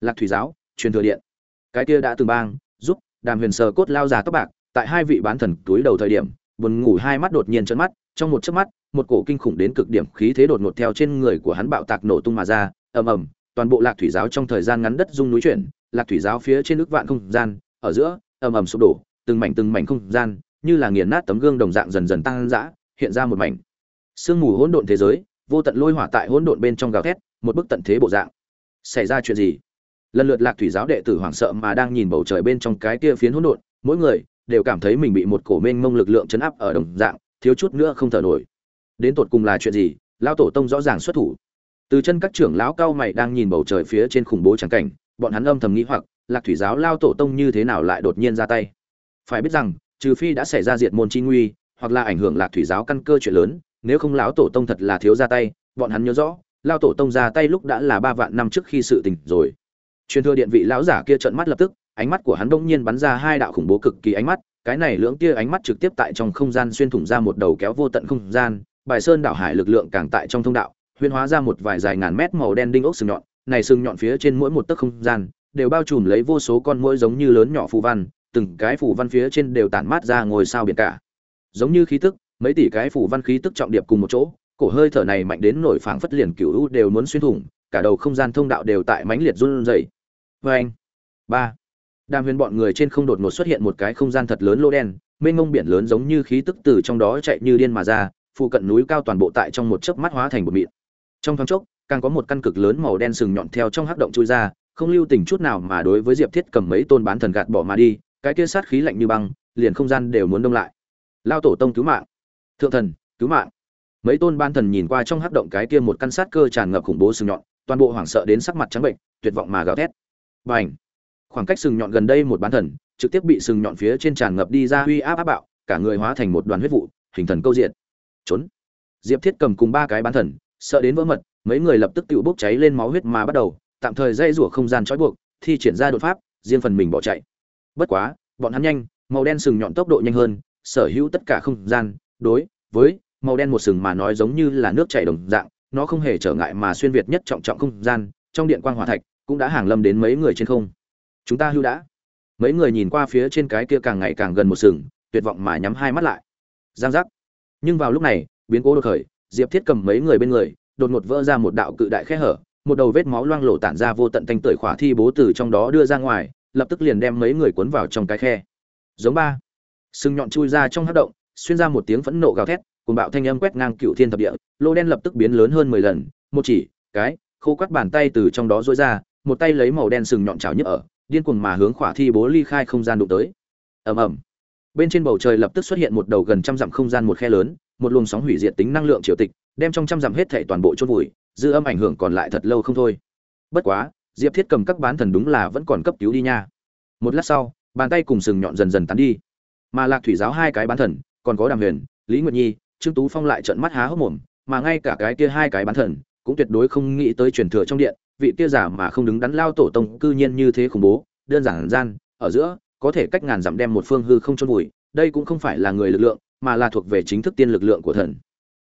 lạc thủy giáo, truyền thừa điện. Cái kia đã từng bang, giúp đàm huyền sờ cốt lao già tóc bạc, tại hai vị bán thần túi đầu thời điểm, buồn ngủ hai mắt đột nhiên trợn mắt, trong một chớp mắt, một cổ kinh khủng đến cực điểm khí thế đột ngột theo trên người của hắn bạo tạc nổ tung mà ra, ầm ầm, toàn bộ lạc thủy giáo trong thời gian ngắn đất rung núi chuyển, lạc thủy giáo phía trên nước vạn không gian, ở giữa, ầm ầm sụp đổ, từng mảnh từng mảnh không gian, như là nghiền nát tấm gương đồng dạng dần dần tăng dã, hiện ra một mảnh. Sương mù hỗn độn thế giới, vô tận lôi hỏa tại hỗn độn bên trong gào thét, một bức tận thế bộ dạng. Xảy ra chuyện gì? Lần lượt lạc thủy giáo đệ tử hoảng sợ mà đang nhìn bầu trời bên trong cái kia phiến hỗn độn, mỗi người đều cảm thấy mình bị một cổ mênh mông lực lượng chấn áp ở đồng dạng, thiếu chút nữa không thở nổi. Đến tột cùng là chuyện gì? Lao tổ tông rõ ràng xuất thủ. Từ chân các trưởng lão cao mày đang nhìn bầu trời phía trên khủng bố trắng cảnh, bọn hắn âm thầm nghĩ hoặc, lạc thủy giáo lao tổ tông như thế nào lại đột nhiên ra tay? Phải biết rằng, trừ phi đã xảy ra diệt môn chi nguy, hoặc là ảnh hưởng lạc thủy giáo căn cơ chuyện lớn, nếu không lão tổ tông thật là thiếu ra tay, bọn hắn nhớ rõ, lao tổ tông ra tay lúc đã là ba vạn năm trước khi sự tình rồi truyền thừa điện vị lão giả kia trợn mắt lập tức, ánh mắt của hắn đông nhiên bắn ra hai đạo khủng bố cực kỳ ánh mắt, cái này lưỡng tia ánh mắt trực tiếp tại trong không gian xuyên thủng ra một đầu kéo vô tận không gian, bài sơn đảo hải lực lượng càng tại trong thông đạo huyên hóa ra một vài dài ngàn mét màu đen đinh ốc sừng nhọn, này sừng nhọn phía trên mỗi một tấc không gian, đều bao trùm lấy vô số con mũi giống như lớn nhỏ phù văn, từng cái phù văn phía trên đều tản mát ra ngôi sao biển cả. Giống như khí tức, mấy tỷ cái phù văn khí tức trọng điệp cùng một chỗ, cổ hơi thở này mạnh đến nổi phảng phất liền cửu u đều muốn xuyên thủng, cả đầu không gian thông đạo đều tại mãnh liệt run rẩy vê anh. Ba. Đàm huyền bọn người trên không đột ngột xuất hiện một cái không gian thật lớn lô đen, mênh mông biển lớn giống như khí tức từ trong đó chạy như điên mà ra, phụ cận núi cao toàn bộ tại trong một chớp mắt hóa thành một mịn. Trong thoáng chốc, càng có một căn cực lớn màu đen sừng nhọn theo trong hắc động chui ra, không lưu tình chút nào mà đối với diệp thiết cầm mấy tôn bán thần gạt bỏ mà đi, cái kia sát khí lạnh như băng, liền không gian đều muốn đông lại. Lao tổ tông cứu mạng. Thượng thần, cứu mạng. Mấy tôn ban thần nhìn qua trong hắc động cái kia một căn sát cơ tràn ngập khủng bố sừng nhọn, toàn bộ hoảng sợ đến sắc mặt trắng bệnh, tuyệt vọng mà gào thét và ảnh. Khoảng cách sừng nhọn gần đây một bán thần, trực tiếp bị sừng nhọn phía trên tràn ngập đi ra uy áp áp bạo, cả người hóa thành một đoàn huyết vụ, hình thần câu diện trốn. Diệp thiết cầm cùng ba cái bán thần, sợ đến vỡ mật, mấy người lập tức tự bốc cháy lên máu huyết mà bắt đầu, tạm thời dây rủa không gian trói buộc, thi triển ra đột pháp, riêng phần mình bỏ chạy. Bất quá, bọn hắn nhanh, màu đen sừng nhọn tốc độ nhanh hơn, sở hữu tất cả không gian, đối với màu đen một sừng mà nói giống như là nước chảy đồng dạng, nó không hề trở ngại mà xuyên việt nhất trọng trọng không gian, trong điện quang hỏa thạch cũng đã hàng lâm đến mấy người trên không. Chúng ta hưu đã. Mấy người nhìn qua phía trên cái kia càng ngày càng gần một sừng, tuyệt vọng mà nhắm hai mắt lại. Giang giác. Nhưng vào lúc này, biến cố đột khởi, diệp thiết cầm mấy người bên người, đột ngột vỡ ra một đạo cự đại khe hở, một đầu vết máu loang lổ tản ra vô tận thanh tưởi khỏa thi bố từ trong đó đưa ra ngoài, lập tức liền đem mấy người cuốn vào trong cái khe. Giống ba. Sừng nhọn chui ra trong hát động, xuyên ra một tiếng phẫn nộ gào thét cùng bạo thanh âm quét ngang cựu thiên thập địa, lô đen lập tức biến lớn hơn mười lần, một chỉ, cái, khô quắt bàn tay từ trong đó rối ra một tay lấy màu đen sừng nhọn chảo nhức ở, điên cuồng mà hướng khỏa thi bố ly khai không gian đụng tới. Ầm ầm. Bên trên bầu trời lập tức xuất hiện một đầu gần trăm dặm không gian một khe lớn, một luồng sóng hủy diệt tính năng lượng triều tịch, đem trong trăm dặm hết thảy toàn bộ chôn vùi, dư âm ảnh hưởng còn lại thật lâu không thôi. Bất quá, diệp thiết cầm các bán thần đúng là vẫn còn cấp cứu đi nha. Một lát sau, bàn tay cùng sừng nhọn dần dần tán đi. Mà lạc thủy giáo hai cái bán thần, còn có đàm huyền, lý nguyệt nhi, trương tú phong lại trợn mắt há hốc mồm, mà ngay cả cái kia hai cái bán thần cũng tuyệt đối không nghĩ tới truyền thừa trong điện, vị kia giả mà không đứng đắn lao tổ tông cư nhiên như thế khủng bố, đơn giản gian, ở giữa, có thể cách ngàn dặm đem một phương hư không chôn vùi, đây cũng không phải là người lực lượng, mà là thuộc về chính thức tiên lực lượng của thần.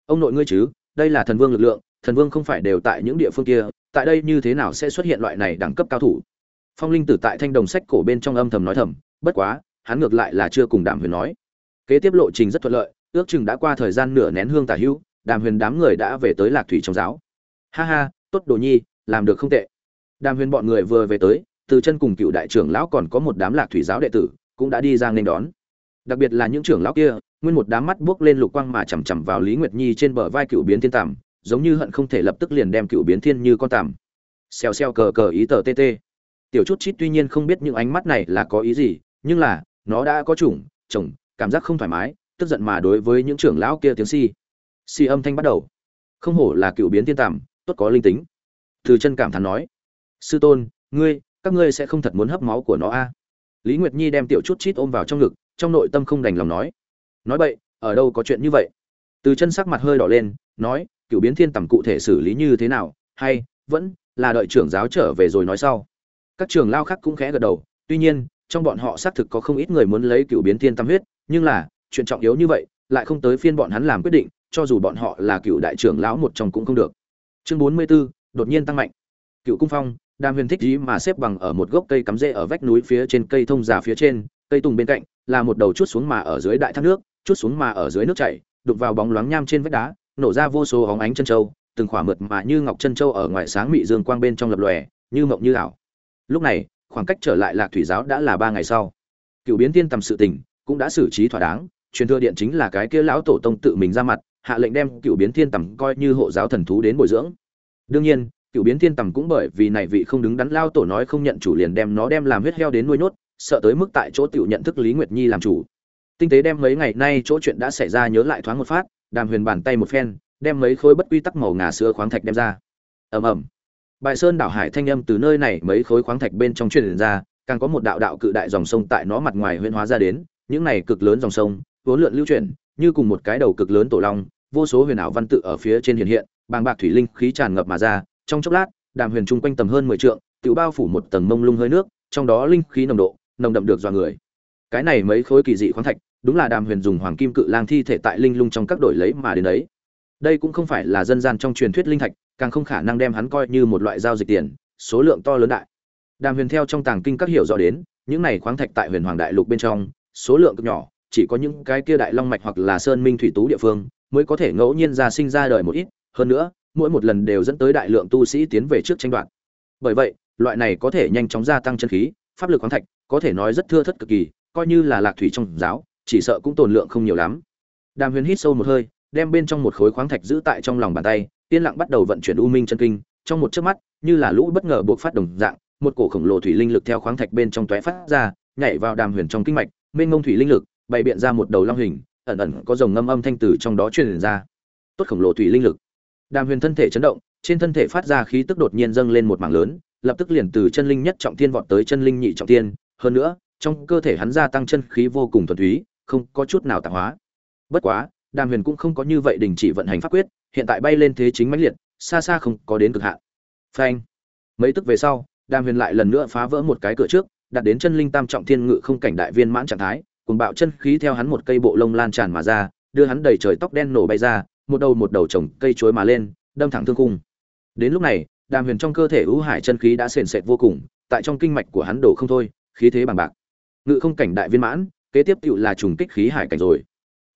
Ông nội ngươi chứ, đây là thần vương lực lượng, thần vương không phải đều tại những địa phương kia, tại đây như thế nào sẽ xuất hiện loại này đẳng cấp cao thủ? Phong linh tử tại thanh đồng sách cổ bên trong âm thầm nói thầm, bất quá, hắn ngược lại là chưa cùng đàm huyền nói. Kế tiếp lộ trình rất thuận lợi, ước chừng đã qua thời gian nửa nén hương tả hữu đàm huyền đám người đã về tới lạc thủy trong giáo ha ha, tốt đồ nhi, làm được không tệ. Đàm huyền bọn người vừa về tới, từ chân cùng cựu đại trưởng lão còn có một đám lạc thủy giáo đệ tử, cũng đã đi ra nên đón. Đặc biệt là những trưởng lão kia, nguyên một đám mắt buốc lên lục quang mà chằm chằm vào lý nguyệt nhi trên bờ vai cựu biến thiên tàm, giống như hận không thể lập tức liền đem cựu biến thiên như con tàm. Xèo xèo cờ cờ ý tờ tt tiểu chút chít tuy nhiên không biết những ánh mắt này là có ý gì, nhưng là, nó đã có chủng, chồng, cảm giác không thoải mái, tức giận mà đối với những trưởng lão kia tiếng si si âm thanh bắt đầu. Không hổ là cựu biến thiên tàm tốt có linh tính. Từ chân cảm thán nói, sư tôn, ngươi, các ngươi sẽ không thật muốn hấp máu của nó a? Lý nguyệt nhi đem tiểu chút chít ôm vào trong ngực, trong nội tâm không đành lòng nói nói vậy ở đâu có chuyện như vậy? Từ chân sắc mặt hơi đỏ lên, nói cựu biến thiên tầm cụ thể xử lý như thế nào? Hay, vẫn là đợi trưởng giáo trở về rồi nói sau. Các trường lao khác cũng khẽ gật đầu, tuy nhiên, trong bọn họ xác thực có không ít người muốn lấy cựu biến thiên tâm huyết, nhưng là, chuyện trọng yếu như vậy, lại không tới phiên bọn hắn làm quyết định, cho dù bọn họ là cựu đại trưởng lão một trong cũng không được chương bốn mươi 44, đột nhiên tăng mạnh. Cựu cung phong đàm huyền thích gì mà xếp bằng ở một gốc cây cắm rễ ở vách núi phía trên cây thông già phía trên cây tùng bên cạnh là một đầu chút xuống mà ở dưới đại thác nước chút xuống mà ở dưới nước chảy đục vào bóng loáng nham trên vách đá nổ ra vô số hóng ánh chân châu từng khỏa mượt mà như ngọc chân châu ở ngoài sáng mị dương quang bên trong lập lòe như mộng như ảo. Lúc này khoảng cách trở lại lạc thủy giáo đã là ba ngày sau. Cựu biến tiên tầm sự tình cũng đã xử trí thỏa đáng truyền thừa điện chính là cái kia lão tổ tông tự mình ra mặt hạ lệnh đem cựu biến thiên tầm coi như hộ giáo thần thú đến bồi dưỡng. Đương nhiên, cựu biến thiên tầm cũng bởi vì này vị không đứng đắn lao tổ nói không nhận chủ liền đem nó đem làm huyết heo đến nuôi nhốt, sợ tới mức tại chỗ tiểu nhận thức lý nguyệt nhi làm chủ. Tinh tế đem mấy ngày nay chỗ chuyện đã xảy ra nhớ lại thoáng một phát, đàm huyền bàn tay một phen, đem mấy khối bất quy tắc màu ngà sữa khoáng thạch đem ra. Ầm ầm. Bài sơn đảo hải thanh âm từ nơi này mấy khối khoáng thạch bên trong truyền ra, càng có một đạo đạo cự đại dòng sông tại nó mặt ngoài huyễn hóa ra đến, những này cực lớn dòng sông, vốn lượn lưu chuyển, như cùng một cái đầu cực lớn tổ long vô số huyền ảo văn tự ở phía trên hiện hiện, bàng bạc thủy linh khí tràn ngập mà ra, trong chốc lát, đàm huyền trung quanh tầm hơn mười trượng, tự bao phủ một tầng mông lung hơi nước, trong đó linh khí nồng độ, nồng đậm được dò người. Cái này mấy khối kỳ dị khoáng thạch, đúng là đàm huyền dùng hoàng kim cự lang thi thể tại linh lung trong các đổi lấy mà đến đấy. Đây cũng không phải là dân gian trong truyền thuyết linh thạch, càng không khả năng đem hắn coi như một loại giao dịch tiền, số lượng to lớn đại. Đàm huyền theo trong tàng kinh các hiểu rõ đến, những này khoáng thạch tại huyền hoàng đại lục bên trong, số lượng cực nhỏ, chỉ có những cái kia đại long mạch hoặc là sơn minh thủy tú địa phương mới có thể ngẫu nhiên ra sinh ra đời một ít, hơn nữa, mỗi một lần đều dẫn tới đại lượng tu sĩ tiến về trước tranh đoạt. Bởi vậy, loại này có thể nhanh chóng gia tăng chân khí, pháp lực khoáng thạch, có thể nói rất thưa thất cực kỳ, coi như là lạc thủy trong giáo, chỉ sợ cũng tồn lượng không nhiều lắm. Đàm huyền hít sâu một hơi, đem bên trong một khối khoáng thạch giữ tại trong lòng bàn tay tiên lặng bắt đầu vận chuyển u minh chân kinh, trong một chớp mắt, như là lũ bất ngờ buộc phát đồng dạng, một cổ khổng lồ thủy linh lực theo khoáng thạch bên trong tóe phát ra, nhảy vào đàm huyền trong kinh mạch, mênh mông thủy linh lực, bày biện ra một đầu long hình ẩn ẩn có dòng ngâm âm thanh từ trong đó truyền ra. Tốt khổng lồ thủy linh lực. Đàm huyền thân thể chấn động, trên thân thể phát ra khí tức đột nhiên dâng lên một mảng lớn, lập tức liền từ chân linh nhất trọng thiên vọt tới chân linh nhị trọng thiên. Hơn nữa, trong cơ thể hắn gia tăng chân khí vô cùng thuần túy, không có chút nào tạp hóa. Bất quá, đàm huyền cũng không có như vậy đình chỉ vận hành pháp quyết, hiện tại bay lên thế chính mãnh liệt, xa xa không có đến cực hạn. Phanh. Mấy tức về sau, đàm huyền lại lần nữa phá vỡ một cái cửa trước đạt đến chân linh tam trọng thiên ngự không cảnh đại viên mãn trạng thái cùng bạo chân khí theo hắn một cây bộ lông lan tràn mà ra, đưa hắn đầy trời tóc đen nổ bay ra, một đầu một đầu trồng cây chuối mà lên, đâm thẳng thương cung đến lúc này, đàm huyền trong cơ thể ưu hải chân khí đã sền sệt vô cùng, tại trong kinh mạch của hắn đổ không thôi, khí thế bằng bạc. Ngự không cảnh đại viên mãn, kế tiếp tựu là trùng kích khí hải cảnh rồi.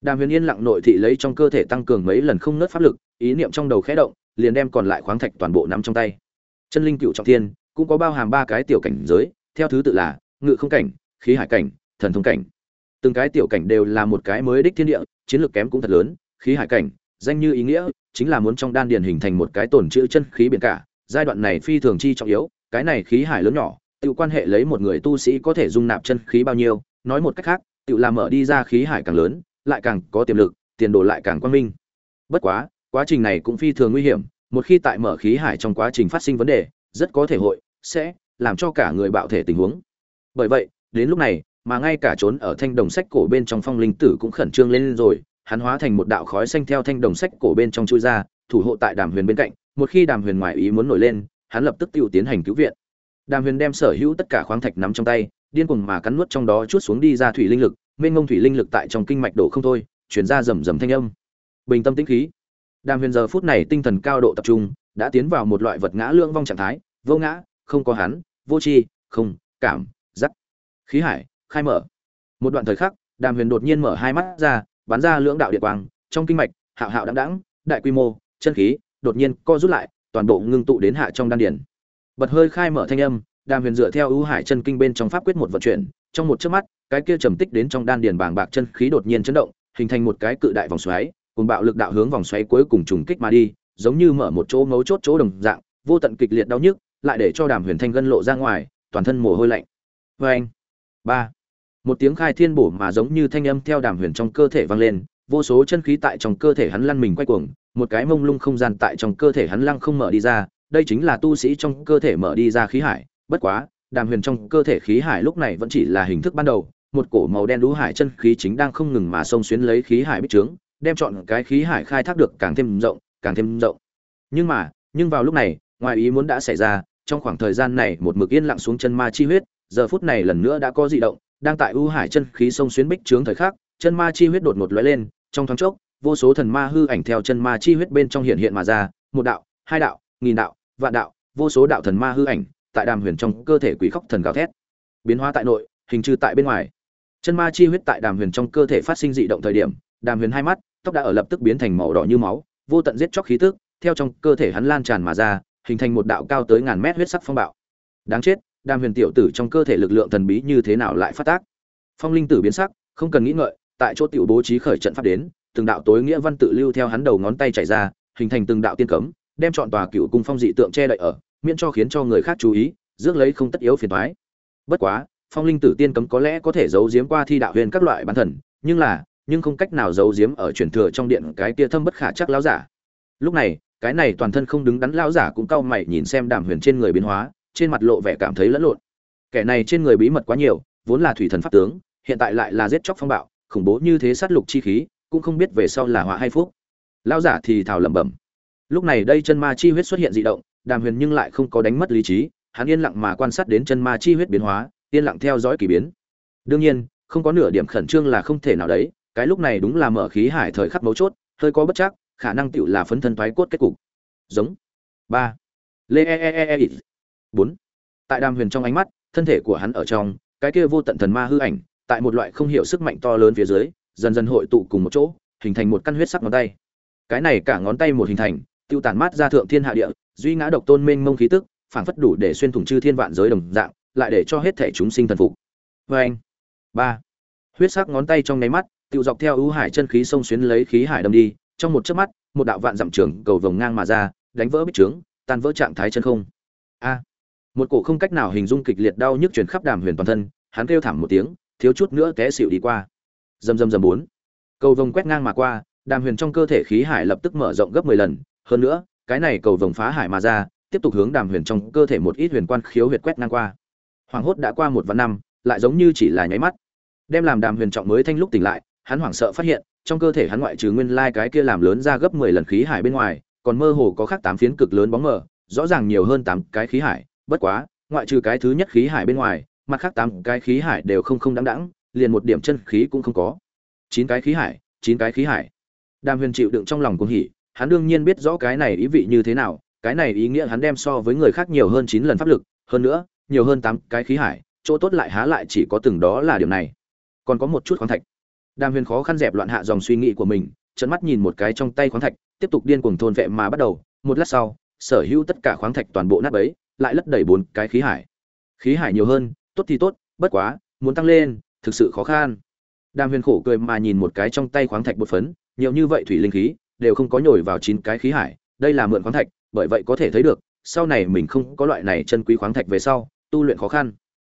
Đàm huyền yên lặng nội thị lấy trong cơ thể tăng cường mấy lần không nớt pháp lực, ý niệm trong đầu khẽ động, liền đem còn lại khoáng thạch toàn bộ nắm trong tay. Chân linh cựu trọng thiên, cũng có bao hàm ba cái tiểu cảnh giới, theo thứ tự là ngự không cảnh, khí hải cảnh, thần thông cảnh từng cái tiểu cảnh đều là một cái mới đích thiên địa, chiến lược kém cũng thật lớn, khí hải cảnh, danh như ý nghĩa, chính là muốn trong đan điền hình thành một cái tổn chữ chân khí biển cả, giai đoạn này phi thường chi trọng yếu, cái này khí hải lớn nhỏ, tự quan hệ lấy một người tu sĩ có thể dung nạp chân khí bao nhiêu, nói một cách khác, tự làm mở đi ra khí hải càng lớn, lại càng có tiềm lực, tiền đồ lại càng quan minh. Bất quá quá trình này cũng phi thường nguy hiểm, một khi tại mở khí hải trong quá trình phát sinh vấn đề, rất có thể hội, sẽ, làm cho cả người bạo thể tình huống. Bởi vậy, đến lúc này mà ngay cả trốn ở thanh đồng sách cổ bên trong phong linh tử cũng khẩn trương lên rồi, hắn hóa thành một đạo khói xanh theo thanh đồng sách cổ bên trong chui ra, thủ hộ tại đàm huyền bên cạnh, một khi đàm huyền ngoài ý muốn nổi lên, hắn lập tức tự tiến hành cứu viện. Đàm huyền đem sở hữu tất cả khoáng thạch nắm trong tay, điên cuồng mà cắn nuốt trong đó chút xuống đi ra thủy linh lực, mênh ngông thủy linh lực tại trong kinh mạch đổ không thôi chuyển ra rầm rầm thanh âm. Bình tâm tĩnh khí. Đàm huyền giờ phút này tinh thần cao độ tập trung, đã tiến vào một loại vật ngã lưỡng vong trạng thái, vô ngã, không có hắn, vô tri, không, cảm, giác. Khí hải khai mở. Một đoạn thời khắc, đàm huyền đột nhiên mở hai mắt ra, bắn ra lưỡng đạo điện quang, trong kinh mạch, hạo hạo đãng đãng, đại quy mô, chân khí, đột nhiên co rút lại, toàn bộ ngưng tụ đến hạ trong đan điển bật hơi khai mở thanh âm, đàm huyền dựa theo ưu hải chân kinh bên trong pháp quyết một vận chuyển, trong một chớp mắt, cái kia trầm tích đến trong đan điền bàng bạc chân khí đột nhiên chấn động, hình thành một cái cự đại vòng xoáy, cùng bạo lực đạo hướng vòng xoáy cuối cùng trùng kích mà đi, giống như mở một chỗ ngấu chốt chỗ đồng dạng, vô tận kịch liệt đau nhức, lại để cho đàm huyền thanh gân lộ ra ngoài, toàn thân mồ hôi lạnh. Vê anh ba một tiếng khai thiên bổ mà giống như thanh âm theo đàm huyền trong cơ thể vang lên, vô số chân khí tại trong cơ thể hắn lăn mình quay cuồng, một cái mông lung không gian tại trong cơ thể hắn lăng không mở đi ra, đây chính là tu sĩ trong cơ thể mở đi ra khí hải, bất quá, đàm huyền trong cơ thể khí hải lúc này vẫn chỉ là hình thức ban đầu, một cổ màu đen đũ hải chân khí chính đang không ngừng mà xông xuyến lấy khí hải bích trướng, đem chọn cái khí hải khai thác được càng thêm rộng, càng thêm rộng. Nhưng mà, nhưng vào lúc này, ngoài ý muốn đã xảy ra, trong khoảng thời gian này một mực yên lặng xuống chân ma chi huyết, giờ phút này lần nữa đã có dị động đang tại u hải chân khí sông xuyến bích trướng thời khắc, chân ma chi huyết đột ngột lóe lên, trong thoáng chốc, vô số thần ma hư ảnh theo chân ma chi huyết bên trong hiện hiện mà ra, một đạo, hai đạo, nghìn đạo, vạn đạo, vô số đạo thần ma hư ảnh, tại đàm huyền trong cơ thể quỷ khóc thần gào thét. Biến hóa tại nội, hình trừ tại bên ngoài. Chân ma chi huyết tại đàm huyền trong cơ thể phát sinh dị động thời điểm, đàm huyền hai mắt, tóc đã ở lập tức biến thành màu đỏ như máu, vô tận giết chóc khí tức, theo trong cơ thể hắn lan tràn mà ra, hình thành một đạo cao tới ngàn mét huyết sắc phong bạo. Đáng chết đàm huyền tiểu tử trong cơ thể lực lượng thần bí như thế nào lại phát tác? Phong linh tử biến sắc, không cần nghĩ ngợi, tại chỗ tiểu bố trí khởi trận pháp đến, từng đạo tối nghĩa văn tự lưu theo hắn đầu ngón tay chảy ra, hình thành từng đạo tiên cấm, đem chọn tòa cựu cung phong dị tượng che đậy ở, miễn cho khiến cho người khác chú ý, rước lấy không tất yếu phiền toái. Bất quá, phong linh tử tiên cấm có lẽ có thể giấu giếm qua thi đạo huyền các loại bán thần, nhưng là, nhưng không cách nào giấu giếm ở truyền thừa trong điện cái kia thâm bất khả chắc lão giả. Lúc này, cái này toàn thân không đứng đắn lão giả cũng cau mày nhìn xem đàm huyền trên người biến hóa trên mặt lộ vẻ cảm thấy lẫn lộn. Kẻ này trên người bí mật quá nhiều, vốn là thủy thần pháp tướng, hiện tại lại là giết chóc phong bạo, khủng bố như thế sát lục chi khí, cũng không biết về sau là họa hay phúc. Lão giả thì thào lẩm bẩm. Lúc này đây chân ma chi huyết xuất hiện dị động, đàm huyền nhưng lại không có đánh mất lý trí, hắn yên lặng mà quan sát đến chân ma chi huyết biến hóa, yên lặng theo dõi kỳ biến. Đương nhiên, không có nửa điểm khẩn trương là không thể nào đấy, cái lúc này đúng là mở khí hải thời khắc mấu chốt, hơi có bất chắc, khả năng tựu là phấn thân thoái cốt kết cục. Giống. Ba. Lê e e e e, e bốn. Tại đàm huyền trong ánh mắt, thân thể của hắn ở trong, cái kia vô tận thần ma hư ảnh, tại một loại không hiểu sức mạnh to lớn phía dưới, dần dần hội tụ cùng một chỗ, hình thành một căn huyết sắc ngón tay. Cái này cả ngón tay một hình thành, tiêu tản mát ra thượng thiên hạ địa, duy ngã độc tôn mênh mông khí tức, phảng phất đủ để xuyên thủng chư thiên vạn giới đồng dạng, lại để cho hết thể chúng sinh thần phục. Vê anh. Ba. Huyết sắc ngón tay trong nháy mắt, tiêu dọc theo ưu hải chân khí sông xuyến lấy khí hải đâm đi, trong một chớp mắt, một đạo vạn dặm trường cầu vồng ngang mà ra, đánh vỡ bích trướng, tan vỡ trạng thái chân không. A một cổ không cách nào hình dung kịch liệt đau nhức truyền khắp đàm huyền toàn thân, hắn kêu thảm một tiếng, thiếu chút nữa té xịu đi qua. Dầm dầm dầm bốn. Cầu vồng quét ngang mà qua, đàm huyền trong cơ thể khí hải lập tức mở rộng gấp mười lần. Hơn nữa, cái này cầu vồng phá hải mà ra, tiếp tục hướng đàm huyền trong cơ thể một ít huyền quan khiếu huyệt quét ngang qua. Hoàng hốt đã qua một vạn năm, lại giống như chỉ là nháy mắt. Đem làm đàm huyền trọng mới thanh lúc tỉnh lại, hắn hoảng sợ phát hiện, trong cơ thể hắn ngoại trừ nguyên lai cái kia làm lớn ra gấp mười lần khí hải bên ngoài, còn mơ hồ có khác tám phiến cực lớn bóng mờ, rõ ràng nhiều hơn tám cái khí hải bất quá, ngoại trừ cái thứ nhất khí hải bên ngoài, mặt khác tám cái khí hải đều không không đáng đáng, liền một điểm chân khí cũng không có. Chín cái khí hải, chín cái khí hải. Đàm huyền chịu đựng trong lòng cuồng hỉ, hắn đương nhiên biết rõ cái này ý vị như thế nào, cái này ý nghĩa hắn đem so với người khác nhiều hơn chín lần pháp lực, hơn nữa, nhiều hơn tám cái khí hải, chỗ tốt lại há lại chỉ có từng đó là điều này. Còn có một chút khoáng thạch. Đàm huyền khó khăn dẹp loạn hạ dòng suy nghĩ của mình trận mắt nhìn một cái trong tay khoáng thạch, tiếp tục điên cuồng thôn vệ mà bắt đầu. Một lát sau, sở hữu tất cả khoáng thạch toàn bộ nát bấy lại lấp đầy bốn cái khí hải. Khí hải nhiều hơn, tốt thì tốt, bất quá, muốn tăng lên, thực sự khó khăn. Đàm huyền khổ cười mà nhìn một cái trong tay khoáng thạch bột phấn, nhiều như vậy thủy linh khí, đều không có nhồi vào chín cái khí hải, đây là mượn khoáng thạch, bởi vậy có thể thấy được, sau này mình không có loại này chân quý khoáng thạch về sau, tu luyện khó khăn.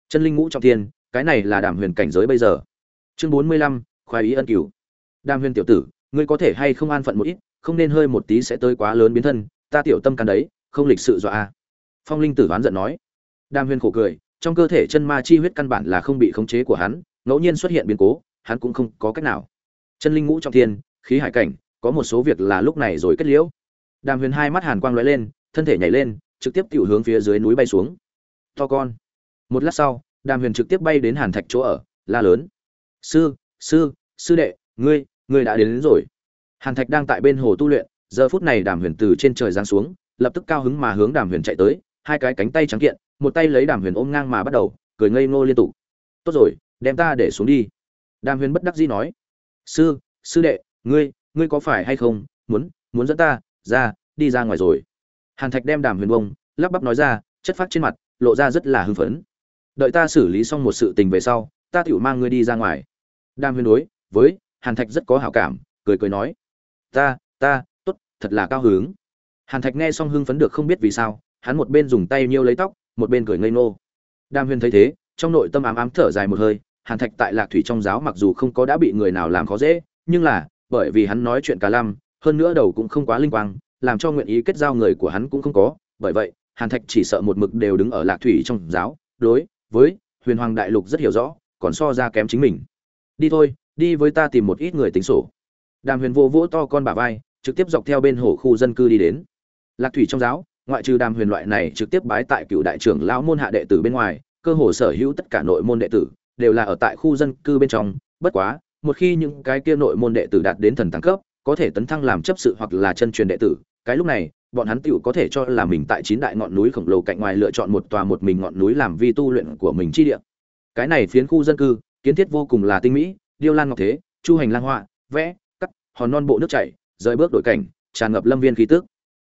Chân linh ngũ trọng thiên, cái này là đàm huyền cảnh giới bây giờ. Chương bốn mươi lăm, khoái ý ân cửu. Đàm huyền tiểu tử, ngươi có thể hay không an phận một ít, không nên hơi một tí sẽ tới quá lớn biến thân, ta tiểu tâm can đấy, không lịch sự dọa a phong linh tử oán giận nói. Đàm huyền khổ cười trong cơ thể chân ma chi huyết căn bản là không bị khống chế của hắn ngẫu nhiên xuất hiện biến cố hắn cũng không có cách nào. Chân linh ngũ trọng thiên khí hải cảnh có một số việc là lúc này rồi kết liễu. Đàm huyền hai mắt hàn quang lóe lên thân thể nhảy lên trực tiếp tiểu hướng phía dưới núi bay xuống. To con. Một lát sau đàm huyền trực tiếp bay đến hàn thạch chỗ ở la lớn. Sư sư sư đệ ngươi ngươi đã đến, đến rồi. Hàn thạch đang tại bên hồ tu luyện giờ phút này đàm huyền từ trên trời giáng xuống lập tức cao hứng mà hướng đàm huyền chạy tới hai cái cánh tay trắng kiện, một tay lấy đàm huyền ôm ngang mà bắt đầu, cười ngây ngô liên tục. Tốt rồi, đem ta để xuống đi. Đàm huyền bất đắc dĩ nói. Sư sư đệ, ngươi ngươi có phải hay không muốn muốn dẫn ta ra, đi ra ngoài rồi? Hàn thạch đem đàm huyền bông, lắp bắp nói ra, chất phát trên mặt, lộ ra rất là hưng phấn. Đợi ta xử lý xong một sự tình về sau, ta tựu mang ngươi đi ra ngoài. Đàm huyền đối với hàn thạch rất có hảo cảm, cười cười nói. Ta ta t ố t thật là cao hứng. Hàn thạch nghe xong hưng phấn được không biết vì sao hắn một bên dùng tay nhiêu lấy tóc, một bên cười ngây ngô. Đàm huyền thấy thế, trong nội tâm ám ám thở dài một hơi, hàn thạch tại lạc thủy trong giáo mặc dù không có đã bị người nào làm khó dễ, nhưng là, bởi vì hắn nói chuyện cả lăm, hơn nữa đầu cũng không quá linh quang, làm cho nguyện ý kết giao người của hắn cũng không có, bởi vậy, hàn thạch chỉ sợ một mực đều đứng ở lạc thủy trong giáo, đối với huyền hoàng đại lục rất hiểu rõ, còn so ra kém chính mình. Đi thôi, đi với ta tìm một ít người tính sổ. Đàm huyền vô vỗ to con bà vai, trực tiếp dọc theo bên hồ khu dân cư đi đến. Lạc thủy trong giáo ngoại trừ đàm huyền loại này trực tiếp bái tại cựu đại trưởng lão môn hạ đệ tử bên ngoài, cơ hồ sở hữu tất cả nội môn đệ tử đều là ở tại khu dân cư bên trong. Bất quá, một khi những cái kia nội môn đệ tử đạt đến thần tăng cấp, có thể tấn thăng làm chấp sự hoặc là chân truyền đệ tử, cái lúc này, bọn hắn tựu có thể cho là mình tại chín đại ngọn núi khổng lồ cạnh ngoài lựa chọn một tòa một mình ngọn núi làm vi tu luyện của mình chi địa. Cái này phiến khu dân cư, kiến thiết vô cùng là tinh mỹ, điêu lan ngọc thế, chu hành lang họa, vẽ, cắt, hòn non bộ nước chảy, rời bước đổi cảnh, tràn ngập lâm viên khí tức.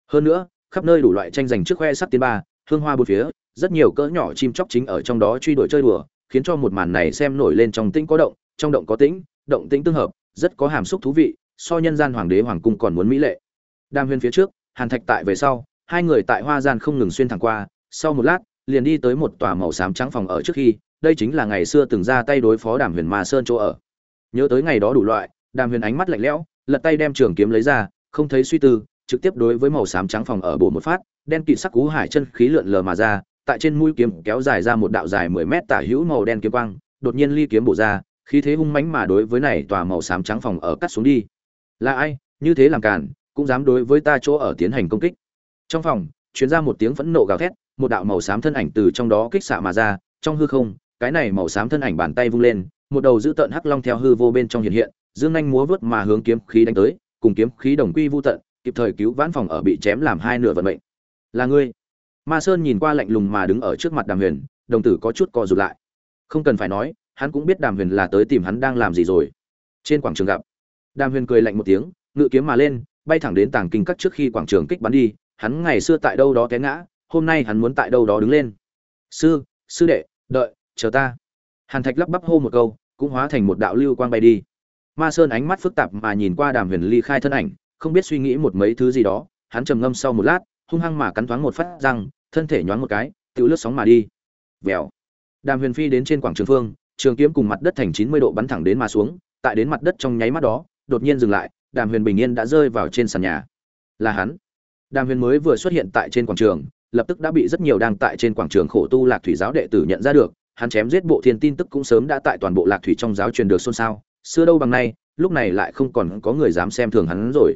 Hơn nữa khắp nơi đủ loại tranh giành trước khoe sắc tiến ba, hương hoa bốn phía, rất nhiều cỡ nhỏ chim chóc chính ở trong đó truy đuổi chơi đùa, khiến cho một màn này xem nổi lên trong tĩnh có động, trong động có tĩnh, động tĩnh tương hợp, rất có hàm xúc thú vị, so nhân gian hoàng đế hoàng cung còn muốn mỹ lệ. Đam huyên phía trước, hàn thạch tại về sau, hai người tại hoa gian không ngừng xuyên thẳng qua, sau một lát, liền đi tới một tòa màu xám trắng phòng ở trước khi, đây chính là ngày xưa từng ra tay đối phó đàm huyền ma sơn chỗ ở. Nhớ tới ngày đó đủ loại, đàm huyền ánh mắt lạnh lẽo, lật tay đem trường kiếm lấy ra, không thấy suy tư trực tiếp đối với màu xám trắng phòng ở bổ một phát, đen kịt sắc cú hải chân khí lượn lờ mà ra, tại trên mũi kiếm kéo dài ra một đạo dài mười mét tả hữu màu đen kiếm quang, đột nhiên ly kiếm bổ ra, khí thế hung mãnh mà đối với này tòa màu xám trắng phòng ở cắt xuống đi. Là ai? Như thế làm cản, cũng dám đối với ta chỗ ở tiến hành công kích. Trong phòng, truyền ra một tiếng phẫn nộ gào thét, một đạo màu xám thân ảnh từ trong đó kích xạ mà ra, trong hư không, cái này màu xám thân ảnh bàn tay vung lên, một đầu dữ tợn hắc long theo hư vô bên trong hiện hiện, dương nhanh múa vớt mà hướng kiếm khí đánh tới, cùng kiếm khí đồng quy vu tận kịp thời cứu vãn phòng ở bị chém làm hai nửa vận mệnh. Là ngươi. Ma sơn nhìn qua lạnh lùng mà đứng ở trước mặt đàm huyền, đồng tử có chút co rụt lại. Không cần phải nói, hắn cũng biết đàm huyền là tới tìm hắn đang làm gì rồi. Trên quảng trường gặp, đàm huyền cười lạnh một tiếng, ngự kiếm mà lên, bay thẳng đến tàng kinh cắt trước khi quảng trường kích bắn đi, hắn ngày xưa tại đâu đó té ngã, hôm nay hắn muốn tại đâu đó đứng lên. Sư sư đệ, đợi, chờ ta. Hàn thạch lắp bắp hô một câu, cũng hóa thành một đạo lưu quang bay đi. Ma sơn ánh mắt phức tạp mà nhìn qua đàm huyền ly khai thân ảnh không biết suy nghĩ một mấy thứ gì đó, hắn trầm ngâm sau một lát, hung hăng mà cắn thoáng một phát răng, thân thể nhoáng một cái tự lướt sóng mà đi. Vèo. Đàm huyền phi đến trên quảng trường phương, trường kiếm cùng mặt đất thành chín mươi độ bắn thẳng đến mà xuống, tại đến mặt đất trong nháy mắt đó, đột nhiên dừng lại, đàm huyền bình yên đã rơi vào trên sàn nhà. Là hắn. Đàm huyền mới vừa xuất hiện tại trên quảng trường, lập tức đã bị rất nhiều đang tại trên quảng trường khổ tu lạc thủy giáo đệ tử nhận ra được, hắn chém giết bộ thiên tin tức cũng sớm đã tại toàn bộ lạc thủy trong giáo truyền được xôn xao, xưa đâu bằng nay, lúc này lại không còn có người dám xem thường hắn rồi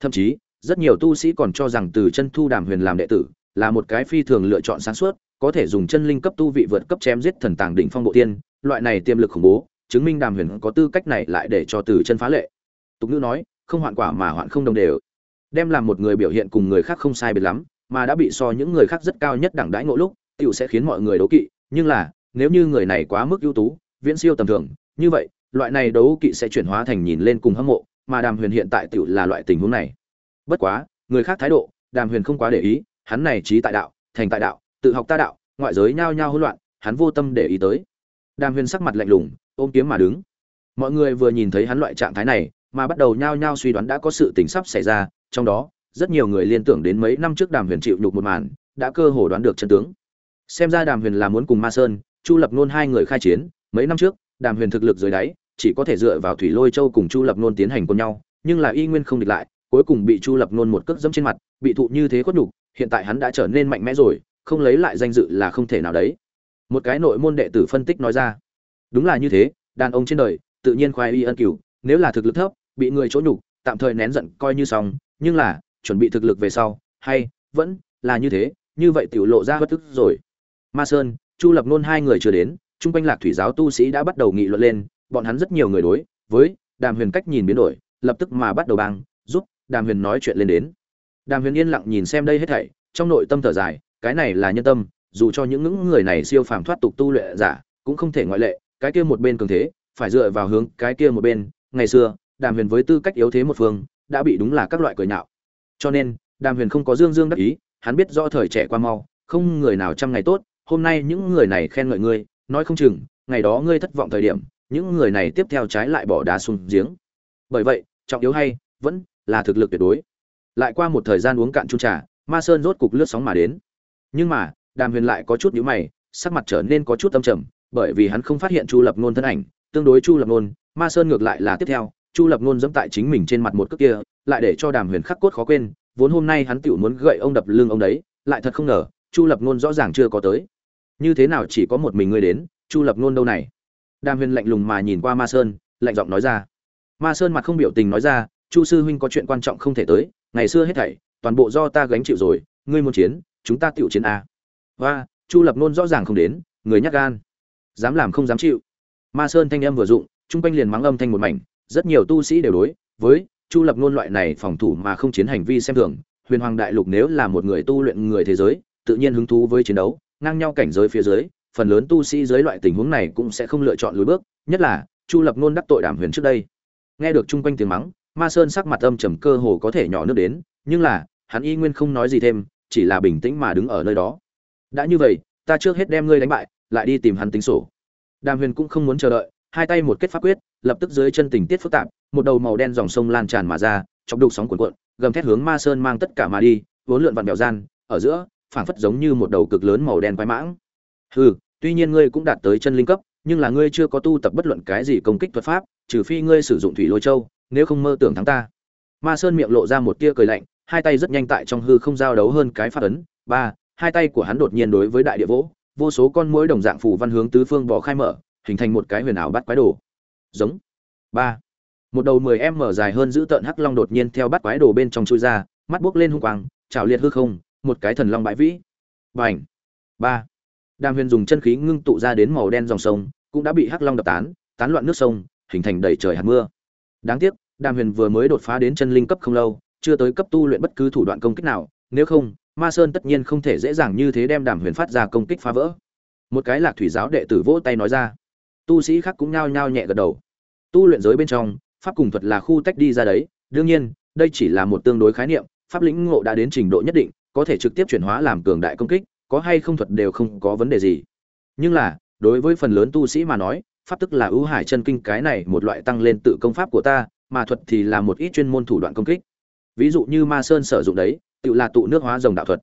thậm chí, rất nhiều tu sĩ còn cho rằng từ chân thu đàm huyền làm đệ tử là một cái phi thường lựa chọn sáng suốt, có thể dùng chân linh cấp tu vị vượt cấp chém giết thần tàng đỉnh phong bộ tiên, loại này tiềm lực khủng bố, chứng minh đàm huyền có tư cách này lại để cho từ chân phá lệ. Tục ngữ nói, không hoạn quả mà hoạn không đồng đều. Đem làm một người biểu hiện cùng người khác không sai biệt lắm, mà đã bị so những người khác rất cao nhất đẳng đãi ngộ lúc tựu sẽ khiến mọi người đấu kỵ, nhưng là, nếu như người này quá mức ưu tú, viễn siêu tầm thường, như vậy, loại này đấu kỵ sẽ chuyển hóa thành nhìn lên cùng hâm mộ mà đàm huyền hiện tại tựu là loại tình huống này. Bất quá, người khác thái độ, đàm huyền không quá để ý, hắn này trí tại đạo, thành tại đạo, tự học ta đạo, ngoại giới nhao nhao hỗn loạn, hắn vô tâm để ý tới. Đàm huyền sắc mặt lạnh lùng, ôm kiếm mà đứng. Mọi người vừa nhìn thấy hắn loại trạng thái này, mà bắt đầu nhao nhao suy đoán đã có sự tình sắp xảy ra, trong đó, rất nhiều người liên tưởng đến mấy năm trước đàm huyền chịu nhục một màn, đã cơ hồ đoán được chân tướng. Xem ra đàm huyền là muốn cùng ma sơn, chu lập nôn hai người khai chiến, mấy năm trước, đàm huyền thực lực dưới đáy chỉ có thể dựa vào thủy lôi châu cùng chu lập nôn tiến hành cùng nhau, nhưng là y nguyên không địch lại, cuối cùng bị chu lập nôn một cước dẫm trên mặt, bị thụ như thế khuất nhục, hiện tại hắn đã trở nên mạnh mẽ rồi, không lấy lại danh dự là không thể nào đấy. Một cái nội môn đệ tử phân tích nói ra. Đúng là như thế, đàn ông trên đời, tự nhiên khoai y ân cửu, nếu là thực lực thấp, bị người chỗ nhục, tạm thời nén giận coi như xong, nhưng là, chuẩn bị thực lực về sau, hay, vẫn là như thế, như vậy tiểu lộ ra bất tức rồi. Ma sơn, chu lập nôn hai người chưa đến, chung quanh lạc thủy giáo tu sĩ đã bắt đầu nghị luận lên bọn hắn rất nhiều người đối với đàm huyền cách nhìn biến đổi, lập tức mà bắt đầu bang, giúp đàm huyền nói chuyện lên đến. Đàm huyền yên lặng nhìn xem đây hết thảy, trong nội tâm thở dài, cái này là nhân tâm, dù cho những ngưỡng người này siêu phàm thoát tục tu luyện giả, cũng không thể ngoại lệ, cái kia một bên cường thế, phải dựa vào hướng cái kia một bên. Ngày xưa, đàm huyền với tư cách yếu thế một phương, đã bị đúng là các loại cười nhạo. Cho nên, đàm huyền không có dương dương đắc ý, hắn biết rõ thời trẻ qua mau, không người nào trăm ngày tốt, hôm nay những người này khen ngợi ngươi, nói không chừng, ngày đó ngươi thất vọng thời điểm những người này tiếp theo trái lại bỏ đá xuống giếng. Bởi vậy, trọng yếu hay, vẫn là thực lực tuyệt đối. Lại qua một thời gian uống cạn chung trà, ma sơn rốt cục lướt sóng mà đến. Nhưng mà, đàm huyền lại có chút nhíu mày, sắc mặt trở nên có chút âm trầm, bởi vì hắn không phát hiện chu lập nôn thân ảnh. Tương đối chu lập nôn, ma sơn ngược lại là tiếp theo. Chu lập nôn dẫm tại chính mình trên mặt một cước kia, lại để cho đàm huyền khắc cốt khó quên, vốn hôm nay hắn tựu muốn gậy ông đập lưng ông đấy, lại thật không ngờ, chu lập nôn rõ ràng chưa có tới. Như thế nào chỉ có một mình ngươi đến, chu lập nôn đâu này? Đàm huyền lạnh lùng mà nhìn qua ma sơn, lạnh giọng nói ra. Ma sơn mặt không biểu tình nói ra, chu sư huynh có chuyện quan trọng không thể tới, ngày xưa hết thảy, toàn bộ do ta gánh chịu rồi, ngươi muốn chiến, chúng ta tiểu chiến à. a và chu lập nôn rõ ràng không đến, người nhắc gan. Dám làm không dám chịu. Ma sơn thanh âm vừa dụng, chung quanh liền mắng âm thanh một mảnh, rất nhiều tu sĩ đều đối với chu lập nôn loại này phòng thủ mà không chiến hành vi xem thường, huyền hoàng đại lục nếu là một người tu luyện người thế giới, tự nhiên hứng thú với chiến đấu, ngang nhau cảnh giới phía dưới phần lớn tu sĩ dưới loại tình huống này cũng sẽ không lựa chọn lối bước, nhất là, chu lập nôn đắc tội đàm huyền trước đây. Nghe được chung quanh tiếng mắng, ma sơn sắc mặt âm trầm cơ hồ có thể nhỏ nước đến, nhưng là, hắn y nguyên không nói gì thêm, chỉ là bình tĩnh mà đứng ở nơi đó. Đã như vậy, ta trước hết đem ngươi đánh bại, lại đi tìm hắn tính sổ. Đàm huyền cũng không muốn chờ đợi, hai tay một kết pháp quyết, lập tức dưới chân tình tiết phức tạp, một đầu màu đen dòng sông lan tràn mà ra trong đục sóng cuộn cuộn, gầm thét hướng ma sơn mang tất cả mà đi, vốn lượn vặn bèo gian, ở giữa, phảng phất giống như một đầu cực lớn màu đen quái mãng. Hừ tuy nhiên ngươi cũng đạt tới chân linh cấp, nhưng là ngươi chưa có tu tập bất luận cái gì công kích thuật pháp, trừ phi ngươi sử dụng thủy lôi châu, nếu không mơ tưởng thắng ta. Ma sơn miệng lộ ra một tia cười lạnh, hai tay rất nhanh tại trong hư không giao đấu hơn cái phát ấn. Ba, hai tay của hắn đột nhiên đối với đại địa vỗ, vô số con muỗi đồng dạng phù văn hướng tứ phương bỏ khai mở, hình thành một cái huyền ảo bắt quái đồ. Giống. Ba, một đầu mười em mở dài hơn giữ tợn hắc long đột nhiên theo bắt quái đồ bên trong chui ra, mắt buốc lên hung quang chảo liệt hư không, một cái thần long bãi vĩ. Bành. Ba đàm huyền dùng chân khí ngưng tụ ra đến màu đen dòng sông, cũng đã bị hắc long đập tán tán loạn nước sông, hình thành đầy trời hạt mưa. Đáng tiếc, đàm huyền vừa mới đột phá đến chân linh cấp không lâu, chưa tới cấp tu luyện bất cứ thủ đoạn công kích nào, nếu không, ma sơn tất nhiên không thể dễ dàng như thế đem đàm huyền phát ra công kích phá vỡ. Một cái lạc thủy giáo đệ tử vỗ tay nói ra. Tu sĩ khác cũng nhao nhao nhẹ gật đầu. Tu luyện giới bên trong, pháp cùng thuật là khu tách đi ra đấy, đương nhiên, đây chỉ là một tương đối khái niệm, pháp lĩnh ngộ đã đến trình độ nhất định, có thể trực tiếp chuyển hóa làm cường đại công kích có hay không thuật đều không có vấn đề gì. Nhưng là, đối với phần lớn tu sĩ mà nói, pháp tức là ưu hải chân kinh cái này một loại tăng lên tự công pháp của ta, mà thuật thì là một ít chuyên môn thủ đoạn công kích. Ví dụ như ma sơn sử dụng đấy, tự là tụ nước hóa dòng đạo thuật.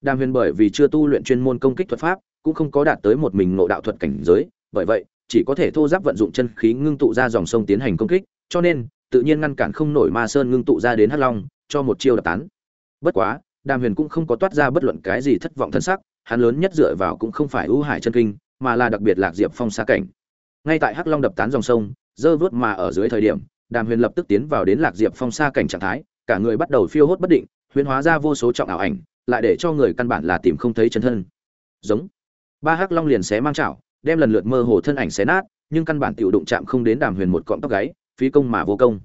Đàm huyền bởi vì chưa tu luyện chuyên môn công kích thuật pháp, cũng không có đạt tới một mình ngộ đạo thuật cảnh giới, bởi vậy, chỉ có thể thô giáp vận dụng chân khí ngưng tụ ra dòng sông tiến hành công kích, cho nên, tự nhiên ngăn cản không nổi ma sơn ngưng tụ ra đến hắc long, cho một chiêu đập tán. Bất quá đàm huyền cũng không có toát ra bất luận cái gì thất vọng thân sắc, hắn lớn nhất dựa vào cũng không phải ưu hải chân kinh, mà là đặc biệt lạc diệp phong xa cảnh. Ngay tại hắc long đập tán dòng sông, dơ vớt mà ở dưới thời điểm, đàm huyền lập tức tiến vào đến lạc diệp phong xa cảnh trạng thái, cả người bắt đầu phiêu hốt bất định huyền hóa ra vô số trọng ảo ảnh, lại để cho người căn bản là tìm không thấy chân thân. Giống. Ba hắc long liền xé mang chảo, đem lần lượt mơ hồ thân ảnh xé nát, nhưng căn bản tiểu đụng chạm không đến đàm huyền một cọng tóc gáy, phí công mà vô công.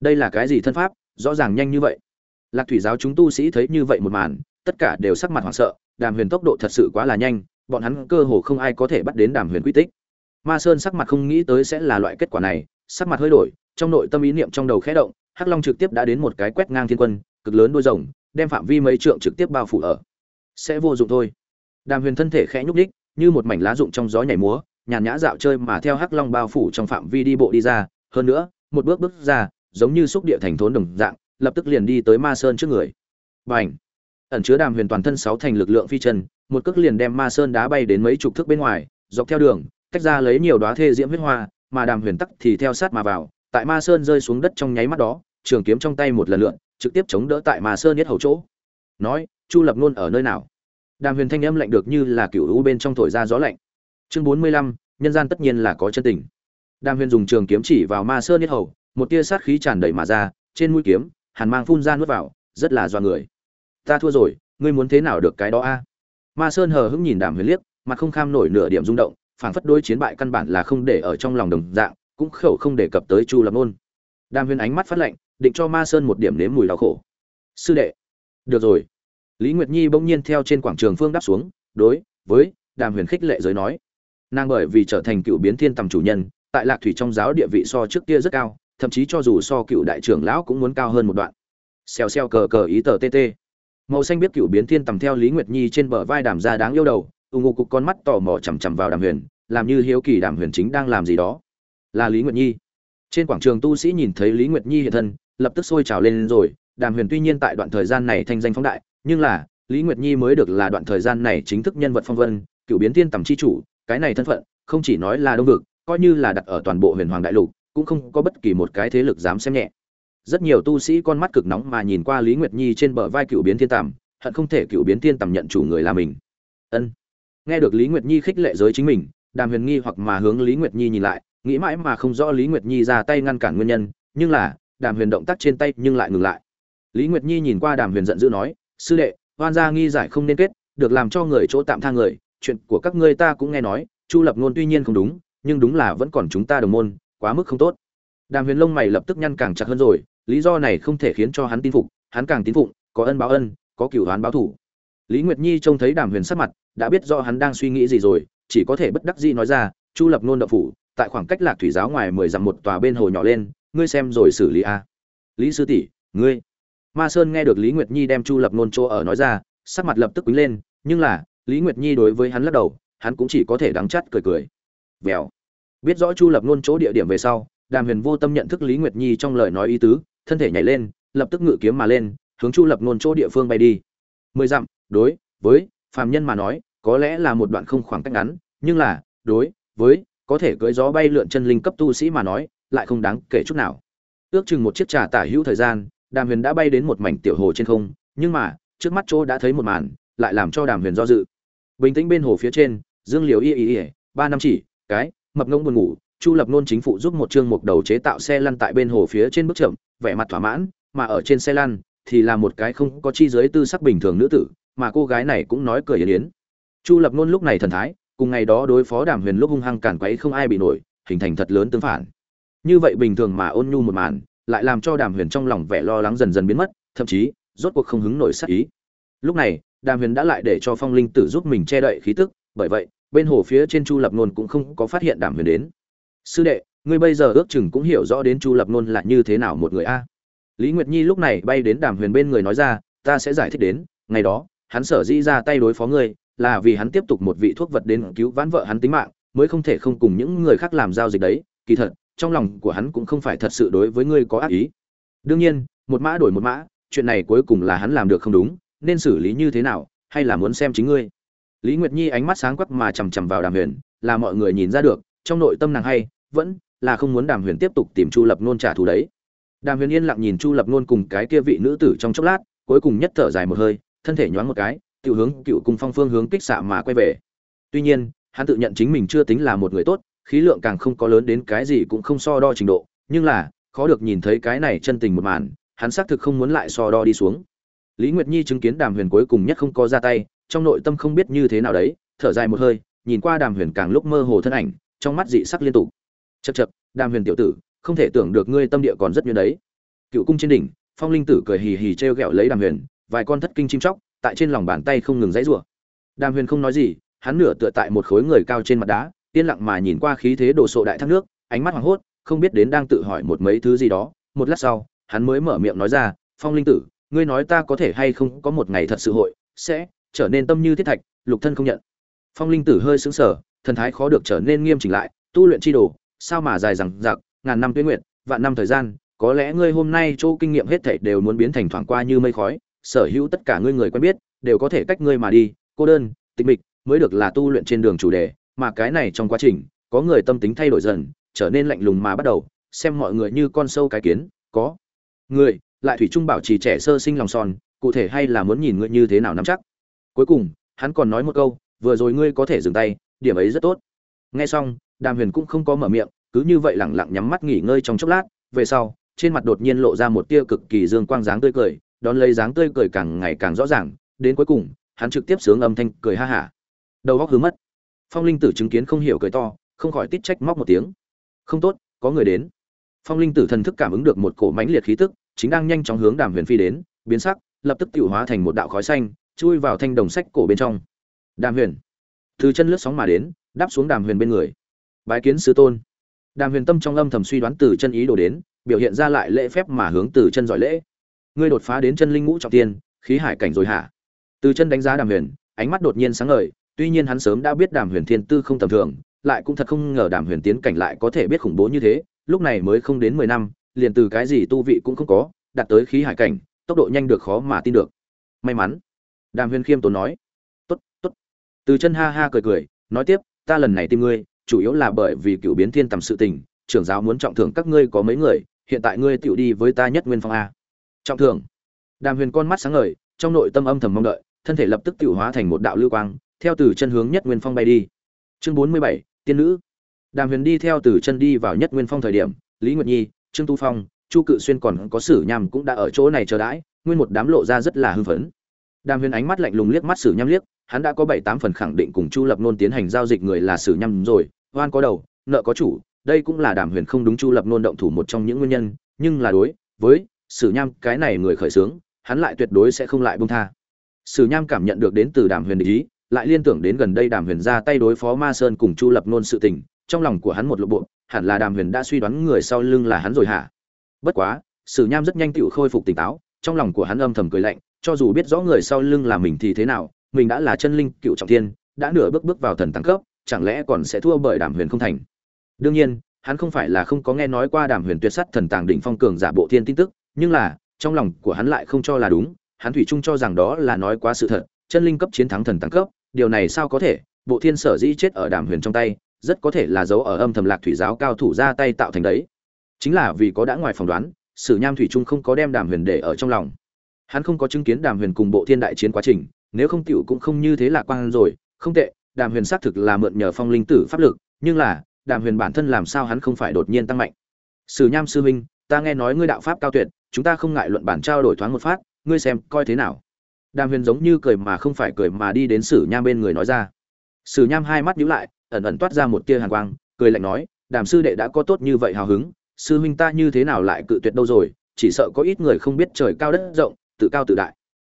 Đây là cái gì thân pháp? Rõ ràng nhanh như vậy lạc thủy giáo chúng tu sĩ thấy như vậy một màn, tất cả đều sắc mặt hoảng sợ, đàm huyền tốc độ thật sự quá là nhanh, bọn hắn cơ hồ không ai có thể bắt đến đàm huyền quy tích. Ma sơn sắc mặt không nghĩ tới sẽ là loại kết quả này, sắc mặt hơi đổi, trong nội tâm ý niệm trong đầu khẽ động, hắc long trực tiếp đã đến một cái quét ngang thiên quân, cực lớn đôi rồng, đem phạm vi mấy trượng trực tiếp bao phủ ở. Sẽ vô dụng thôi. Đàm huyền thân thể khẽ nhúc đích như một mảnh lá rụng trong gió nhảy múa, nhàn nhã dạo chơi mà theo hắc long bao phủ trong phạm vi đi bộ đi ra. Hơn nữa, một bước bước ra, giống như xúc địa thành thốn đồng dạng lập tức liền đi tới ma sơn trước người. Bành! Ẩn chứa đàm huyền toàn thân sáu thành lực lượng phi chân, một cước liền đem ma sơn đá bay đến mấy chục thước bên ngoài, dọc theo đường, tách ra lấy nhiều đóa thê diễm huyết hoa, mà đàm huyền tắc thì theo sát mà vào, tại ma sơn rơi xuống đất trong nháy mắt đó, trường kiếm trong tay một lần lượn, trực tiếp chống đỡ tại ma sơn nhất hầu chỗ. Nói, chu lập nôn ở nơi nào? Đàm huyền thanh âm lạnh được như là cựu u bên trong thổi ra gió lạnh. Chương bốn mươi lăm, nhân gian tất nhiên là có chân tình. Đàm huyền dùng trường kiếm chỉ vào ma sơn nhất hầu, một tia sát khí tràn đầy mà ra, trên mũi kiếm hàn mang phun ra nuốt vào, rất là do người. Ta thua rồi, ngươi muốn thế nào được cái đó a? Ma sơn hờ hững nhìn đàm huyền liếc mặt không kham nổi nửa điểm rung động, phảng phất đối chiến bại căn bản là không để ở trong lòng đồng dạng, cũng khẩu không đề cập tới chu lập nôn. Đàm huyền ánh mắt phát lạnh, định cho ma sơn một điểm nếm mùi đau khổ. Sư đệ. Được rồi. Lý nguyệt nhi bỗng nhiên theo trên quảng trường phương đáp xuống, đối với đàm huyền khích lệ giới nói. Nàng bởi vì trở thành cựu biến thiên tầm chủ nhân, tại lạc thủy trong giáo địa vị so trước kia rất cao thậm chí cho dù so cựu đại trưởng lão cũng muốn cao hơn một đoạn. Xèo xèo cờ cờ ý tờ tt màu xanh biết cựu biến thiên tầm theo lý nguyệt nhi trên bờ vai đàm ra đáng yêu đầu, ù ngụ cục con mắt tò mò chằm chằm vào đàm huyền, làm như hiếu kỳ đàm huyền chính đang làm gì đó. Là lý nguyệt nhi. Trên quảng trường tu sĩ nhìn thấy lý nguyệt nhi hiện thân, lập tức sôi trào lên rồi. Đàm huyền tuy nhiên tại đoạn thời gian này thanh danh phóng đại, nhưng là, lý nguyệt nhi mới được là đoạn thời gian này chính thức nhân vật phong vân, cựu biến thiên tầm chi chủ, cái này thân phận, không chỉ nói là đông vực, coi như là đặt ở toàn bộ huyền hoàng đại lục cũng không có bất kỳ một cái thế lực dám xem nhẹ. Rất nhiều tu sĩ con mắt cực nóng mà nhìn qua lý nguyệt nhi trên bờ vai cựu biến thiên tầm hận không thể cựu biến thiên tầm nhận chủ người là mình. Ân. Nghe được lý nguyệt nhi khích lệ giới chính mình, đàm huyền nghi hoặc mà hướng lý nguyệt nhi nhìn lại, nghĩ mãi mà không rõ lý nguyệt nhi ra tay ngăn cản nguyên nhân, nhưng là, đàm huyền động tác trên tay nhưng lại ngừng lại. Lý nguyệt nhi nhìn qua đàm huyền giận dữ nói, sư đệ, oan gia nghi giải không nên kết, được làm cho người chỗ tạm tha người, chuyện của các ngươi ta cũng nghe nói, chu lập ngôn tuy nhiên không đúng, nhưng đúng là vẫn còn chúng ta đồng môn quá mức không tốt. Đàm huyền lông mày lập tức nhăn càng chặt hơn rồi, lý do này không thể khiến cho hắn tin phục, hắn càng tín phụng, có ân báo ân, có cửu đoán báo thủ. Lý nguyệt nhi trông thấy đàm huyền sắc mặt, đã biết rõ hắn đang suy nghĩ gì rồi, chỉ có thể bất đắc dĩ nói ra, chu lập nôn đậu phủ, tại khoảng cách lạc thủy giáo ngoài mười dặm một tòa bên hồ nhỏ lên, ngươi xem rồi xử lý a. Lý sư tỷ, ngươi. Ma sơn nghe được lý nguyệt nhi đem chu lập nôn chỗ ở nói ra, sắc mặt lập tức quý lên, nhưng là, lý nguyệt nhi đối với hắn lắc đầu, hắn cũng chỉ có thể đắng chắt cười cười. Vèo biết rõ chu lập ngôn chỗ địa điểm về sau, đàm huyền vô tâm nhận thức lý nguyệt nhi trong lời nói ý tứ, thân thể nhảy lên, lập tức ngự kiếm mà lên, hướng chu lập ngôn chỗ địa phương bay đi. Mười dặm, đối với phàm nhân mà nói, có lẽ là một đoạn không khoảng cách ngắn, nhưng là, đối với có thể cưỡi gió bay lượn chân linh cấp tu sĩ mà nói, lại không đáng kể chút nào. Ước chừng một chiếc trà tả hữu thời gian, đàm huyền đã bay đến một mảnh tiểu hồ trên không, nhưng mà, trước mắt chỗ đã thấy một màn, lại làm cho đàm huyền do dự. Bình tĩnh bên hồ phía trên, dương liều y y y, ba năm chỉ, cái mập ngông buồn ngủ, chu lập nôn chính phủ giúp một chương mục đầu chế tạo xe lăn tại bên hồ phía trên bước chậm, vẻ mặt thỏa mãn, mà ở trên xe lăn thì là một cái không có chi giới tư sắc bình thường nữ tử, mà cô gái này cũng nói cười yến yến. Chu lập nôn lúc này thần thái, cùng ngày đó đối phó đàm huyền lúc hung hăng cản quấy không ai bị nổi, hình thành thật lớn tương phản. Như vậy bình thường mà ôn nhu một màn, lại làm cho đàm huyền trong lòng vẻ lo lắng dần dần biến mất, thậm chí, rốt cuộc không hứng nổi sắc ý. Lúc này, đàm huyền đã lại để cho phong linh tử giúp mình che đậy khí tức, bởi vậy bên hồ phía trên chu lập nôn cũng không có phát hiện đàm huyền đến. Sư đệ, ngươi bây giờ ước chừng cũng hiểu rõ đến chu lập nôn là như thế nào một người a. Lý nguyệt nhi lúc này bay đến đàm huyền bên người nói ra, ta sẽ giải thích đến, ngày đó, hắn sở dĩ ra tay đối phó ngươi, là vì hắn tiếp tục một vị thuốc vật đến cứu vãn vợ hắn tính mạng, mới không thể không cùng những người khác làm giao dịch đấy. Kỳ thật, trong lòng của hắn cũng không phải thật sự đối với ngươi có ác ý. Đương nhiên, một mã đổi một mã, chuyện này cuối cùng là hắn làm được không đúng, nên xử lý như thế nào, hay là muốn xem chính ngươi? Lý nguyệt nhi ánh mắt sáng quắc mà chằm chằm vào đàm huyền, là mọi người nhìn ra được, trong nội tâm nàng hay, vẫn là không muốn đàm huyền tiếp tục tìm chu lập nôn trả thù đấy. Đàm huyền yên lặng nhìn chu lập nôn cùng cái kia vị nữ tử trong chốc lát, cuối cùng nhất thở dài một hơi, thân thể nhoáng một cái tự hướng cựu cung phong phương hướng kích xạ mà quay về. Tuy nhiên, hắn tự nhận chính mình chưa tính là một người tốt, khí lượng càng không có lớn đến cái gì cũng không so đo trình độ, nhưng là, khó được nhìn thấy cái này chân tình một màn, hắn xác thực không muốn lại so đo đi xuống. Lý nguyệt nhi chứng kiến đàm huyền cuối cùng nhất không có ra tay trong nội tâm không biết như thế nào đấy, thở dài một hơi, nhìn qua đàm huyền càng lúc mơ hồ thân ảnh, trong mắt dị sắc liên tục. Chật chật đàm huyền tiểu tử, không thể tưởng được ngươi tâm địa còn rất như đấy. Cựu cung trên đỉnh, phong linh tử cười hì hì t r e o g ẹ o lấy đàm huyền, vài con thất kinh chim chóc, tại trên lòng bàn tay không ngừng dãy rủa. Đàm huyền không nói gì, hắn nửa tựa tại một khối người cao trên mặt đá, yên lặng mà nhìn qua khí thế đồ sộ đại thác nước, ánh mắt hoảng hốt, không biết đến đang tự hỏi một mấy thứ gì đó. Một lát sau, hắn mới mở miệng nói ra, phong linh tử, ngươi nói ta có thể hay không có một ngày thật sự hội, sẽ trở nên tâm như thiết thạch, lục thân không nhận. Phong linh tử hơi sững sờ, thần thái khó được trở nên nghiêm chỉnh lại, tu luyện chi đồ, sao mà dài rằng giặc ngàn năm tuyến nguyện, vạn năm thời gian, có lẽ ngươi hôm nay chỗ kinh nghiệm hết thảy đều muốn biến thành thoảng qua như mây khói, sở hữu tất cả ngươi người quen biết, đều có thể cách ngươi mà đi, cô đơn, tịch mịch, mới được là tu luyện trên đường chủ đề, mà cái này trong quá trình, có người tâm tính thay đổi dần, trở nên lạnh lùng mà bắt đầu, xem mọi người như con sâu cái kiến, có. Người, lại thủy trung bảo trì trẻ sơ sinh lòng son, cụ thể hay là muốn nhìn ngươi như thế nào nắm chắc? Cuối cùng, hắn còn nói một câu, vừa rồi ngươi có thể dừng tay, điểm ấy rất tốt. Nghe xong, đàm huyền cũng không có mở miệng, cứ như vậy lẳng lặng nhắm mắt nghỉ ngơi trong chốc lát, về sau, trên mặt đột nhiên lộ ra một tia cực kỳ dương quang dáng tươi cười, đón lấy dáng tươi cười càng ngày càng rõ ràng, đến cuối cùng, hắn trực tiếp sướng âm thanh cười ha hả. Đầu góc hứa mất. Phong linh tử chứng kiến không hiểu cười to, không khỏi tít trách móc một tiếng. Không tốt, có người đến. Phong linh tử thần thức cảm ứng được một cổ mãnh liệt khí tức, chính đang nhanh chóng hướng đàm huyền phi đến, biến sắc, lập tức tự hóa thành một đạo khói xanh chui vào thanh đồng sách cổ bên trong. Đàm huyền. Từ chân lướt sóng mà đến, đáp xuống đàm huyền bên người. Bái kiến sứ tôn. Đàm huyền tâm trong âm thầm suy đoán từ chân ý đồ đến, biểu hiện ra lại lễ phép mà hướng từ chân giỏi lễ. Ngươi đột phá đến chân linh ngũ trọng tiên, khí hải cảnh rồi hả? Từ chân đánh giá đàm huyền, ánh mắt đột nhiên sáng ngời, tuy nhiên hắn sớm đã biết đàm huyền thiên tư không tầm thường, lại cũng thật không ngờ đàm huyền tiến cảnh lại có thể biết khủng bố như thế, lúc này mới không đến mười năm, liền từ cái gì tu vị cũng không có, đạt tới khí hải cảnh, tốc độ nhanh được khó mà tin được. May mắn đàm huyền khiêm tốn nói. Tốt tốt. Từ chân ha ha cười cười, nói tiếp, ta lần này tìm ngươi, chủ yếu là bởi vì cựu biến thiên tầm sự tình, trưởng giáo muốn trọng thưởng các ngươi có mấy người, hiện tại ngươi tựu đi với ta nhất nguyên phong a. Trọng thưởng? Đàm huyền con mắt sáng ngời, trong nội tâm âm thầm mong đợi, thân thể lập tức tựu hóa thành một đạo lưu quang, theo từ chân hướng nhất nguyên phong bay đi. Chương bốn mươi bảy, tiên nữ. Đàm huyền đi theo từ chân đi vào nhất nguyên phong thời điểm, lý nguyệt nhi, trương tu phong, chu cự xuyên còn có sử nham cũng đã ở chỗ này chờ đãi, nguyên một đám lộ ra rất là hưng phấn đàm huyền ánh mắt lạnh lùng liếc mắt sử nham liếc, hắn đã có bảy tám phần khẳng định cùng chu lập nôn tiến hành giao dịch người là sử nham rồi, oan có đầu, nợ có chủ, đây cũng là đàm huyền không đúng chu lập nôn động thủ một trong những nguyên nhân, nhưng là đối với sử nham, cái này người khởi xướng, hắn lại tuyệt đối sẽ không lại buông tha. Sử nham cảm nhận được đến từ đàm huyền ý, lại liên tưởng đến gần đây đàm huyền ra tay đối phó ma sơn cùng chu lập nôn sự tình, trong lòng của hắn một lộ bộ hẳn là đàm huyền đã suy đoán người sau lưng là hắn rồi hả? Bất quá, sử nham rất nhanh tựu khôi phục tỉnh táo trong lòng của hắn âm thầm cười lạnh, cho dù biết rõ người sau lưng là mình thì thế nào, mình đã là chân linh cựu trọng thiên, đã nửa bước bước vào thần tăng cấp, chẳng lẽ còn sẽ thua bởi đàm huyền không thành? Đương nhiên, hắn không phải là không có nghe nói qua đàm huyền tuyệt sắt thần tàng đỉnh phong cường giả bộ thiên tin tức, nhưng là, trong lòng của hắn lại không cho là đúng, hắn thủy chung cho rằng đó là nói quá sự thật, chân linh cấp chiến thắng thần tăng cấp, điều này sao có thể? Bộ thiên sở dĩ chết ở đàm huyền trong tay, rất có thể là dấu ở âm thầm lạc thủy giáo cao thủ ra tay tạo thành đấy. Chính là vì có đã ngoài phỏng đoán sử nham thủy trung không có đem đàm huyền để ở trong lòng. Hắn không có chứng kiến đàm huyền cùng bộ thiên đại chiến quá trình, nếu không tiểu cũng không như thế lạc quan rồi. Không tệ, đàm huyền xác thực là mượn nhờ phong linh tử pháp lực, nhưng là, đàm huyền bản thân làm sao hắn không phải đột nhiên tăng mạnh. Sử nham sư huynh, ta nghe nói ngươi đạo pháp cao tuyệt, chúng ta không ngại luận bản trao đổi thoáng một phát, ngươi xem coi thế nào. Đàm huyền giống như cười mà không phải cười mà đi đến sử nham bên người nói ra. Sử nham hai mắt nhíu lại, ẩn ẩn toát ra một tia hàn quang, cười lạnh nói, đàm sư đệ đã có tốt như vậy hào hứng sư huynh ta như thế nào lại cự tuyệt đâu rồi, chỉ sợ có ít người không biết trời cao đất rộng, tự cao tự đại.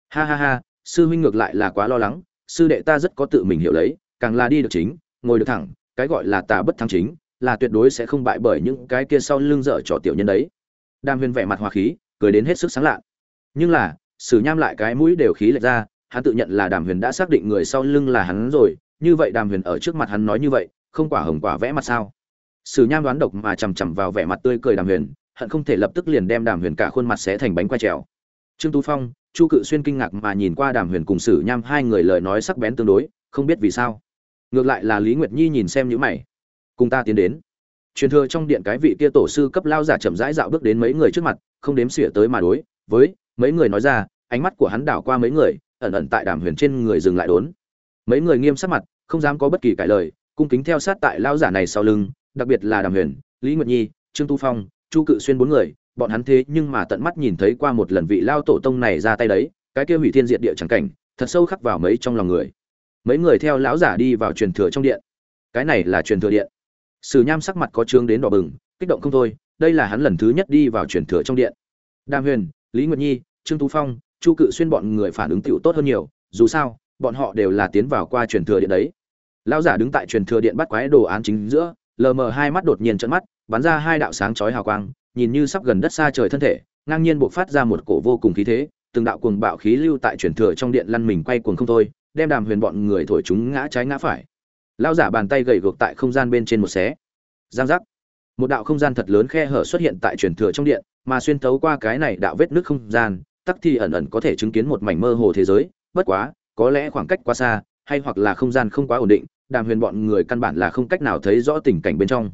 Ha ha ha, sư huynh ngược lại là quá lo lắng, sư đệ ta rất có tự mình hiểu lấy, càng là đi được chính, ngồi được thẳng, cái gọi là tà bất thắng chính, là tuyệt đối sẽ không bại bởi những cái kia sau lưng dở trò tiểu nhân đấy. Đam huyên vẻ mặt hòa khí, cười đến hết sức sáng lạ nhưng là, sử nham lại cái mũi đều khí lệch ra, hắn tự nhận là đàm huyền đã xác định người sau lưng là hắn rồi, như vậy đàm huyền ở trước mặt hắn nói như vậy, không quả hồng quả vẽ mặt sao? Sử nham đoán độc mà chằm chằm vào vẻ mặt tươi cười đàm huyền, hận không thể lập tức liền đem đàm huyền cả khuôn mặt xé thành bánh quay trèo. Trương tú phong, chu cự xuyên kinh ngạc mà nhìn qua đàm huyền cùng sử nham hai người lời nói sắc bén tương đối, không biết vì sao. Ngược lại là lý nguyệt nhi nhìn xem những mày. Cùng ta tiến đến. Truyền thừa trong điện cái vị kia tổ sư cấp lao giả chậm rãi dạo bước đến mấy người trước mặt, không đếm xỉa tới mà đối, với mấy người nói ra, ánh mắt của hắn đảo qua mấy người, ẩn ẩn tại đàm huyền trên người dừng lại đốn. Mấy người nghiêm sắc mặt, không dám có bất kỳ cãi lời, cung kính theo sát tại lao giả này sau lưng đặc biệt là đàm huyền, lý nguyệt nhi, trương tu phong, chu cự xuyên bốn người, bọn hắn thế nhưng mà tận mắt nhìn thấy qua một lần vị lao tổ tông này ra tay đấy, cái kia hủy thiên diệt địa chẳng cảnh, thật sâu khắc vào mấy trong lòng người. Mấy người theo lão giả đi vào truyền thừa trong điện. Cái này là truyền thừa điện. Sử nham sắc mặt có trương đến đỏ bừng, kích động không thôi, đây là hắn lần thứ nhất đi vào truyền thừa trong điện. Đàm huyền, lý nguyệt nhi, trương Tu phong, chu cự xuyên bọn người phản ứng tiểu tốt hơn nhiều, dù sao, bọn họ đều là tiến vào qua truyền thừa điện đấy. Lão giả đứng tại truyền thừa điện bắt quái đồ án chính giữa lờ mờ hai mắt đột nhiên trận mắt, bắn ra hai đạo sáng chói hào quang, nhìn như sắp gần đất xa trời thân thể, ngang nhiên buộc phát ra một cổ vô cùng khí thế, từng đạo cuồng bạo khí lưu tại truyền thừa trong điện lăn mình quay cuồng không thôi, đem đàm huyền bọn người thổi chúng ngã trái ngã phải. Lão giả bàn tay gậy gộc tại không gian bên trên một xé. Giang giác. Một đạo không gian thật lớn khe hở xuất hiện tại truyền thừa trong điện, mà xuyên thấu qua cái này đạo vết nước không gian, tắc thì ẩn ẩn có thể chứng kiến một mảnh mơ hồ thế giới, bất quá, có lẽ khoảng cách quá xa, hay hoặc là không gian không quá ổn định đàm huyền bọn người căn bản là không cách nào thấy rõ tình cảnh bên trong.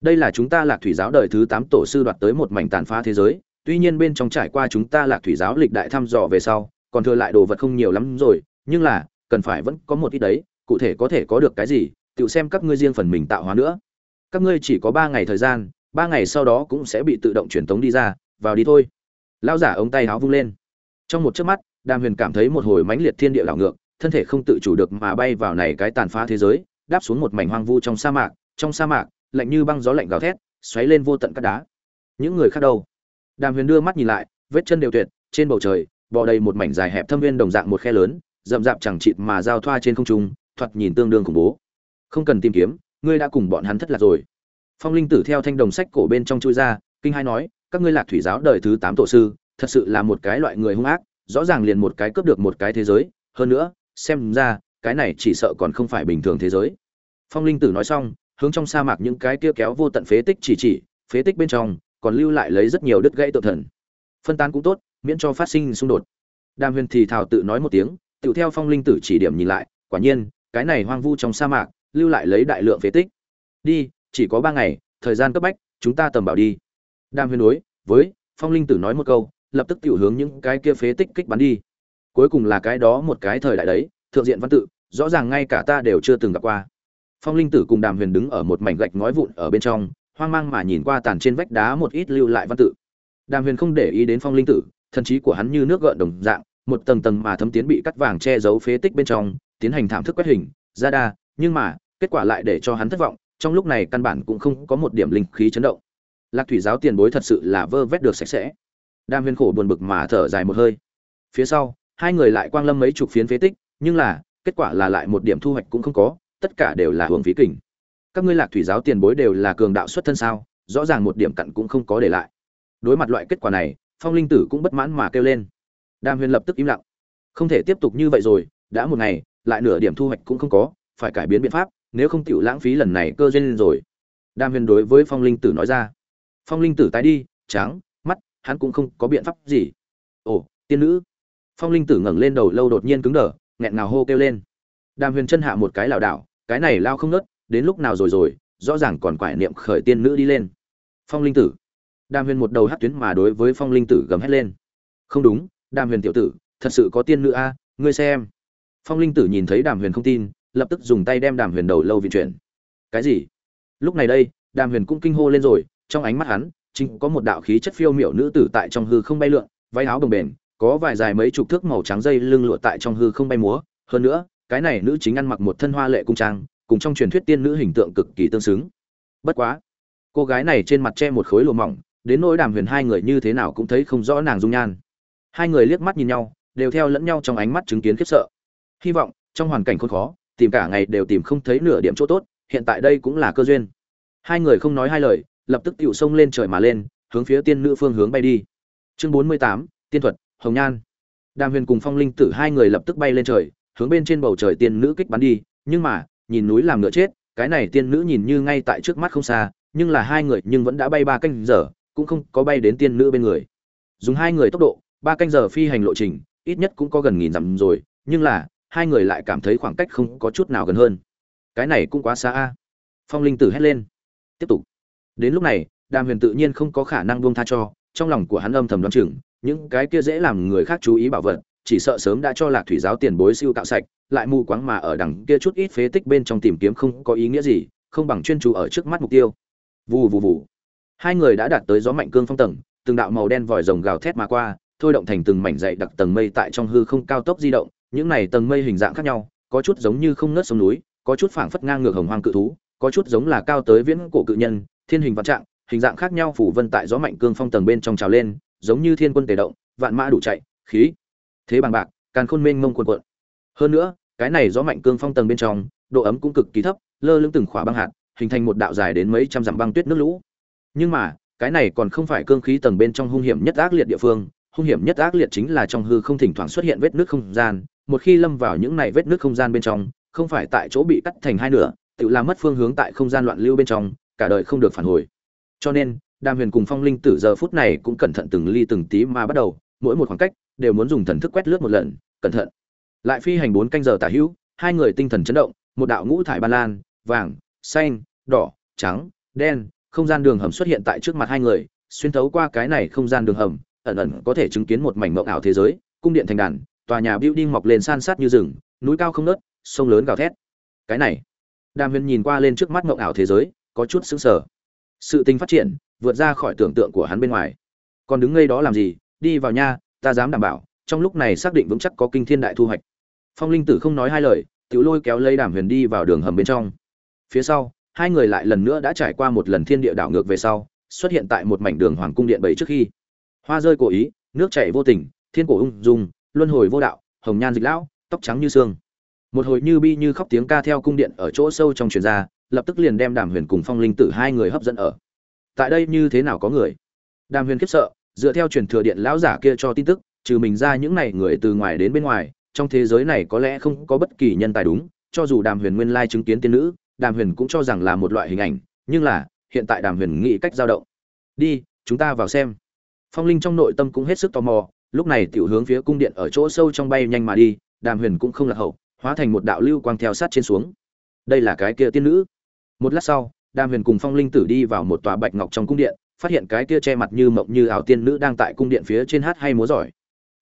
Đây là chúng ta lạc thủy giáo đời thứ tám tổ sư đoạt tới một mảnh tàn phá thế giới, tuy nhiên bên trong trải qua chúng ta lạc thủy giáo lịch đại thăm dò về sau, còn thừa lại đồ vật không nhiều lắm rồi, nhưng là, cần phải vẫn có một ít đấy, cụ thể có thể có được cái gì, tự xem các ngươi riêng phần mình tạo hóa nữa. Các ngươi chỉ có ba ngày thời gian, ba ngày sau đó cũng sẽ bị tự động truyền tống đi ra, vào đi thôi. Lao giả ống tay áo vung lên. Trong một chớp mắt, đàm huyền cảm thấy một hồi mãnh liệt thiên địa đảo ngược thân thể không tự chủ được mà bay vào này cái tàn phá thế giới, đáp xuống một mảnh hoang vu trong sa mạc, trong sa mạc, lạnh như băng gió lạnh gào thét, xoáy lên vô tận các đá. Những người khác đâu? Đàm huyền đưa mắt nhìn lại, vết chân đều tuyệt, trên bầu trời, bò đầy một mảnh dài hẹp thâm viên đồng dạng một khe lớn, rậm rạp chẳng chịt mà giao thoa trên không trung, thoạt nhìn tương đương khủng bố. Không cần tìm kiếm, ngươi đã cùng bọn hắn thất lạc rồi. Phong linh tử theo thanh đồng sách cổ bên trong chui ra, kinh hai nói, các ngươi lạc thủy giáo đời thứ tám tổ sư, thật sự là một cái loại người hung ác, rõ ràng liền một cái cướp được một cái thế giới, hơn nữa xem ra, cái này chỉ sợ còn không phải bình thường thế giới. Phong linh tử nói xong, hướng trong sa mạc những cái kia kéo vô tận phế tích chỉ chỉ, phế tích bên trong, còn lưu lại lấy rất nhiều đứt gãy tự thần. Phân tán cũng tốt, miễn cho phát sinh xung đột. Đàm huyền thì thào tự nói một tiếng, tự theo phong linh tử chỉ điểm nhìn lại, quả nhiên, cái này hoang vu trong sa mạc, lưu lại lấy đại lượng phế tích. Đi, chỉ có ba ngày, thời gian cấp bách, chúng ta tầm bảo đi. Đàm huyền đối, với, phong linh tử nói một câu, lập tức tự hướng những cái kia phế tích kích bắn đi cuối cùng là cái đó một cái thời đại đấy, thượng diện văn tự, rõ ràng ngay cả ta đều chưa từng gặp qua. Phong linh tử cùng đàm huyền đứng ở một mảnh gạch ngói vụn ở bên trong, hoang mang mà nhìn qua tàn trên vách đá một ít lưu lại văn tự. Đàm huyền không để ý đến phong linh tử, thần trí của hắn như nước gợn đồng dạng, một tầng tầng mà thấm tiến bị cắt vàng che giấu phế tích bên trong, tiến hành thảm thức quét hình, ra đa, nhưng mà, kết quả lại để cho hắn thất vọng, trong lúc này căn bản cũng không có một điểm linh khí chấn động. Lạc thủy giáo tiền bối thật sự là vơ vét được sạch sẽ. Đam huyền khổ buồn bực mà thở dài một hơi. Phía sau hai người lại quang lâm mấy chục phiến phế tích, nhưng là, kết quả là lại một điểm thu hoạch cũng không có, tất cả đều là hưởng phí kình các ngươi lạc thủy giáo tiền bối đều là cường đạo xuất thân sao, rõ ràng một điểm cặn cũng không có để lại. Đối mặt loại kết quả này, phong linh tử cũng bất mãn mà kêu lên. Đàm huyền lập tức im lặng. Không thể tiếp tục như vậy rồi, đã một ngày, lại nửa điểm thu hoạch cũng không có, phải cải biến biện pháp, nếu không tiểu lãng phí lần này cơ duyên rồi. Đàm huyền đối với phong linh tử nói ra. Phong linh tử tái đi tráng mắt, hắn cũng không có biện pháp gì. Ồ, tiên nữ phong linh tử ngẩng lên đầu lâu đột nhiên cứng đờ, nghẹn ngào hô kêu lên. Đàm huyền chân hạ một cái lảo đảo, cái này lao không nớt, đến lúc nào rồi rồi, rõ ràng còn quải niệm khởi tiên nữ đi lên. Phong linh tử. Đàm huyền một đầu hát tuyến mà đối với phong linh tử gầm hét lên. Không đúng, đàm huyền tiểu tử, thật sự có tiên nữ a, ngươi xem. Phong linh tử nhìn thấy đàm huyền không tin, lập tức dùng tay đem đàm huyền đầu lâu viện chuyển. Cái gì? Lúc này đây, đàm huyền cũng kinh hô lên rồi, trong ánh mắt hắn, chính có một đạo khí chất phiêu miểu nữ tử tại trong hư không bay lượn, váy áo đồng bền có vài dài mấy chục thước màu trắng dây lưng lụa tại trong hư không bay múa. Hơn nữa, cái này nữ chính ăn mặc một thân hoa lệ cung trang, cùng trong truyền thuyết tiên nữ hình tượng cực kỳ tương xứng. Bất quá, cô gái này trên mặt che một khối lụa mỏng, đến nỗi đàm huyền hai người như thế nào cũng thấy không rõ nàng dung nhan. Hai người liếc mắt nhìn nhau, đều theo lẫn nhau trong ánh mắt chứng kiến khiếp sợ. Hy vọng, trong hoàn cảnh khốn khó, tìm cả ngày đều tìm không thấy nửa điểm chỗ tốt, hiện tại đây cũng là cơ duyên. Hai người không nói hai lời, lập tức tựu xông lên trời mà lên, hướng phía tiên nữ phương hướng bay đi. Chương bốn mươi tám, tiên thuật hồng nhan. Đàm huyền cùng phong linh tử hai người lập tức bay lên trời, hướng bên trên bầu trời tiên nữ kích bắn đi, nhưng mà, nhìn núi làm ngựa chết, cái này tiên nữ nhìn như ngay tại trước mắt không xa, nhưng là hai người nhưng vẫn đã bay ba canh giờ, cũng không có bay đến tiên nữ bên người. Dùng hai người tốc độ, ba canh giờ phi hành lộ trình, ít nhất cũng có gần nghìn dặm rồi, nhưng là, hai người lại cảm thấy khoảng cách không có chút nào gần hơn. Cái này cũng quá xa a. Phong linh tử hét lên. Tiếp tục. Đến lúc này, đàm huyền tự nhiên không có khả năng buông tha cho, trong lòng của hắn âm thầm đoán chừng những cái kia dễ làm người khác chú ý bảo vật, chỉ sợ sớm đã cho lạc thủy giáo tiền bối siêu tạo sạch, lại mù quáng mà ở đằng kia chút ít phế tích bên trong tìm kiếm không có ý nghĩa gì, không bằng chuyên chú ở trước mắt mục tiêu. Vù vù vù. Hai người đã đạt tới gió mạnh cương phong tầng, từng đạo màu đen vòi rồng gào thét mà qua, thôi động thành từng mảnh dày đặc tầng mây tại trong hư không cao tốc di động, những này tầng mây hình dạng khác nhau, có chút giống như không ngớt sông núi, có chút phảng phất ngang ngược hồng hoang cự thú, có chút giống là cao tới viễn cổ cự nhân, thiên hình vạn trạng, hình dạng khác nhau phủ vân tại gió mạnh cương phong tầng bên trong trào lên giống như thiên quân tề động, vạn mã đủ chạy, khí, thế bằng bạc, càn khôn mênh mông cuồn cuộn. Hơn nữa, cái này gió mạnh cương phong tầng bên trong, độ ấm cũng cực kỳ thấp, lơ lưng từng khỏa băng hạt, hình thành một đạo dài đến mấy trăm dặm băng tuyết nước lũ. Nhưng mà, cái này còn không phải cương khí tầng bên trong hung hiểm nhất ác liệt địa phương, hung hiểm nhất ác liệt chính là trong hư không thỉnh thoảng xuất hiện vết nước không gian, một khi lâm vào những này vết nước không gian bên trong, không phải tại chỗ bị cắt thành hai nửa, tự làm mất phương hướng tại không gian loạn lưu bên trong, cả đời không được phản hồi. Cho nên đàm huyền cùng phong linh tử giờ phút này cũng cẩn thận từng ly từng tí mà bắt đầu, mỗi một khoảng cách đều muốn dùng thần thức quét lướt một lần, cẩn thận. Lại phi hành bốn canh giờ tả hữu, hai người tinh thần chấn động, một đạo ngũ thải ban lan, vàng, xanh, đỏ, trắng, đen, không gian đường hầm xuất hiện tại trước mặt hai người, xuyên thấu qua cái này không gian đường hầm, ẩn ẩn có thể chứng kiến một mảnh mộng ảo thế giới, cung điện thành đàn, tòa nhà building mọc lên san sát như rừng, núi cao không nớt, sông lớn gào thét. Cái này, đàm huyền nhìn qua lên trước mắt mộng ảo thế giới, có chút sững sờ. Sự tình phát triển vượt ra khỏi tưởng tượng của hắn bên ngoài. Còn đứng ngây đó làm gì? Đi vào nha, ta dám đảm bảo, trong lúc này xác định vững chắc có kinh thiên đại thu hoạch. Phong linh tử không nói hai lời, tiểu lôi kéo lấy đàm huyền đi vào đường hầm bên trong. Phía sau, hai người lại lần nữa đã trải qua một lần thiên địa đảo ngược về sau, xuất hiện tại một mảnh đường hoàng cung điện bảy trước khi. Hoa rơi cổ ý, nước chảy vô tình, thiên cổ ung dung, luân hồi vô đạo, hồng nhan dịch lão, tóc trắng như xương. Một hồi như bi như khóc tiếng ca theo cung điện ở chỗ sâu trong truyền ra, lập tức liền đem đàm huyền cùng phong linh tử hai người hấp dẫn ở tại đây như thế nào có người? Đàm huyền khiếp sợ, dựa theo truyền thừa điện lão giả kia cho tin tức, trừ mình ra những này người từ ngoài đến bên ngoài, trong thế giới này có lẽ không có bất kỳ nhân tài đúng, cho dù đàm huyền nguyên lai chứng kiến tiên nữ, đàm huyền cũng cho rằng là một loại hình ảnh, nhưng là, hiện tại đàm huyền nghĩ cách giao động. Đi, chúng ta vào xem. Phong linh trong nội tâm cũng hết sức tò mò, lúc này tiểu hướng phía cung điện ở chỗ sâu trong bay nhanh mà đi, đàm huyền cũng không lạc hậu, hóa thành một đạo lưu quang theo sát trên xuống. Đây là cái kia tiên nữ. Một lát sau đàm huyền cùng phong linh tử đi vào một tòa bạch ngọc trong cung điện, phát hiện cái kia che mặt như mộng như ảo tiên nữ đang tại cung điện phía trên hát hay múa giỏi.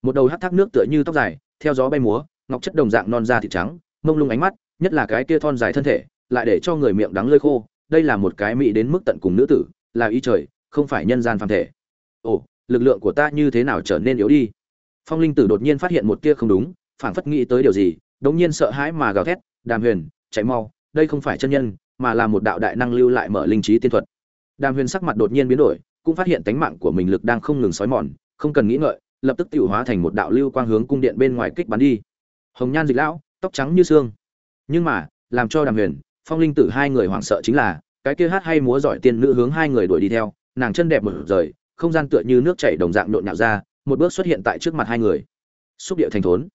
Một đầu hát thác nước tựa như tóc dài, theo gió bay múa, ngọc chất đồng dạng non da thịt trắng, mông lung ánh mắt, nhất là cái kia thon dài thân thể, lại để cho người miệng đắng lơi khô. Đây là một cái mỹ đến mức tận cùng nữ tử, là ý trời, không phải nhân gian phàm thể. Ồ, lực lượng của ta như thế nào trở nên yếu đi? Phong linh tử đột nhiên phát hiện một tia không đúng, phảng phất nghĩ tới điều gì, đống nhiên sợ hãi mà gào thét, đàm huyền, chạy mau, đây không phải chân nhân mà là một đạo đại năng lưu lại mở linh trí tiên thuật. Đàm huyền sắc mặt đột nhiên biến đổi, cũng phát hiện tánh mạng của mình lực đang không ngừng xói mòn, không cần nghĩ ngợi, lập tức tiêu hóa thành một đạo lưu quang hướng cung điện bên ngoài kích bắn đi. Hồng nhan dịch lão, tóc trắng như xương. Nhưng mà, làm cho đàm huyền, phong linh tử hai người hoảng sợ chính là, cái kia hát hay múa giỏi tiên nữ hướng hai người đuổi đi theo, nàng chân đẹp mở rời, không gian tựa như nước chảy đồng dạng nhộn nhạo ra, một bước xuất hiện tại trước mặt hai người. Xúc địa thành thốn.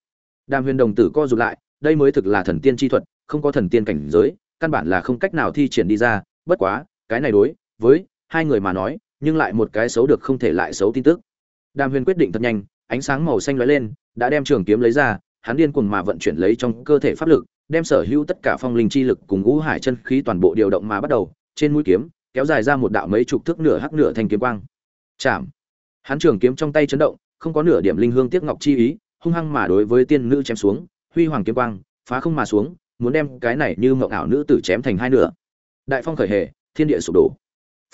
Đàm huyền đồng tử co rụt lại, đây mới thực là thần tiên chi thuật, không có thần tiên cảnh giới căn bản là không cách nào thi triển đi ra, bất quá, cái này đối với hai người mà nói, nhưng lại một cái xấu được không thể lại xấu tin tức. Đàm huyền quyết định thật nhanh, ánh sáng màu xanh lóe lên, đã đem trường kiếm lấy ra, hắn điên cuồng mà vận chuyển lấy trong cơ thể pháp lực, đem sở hữu tất cả phong linh chi lực cùng ngũ hải chân khí toàn bộ điều động mà bắt đầu, trên mũi kiếm, kéo dài ra một đạo mấy chục thước nửa hắc nửa thanh kiếm quang. Chạm! Hắn trường kiếm trong tay chấn động, không có nửa điểm linh hương tiếc ngọc chi ý, hung hăng mà đối với tiên nữ chém xuống, huy hoàng kiếm quang, phá không mà xuống muốn đem cái này như mộng ảo nữ tử chém thành hai nửa. Đại phong khởi hệ thiên địa sụp đổ.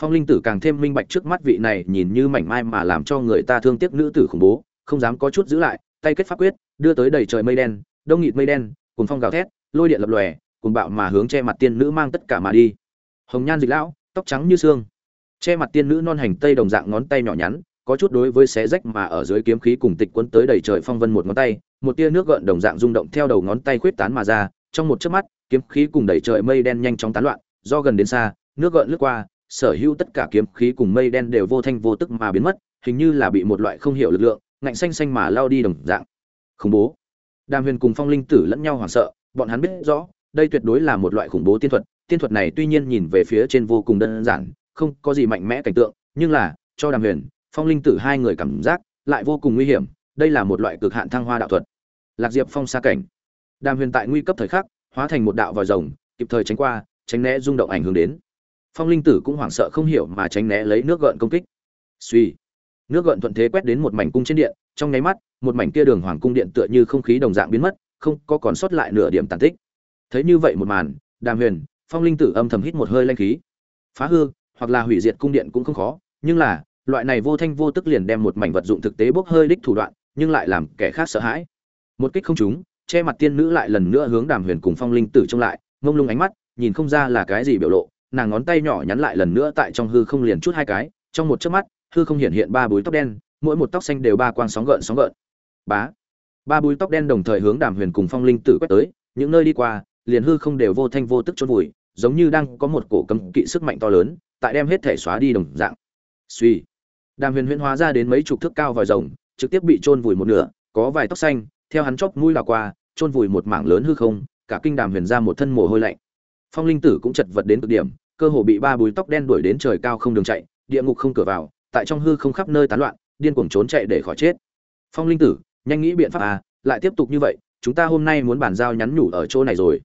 Phong linh tử càng thêm minh bạch trước mắt vị này, nhìn như mảnh mai mà làm cho người ta thương tiếc nữ tử khủng bố, không dám có chút giữ lại, tay kết pháp quyết, đưa tới đầy trời mây đen, đông nghịt mây đen cùng phong gào thét, lôi điện lập lòe cùng bạo mà hướng che mặt tiên nữ mang tất cả mà đi. Hồng nhan dịch lão, tóc trắng như xương. Che mặt tiên nữ non hành tây đồng dạng ngón tay nhỏ nhắn, có chút đối với xé rách mà ở dưới kiếm khí cùng tịch quấn tới đầy trời phong vân một ngón tay, một tia nước gợn đồng dạng rung động theo đầu ngón tay khuyết tán mà ra trong một chớp mắt, kiếm khí cùng đầy trời mây đen nhanh chóng tán loạn, do gần đến xa, nước gợn lướt qua, sở hữu tất cả kiếm khí cùng mây đen đều vô thanh vô tức mà biến mất, hình như là bị một loại không hiểu lực lượng, ngạnh xanh xanh mà lao đi đồng dạng. Khủng bố. Đàm huyền cùng phong linh tử lẫn nhau hoảng sợ, bọn hắn biết rõ, đây tuyệt đối là một loại khủng bố tiên thuật tiên thuật này tuy nhiên nhìn về phía trên vô cùng đơn giản, không có gì mạnh mẽ cảnh tượng, nhưng là, cho đàm huyền, phong linh tử hai người cảm giác lại vô cùng nguy hiểm, đây là một loại cực hạn thăng hoa đạo thuật. Lạc diệp phong xa cảnh đàm huyền tại nguy cấp thời khắc, hóa thành một đạo vòi rồng, kịp thời tránh qua, tránh né rung động ảnh hưởng đến. Phong linh tử cũng hoảng sợ không hiểu mà tránh né lấy nước gợn công kích. Suy nước gợn thuận thế quét đến một mảnh cung trên điện, trong nháy mắt, một mảnh kia đường hoàng cung điện tựa như không khí đồng dạng biến mất, không có còn sót lại nửa điểm tàn tích. Thấy như vậy một màn, đàm huyền, phong linh tử âm thầm hít một hơi lanh khí. Phá hư, hoặc là hủy diệt cung điện cũng không khó, nhưng là, loại này vô thanh vô tức liền đem một mảnh vật dụng thực tế bốc hơi đích thủ đoạn, nhưng lại làm kẻ khác sợ hãi. Một kích không trúng che mặt tiên nữ lại lần nữa hướng đàm huyền cùng phong linh tử trông lại, ngông lung ánh mắt, nhìn không ra là cái gì biểu lộ, nàng ngón tay nhỏ nhắn lại lần nữa tại trong hư không liền chút hai cái, trong một chớp mắt, hư không hiện hiện ba búi tóc đen, mỗi một tóc xanh đều ba quang sóng gợn sóng gợn. Bá! Ba búi tóc đen đồng thời hướng đàm huyền cùng phong linh tử quét tới, những nơi đi qua, liền hư không đều vô thanh vô tức chôn vùi, giống như đang có một cổ cấm kỵ sức mạnh to lớn, tại đem hết thể xóa đi đồng dạng. Suy đàm huyền huyễn hóa ra đến mấy chục thước cao vòi rồng, trực tiếp bị chôn vùi một nửa, có vài tóc xanh theo hắn chóp mũi là qua, chôn vùi một mảng lớn hư không, cả kinh đàm huyền ra một thân mồ hôi lạnh. Phong linh tử cũng chật vật đến cực điểm, cơ hồ bị ba búi tóc đen đuổi đến trời cao không đường chạy, địa ngục không cửa vào, tại trong hư không khắp nơi tán loạn, điên cuồng trốn chạy để khỏi chết. Phong linh tử, nhanh nghĩ biện pháp à lại tiếp tục như vậy, chúng ta hôm nay muốn bàn giao nhắn nhủ ở chỗ này rồi.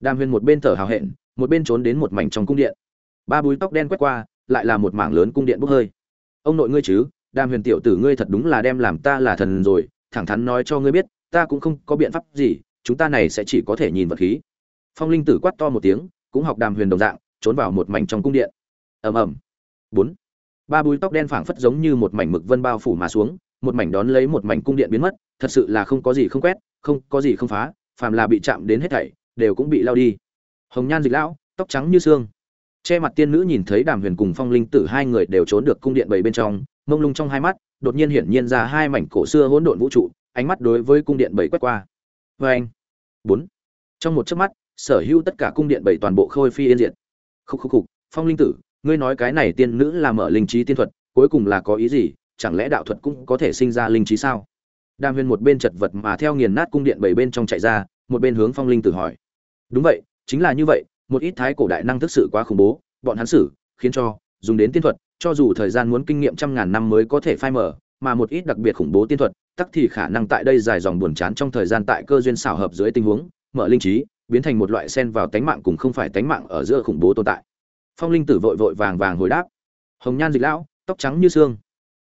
Đàm huyền một bên thở hào hẹn, một bên trốn đến một mảnh trong cung điện. Ba búi tóc đen quét qua, lại là một mảng lớn cung điện bốc hơi. Ông nội ngươi chứ, đàm huyền tiểu tử ngươi thật đúng là đem làm ta là thần rồi, thẳng thắn nói cho ngươi biết ta cũng không có biện pháp gì, chúng ta này sẽ chỉ có thể nhìn vật khí. Phong linh tử quát to một tiếng, cũng học đàm huyền đồng dạng, trốn vào một mảnh trong cung điện. Ầm ầm. Bốn. Ba búi tóc đen phảng phất giống như một mảnh mực vân bao phủ mà xuống, một mảnh đón lấy một mảnh cung điện biến mất, thật sự là không có gì không quét, không có gì không phá, phàm là bị chạm đến hết thảy, đều cũng bị lao đi. Hồng nhan dịch lão, tóc trắng như xương. Che mặt tiên nữ nhìn thấy đàm huyền cùng phong linh tử hai người đều trốn được cung điện bảy bên trong, mông lung trong hai mắt, đột nhiên hiển nhiên ra hai mảnh cổ xưa hỗn độn vũ trụ ánh mắt đối với cung điện bảy quét qua. Vê anh. Bốn. Trong một chớp mắt, sở hữu tất cả cung điện bảy toàn bộ khôi phi yên diệt. Khúc khúc khục phong linh tử, ngươi nói cái này tiên nữ là mở linh trí tiên thuật, cuối cùng là có ý gì? Chẳng lẽ đạo thuật cũng có thể sinh ra linh trí sao? Đàm huyền một bên chật vật mà theo nghiền nát cung điện bảy bên trong chạy ra, một bên hướng phong linh tử hỏi. Đúng vậy, chính là như vậy, một ít thái cổ đại năng thực sự quá khủng bố, bọn hắn xử, khiến cho, dùng đến tiên thuật, cho dù thời gian muốn kinh nghiệm trăm ngàn năm mới có thể phai mở mà một ít đặc biệt khủng bố tiên thuật tắc thì khả năng tại đây dài dòng buồn chán trong thời gian tại cơ duyên xảo hợp dưới tình huống, mở linh trí, biến thành một loại sen vào tánh mạng cùng không phải tánh mạng ở giữa khủng bố tồn tại. Phong linh tử vội vội vàng vàng hồi đáp. Hồng nhan dịch lão, tóc trắng như xương.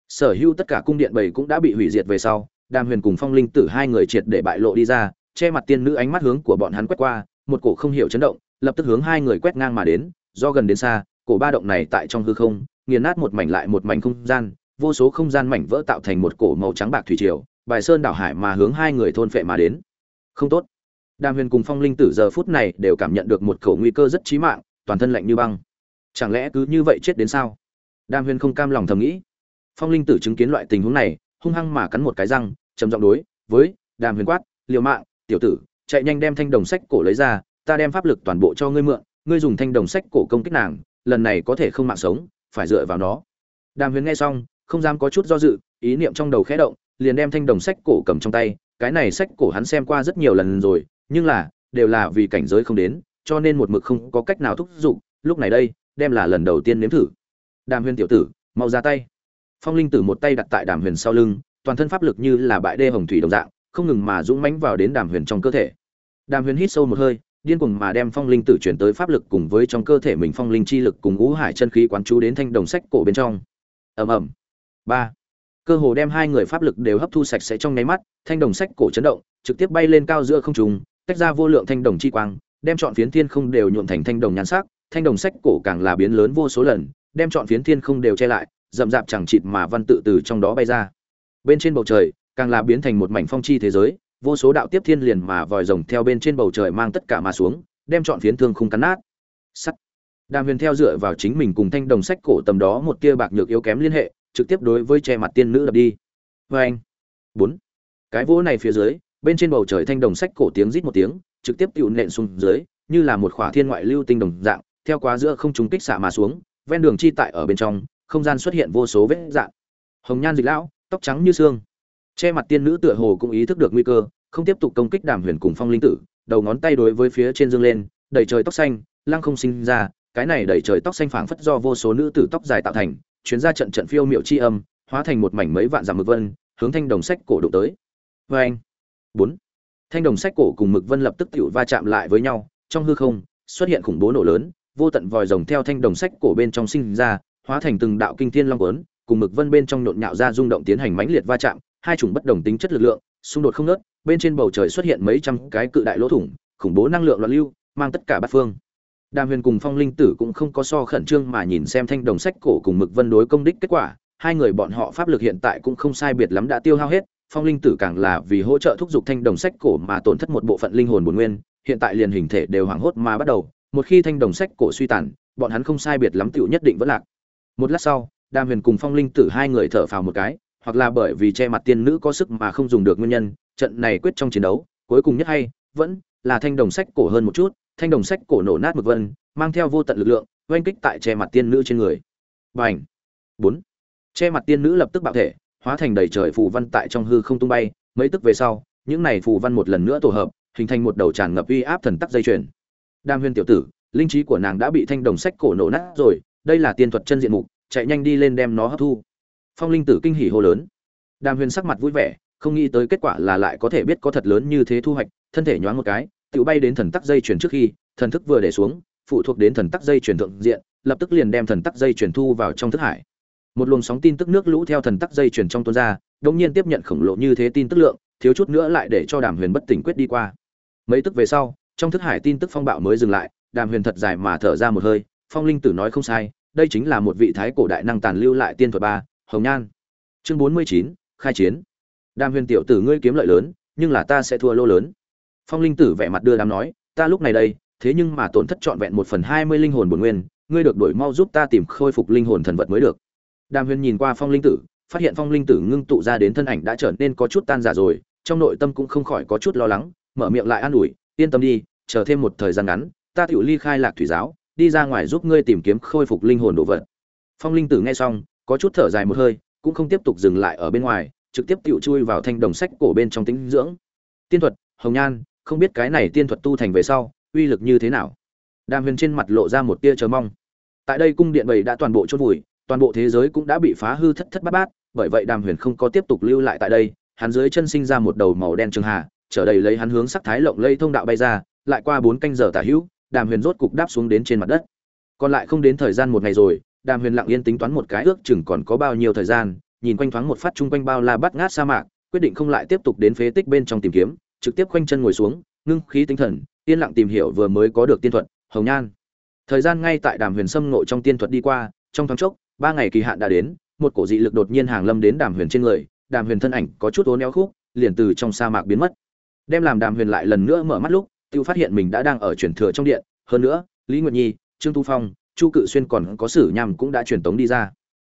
Sở hữu tất cả cung điện bảy cũng đã bị hủy diệt về sau, đàm huyền cùng phong linh tử hai người triệt để bại lộ đi ra, che mặt tiên nữ ánh mắt hướng của bọn hắn quét qua, một cổ không hiểu chấn động, lập tức hướng hai người quét ngang mà đến, do gần đến xa, cổ ba động này tại trong hư không, nghiền nát một mảnh lại một mảnh không gian vô số không gian mảnh vỡ tạo thành một cổ màu trắng bạc thủy triều, bài sơn đảo hải mà hướng hai người thôn phệ mà đến. Không tốt. Đàm huyền cùng phong linh tử giờ phút này đều cảm nhận được một khẩu nguy cơ rất chí mạng, toàn thân lạnh như băng. Chẳng lẽ cứ như vậy chết đến sao? Đàm huyền không cam lòng thầm nghĩ. Phong linh tử chứng kiến loại tình huống này, hung hăng mà cắn một cái răng, trầm giọng đối với đàm huyền quát, liều mạng, tiểu tử, chạy nhanh đem thanh đồng sách cổ lấy ra, ta đem pháp lực toàn bộ cho ngươi mượn, ngươi dùng thanh đồng sách cổ công kích nàng, lần này có thể không mạng sống, phải dựa vào nó. Đàm huyền nghe xong không dám có chút do dự, ý niệm trong đầu khẽ động, liền đem thanh đồng sách cổ cầm trong tay. Cái này sách cổ hắn xem qua rất nhiều lần rồi, nhưng là, đều là vì cảnh giới không đến, cho nên một mực không có cách nào thúc giục. Lúc này đây, đem là lần đầu tiên nếm thử. Đàm huyền tiểu tử, mau ra tay. Phong linh tử một tay đặt tại đàm huyền sau lưng, toàn thân pháp lực như là bãi đê hồng thủy đồng dạng, không ngừng mà dũng mãnh vào đến đàm huyền trong cơ thể. Đàm huyền hít sâu một hơi, điên cuồng mà đem phong linh tử chuyển tới pháp lực cùng với trong cơ thể mình phong linh chi lực cùng ngũ hải chân khí quán chú đến thanh đồng sách cổ bên trong. Ầm ầm ba. Cơ hồ đem hai người pháp lực đều hấp thu sạch sẽ trong nháy mắt, thanh đồng sách cổ chấn động, trực tiếp bay lên cao giữa không trung, tách ra vô lượng thanh đồng chi quang, đem chọn phiến thiên không đều nhuộm thành thanh đồng nhan sắc, thanh đồng sách cổ càng là biến lớn vô số lần, đem chọn phiến thiên không đều che lại, rậm rạp chẳng chịt mà văn tự từ trong đó bay ra. Bên trên bầu trời, càng là biến thành một mảnh phong chi thế giới, vô số đạo tiếp thiên liền mà vòi rồng theo bên trên bầu trời mang tất cả mà xuống, đem chọn phiến thương không cắn nát. Sắt. Đàm huyền theo dựa vào chính mình cùng thanh đồng sách cổ tầm đó một tia bạc nhược yếu kém liên hệ trực tiếp đối với che mặt tiên nữ đập đi. Vê anh, bốn, cái vỗ này phía dưới, bên trên bầu trời thanh đồng sách cổ tiếng rít một tiếng, trực tiếp tựu nện xuống dưới, như là một khỏa thiên ngoại lưu tinh đồng dạng, theo quá giữa không trùng kích xạ mà xuống, ven đường chi tại ở bên trong, không gian xuất hiện vô số vết dạng. Hồng nhan dịch lão, tóc trắng như xương. Che mặt tiên nữ tựa hồ cũng ý thức được nguy cơ, không tiếp tục công kích đàm huyền cùng phong linh tử, đầu ngón tay đối với phía trên dương lên đầy trời tóc xanh, lăng không sinh ra, cái này đầy trời tóc xanh phảng phất do vô số nữ tử tóc dài tạo thành chuyến ra trận trận phiêu miệu chi âm, hóa thành một mảnh mấy vạn dặm mực vân, hướng thanh đồng sách cổ đụng tới. Vê anh. Bốn. Thanh đồng sách cổ cùng mực vân lập tức tự va chạm lại với nhau, trong hư không, xuất hiện khủng bố nổ lớn, vô tận vòi rồng theo thanh đồng sách cổ bên trong sinh ra, hóa thành từng đạo kinh thiên long quấn, cùng mực vân bên trong nhộn nhạo ra rung động tiến hành mãnh liệt va chạm, hai chủng bất đồng tính chất lực lượng, xung đột không nớt bên trên bầu trời xuất hiện mấy trăm cái cự đại lỗ thủng, khủng bố năng lượng loạn lưu, mang tất cả bát phương đàm huyền cùng phong linh tử cũng không có so khẩn trương mà nhìn xem thanh đồng sách cổ cùng mực vân đối công đích kết quả. Hai người bọn họ pháp lực hiện tại cũng không sai biệt lắm đã tiêu hao hết. Phong linh tử càng là vì hỗ trợ thúc giục thanh đồng sách cổ mà tổn thất một bộ phận linh hồn bổn nguyên, hiện tại liền hình thể đều hoảng hốt mà bắt đầu. Một khi thanh đồng sách cổ suy tàn, bọn hắn không sai biệt lắm tựu nhất định vẫn lạc. Một lát sau đàm huyền cùng phong linh tử hai người thở phào một cái, hoặc là bởi vì che mặt tiên nữ có sức mà không dùng được nguyên nhân, trận này quyết trong chiến đấu, cuối cùng nhất hay vẫn là thanh đồng sách cổ hơn một chút thanh đồng sách cổ nổ nát mực vân mang theo vô tận lực lượng oanh kích tại che mặt tiên nữ trên người. Bành, bốn! Che mặt tiên nữ lập tức bạo thể hóa thành đầy trời phù văn tại trong hư không tung bay mấy tức về sau những này phù văn một lần nữa tổ hợp hình thành một đầu tràn ngập uy áp thần tắc dây chuyền. Đam huyên tiểu tử linh trí của nàng đã bị thanh đồng sách cổ nổ nát rồi đây là tiên thuật chân diện mục chạy nhanh đi lên đem nó hấp thu. Phong linh tử kinh hỉ hô lớn. Đam Huyên sắc mặt vui vẻ không nghĩ tới kết quả là lại có thể biết có thật lớn như thế thu hoạch thân thể nhoáng một cái tự bay đến thần tắc dây chuyển trước khi, thần thức vừa để xuống, phụ thuộc đến thần tắc dây chuyển thượng diện, lập tức liền đem thần tắc dây chuyển thu vào trong thức hải. Một luồng sóng tin tức nước lũ theo thần tắc dây chuyển trong tuôn ra, đống nhiên tiếp nhận khổng lồ như thế tin tức lượng, thiếu chút nữa lại để cho đàm huyền bất tỉnh quyết đi qua. Mấy tức về sau, trong thức hải tin tức phong bạo mới dừng lại, đàm huyền thật dài mà thở ra một hơi, phong linh tử nói không sai, đây chính là một vị thái cổ đại năng tàn lưu lại tiên thuật ba, hồng nhan. Chương bốn mươi chín, khai chiến. Đàm huyền tiểu tử ngươi kiếm lợi lớn, nhưng là ta sẽ thua lô lớn phong linh tử vẻ mặt đưa đám nói, ta lúc này đây, thế nhưng mà tổn thất trọn vẹn một phần hai mươi linh hồn bổn nguyên, ngươi được đổi mau giúp ta tìm khôi phục linh hồn thần vật mới được. Đàm huyền nhìn qua phong linh tử, phát hiện phong linh tử ngưng tụ ra đến thân ảnh đã trở nên có chút tan giả rồi, trong nội tâm cũng không khỏi có chút lo lắng, mở miệng lại an ủi, yên tâm đi, chờ thêm một thời gian ngắn, ta tự ly khai lạc thủy giáo, đi ra ngoài giúp ngươi tìm kiếm khôi phục linh hồn đồ vật. Phong linh tử nghe xong, có chút thở dài một hơi, cũng không tiếp tục dừng lại ở bên ngoài, trực tiếp tự chui vào thanh đồng sách cổ bên trong tính dưỡng. Tiên thuật, hồng nhan không biết cái này tiên thuật tu thành về sau, uy lực như thế nào. Đàm huyền trên mặt lộ ra một tia chờ mong. Tại đây cung điện bầy đã toàn bộ chôn vùi, toàn bộ thế giới cũng đã bị phá hư thất thất bát bát, bởi vậy đàm huyền không có tiếp tục lưu lại tại đây, hắn dưới chân sinh ra một đầu màu đen trường hà, trở đầy lấy hắn hướng sắc thái lộng lây thông đạo bay ra, lại qua bốn canh giờ tả hữu, đàm huyền rốt cục đáp xuống đến trên mặt đất. Còn lại không đến thời gian một ngày rồi, đàm huyền lặng yên tính toán một cái ước chừng còn có bao nhiêu thời gian, nhìn quanh thoáng một phát chung quanh bao la bắt ngát sa mạc, quyết định không lại tiếp tục đến phế tích bên trong tìm kiếm trực tiếp khoanh chân ngồi xuống, ngưng khí tinh thần, yên lặng tìm hiểu vừa mới có được tiên thuật, hồng nhan. Thời gian ngay tại đàm huyền sâm nội trong tiên thuật đi qua, trong thoáng chốc, ba ngày kỳ hạn đã đến, một cổ dị lực đột nhiên hàng lâm đến đàm huyền trên người, đàm huyền thân ảnh có chút ố néo khúc, liền từ trong sa mạc biến mất. Đem làm đàm huyền lại lần nữa mở mắt lúc tự phát hiện mình đã đang ở chuyển thừa trong điện, hơn nữa, lý nguyệt nhi, trương tu phong, chu cự xuyên còn có sử nhằm cũng đã truyền tống đi ra.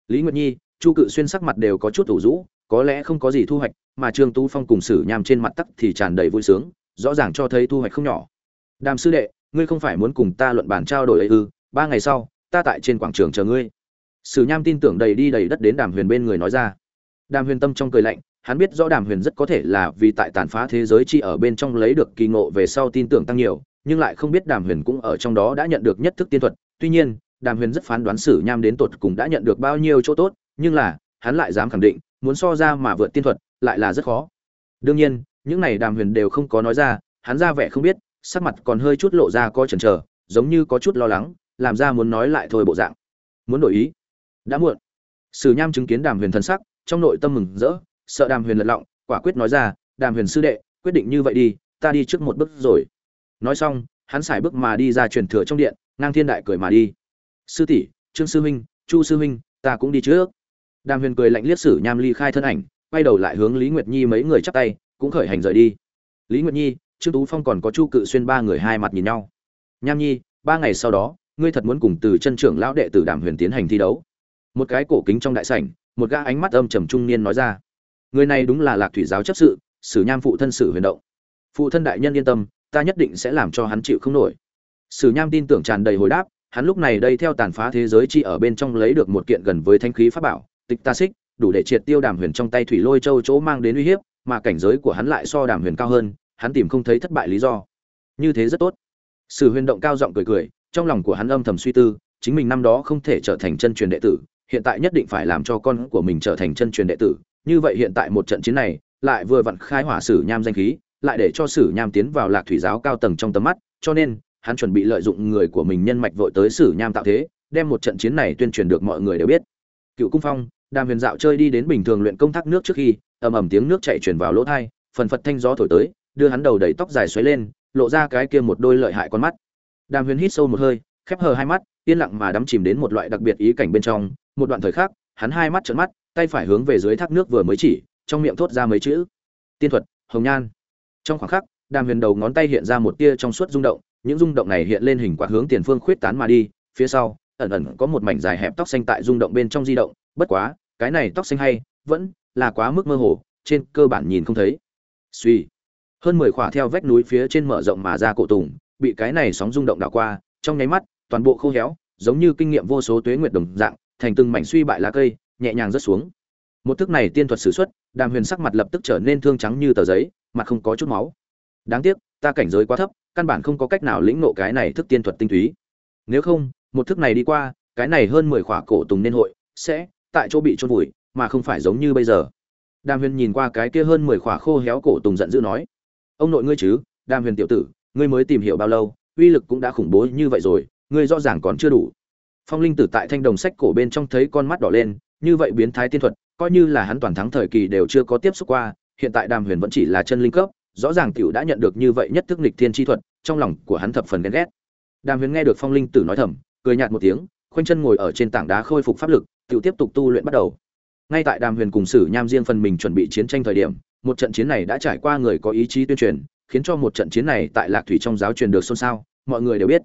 Lý nguyệt nhi, chu cự xuyên sắc mặt đều có chút ủ rũ có lẽ không có gì thu hoạch, mà trương tú phong cùng sử nham trên mặt tắc thì tràn đầy vui sướng, rõ ràng cho thấy thu hoạch không nhỏ. Đàm sư đệ, ngươi không phải muốn cùng ta luận bàn trao đổi ấy ư? Ba ngày sau, ta tại trên quảng trường chờ ngươi. Sử nham tin tưởng đầy đi đầy đất đến đàm huyền bên người nói ra. Đàm huyền tâm trong cười lạnh, hắn biết rõ đàm huyền rất có thể là vì tại tàn phá thế giới chi ở bên trong lấy được kỳ ngộ về sau tin tưởng tăng nhiều, nhưng lại không biết đàm huyền cũng ở trong đó đã nhận được nhất thức tiên thuật. Tuy nhiên, đàm huyền rất phán đoán sử nham đến tột cùng đã nhận được bao nhiêu chỗ tốt, nhưng là, hắn lại dám khẳng định muốn so ra mà vượt tiên thuật, lại là rất khó. Đương nhiên, những này đàm huyền đều không có nói ra, hắn ra vẻ không biết, sắc mặt còn hơi chút lộ ra coi chần chờ, giống như có chút lo lắng, làm ra muốn nói lại thôi bộ dạng. Muốn đổi ý. Đã muộn. Sử nham chứng kiến đàm huyền thân sắc, trong nội tâm mừng rỡ, sợ đàm huyền lật lọng, quả quyết nói ra, đàm huyền sư đệ, quyết định như vậy đi, ta đi trước một bước rồi. Nói xong, hắn xài bước mà đi ra truyền thừa trong điện, ngang thiên đại cười mà đi. Sư tỷ, trương sư huynh, chu sư huynh, ta cũng đi trước đàm huyền cười lạnh liếc sử nham ly khai thân ảnh, quay đầu lại hướng lý nguyệt nhi mấy người chắp tay, cũng khởi hành rời đi. Lý nguyệt nhi, trương tú phong còn có chu cự xuyên ba người hai mặt nhìn nhau. Nham nhi, ba ngày sau đó, ngươi thật muốn cùng từ chân trưởng lão đệ tử đàm huyền tiến hành thi đấu. Một cái cổ kính trong đại sảnh, một gã ánh mắt âm trầm trung niên nói ra. Người này đúng là lạc thủy giáo chấp sự, sử nham phụ thân sử huyền động. Phụ thân đại nhân yên tâm, ta nhất định sẽ làm cho hắn chịu không nổi. Sử nham tin tưởng tràn đầy hồi đáp, hắn lúc này đây theo tàn phá thế giới chi ở bên trong lấy được một kiện gần với thanh khí pháp bảo tịch ta xích, đủ để triệt tiêu đàm huyền trong tay thủy lôi châu chỗ mang đến uy hiếp, mà cảnh giới của hắn lại so đàm huyền cao hơn, hắn tìm không thấy thất bại lý do. Như thế rất tốt. Sử huyền động cao giọng cười cười, trong lòng của hắn âm thầm suy tư, chính mình năm đó không thể trở thành chân truyền đệ tử, hiện tại nhất định phải làm cho con của mình trở thành chân truyền đệ tử. Như vậy hiện tại một trận chiến này, lại vừa vặn khai hỏa sử nham danh khí, lại để cho sử nham tiến vào lạc thủy giáo cao tầng trong tầm mắt, cho nên, hắn chuẩn bị lợi dụng người của mình nhân mạch vội tới sử nham tạo thế, đem một trận chiến này tuyên truyền được mọi người đều biết. Cựu cung phong đàm huyền dạo chơi đi đến bình thường luyện công thác nước trước khi, ầm ầm tiếng nước chảy truyền vào lỗ thai, phần phật thanh gió thổi tới, đưa hắn đầu đầy tóc dài xoáy lên, lộ ra cái kia một đôi lợi hại con mắt. Đàm huyền hít sâu một hơi, khép hờ hai mắt, yên lặng mà đắm chìm đến một loại đặc biệt ý cảnh bên trong. Một đoạn thời khắc, hắn hai mắt trợn mắt, tay phải hướng về dưới thác nước vừa mới chỉ, trong miệng thốt ra mấy chữ. Tiên thuật, hồng nhan. Trong khoảng khắc, đàm huyền đầu ngón tay hiện ra một tia trong suốt rung động, những rung động này hiện lên hình quả hướng tiền phương khuyết tán mà đi. Phía sau, ẩn ẩn có một mảnh dài hẹp tóc xanh tại rung động bên trong di động, bất quá cái này tóc xanh hay, vẫn là quá mức mơ hồ, trên cơ bản nhìn không thấy. Suy. Hơn mười khỏa theo vách núi phía trên mở rộng mà ra cổ tùng, bị cái này sóng rung động đảo qua, trong nháy mắt, toàn bộ khô héo, giống như kinh nghiệm vô số tuế nguyệt đồng dạng, thành từng mảnh suy bại lá cây, nhẹ nhàng rớt xuống. Một thức này tiên thuật sử xuất, đàm huyền sắc mặt lập tức trở nên thương trắng như tờ giấy, mặt không có chút máu. Đáng tiếc, ta cảnh giới quá thấp, căn bản không có cách nào lĩnh nộ cái này thức tiên thuật tinh túy. Nếu không, một thức này đi qua, cái này hơn mười khỏa cổ tùng nên hội, sẽ tại chỗ bị trôn vùi, mà không phải giống như bây giờ. Đàm huyền nhìn qua cái kia hơn mười khỏa khô héo cổ tùng giận dữ nói, ông nội ngươi chứ, đàm huyền tiểu tử, ngươi mới tìm hiểu bao lâu, uy lực cũng đã khủng bố như vậy rồi, ngươi rõ ràng còn chưa đủ. Phong linh tử tại thanh đồng sách cổ bên trong thấy con mắt đỏ lên, như vậy biến thái tiên thuật, coi như là hắn toàn thắng thời kỳ đều chưa có tiếp xúc qua, hiện tại đàm huyền vẫn chỉ là chân linh cấp, rõ ràng tiểu đã nhận được như vậy nhất thức nghịch thiên chi thuật, trong lòng của hắn thập phần ghen ghét. Đàm huyền nghe được phong linh tử nói thầm, cười nhạt một tiếng, khoanh chân ngồi ở trên tảng đá khôi phục pháp lực tiểu tiếp tục tu luyện bắt đầu. Ngay tại đàm huyền cùng sử nham riêng phần mình chuẩn bị chiến tranh thời điểm, một trận chiến này đã trải qua người có ý chí tuyên truyền, khiến cho một trận chiến này tại lạc thủy trong giáo truyền được xôn xao, mọi người đều biết.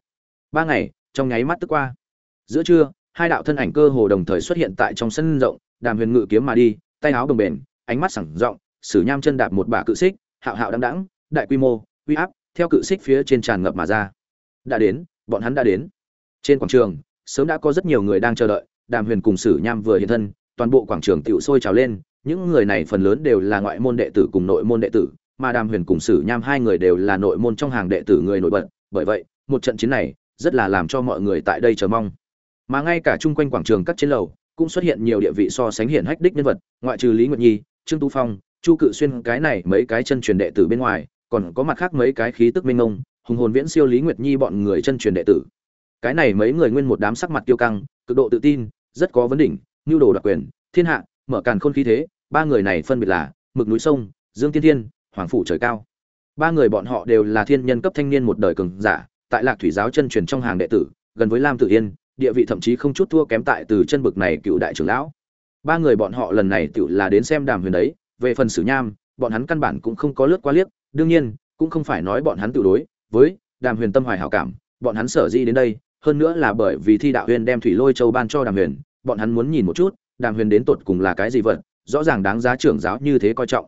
Ba ngày, trong nháy mắt tức qua. Giữa trưa, hai đạo thân ảnh cơ hồ đồng thời xuất hiện tại trong sân rộng, đàm huyền ngự kiếm mà đi, tay áo đồng bền ánh mắt sẳng rộng, sử nham chân đạp một bả cự xích, hạo hạo đăng đẳng đại quy mô, uy áp, theo cự xích phía trên tràn ngập mà ra. Đã đến, bọn hắn đã đến. Trên quảng trường, sớm đã có rất nhiều người đang chờ đợi đàm huyền cùng sử nham vừa hiện thân, toàn bộ quảng trường tựu sôi trào lên, những người này phần lớn đều là ngoại môn đệ tử cùng nội môn đệ tử, mà đàm huyền cùng sử nham hai người đều là nội môn trong hàng đệ tử người nổi bật, bởi vậy, một trận chiến này rất là làm cho mọi người tại đây chờ mong. Mà ngay cả chung quanh quảng trường các chiến lầu cũng xuất hiện nhiều địa vị so sánh hiển hách đích nhân vật, ngoại trừ lý nguyệt nhi, trương tu phong, chu cự xuyên, cái này mấy cái chân truyền đệ tử bên ngoài, còn có mặt khác mấy cái khí tức minh ông hùng hồn viễn siêu lý nguyệt nhi bọn người chân truyền đệ tử. Cái này mấy người nguyên một đám sắc mặt tiêu căng, cực độ tự tin rất có vấn đỉnh, nhu đồ đặc quyền, thiên hạ, mở càn khôn khí thế, ba người này phân biệt là mực núi sông, dương tiên thiên, hoàng phủ trời cao. Ba người bọn họ đều là thiên nhân cấp thanh niên một đời cường giả, tại lạc thủy giáo chân truyền trong hàng đệ tử, gần với lam tử yên, địa vị thậm chí không chút thua kém tại từ chân bực này cựu đại trưởng lão. Ba người bọn họ lần này tự là đến xem đàm huyền đấy, về phần sử nham, bọn hắn căn bản cũng không có lướt qua liếc, đương nhiên, cũng không phải nói bọn hắn tự đối, với đàm huyền tâm hoài hảo cảm, bọn hắn sở di đến đây hơn nữa là bởi vì thi đạo huyền đem thủy lôi châu ban cho đàm huyền, bọn hắn muốn nhìn một chút, đàm huyền đến tột cùng là cái gì vật, rõ ràng đáng giá trưởng giáo như thế coi trọng.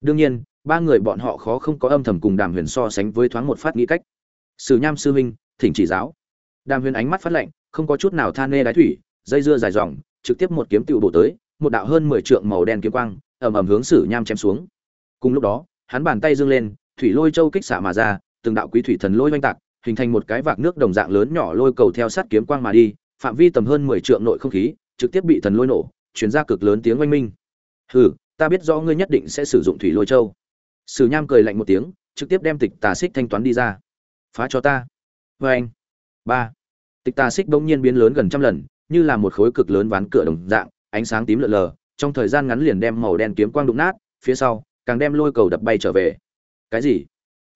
Đương nhiên, ba người bọn họ khó không có âm thầm cùng đàm huyền so sánh với thoáng một phát nghĩ cách. Sử nham sư huynh, thỉnh chỉ giáo. Đàm huyền ánh mắt phát lạnh, không có chút nào than nê đái thủy, dây dưa dài dòng, trực tiếp một kiếm tựu bổ tới, một đạo hơn mười trượng màu đen kiếm quang, ầm ầm hướng sử nham chém xuống. Cùng lúc đó, hắn bàn tay dương lên, thủy lôi châu kích xạ mà ra, từng đạo quý thủy thần lôi oanh tạc hình thành một cái vạc nước đồng dạng lớn nhỏ lôi cầu theo sát kiếm quang mà đi, phạm vi tầm hơn mười trượng nội không khí, trực tiếp bị thần lôi nổ, chuyển ra cực lớn tiếng oanh minh. Hừ, ta biết rõ ngươi nhất định sẽ sử dụng thủy lôi châu. Sử nham cười lạnh một tiếng, trực tiếp đem tịch tà xích thanh toán đi ra. Phá cho ta. "Oanh." anh. Ba. Tịch tà xích bỗng nhiên biến lớn gần trăm lần, như là một khối cực lớn ván cửa đồng dạng, ánh sáng tím lờ lờ, trong thời gian ngắn liền đem màu đen kiếm quang đụng nát, phía sau, càng đem lôi cầu đập bay trở về. Cái gì?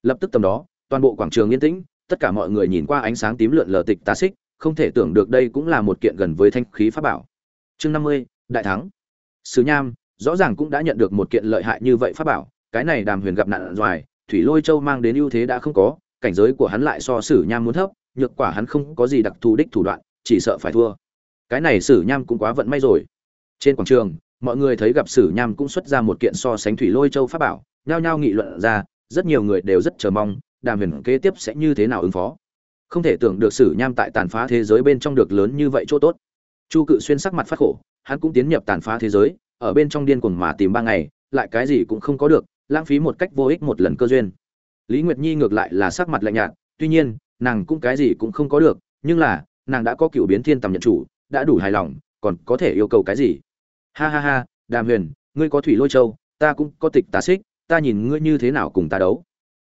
Lập tức tầm đó, toàn bộ quảng trường yên tĩnh tất cả mọi người nhìn qua ánh sáng tím lượn lờ tịch tà xích, không thể tưởng được đây cũng là một kiện gần với thanh khí pháp bảo. Chương năm mươi, đại thắng. Sứ nham, rõ ràng cũng đã nhận được một kiện lợi hại như vậy pháp bảo, cái này đàm huyền gặp nạn doài thủy lôi châu mang đến ưu thế đã không có, cảnh giới của hắn lại so sử nham muốn thấp, nhược quả hắn không có gì đặc thù đích thủ đoạn, chỉ sợ phải thua. Cái này sử nham cũng quá vận may rồi. Trên quảng trường, mọi người thấy gặp sử nham cũng xuất ra một kiện so sánh thủy lôi châu pháp bảo, nhao nhao nghị luận ra, rất nhiều người đều rất chờ mong đàm huyền kế tiếp sẽ như thế nào ứng phó? Không thể tưởng được sử nham tại tàn phá thế giới bên trong được lớn như vậy chỗ tốt. Chu cự xuyên sắc mặt phát khổ, hắn cũng tiến nhập tàn phá thế giới, ở bên trong điên cuồng mà tìm ba ngày, lại cái gì cũng không có được, lãng phí một cách vô ích một lần cơ duyên. Lý nguyệt nhi ngược lại là sắc mặt lạnh nhạt, tuy nhiên, nàng cũng cái gì cũng không có được, nhưng là, nàng đã có cựu biến thiên tầm nhận chủ, đã đủ hài lòng, còn có thể yêu cầu cái gì? Ha ha ha, đàm huyền, ngươi có thủy lôi châu, ta cũng có tịch tà xích, ta nhìn ngươi như thế nào cùng ta đấu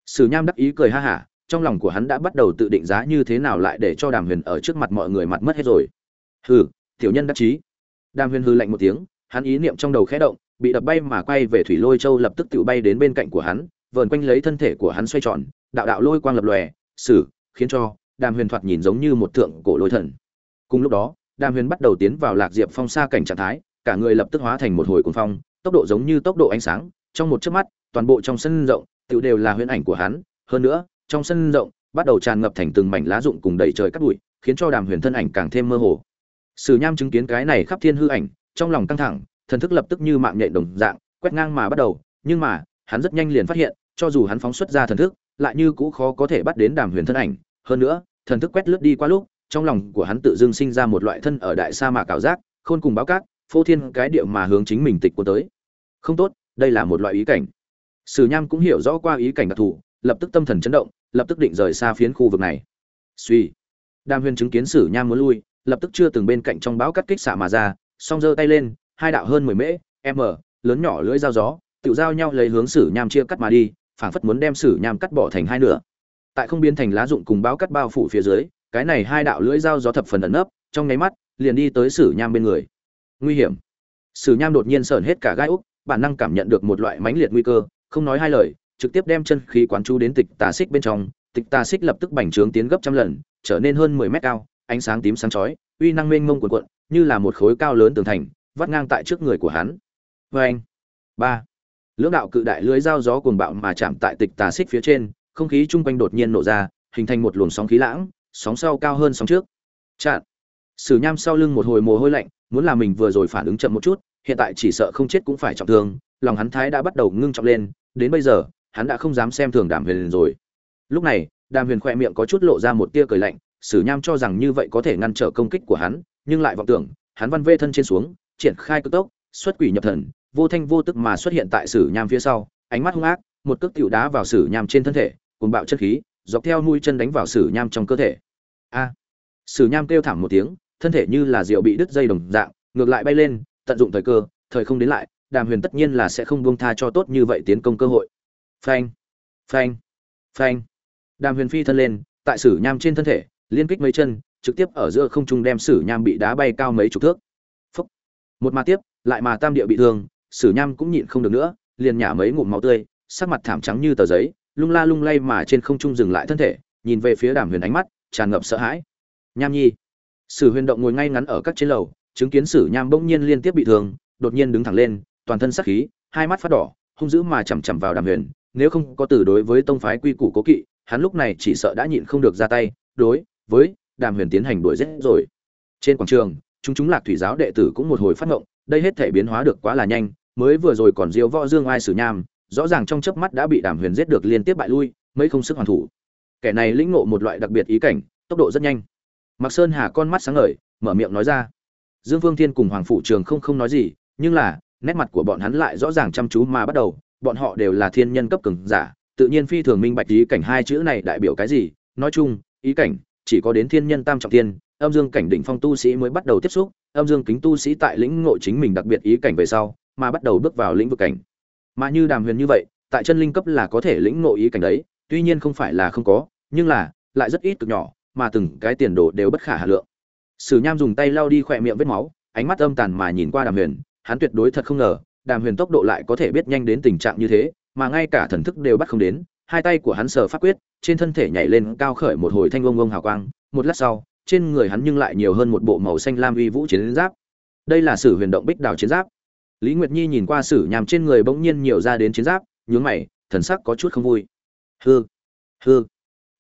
sử nham đắc ý cười ha hả, trong lòng của hắn đã bắt đầu tự định giá như thế nào lại để cho đàm huyền ở trước mặt mọi người mặt mất hết rồi. Hừ, tiểu nhân đắc chí. Đàm huyền hư lạnh một tiếng, hắn ý niệm trong đầu khẽ động, bị đập bay mà quay về thủy lôi châu lập tức tự bay đến bên cạnh của hắn, vờn quanh lấy thân thể của hắn xoay tròn, đạo đạo lôi quang lập lòe, sử, khiến cho. Đàm huyền thoạt nhìn giống như một tượng cổ lôi thần. Cùng lúc đó, đàm huyền bắt đầu tiến vào lạc diệp phong xa cảnh trạng thái, cả người lập tức hóa thành một hồi cuồng phong, tốc độ giống như tốc độ ánh sáng, trong một chớp mắt, toàn bộ trong sân rộng tự đều là huyễn ảnh của hắn, hơn nữa, trong sân rộng, bắt đầu tràn ngập thành từng mảnh lá rụng cùng đầy trời cát bụi, khiến cho đàm huyền thân ảnh càng thêm mơ hồ. Sử nham chứng kiến cái này khắp thiên hư ảnh, trong lòng căng thẳng, thần thức lập tức như mạng nhện đồng dạng, quét ngang mà bắt đầu, nhưng mà, hắn rất nhanh liền phát hiện, cho dù hắn phóng xuất ra thần thức, lại như cũ khó có thể bắt đến đàm huyền thân ảnh. Hơn nữa, thần thức quét lướt đi qua lúc, trong lòng của hắn tự dưng sinh ra một loại thân ở đại sa mạc cảm giác, khôn cùng báo cát, phô thiên cái điệu mà hướng chính mình tịch của tới. Không tốt, đây là một loại ý cảnh sử nham cũng hiểu rõ qua ý cảnh đặc thù, lập tức tâm thần chấn động, lập tức định rời xa phiến khu vực này. Suy đàm huyền chứng kiến sử nham muốn lui, lập tức chưa từng bên cạnh trong bão cắt kích xạ mà ra, song giơ tay lên, hai đạo hơn mười mễ, m, lớn nhỏ lưỡi dao gió, tự giao nhau lấy hướng sử nham chia cắt mà đi, phảng phất muốn đem sử nham cắt bỏ thành hai nửa. Tại không biến thành lá dụng cùng báo cắt bao phủ phía dưới, cái này hai đạo lưỡi dao gió thập phần ẩn nấp, trong nháy mắt, liền đi tới sử nham bên người. Nguy hiểm. Sử nham đột nhiên sởn hết cả gai úc, bản năng cảm nhận được một loại mãnh liệt nguy cơ không nói hai lời, trực tiếp đem chân khí quán chú đến tịch tà xích bên trong, tịch tà xích lập tức bành trướng tiến gấp trăm lần, trở nên hơn mười mét cao, ánh sáng tím sáng chói, uy năng mênh mông cuộn cuộn, như là một khối cao lớn tường thành, vắt ngang tại trước người của hắn. Vê anh, ba, lưỡng đạo cự đại lưới dao gió cuồng bạo mà chạm tại tịch tà xích phía trên, không khí chung quanh đột nhiên nổ ra, hình thành một luồng sóng khí lãng, sóng sau cao hơn sóng trước. Chặn. Sử nham sau lưng một hồi mồ hôi lạnh, muốn làm mình vừa rồi phản ứng chậm một chút, hiện tại chỉ sợ không chết cũng phải trọng thương lòng hắn thái đã bắt đầu ngưng trọng lên, đến bây giờ, hắn đã không dám xem thường đàm huyền rồi. Lúc này, đàm huyền khoe miệng có chút lộ ra một tia cười lạnh, sử nham cho rằng như vậy có thể ngăn trở công kích của hắn, nhưng lại vọng tưởng, hắn văn vê thân trên xuống, triển khai cực tốc, xuất quỷ nhập thần, vô thanh vô tức mà xuất hiện tại sử nham phía sau, ánh mắt hung ác, một cước tiểu đá vào sử nham trên thân thể cùng bạo chất khí, dọc theo nuôi chân đánh vào sử nham trong cơ thể. A! Sử nham kêu thảm một tiếng, thân thể như là rượu bị đứt dây đồng dạng, ngược lại bay lên, tận dụng thời cơ, thời không đến lại đàm huyền tất nhiên là sẽ không buông tha cho tốt như vậy tiến công cơ hội. Phanh phanh phanh. Đàm huyền phi thân lên, tại sử nham trên thân thể, liên kích mấy chân, trực tiếp ở giữa không trung đem sử nham bị đá bay cao mấy chục thước. Phúc. một mà tiếp, lại mà tam địa bị thương, sử nham cũng nhịn không được nữa, liền nhả mấy ngụm máu tươi, sắc mặt thảm trắng như tờ giấy, lung la lung lay mà trên không trung dừng lại thân thể, nhìn về phía đàm huyền ánh mắt, tràn ngập sợ hãi. Nham nhi. Sử huyền động ngồi ngay ngắn ở các trên lầu, chứng kiến sử nham bỗng nhiên liên tiếp bị thương, đột nhiên đứng thẳng lên toàn thân sắc khí, hai mắt phát đỏ, hung dữ mà chằm chằm vào đàm huyền, nếu không có từ đối với tông phái quy củ cố kỵ, hắn lúc này chỉ sợ đã nhịn không được ra tay, đối với đàm huyền tiến hành đuổi giết rồi. Trên quảng trường, chúng chúng lạc thủy giáo đệ tử cũng một hồi phát ngộng, đây hết thể biến hóa được quá là nhanh, mới vừa rồi còn diêu võ dương ai sử nham, rõ ràng trong chớp mắt đã bị đàm huyền giết được liên tiếp bại lui, mấy không sức hoàn thủ. Kẻ này lĩnh ngộ một loại đặc biệt ý cảnh, tốc độ rất nhanh. Mặc sơn hà con mắt sáng ngời, mở miệng nói ra. Dương phương thiên cùng hoàng phủ trường không không nói gì, nhưng là nét mặt của bọn hắn lại rõ ràng chăm chú mà bắt đầu, bọn họ đều là thiên nhân cấp cường giả, tự nhiên phi thường minh bạch ý cảnh hai chữ này đại biểu cái gì. Nói chung, ý cảnh chỉ có đến thiên nhân tam trọng thiên, âm dương cảnh đỉnh phong tu sĩ mới bắt đầu tiếp xúc, âm dương kính tu sĩ tại lĩnh ngộ chính mình đặc biệt ý cảnh về sau, mà bắt đầu bước vào lĩnh vực cảnh. Mà như đàm huyền như vậy, tại chân linh cấp là có thể lĩnh ngộ ý cảnh đấy, tuy nhiên không phải là không có, nhưng là lại rất ít cực nhỏ, mà từng cái tiền đồ đều bất khả hà lượng. Sử nham dùng tay lau đi khỏe miệng vết máu, ánh mắt âm tàn mà nhìn qua đàm huyền hắn tuyệt đối thật không ngờ, đàm huyền tốc độ lại có thể biết nhanh đến tình trạng như thế, mà ngay cả thần thức đều bắt không đến, hai tay của hắn sờ pháp quyết, trên thân thể nhảy lên cao khởi một hồi thanh ông ông hào quang, một lát sau, trên người hắn nhưng lại nhiều hơn một bộ màu xanh lam uy vũ chiến giáp. Đây là sử huyền động bích đào chiến giáp. Lý nguyệt nhi nhìn qua sử nhàm trên người bỗng nhiên nhiều ra đến chiến giáp, nhướng mày, thần sắc có chút không vui. Hư hư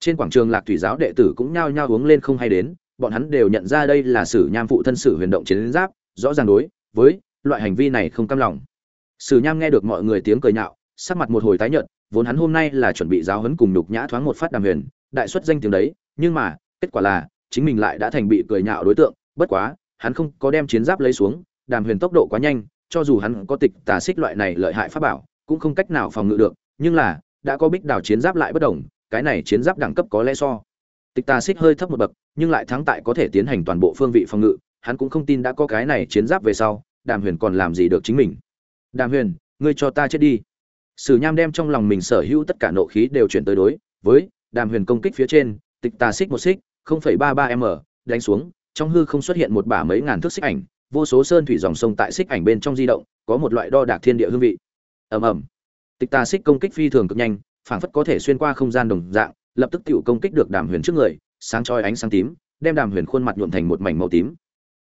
trên quảng trường lạc thủy giáo đệ tử cũng nhao nhao uống lên không hay đến, bọn hắn đều nhận ra đây là sử nham phụ thân sử huyền động chiến giáp, rõ ràng đối với loại hành vi này không cam lòng. Sử nham nghe được mọi người tiếng cười nhạo, sắc mặt một hồi tái nhợt, vốn hắn hôm nay là chuẩn bị giáo huấn cùng nhục nhã thoáng một phát đàm huyền, đại xuất danh tiếng đấy, nhưng mà, kết quả là, chính mình lại đã thành bị cười nhạo đối tượng, bất quá, hắn không có đem chiến giáp lấy xuống, đàm huyền tốc độ quá nhanh, cho dù hắn có tịch tà xích loại này lợi hại pháp bảo, cũng không cách nào phòng ngự được, nhưng là, đã có bích đào chiến giáp lại bất đồng, cái này chiến giáp đẳng cấp có lẽ so. Tịch tà xích hơi thấp một bậc, nhưng lại thắng tại có thể tiến hành toàn bộ phương vị phòng ngự, hắn cũng không tin đã có cái này chiến giáp về sau đàm huyền còn làm gì được chính mình? Đàm huyền ngươi cho ta chết đi. Sử nham đem trong lòng mình sở hữu tất cả nộ khí đều chuyển tới đối với đàm huyền công kích phía trên tịch tà xích một xích 0,33 m đánh xuống trong hư không xuất hiện một bả mấy ngàn thước xích ảnh vô số sơn thủy dòng sông tại xích ảnh bên trong di động có một loại đo đạc thiên địa hương vị. Ầm ầm. Tịch tà xích công kích phi thường cực nhanh phảng phất có thể xuyên qua không gian đồng dạng lập tức tự công kích được đàm huyền trước người sáng chói ánh sáng tím đem đàm huyền khuôn mặt nhuộm thành một mảnh màu tím.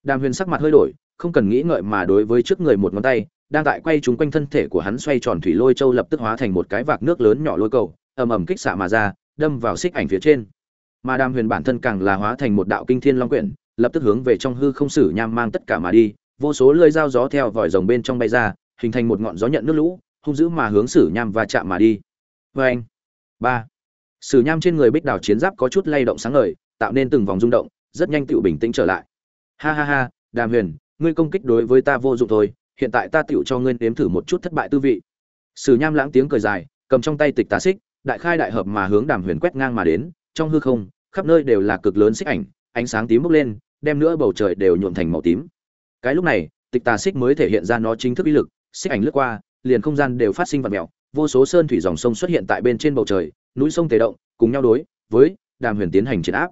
Đàm huyền sắc mặt hơi đổi không cần nghĩ ngợi mà đối với trước người một ngón tay, đang tại quay chúng quanh thân thể của hắn xoay tròn thủy lôi châu lập tức hóa thành một cái vạc nước lớn nhỏ lôi cầu, ầm ầm kích xạ mà ra, đâm vào xích ảnh phía trên. Mà đàm huyền bản thân càng là hóa thành một đạo kinh thiên long quyển, lập tức hướng về trong hư không sử nham mang tất cả mà đi, vô số lưỡi dao gió theo vòi rồng bên trong bay ra, hình thành một ngọn gió nhận nước lũ, hung dữ mà hướng sử nham và chạm mà đi. Vê anh ba. Sử nham trên người bích đảo chiến giáp có chút lay động sáng ngời, tạo nên từng vòng rung động, rất nhanh tựu bình tĩnh trở lại. Ha ha ha, đàm huyền ngươi công kích đối với ta vô dụng thôi, hiện tại ta tựu cho ngươi nếm thử một chút thất bại tư vị. Sử nham lãng tiếng cười dài, cầm trong tay tịch tà xích, đại khai đại hợp mà hướng đàm huyền quét ngang mà đến, trong hư không, khắp nơi đều là cực lớn xích ảnh, ánh sáng tím bốc lên, đem nữa bầu trời đều nhuộm thành màu tím. Cái lúc này, tịch tà xích mới thể hiện ra nó chính thức uy lực, xích ảnh lướt qua, liền không gian đều phát sinh vật mèo, vô số sơn thủy dòng sông xuất hiện tại bên trên bầu trời, núi sông tề động, cùng nhau đối với đàm huyền tiến hành triển áp.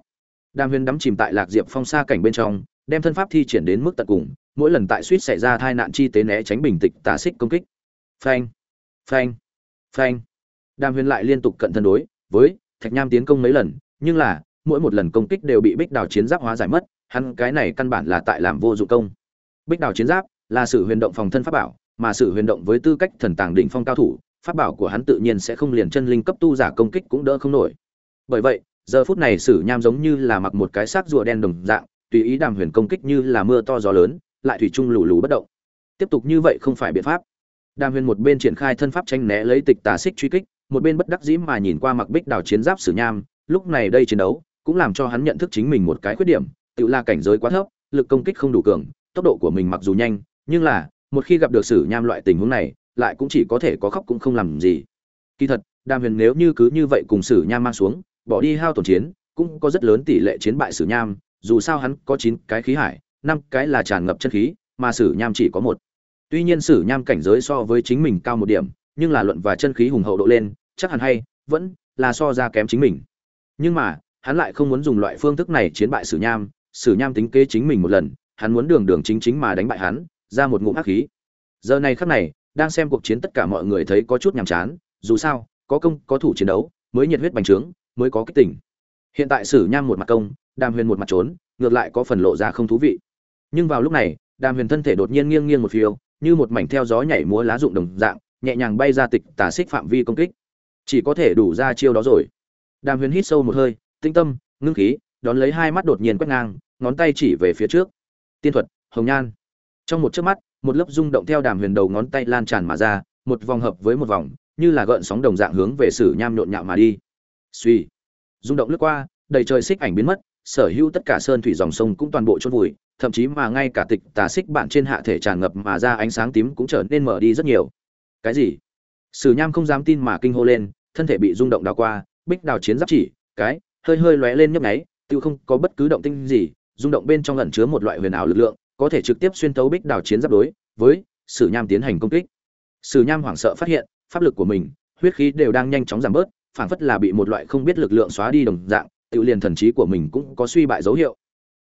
Đàm huyền đắm chìm tại lạc diệp phong xa cảnh bên trong, đem thân pháp thi triển đến mức tận cùng mỗi lần tại suýt xảy ra tai nạn chi tế né tránh bình tịch tà xích công kích. Phanh phanh phanh. Đàm huyền lại liên tục cận thân đối với thạch nham tiến công mấy lần, nhưng là mỗi một lần công kích đều bị bích đào chiến giáp hóa giải mất, hắn cái này căn bản là tại làm vô dụng công. Bích đào chiến giáp là sự huyền động phòng thân pháp bảo, mà sự huyền động với tư cách thần tàng đỉnh phong cao thủ, pháp bảo của hắn tự nhiên sẽ không liền chân linh cấp tu giả công kích cũng đỡ không nổi. Bởi vậy, giờ phút này sử nham giống như là mặc một cái xác rùa đen đồng dạng, tùy ý đàm huyền công kích như là mưa to gió lớn lại thủy chung lù lù bất động. Tiếp tục như vậy không phải biện pháp. Đàm huyền một bên triển khai thân pháp tranh né lấy tịch tà xích truy kích, một bên bất đắc dĩ mà nhìn qua mặc bích đào chiến giáp sử nham, lúc này đây chiến đấu cũng làm cho hắn nhận thức chính mình một cái khuyết điểm, tự là cảnh giới quá thấp, lực công kích không đủ cường, tốc độ của mình mặc dù nhanh, nhưng là, một khi gặp được sử nham loại tình huống này, lại cũng chỉ có thể có khóc cũng không làm gì. Kỳ thật, đàm huyền nếu như cứ như vậy cùng sử nham mang xuống, bỏ đi hao tổn chiến, cũng có rất lớn tỷ lệ chiến bại sử nham, dù sao hắn có chín cái khí hải năm cái là tràn ngập chân khí, mà sử nham chỉ có một. Tuy nhiên sử nham cảnh giới so với chính mình cao một điểm, nhưng là luận và chân khí hùng hậu độ lên, chắc hẳn hay, vẫn là so ra kém chính mình. Nhưng mà, hắn lại không muốn dùng loại phương thức này chiến bại sử nham sử nham tính kế chính mình một lần, hắn muốn đường đường chính chính mà đánh bại hắn, ra một ngụm hắc khí. Giờ này khắc này, đang xem cuộc chiến tất cả mọi người thấy có chút nhàm chán, dù sao, có công, có thủ chiến đấu, mới nhiệt huyết bành trướng, mới có kích tỉnh hiện tại sử nham một mặt công, đàm huyền một mặt trốn, ngược lại có phần lộ ra không thú vị nhưng vào lúc này, đàm huyền thân thể đột nhiên nghiêng nghiêng một phiêu, như một mảnh theo gió nhảy múa lá rụng đồng dạng, nhẹ nhàng bay ra tịch tà xích phạm vi công kích. Chỉ có thể đủ ra chiêu đó rồi. Đàm huyền hít sâu một hơi, tinh tâm, ngưng khí, đón lấy hai mắt đột nhiên quét ngang, ngón tay chỉ về phía trước. Tiên thuật, hồng nhan. Trong một chớp mắt, một lớp rung động theo đàm huyền đầu ngón tay lan tràn mà ra, một vòng hợp với một vòng, như là gợn sóng đồng dạng hướng về sử nham nhộn nhạo mà đi. Suy rung động lướt qua, đầy trời xích ảnh biến mất, sở hữu tất cả sơn thủy dòng sông cũng toàn bộ chôn vùi thậm chí mà ngay cả tịch tà xích bạn trên hạ thể tràn ngập mà ra ánh sáng tím cũng trở nên mở đi rất nhiều. Cái gì? Sử nham không dám tin mà kinh hô lên, thân thể bị rung động đào qua, bích đào chiến giáp chỉ, cái, hơi hơi lóe lên nhấp nháy tự không có bất cứ động tinh gì, rung động bên trong ẩn chứa một loại huyền ảo lực lượng, có thể trực tiếp xuyên tấu bích đào chiến giáp đối với sử nham tiến hành công kích. Sử nham hoảng sợ phát hiện, pháp lực của mình, huyết khí đều đang nhanh chóng giảm bớt, phảng phất là bị một loại không biết lực lượng xóa đi đồng dạng, tự liền thần trí của mình cũng có suy bại dấu hiệu.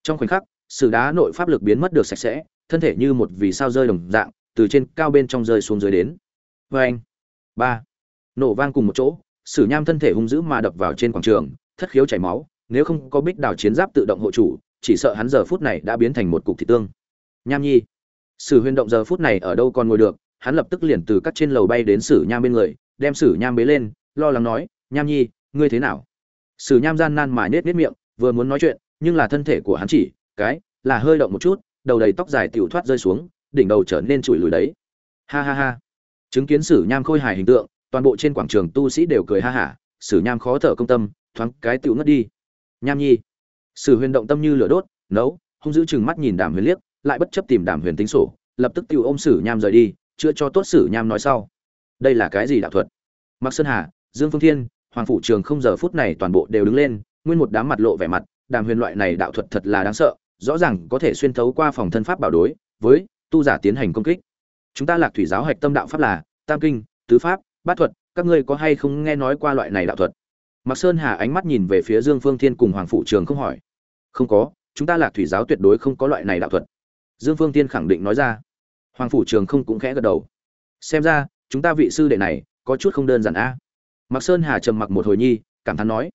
Trong khoảnh khắc sử đá nội pháp lực biến mất được sạch sẽ, thân thể như một vì sao rơi đồng dạng, từ trên cao bên trong rơi xuống dưới đến Oeng. anh, ba, nổ vang cùng một chỗ, sử nham thân thể hung dữ mà đập vào trên quảng trường, thất khiếu chảy máu, nếu không có bích đào chiến giáp tự động hộ chủ, chỉ sợ hắn giờ phút này đã biến thành một cục thịt tương nham nhi, sử huyền động giờ phút này ở đâu còn ngồi được, hắn lập tức liền từ các trên lầu bay đến sử nham bên người, đem sử nham bế lên, lo lắng nói, nham nhi, ngươi thế nào sử nham gian nan mà nết nết miệng, vừa muốn nói chuyện, nhưng là thân thể của hắn chỉ cái, là hơi động một chút, đầu đầy tóc dài tiểu thoát rơi xuống, đỉnh đầu trở nên trụi lùi đấy. Ha ha ha. Chứng kiến sử nham khôi hài hình tượng, toàn bộ trên quảng trường tu sĩ đều cười ha hả. Sử nham khó thở công tâm, thoáng cái tiểu ngất đi. Nham nhi. Sử huyền động tâm như lửa đốt, nấu, hung giữ chừng mắt nhìn đàm huyền liếc, lại bất chấp tìm đàm huyền tính sổ, lập tức tiểu ôm sử nham rời đi chưa cho tốt sử nham nói sau. Đây là cái gì đạo thuật? Mặc sơn hà, dương phương thiên, hoàng phủ trường không giờ phút này toàn bộ đều đứng lên, nguyên một đám mặt lộ vẻ mặt, đàm huyền loại này đạo thuật thật là đáng sợ rõ ràng có thể xuyên thấu qua phòng thân pháp bảo đối với tu giả tiến hành công kích. Chúng ta lạc thủy giáo hạch tâm đạo pháp là tam kinh, tứ pháp, bát thuật, các ngươi có hay không nghe nói qua loại này đạo thuật? Mặc sơn hà ánh mắt nhìn về phía dương phương thiên cùng hoàng phụ trường không hỏi. Không có, chúng ta lạc thủy giáo tuyệt đối không có loại này đạo thuật. Dương phương thiên khẳng định nói ra. Hoàng phủ trường không cũng khẽ gật đầu. Xem ra, chúng ta vị sư đệ này có chút không đơn giản a. Mặc sơn hà trầm mặc một hồi nhi, cảm thán nói.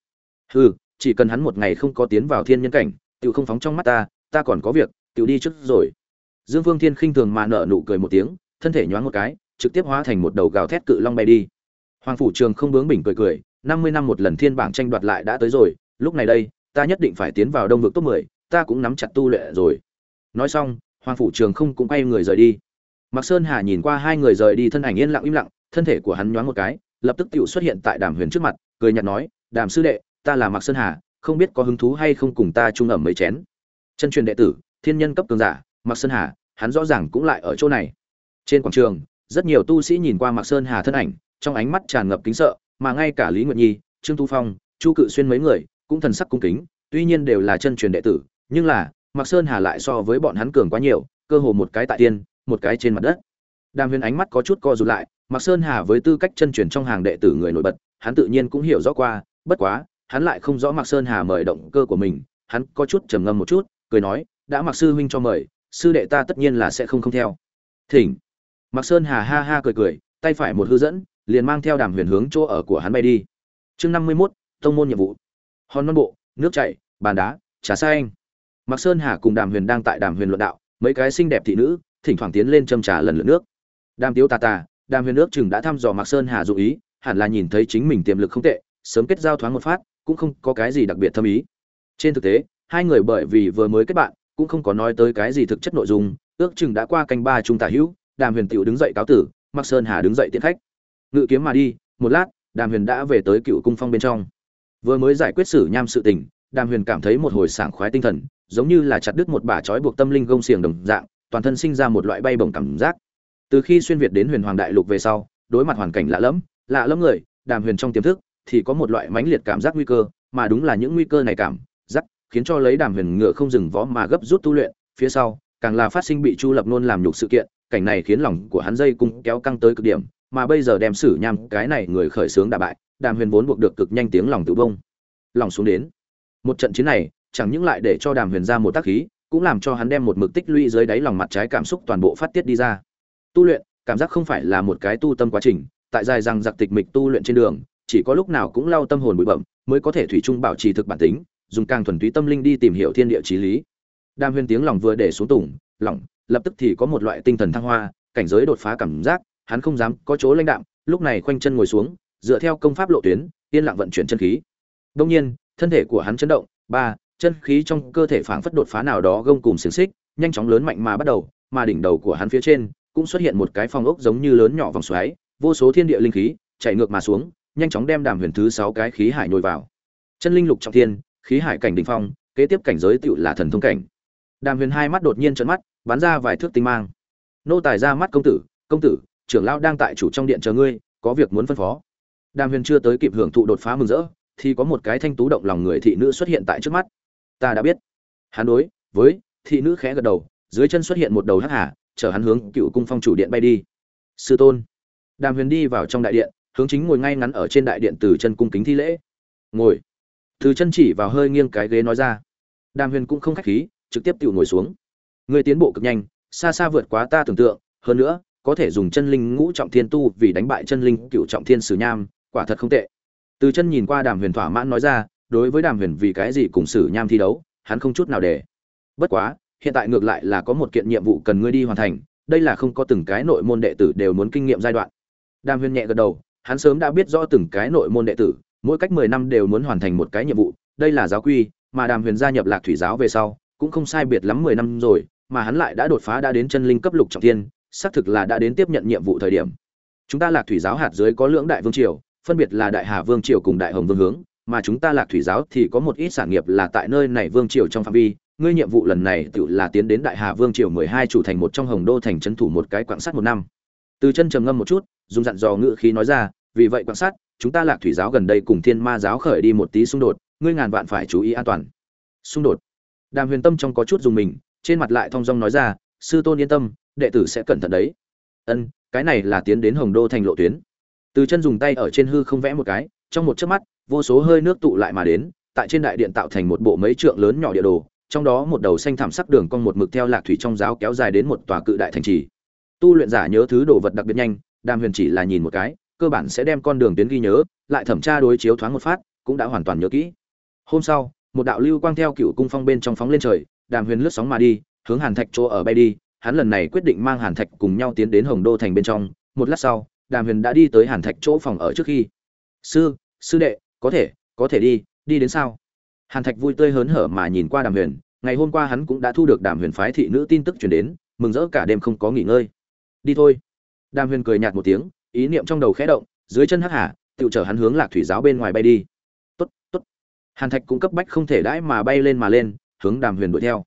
Hừ, chỉ cần hắn một ngày không có tiến vào thiên nhân cảnh Tiểu không phóng trong mắt ta ta còn có việc tiểu đi trước rồi. Dương phương thiên khinh thường mà nở nụ cười một tiếng thân thể nhoáng một cái trực tiếp hóa thành một đầu gào thét cự long bay đi. Hoàng phủ trường không bướng bỉnh cười cười năm mươi năm một lần thiên bảng tranh đoạt lại đã tới rồi lúc này đây ta nhất định phải tiến vào đông vực top mười ta cũng nắm chặt tu luyện rồi. Nói xong hoàng phủ trường không cũng quay người rời đi. Mạc Sơn Hà nhìn qua hai người rời đi thân ảnh yên lặng im lặng, thân thể của hắn nhoáng một cái, lập tức tiểu xuất hiện tại Đàm Huyền trước mặt, cười nhạt nói, "Đàm sư đệ, ta là Mạc Sơn Hà, không biết có hứng thú hay không cùng ta chung ẩm mấy chén." Chân truyền đệ tử, thiên nhân cấp cường giả, Mạc Sơn Hà, hắn rõ ràng cũng lại ở chỗ này. Trên quảng trường, rất nhiều tu sĩ nhìn qua Mạc Sơn Hà thân ảnh, trong ánh mắt tràn ngập kính sợ, mà ngay cả Lý Nguyệt Nhi, Trương Tu Phong, Chu Cự Xuyên mấy người, cũng thần sắc cung kính, tuy nhiên đều là chân truyền đệ tử, nhưng là, Mạc Sơn Hà lại so với bọn hắn cường quá nhiều, cơ hồ một cái tại tiên, một cái trên mặt đất đàm huyền ánh mắt có chút co rụt lại Mạc sơn hà với tư cách chân truyền trong hàng đệ tử người nổi bật hắn tự nhiên cũng hiểu rõ qua bất quá hắn lại không rõ Mạc sơn hà mời động cơ của mình hắn có chút trầm ngâm một chút cười nói đã Mạc sư huynh cho mời sư đệ ta tất nhiên là sẽ không không theo. Thỉnh. Mạc sơn hà ha ha cười cười tay phải một hư dẫn liền mang theo đàm huyền hướng chỗ ở của hắn bay đi. Chương năm mươi 51, tông môn nhiệm vụ. Hòn non bộ nước chảy bàn đá trà xanh, anh. Mạc sơn hà cùng đàm huyền đang tại đàm huyền luận đạo mấy cái xinh đẹp thị nữ thỉnh thoảng tiến lên châm trà lần lượt nước. Đàm tiếu tà tà đàm huyền nước chừng đã thăm dò mạc sơn hà dụ ý hẳn là nhìn thấy chính mình tiềm lực không tệ sớm kết giao thoáng một phát cũng không có cái gì đặc biệt thâm ý. Trên thực tế, hai người bởi vì vừa mới kết bạn, cũng không có nói tới cái gì thực chất nội dung, ước chừng đã qua canh ba trung tả hữu, đàm huyền tiểu đứng dậy cáo tử, mạc sơn hà đứng dậy tiễn khách. Ngự kiếm mà đi, một lát, đàm huyền đã về tới cựu cung phong bên trong. Vừa mới giải quyết xử nham sự tình, đàm huyền cảm thấy một hồi sảng khoái tinh thần, giống như là chặt đứt một bả trói buộc tâm linh gông xiềng đồng dạng, toàn thân sinh ra một loại bay bổng cảm giác. Từ khi xuyên việt đến huyền hoàng đại lục về sau, đối mặt hoàn cảnh lạ lẫm lạ lẫm người, đàm huyền trong tiềm thức thì có một loại mãnh liệt cảm giác nguy cơ, mà đúng là những nguy cơ này cảm giác khiến cho lấy đàm huyền ngựa không dừng vó mà gấp rút tu luyện. Phía sau, càng là phát sinh bị chu lập nôn làm nhục sự kiện, cảnh này khiến lòng của hắn dây cung kéo căng tới cực điểm, mà bây giờ đem xử nham cái này người khởi sướng đả bại, đàm huyền vốn buộc được cực nhanh tiếng lòng tự bông. Lòng xuống đến. Một trận chiến này, chẳng những lại để cho đàm huyền ra một tác khí, cũng làm cho hắn đem một mực tích lũy dưới đáy lòng mặt trái cảm xúc toàn bộ phát tiết đi ra. Tu luyện, cảm giác không phải là một cái tu tâm quá trình, tại dài rằng giặc tịch mịch tu luyện trên đường chỉ có lúc nào cũng lau tâm hồn bụi bẩm mới có thể thủy chung bảo trì thực bản tính, dùng càng thuần túy tâm linh đi tìm hiểu thiên địa trí lý. Đam huyên tiếng lòng vừa để xuống tủng lỏng lập tức thì có một loại tinh thần thăng hoa, cảnh giới đột phá cảm giác, hắn không dám có chỗ lãnh đạm, lúc này khoanh chân ngồi xuống, dựa theo công pháp lộ tuyến, yên lặng vận chuyển chân khí. Đông nhiên, thân thể của hắn chấn động, ba, chân khí trong cơ thể phảng phất đột phá nào đó gông cùng xiềng xích, nhanh chóng lớn mạnh mà bắt đầu, mà đỉnh đầu của hắn phía trên cũng xuất hiện một cái phong ốc giống như lớn nhỏ vòng xoáy, vô số thiên địa linh khí chạy ngược mà xuống nhanh chóng đem đàm huyền thứ sáu cái khí hải nhồi vào. Chân linh lục trọng thiên, khí hải cảnh đỉnh phong, kế tiếp cảnh giới tựu là thần thông cảnh. Đàm huyền hai mắt đột nhiên trợn mắt, bắn ra vài thước tinh mang. Nô tài ra mắt công tử công tử, trưởng lão đang tại chủ trong điện chờ ngươi, có việc muốn phân phó. Đàm huyền chưa tới kịp hưởng thụ đột phá mừng rỡ, thì có một cái thanh tú động lòng người thị nữ xuất hiện tại trước mắt. Ta đã biết. Hắn đối với thị nữ khẽ gật đầu, dưới chân xuất hiện một đầu hắc hà, chở hắn hướng cựu cung phong chủ điện bay đi. Sư tôn. Đàm huyền đi vào trong đại điện hướng chính ngồi ngay ngắn ở trên đại điện từ chân cung kính thi lễ. Ngồi. Từ chân chỉ vào hơi nghiêng cái ghế nói ra. Đàm huyền cũng không khách khí, trực tiếp tự ngồi xuống. Người tiến bộ cực nhanh, xa xa vượt quá ta tưởng tượng, hơn nữa, có thể dùng chân linh ngũ trọng thiên tu vì đánh bại chân linh cựu trọng thiên sử nham, quả thật không tệ. Từ chân nhìn qua đàm huyền thỏa mãn nói ra, đối với đàm huyền vì cái gì cùng sử nham thi đấu, hắn không chút nào để. Bất quá, hiện tại ngược lại là có một kiện nhiệm vụ cần ngươi đi hoàn thành, đây là không có từng cái nội môn đệ tử đều muốn kinh nghiệm giai đoạn. Đàm huyền nhẹ gật đầu hắn sớm đã biết rõ từng cái nội môn đệ tử, mỗi cách mười năm đều muốn hoàn thành một cái nhiệm vụ, đây là giáo quy, mà đàm huyền gia nhập lạc thủy giáo về sau, cũng không sai biệt lắm mười năm rồi, mà hắn lại đã đột phá đã đến chân linh cấp lục trọng thiên, xác thực là đã đến tiếp nhận nhiệm vụ thời điểm. Chúng ta lạc thủy giáo hạt dưới có lưỡng đại vương triều, phân biệt là đại hà vương triều cùng đại hồng vương hướng, mà chúng ta lạc thủy giáo thì có một ít sản nghiệp là tại nơi này vương triều trong phạm vi. Ngươi nhiệm vụ lần này tự là tiến đến đại hà vương triều mười hai chủ thành một trong hồng đô thành trấn thủ một cái quãng sắt một năm từ chân trầm ngâm một chút, dùng dặn dò ngự khí nói ra, vì vậy quan sát, chúng ta lạc thủy giáo gần đây cùng thiên ma giáo khởi đi một tí xung đột, ngươi ngàn vạn phải chú ý an toàn. Xung đột. Đàm huyền tâm trong có chút dùng mình, trên mặt lại thong dong nói ra, sư tôn yên tâm, đệ tử sẽ cẩn thận đấy. Ân, cái này là tiến đến hồng đô thành lộ tuyến. Từ chân dùng tay ở trên hư không vẽ một cái, trong một chớp mắt, vô số hơi nước tụ lại mà đến, tại trên đại điện tạo thành một bộ mấy trượng lớn nhỏ địa đồ, trong đó một đầu xanh thảm sắc đường cong một mực theo lạc thủy trong giáo kéo dài đến một tòa cự đại thành trì tu luyện giả nhớ thứ đồ vật đặc biệt nhanh, đàm huyền chỉ là nhìn một cái, cơ bản sẽ đem con đường tuyến ghi nhớ, lại thẩm tra đối chiếu thoáng một phát, cũng đã hoàn toàn nhớ kỹ. Hôm sau, một đạo lưu quang theo cựu cung phong bên trong phóng lên trời, đàm huyền lướt sóng mà đi, hướng hàn thạch chỗ ở bay đi, hắn lần này quyết định mang hàn thạch cùng nhau tiến đến hồng đô thành bên trong. Một lát sau, đàm huyền đã đi tới hàn thạch chỗ phòng ở trước khi. Sư sư đệ, có thể có thể đi đi đến sao? Hàn thạch vui tươi hớn hở mà nhìn qua đàm huyền. Ngày hôm qua hắn cũng đã thu được đàm huyền phái thị nữ tin tức chuyển đến, mừng rỡ cả đêm không có nghỉ ngơi đi thôi. Đàm huyền cười nhạt một tiếng, ý niệm trong đầu khẽ động, dưới chân hắc hà tự chở hắn hướng lạc thủy giáo bên ngoài bay đi. Tốt tốt. Hàn thạch cũng cấp bách không thể đãi mà bay lên mà lên, hướng đàm huyền đuổi theo.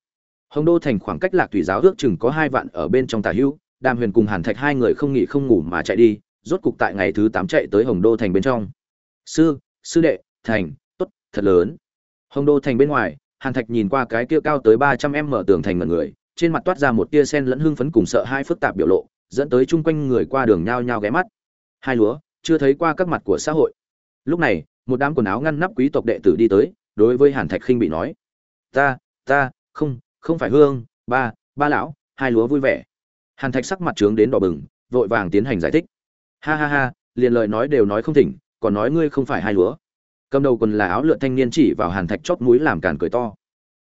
Hồng đô thành khoảng cách lạc thủy giáo ước chừng có hai vạn ở bên trong tà hữu, đàm huyền cùng hàn thạch hai người không nghỉ không ngủ mà chạy đi, rốt cục tại ngày thứ tám chạy tới hồng đô thành bên trong. Sư sư đệ, thành, tốt, thật lớn. Hồng đô thành bên ngoài, hàn thạch nhìn qua cái kia cao tới ba trăm em mở tường thành mật người, trên mặt toát ra một tia sen lẫn hưng phấn cùng sợ hai phức tạp biểu lộ dẫn tới chung quanh người qua đường nhao nhao ghé mắt. Hai lúa, chưa thấy qua các mặt của xã hội. Lúc này, một đám quần áo ngăn nắp quý tộc đệ tử đi tới, đối với hàn thạch khinh bị nói, ta ta, không không phải hương, ba ba lão, hai lúa vui vẻ. Hàn thạch sắc mặt trướng đến đỏ bừng, vội vàng tiến hành giải thích. Ha ha ha, liền lời nói đều nói không thỉnh, còn nói ngươi không phải hai lúa. Cầm đầu còn là áo lượn thanh niên chỉ vào hàn thạch chót mũi làm càn cười to.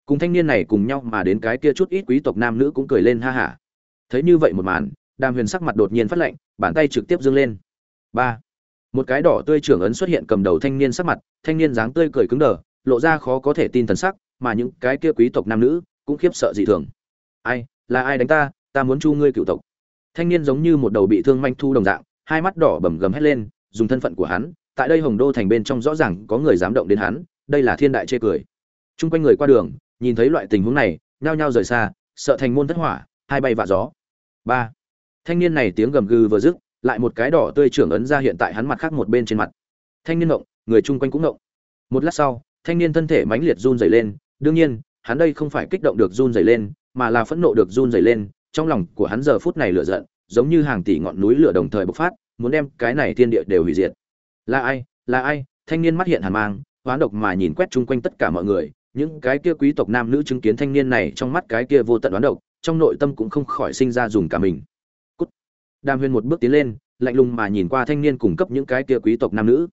Cùng thanh niên này cùng nhau mà đến cái kia chút ít quý tộc nam nữ cũng cười lên ha hả. Thấy như vậy một màn đàm huyền sắc mặt đột nhiên phát lạnh, bàn tay trực tiếp dâng lên. Ba. Một cái đỏ tươi trưởng ấn xuất hiện cầm đầu thanh niên sắc mặt, thanh niên dáng tươi cười cứng đờ, lộ ra khó có thể tin thần sắc, mà những cái kia quý tộc nam nữ cũng khiếp sợ dị thường. Ai, là ai đánh ta? Ta muốn chu ngươi cựu tộc. Thanh niên giống như một đầu bị thương manh thu đồng dạng, hai mắt đỏ bầm gầm hét lên, dùng thân phận của hắn, tại đây hồng đô thành bên trong rõ ràng có người dám động đến hắn, đây là thiên đại chê cười. Chung quanh người qua đường, nhìn thấy loại tình huống này, nhao nhao rời xa, sợ thành môn thất hỏa, hai bay vạ gió. Ba thanh niên này tiếng gầm gừ vừa dứt, lại một cái đỏ tươi trưởng ấn ra hiện tại hắn mặt khác một bên trên mặt. Thanh niên ngộng, người chung quanh cũng ngộng. Một lát sau, thanh niên thân thể mãnh liệt run rẩy lên, đương nhiên, hắn đây không phải kích động được run rẩy lên, mà là phẫn nộ được run rẩy lên, trong lòng của hắn giờ phút này lửa giận, giống như hàng tỷ ngọn núi lửa đồng thời bộc phát, muốn đem cái này thiên địa đều hủy diệt. Là ai là ai? Thanh niên mắt hiện hàn mang, hoán độc mà nhìn quét chung quanh tất cả mọi người, những cái kia quý tộc nam nữ chứng kiến thanh niên này trong mắt cái kia vô tận đoán độc, trong nội tâm cũng không khỏi sinh ra dùng cả mình đàm huyền một bước tiến lên, lạnh lùng mà nhìn qua thanh niên cung cấp những cái kia quý tộc nam nữ.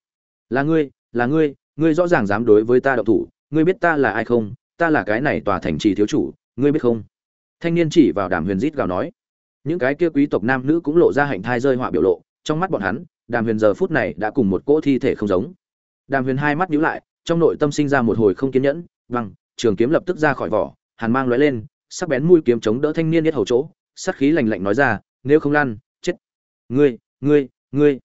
Là ngươi là ngươi ngươi rõ ràng dám đối với ta đậu thủ, ngươi biết ta là ai không? Ta là cái này tòa thành trì thiếu chủ, ngươi biết không? Thanh niên chỉ vào đàm huyền rít gào nói. Những cái kia quý tộc nam nữ cũng lộ ra hạnh thai rơi họa biểu lộ, trong mắt bọn hắn, đàm huyền giờ phút này đã cùng một cỗ thi thể không giống. Đàm huyền hai mắt nhíu lại, trong nội tâm sinh ra một hồi không kiên nhẫn văng trường kiếm lập tức ra khỏi vỏ, hàn mang lóe lên, sắc bén mũi kiếm chống đỡ thanh niên nhất hầu chỗ, sát khí lạnh lạnh nói ra, nếu không lăn ngươi ngươi ngươi.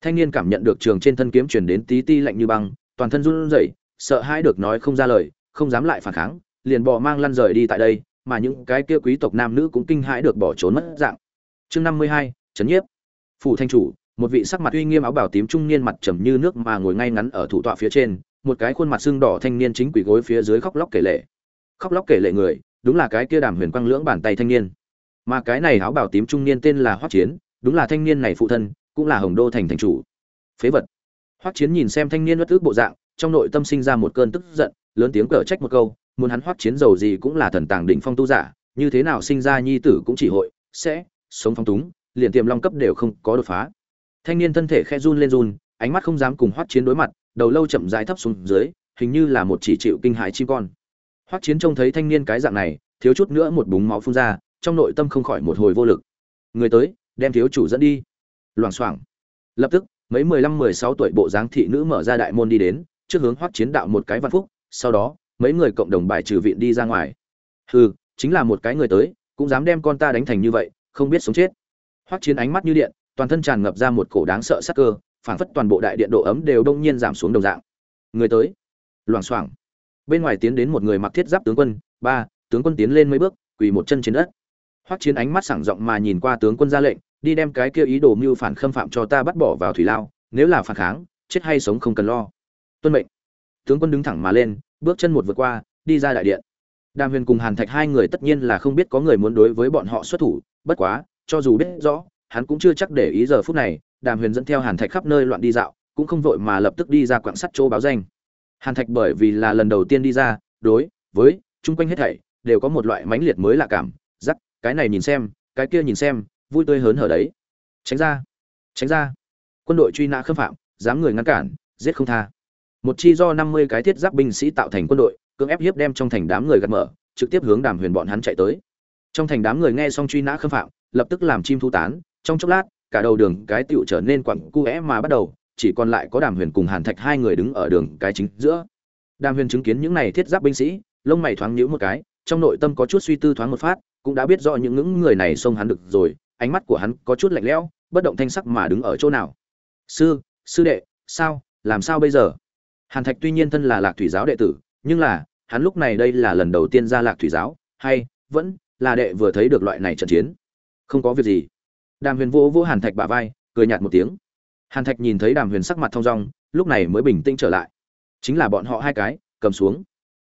Thanh niên cảm nhận được trường trên thân kiếm truyền đến tí ti lạnh như băng, toàn thân run rẩy, sợ hãi được nói không ra lời, không dám lại phản kháng, liền bỏ mang lăn rời đi tại đây, mà những cái kia quý tộc nam nữ cũng kinh hãi được bỏ trốn mất dạng. Chương năm mươi hai, trấn nhiếp. Phủ thanh chủ, một vị sắc mặt uy nghiêm áo bào tím trung niên mặt trầm như nước mà ngồi ngay ngắn ở thủ tọa phía trên, một cái khuôn mặt xương đỏ thanh niên chính quỳ gối phía dưới khóc lóc kể lệ. Khóc lóc kể lệ người, đúng là cái kia đàm huyền quang lưỡng bàn tay thanh niên. Mà cái này áo bào tím trung niên tên là hoắc chiến đúng là thanh niên này phụ thân, cũng là hồng đô thành thành chủ. Phế vật. Hoắc chiến nhìn xem thanh niên bất ước bộ dạng, trong nội tâm sinh ra một cơn tức giận, lớn tiếng cở trách một câu, muốn hắn hoắc chiến giàu gì cũng là thần tàng đỉnh phong tu giả, như thế nào sinh ra nhi tử cũng chỉ hội, sẽ sống phong túng, liền tiềm long cấp đều không có đột phá. Thanh niên thân thể khe run lên run, ánh mắt không dám cùng hoắc chiến đối mặt, đầu lâu chậm rãi thấp xuống dưới, hình như là một chỉ chịu kinh hãi chim con. Hoắc chiến trông thấy thanh niên cái dạng này, thiếu chút nữa một búng máu phun ra, trong nội tâm không khỏi một hồi vô lực. Người tới đem thiếu chủ dẫn đi. Loảng xoảng. Lập tức, mấy mười lăm, mười sáu tuổi bộ dáng thị nữ mở ra đại môn đi đến, trước hướng hoắc chiến đạo một cái văn phúc, sau đó, mấy người cộng đồng bài trừ viện đi ra ngoài. Hừ, chính là một cái người tới, cũng dám đem con ta đánh thành như vậy, không biết sống chết. Hoắc chiến ánh mắt như điện, toàn thân tràn ngập ra một cổ đáng sợ sắc cơ, phảng phất toàn bộ đại điện độ ấm đều đông nhiên giảm xuống đồng dạng. Người tới. Loảng xoảng. Bên ngoài tiến đến một người mặc thiết giáp tướng quân, ba, tướng quân tiến lên mấy bước, quỳ một chân trên đất. Hoắc chiến ánh mắt sảng rộng mà nhìn qua tướng quân ra lệnh đi đem cái kia ý đồ mưu phản khâm phạm cho ta bắt bỏ vào thủy lao, nếu là phản kháng, chết hay sống không cần lo. Tuân mệnh. Tướng quân đứng thẳng mà lên, bước chân một vượt qua, đi ra đại điện. Đàm huyền cùng hàn thạch hai người tất nhiên là không biết có người muốn đối với bọn họ xuất thủ, bất quá, cho dù biết rõ, hắn cũng chưa chắc để ý giờ phút này, đàm huyền dẫn theo hàn thạch khắp nơi loạn đi dạo, cũng không vội mà lập tức đi ra quảng sắt chỗ báo danh. Hàn thạch bởi vì là lần đầu tiên đi ra, đối với, chung quanh hết thảy, đều có một loại mãnh liệt mới lạ cảm. Giắc cái này nhìn xem, cái kia nhìn xem vui tươi hớn hở đấy. Tránh ra. Tránh ra. Quân đội truy nã khâm phạm, dám người ngăn cản, giết không tha. Một chi do năm mươi cái thiết giáp binh sĩ tạo thành quân đội, cưỡng ép hiếp đem trong thành đám người gạt mở, trực tiếp hướng đàm huyền bọn hắn chạy tới. Trong thành đám người nghe xong truy nã khâm phạm, lập tức làm chim thu tán. Trong chốc lát, cả đầu đường cái tựu trở nên quặng cu é mà bắt đầu, chỉ còn lại có đàm huyền cùng hàn thạch hai người đứng ở đường cái chính giữa. Đàm huyền chứng kiến những này thiết giáp binh sĩ, lông mày thoáng nhíu một cái, trong nội tâm có chút suy tư thoáng một phát, cũng đã biết rõ những ngưỡng người này xông hắn được rồi ánh mắt của hắn có chút lạnh lẽo, bất động thanh sắc mà đứng ở chỗ nào. Sư sư đệ, sao, làm sao bây giờ? Hàn thạch tuy nhiên thân là lạc thủy giáo đệ tử, nhưng là, hắn lúc này đây là lần đầu tiên ra lạc thủy giáo, hay, vẫn là đệ vừa thấy được loại này trận chiến. Không có việc gì. Đàm huyền vô vô hàn thạch bả vai, cười nhạt một tiếng. Hàn thạch nhìn thấy đàm huyền sắc mặt thong dong, lúc này mới bình tĩnh trở lại. Chính là bọn họ hai cái, cầm xuống.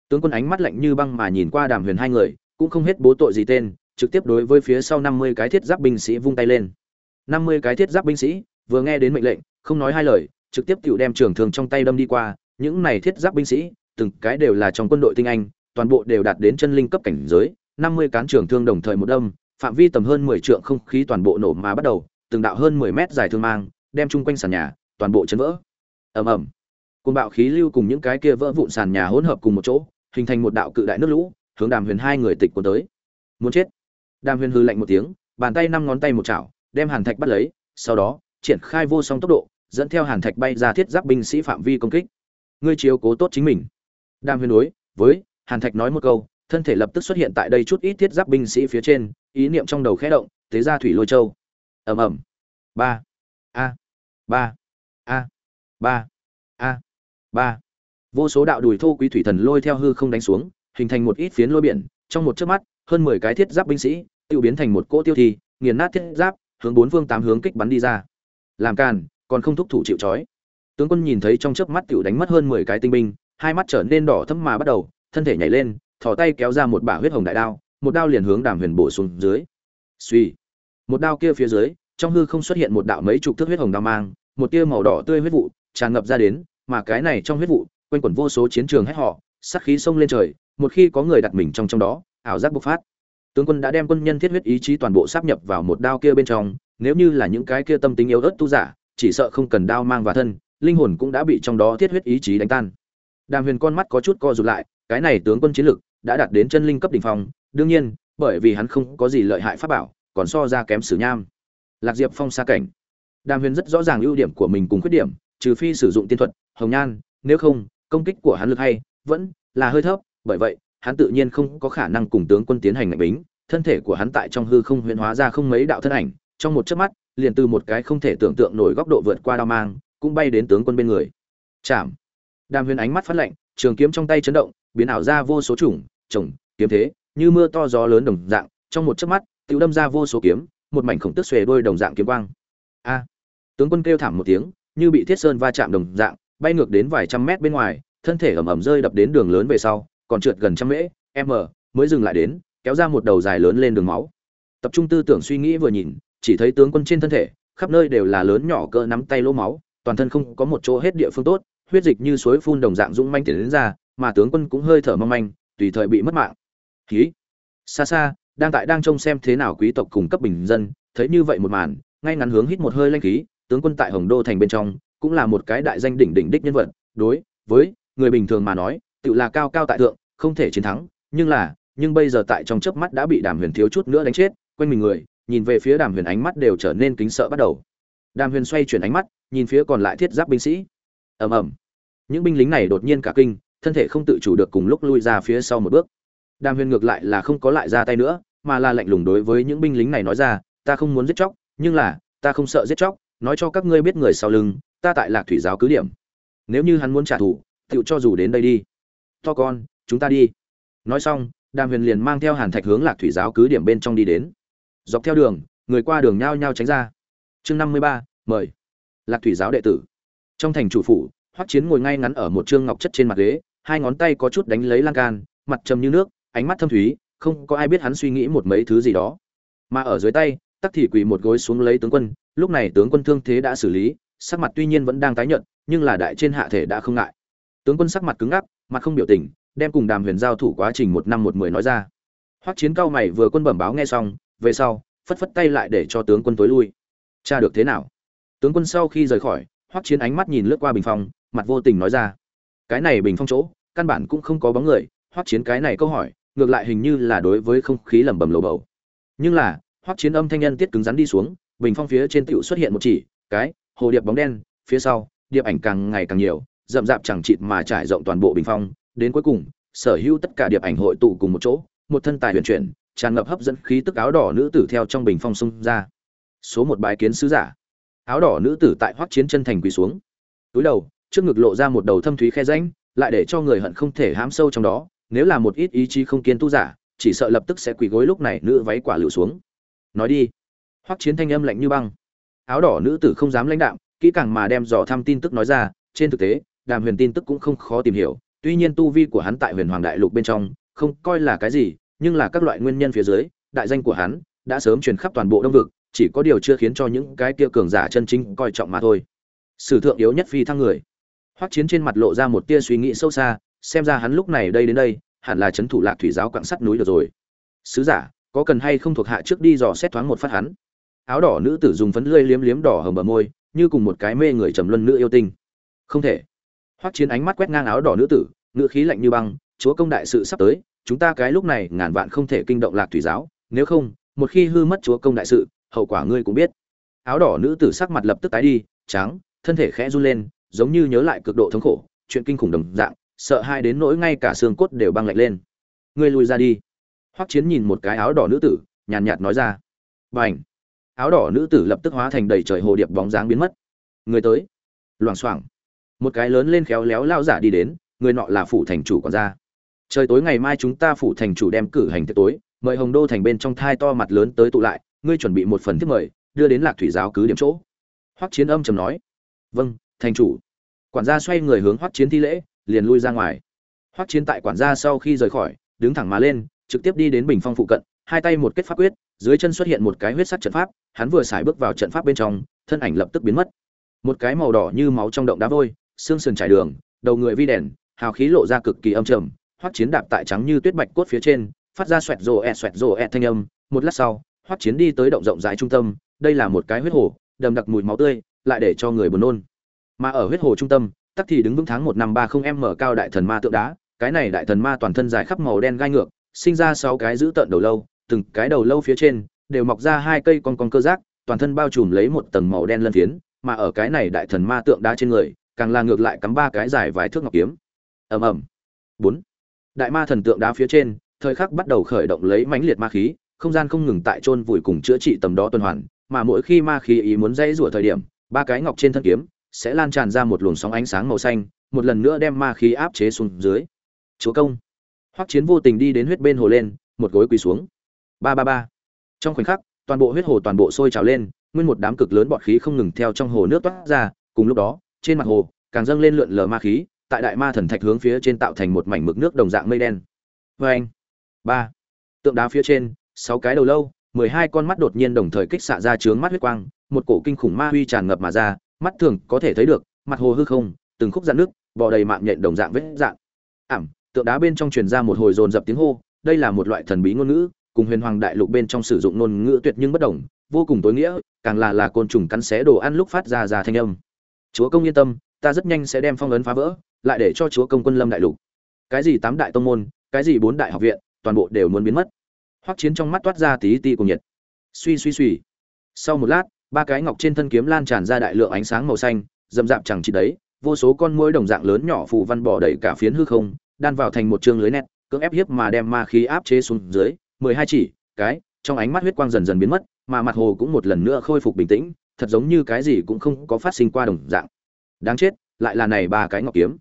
Tướng quân ánh mắt lạnh như băng mà nhìn qua đàm huyền hai người, cũng không hết bố tội gì tên trực tiếp đối với phía sau năm mươi cái thiết giáp binh sĩ vung tay lên. năm mươi cái thiết giáp binh sĩ, vừa nghe đến mệnh lệnh, không nói hai lời, trực tiếp tiểu đem trường thương trong tay đâm đi qua. Những này thiết giáp binh sĩ, từng cái đều là trong quân đội tinh anh, toàn bộ đều đạt đến chân linh cấp cảnh giới. năm mươi cán trường thương đồng thời một đâm, phạm vi tầm hơn mười trượng không khí toàn bộ nổ mà bắt đầu, từng đạo hơn mười mét dài thương mang, đem chung quanh sàn nhà, toàn bộ chấn vỡ. Ầm ầm. Cùng bạo khí lưu cùng những cái kia vỡ vụn sàn nhà hỗn hợp cùng một chỗ, hình thành một đạo cự đại nước lũ, hướng đàm huyền hai người tịch cuốn tới. Muốn chết đàm huyền hư lạnh một tiếng, bàn tay năm ngón tay một chảo, đem hàn thạch bắt lấy, sau đó, triển khai vô song tốc độ, dẫn theo hàn thạch bay ra thiết giáp binh sĩ phạm vi công kích. Ngươi chiếu cố tốt chính mình. Đàm huyền đối với hàn thạch nói một câu, thân thể lập tức xuất hiện tại đây chút ít thiết giáp binh sĩ phía trên, ý niệm trong đầu khẽ động, tế ra thủy lôi châu. Ầm ầm. Ba. A. Ba. A. Ba. A. Ba. Vô số đạo đùi thô quý thủy thần lôi theo hư không đánh xuống, hình thành một ít phiến lôi biển, trong một chớp mắt hơn mười cái thiết giáp binh sĩ, tiêu biến thành một cỗ tiêu thi, nghiền nát thiết giáp, hướng bốn phương tám hướng kích bắn đi ra. Làm càn, còn không thúc thủ chịu trói. Tướng quân nhìn thấy trong chớp mắt tiểu đánh mất hơn mười cái tinh binh, hai mắt trở nên đỏ thẫm mà bắt đầu, thân thể nhảy lên, thò tay kéo ra một bả huyết hồng đại đao, một đao liền hướng đàm huyền bổ xuống dưới. Suy một đao kia phía dưới, trong hư không xuất hiện một đạo mấy chục thước huyết hồng đao mang, một tia màu đỏ tươi huyết vụ tràn ngập ra đến, mà cái này trong huyết vụ, quanh quẩn vô số chiến trường hết họ sát khí sông lên trời, một khi có người đặt mình trong trong đó ảo giác bộc phát. Tướng quân đã đem quân nhân thiết huyết ý chí toàn bộ sáp nhập vào một đao kia bên trong, nếu như là những cái kia tâm tính yếu ớt tu giả, chỉ sợ không cần đao mang vào thân, linh hồn cũng đã bị trong đó thiết huyết ý chí đánh tan. Đàm huyền con mắt có chút co rụt lại, cái này tướng quân chiến lực đã đạt đến chân linh cấp đỉnh phong, đương nhiên, bởi vì hắn không có gì lợi hại pháp bảo, còn so ra kém sử nham. Lạc diệp phong xa cảnh. Đàm huyền rất rõ ràng ưu điểm của mình cùng khuyết điểm, trừ phi sử dụng tiên thuật, hồng nhan, nếu không, công kích của hắn lực hay vẫn là hơi thấp, bởi vậy hắn tự nhiên không có khả năng cùng tướng quân tiến hành ngạch bính, thân thể của hắn tại trong hư không huyễn hóa ra không mấy đạo thân ảnh, trong một chớp mắt, liền từ một cái không thể tưởng tượng nổi góc độ vượt qua đao mang, cũng bay đến tướng quân bên người. Chạm. Đàm huyền ánh mắt phát lạnh, trường kiếm trong tay chấn động, biến ảo ra vô số chủng, chồng, kiếm thế, như mưa to gió lớn đồng dạng, trong một chớp mắt, tiêu đâm ra vô số kiếm, một mảnh khổng tức xuề đôi đồng dạng kiếm quang. A. Tướng quân kêu thảm một tiếng, như bị thiết sơn va chạm đồng dạng, bay ngược đến vài trăm mét bên ngoài, thân thể ầm ầm rơi đập đến đường lớn về sau còn trượt gần trăm mễ m mới dừng lại đến, kéo ra một đầu dài lớn lên đường máu. Tập trung tư tưởng suy nghĩ vừa nhìn, chỉ thấy tướng quân trên thân thể, khắp nơi đều là lớn nhỏ cỡ nắm tay lỗ máu, toàn thân không có một chỗ hết địa phương tốt, huyết dịch như suối phun đồng dạng dũng manh tiến đến ra, mà tướng quân cũng hơi thở mong manh, tùy thời bị mất mạng. Khí xa xa, đang tại đang trông xem thế nào quý tộc cùng cấp bình dân, thấy như vậy một màn, ngay ngắn hướng hít một hơi lanh khí, tướng quân tại hồng đô thành bên trong, cũng là một cái đại danh đỉnh đỉnh đích nhân vật, đối với người bình thường mà nói, tự là cao cao tại thượng không thể chiến thắng, nhưng là, nhưng bây giờ tại trong chớp mắt đã bị đàm huyền thiếu chút nữa đánh chết, quanh mình người, nhìn về phía đàm huyền ánh mắt đều trở nên kính sợ bắt đầu. Đàm huyền xoay chuyển ánh mắt, nhìn phía còn lại thiết giáp binh sĩ. Ầm ầm. Những binh lính này đột nhiên cả kinh, thân thể không tự chủ được cùng lúc lui ra phía sau một bước. Đàm huyền ngược lại là không có lại ra tay nữa, mà là lạnh lùng đối với những binh lính này nói ra, ta không muốn giết chóc, nhưng là, ta không sợ giết chóc, nói cho các ngươi biết người sau lưng, ta tại lạc thủy giáo cứ điểm. Nếu như hắn muốn trả thù tựu cho dù đến đây đi. To con chúng ta đi. Nói xong, đàm huyền liền mang theo hàn thạch hướng lạc thủy giáo cứ điểm bên trong đi đến. Dọc theo đường, người qua đường nhao nhao tránh ra. Chương năm mươi ba, mời. Lạc thủy giáo đệ tử. Trong thành chủ phủ, hoắc chiến ngồi ngay ngắn ở một trương ngọc chất trên mặt ghế, hai ngón tay có chút đánh lấy lan can, mặt trầm như nước, ánh mắt thâm thúy, không có ai biết hắn suy nghĩ một mấy thứ gì đó. Mà ở dưới tay, tắc thì quỳ một gối xuống lấy tướng quân, lúc này tướng quân thương thế đã xử lý, sắc mặt tuy nhiên vẫn đang tái nhợt, nhưng là đại trên hạ thể đã không ngại. Tướng quân sắc mặt cứng ngắc, mặt không biểu tình đem cùng đàm huyền giao thủ quá trình một năm một mười nói ra. Hoắc chiến cao mày vừa quân bẩm báo nghe xong, về sau, phất phất tay lại để cho tướng quân tối lui. Cha được thế nào? Tướng quân sau khi rời khỏi, hoắc chiến ánh mắt nhìn lướt qua bình phong, mặt vô tình nói ra. Cái này bình phong chỗ, căn bản cũng không có bóng người, hoắc chiến cái này câu hỏi, ngược lại hình như là đối với không khí lẩm bẩm lầu bầu. Nhưng là, hoắc chiến âm thanh nhân tiết cứng rắn đi xuống, bình phong phía trên tựu xuất hiện một chỉ, cái, hồ điệp bóng đen, phía sau, điệp ảnh càng ngày càng nhiều, rậm rạp chẳng chịt mà trải rộng toàn bộ bình phong đến cuối cùng, sở hữu tất cả điệp ảnh hội tụ cùng một chỗ, một thân tài huyền chuyển, tràn ngập hấp dẫn khí tức áo đỏ nữ tử theo trong bình phong sung ra. Số một bài kiến sứ giả. Áo đỏ nữ tử tại hoắc chiến chân thành quỳ xuống. Túi đầu, trước ngực lộ ra một đầu thâm thúy khe rãnh, lại để cho người hận không thể hám sâu trong đó, nếu là một ít ý chí không kiên tu giả, chỉ sợ lập tức sẽ quỳ gối lúc này nữ váy quả lựu xuống. Nói đi. Hoắc chiến thanh âm lạnh như băng. Áo đỏ nữ tử không dám lãnh đạm, kỹ càng mà đem dò thăm tin tức nói ra, trên thực tế, đàm huyền tin tức cũng không khó tìm hiểu tuy nhiên tu vi của hắn tại huyền hoàng đại lục bên trong không coi là cái gì, nhưng là các loại nguyên nhân phía dưới, đại danh của hắn đã sớm truyền khắp toàn bộ đông vực, chỉ có điều chưa khiến cho những cái kia cường giả chân chính coi trọng mà thôi. Sử thượng yếu nhất phi thăng người. Hoắc chiến trên mặt lộ ra một tia suy nghĩ sâu xa, xem ra hắn lúc này đây đến đây, hẳn là chấn thủ lạc thủy giáo quặng sắt núi được rồi. Sứ giả, có cần hay không thuộc hạ trước đi dò xét thoáng một phát hắn? Áo đỏ nữ tử dùng phấn lươi liếm liếm đỏ hầm bờ môi, như cùng một cái mê người trầm luân nữ yêu tinh. Không thể hoắc chiến ánh mắt quét ngang áo đỏ nữ tử ngựa khí lạnh như băng, chúa công đại sự sắp tới, chúng ta cái lúc này ngàn vạn không thể kinh động lạc thủy giáo, nếu không, một khi hư mất chúa công đại sự, hậu quả ngươi cũng biết. Áo đỏ nữ tử sắc mặt lập tức tái đi, trắng, thân thể khẽ run lên, giống như nhớ lại cực độ thống khổ, chuyện kinh khủng đồng dạng, sợ hai đến nỗi ngay cả xương cốt đều băng lạnh lên. Ngươi lùi ra đi. Hoắc chiến nhìn một cái áo đỏ nữ tử, nhàn nhạt nói ra. Bành! Áo đỏ nữ tử lập tức hóa thành đầy trời hồ điệp bóng dáng biến mất. Người tới! Loảng xoảng một cái lớn lên khéo léo lao giả đi đến, người nọ là phủ thành chủ quản gia. Trời tối ngày mai chúng ta phủ thành chủ đem cử hành tiệc tối, mời hồng đô thành bên trong thai to mặt lớn tới tụ lại, ngươi chuẩn bị một phần thiết mời, đưa đến lạc thủy giáo cứ điểm chỗ. Hoắc chiến âm trầm nói. Vâng thành chủ. Quản gia xoay người hướng hoắc chiến thi lễ, liền lui ra ngoài. Hoắc chiến tại quản gia sau khi rời khỏi, đứng thẳng mà lên, trực tiếp đi đến bình phong phụ cận, hai tay một kết pháp quyết, dưới chân xuất hiện một cái huyết sắc trận pháp, hắn vừa xài bước vào trận pháp bên trong, thân ảnh lập tức biến mất. Một cái màu đỏ như máu trong động đá vôi xương sườn trải đường, đầu người vi đèn, hào khí lộ ra cực kỳ âm trầm hoắc chiến đạp tại trắng như tuyết bạch cốt phía trên, phát ra xoẹt rồ ẹt xoẹt rồ ẹt thanh âm, một lát sau hoắc chiến đi tới động rộng rãi trung tâm, đây là một cái huyết hồ, đầm đặc mùi máu tươi, lại để cho người buồn nôn. Mà ở huyết hồ trung tâm, tắc thì đứng vững tháng một năm ba không m cao đại thần ma tượng đá, cái này đại thần ma toàn thân dài khắp màu đen gai ngược, sinh ra sáu cái giữ tợn đầu lâu, từng cái đầu lâu phía trên, đều mọc ra hai cây con con cơ giác toàn thân bao trùm lấy một tầng màu đen lân phiến, mà ở cái này đại thần ma tượng đá trên người càng là ngược lại cắm ba cái dài vài thước ngọc kiếm. Ầm ầm. Bốn. Đại ma thần tượng đá phía trên, thời khắc bắt đầu khởi động lấy mãnh liệt ma khí, không gian không ngừng tại chôn vùi cùng chữa trị tầm đó tuần hoàn, mà mỗi khi ma khí ý muốn dãy rủa thời điểm, ba cái ngọc trên thân kiếm sẽ lan tràn ra một luồng sóng ánh sáng màu xanh, một lần nữa đem ma khí áp chế xuống dưới. Chúa công. Hoắc chiến vô tình đi đến huyết bên hồ lên, một gối quỳ xuống. Ba ba ba. Trong khoảnh khắc, toàn bộ huyết hồ toàn bộ sôi trào lên, nguyên một đám cực lớn bọt khí không ngừng theo trong hồ nước toát ra, cùng lúc đó trên mặt hồ, càng dâng lên lượn lờ ma khí, tại đại ma thần thạch hướng phía trên tạo thành một mảnh mực nước đồng dạng mây đen. Vê anh, ba, tượng đá phía trên, sáu cái đầu lâu, mười hai con mắt đột nhiên đồng thời kích xạ ra trướng mắt huyết quang, một cổ kinh khủng ma huy tràn ngập mà ra, mắt thường có thể thấy được, mặt hồ hư không, từng khúc dạn nước bò đầy mạng nhện đồng dạng vết dạng ảm, tượng đá bên trong truyền ra một hồi dồn dập tiếng hô, đây là một loại thần bí ngôn ngữ, cùng huyền hoàng đại lục bên trong sử dụng ngôn ngữ tuyệt nhưng bất đồng, vô cùng tối nghĩa, càng là là côn trùng cắn xé đồ ăn lúc phát ra ra thanh âm chúa công yên tâm, ta rất nhanh sẽ đem phong ấn phá vỡ, lại để cho chúa công quân lâm đại lục. Cái gì tám đại tông môn, cái gì bốn đại học viện, toàn bộ đều muốn biến mất. Hoắc chiến trong mắt toát ra tí ti cùng nhiệt. Suy suy suy. Sau một lát, ba cái ngọc trên thân kiếm lan tràn ra đại lượng ánh sáng màu xanh dầm rạp chẳng chỉ đấy, vô số con muỗi đồng dạng lớn nhỏ phù văn bỏ đầy cả phiến hư không, đan vào thành một trường lưới nét, cưỡng ép hiếp mà đem ma khí áp chế xuống dưới, mười hai chỉ, cái, trong ánh mắt huyết quang dần dần biến mất, mà mặt hồ cũng một lần nữa khôi phục bình tĩnh thật giống như cái gì cũng không có phát sinh qua đồng dạng. Đáng chết, lại là này ba cái ngọc kiếm.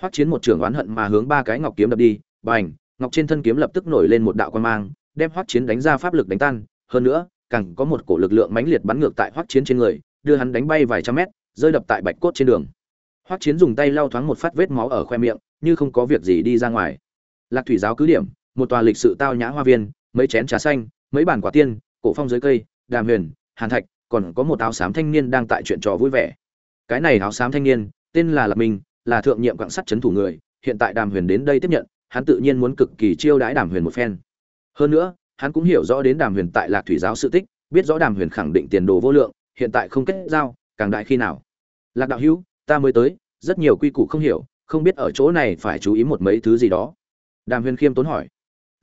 Hoắc chiến một trường oán hận mà hướng ba cái ngọc kiếm đập đi, bành, ngọc trên thân kiếm lập tức nổi lên một đạo quan mang, đem hoắc chiến đánh ra pháp lực đánh tan. Hơn nữa, càng có một cổ lực lượng mãnh liệt bắn ngược tại hoắc chiến trên người, đưa hắn đánh bay vài trăm mét, rơi đập tại bạch cốt trên đường. Hoắc chiến dùng tay lau thoáng một phát vết máu ở khoe miệng, như không có việc gì đi ra ngoài. Lạc thủy giáo cứ điểm, một tòa lịch sự tao nhã hoa viên, mấy chén trà xanh, mấy bàn quả tiên, cổ phong dưới cây, đàm huyền, hàn thạch còn có một áo xám thanh niên đang tại chuyện trò vui vẻ. Cái này áo xám thanh niên, tên là lạc minh, là thượng nhiệm quặng sắt chấn thủ người, hiện tại đàm huyền đến đây tiếp nhận, hắn tự nhiên muốn cực kỳ chiêu đãi đàm huyền một phen. Hơn nữa, hắn cũng hiểu rõ đến đàm huyền tại lạc thủy giáo sự tích, biết rõ đàm huyền khẳng định tiền đồ vô lượng, hiện tại không kết giao, càng đại khi nào. Lạc đạo hữu, ta mới tới, rất nhiều quy củ không hiểu, không biết ở chỗ này phải chú ý một mấy thứ gì đó. Đàm huyền khiêm tốn hỏi.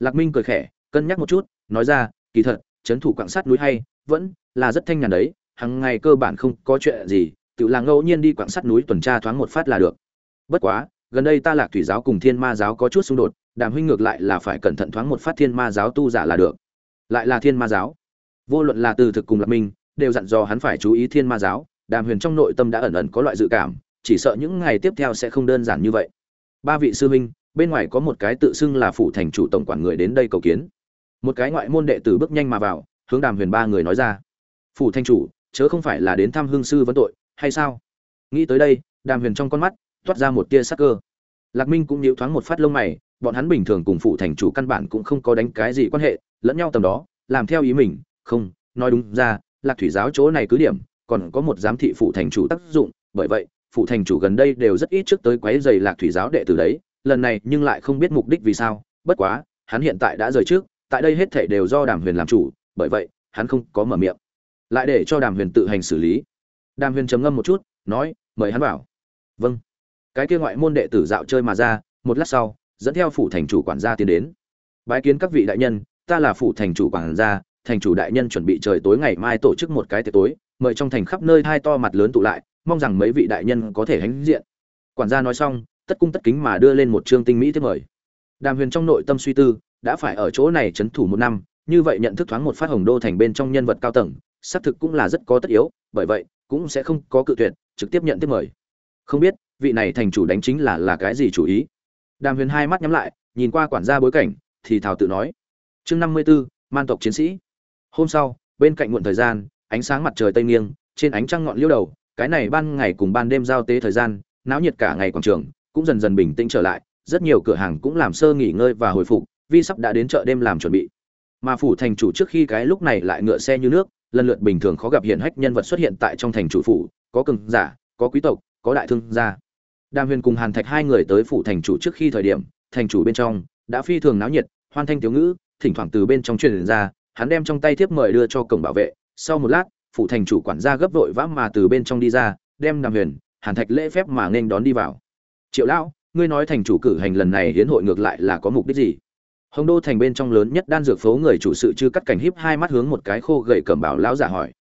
Lạc minh cười khẽ, cân nhắc một chút, nói ra, kỳ thật trấn thủ quặng sát núi hay vẫn là rất thanh nhàn đấy hàng ngày cơ bản không có chuyện gì, tự là ngẫu nhiên đi quảng sát núi tuần tra thoáng một phát là được. Bất quá, gần đây ta lạc thủy giáo cùng thiên ma giáo có chút xung đột, đàm huynh ngược lại là phải cẩn thận thoáng một phát thiên ma giáo tu giả là được. Lại là thiên ma giáo. Vô luận là từ thực cùng lạc minh, đều dặn dò hắn phải chú ý thiên ma giáo, đàm huyền trong nội tâm đã ẩn ẩn có loại dự cảm, chỉ sợ những ngày tiếp theo sẽ không đơn giản như vậy. Ba vị sư huynh, bên ngoài có một cái tự xưng là phủ thành chủ tổng quản người đến đây cầu kiến. Một cái ngoại môn đệ tử bước nhanh mà vào hướng đàm huyền ba người nói ra. Phủ thanh chủ, chớ không phải là đến thăm hương sư vấn tội, hay sao? Nghĩ tới đây, đàm huyền trong con mắt, toát ra một tia sắc cơ. Lạc minh cũng nhíu thoáng một phát lông mày, bọn hắn bình thường cùng phụ thành chủ căn bản cũng không có đánh cái gì quan hệ, lẫn nhau tầm đó, làm theo ý mình, không, nói đúng ra, lạc thủy giáo chỗ này cứ điểm, còn có một giám thị phụ thành chủ tác dụng, bởi vậy phụ thành chủ gần đây đều rất ít trước tới quấy giày lạc thủy giáo đệ tử đấy, lần này nhưng lại không biết mục đích vì sao, bất quá, hắn hiện tại đã rời trước, tại đây hết thể đều do đàm huyền làm chủ bởi vậy, hắn không có mở miệng. Lại để cho đàm huyền tự hành xử lý. Đàm huyền trầm ngâm một chút, nói, mời hắn vào. Vâng. Cái kia ngoại môn đệ tử dạo chơi mà ra, một lát sau, dẫn theo phủ thành chủ quản gia tiến đến. Bái kiến các vị đại nhân, ta là phủ thành chủ quản gia, thành chủ đại nhân chuẩn bị trời tối ngày mai tổ chức một cái tiệc tối, mời trong thành khắp nơi hai to mặt lớn tụ lại, mong rằng mấy vị đại nhân có thể hãnh diện. Quản gia nói xong, tất cung tất kính mà đưa lên một trương tinh mỹ tiếp mời. Đàm huyền trong nội tâm suy tư, đã phải ở chỗ này trấn thủ một năm như vậy nhận thức thoáng một phát hồng đô thành bên trong nhân vật cao tầng, xác thực cũng là rất có tất yếu, bởi vậy, cũng sẽ không có cự tuyệt, trực tiếp nhận tiếp mời. Không biết, vị này thành chủ đánh chính là là cái gì chủ ý? Đàm huyền hai mắt nhắm lại, nhìn qua quản gia bối cảnh, thì thảo tự nói. Chương năm mươi b ố man tộc chiến sĩ. Hôm sau, bên cạnh muộn thời gian, ánh sáng mặt trời tây nghiêng, trên ánh trăng ngọn liêu đầu, cái này ban ngày cùng ban đêm giao tế thời gian, náo nhiệt cả ngày quảng trường, cũng dần dần bình tĩnh trở lại, rất nhiều cửa hàng cũng làm sơ nghỉ ngơi và hồi phục, vi sắp đã đến chợ đêm làm chuẩn bị mà phủ thành chủ trước khi cái lúc này lại ngựa xe như nước, lần lượt bình thường khó gặp hiện hách nhân vật xuất hiện tại trong thành chủ phủ, có cường giả, có quý tộc, có đại thương gia. Đàm huyền cùng hàn thạch hai người tới phủ thành chủ trước khi thời điểm, thành chủ bên trong đã phi thường náo nhiệt, hoan thanh thiếu ngữ, thỉnh thoảng từ bên trong truyền ra, hắn đem trong tay thiếp mời đưa cho cổng bảo vệ. Sau một lát, phủ thành chủ quản gia gấp vội vã mà từ bên trong đi ra, đem đàm huyền, hàn thạch lễ phép mà nên đón đi vào. Triệu lão, ngươi nói thành chủ cử hành lần này hiến hội ngược lại là có mục đích gì? Hồng đô thành bên trong lớn nhất đan dược phố người chủ sự chưa cắt cảnh híp hai mắt hướng một cái khô gầy cẩm bảo lão giả hỏi.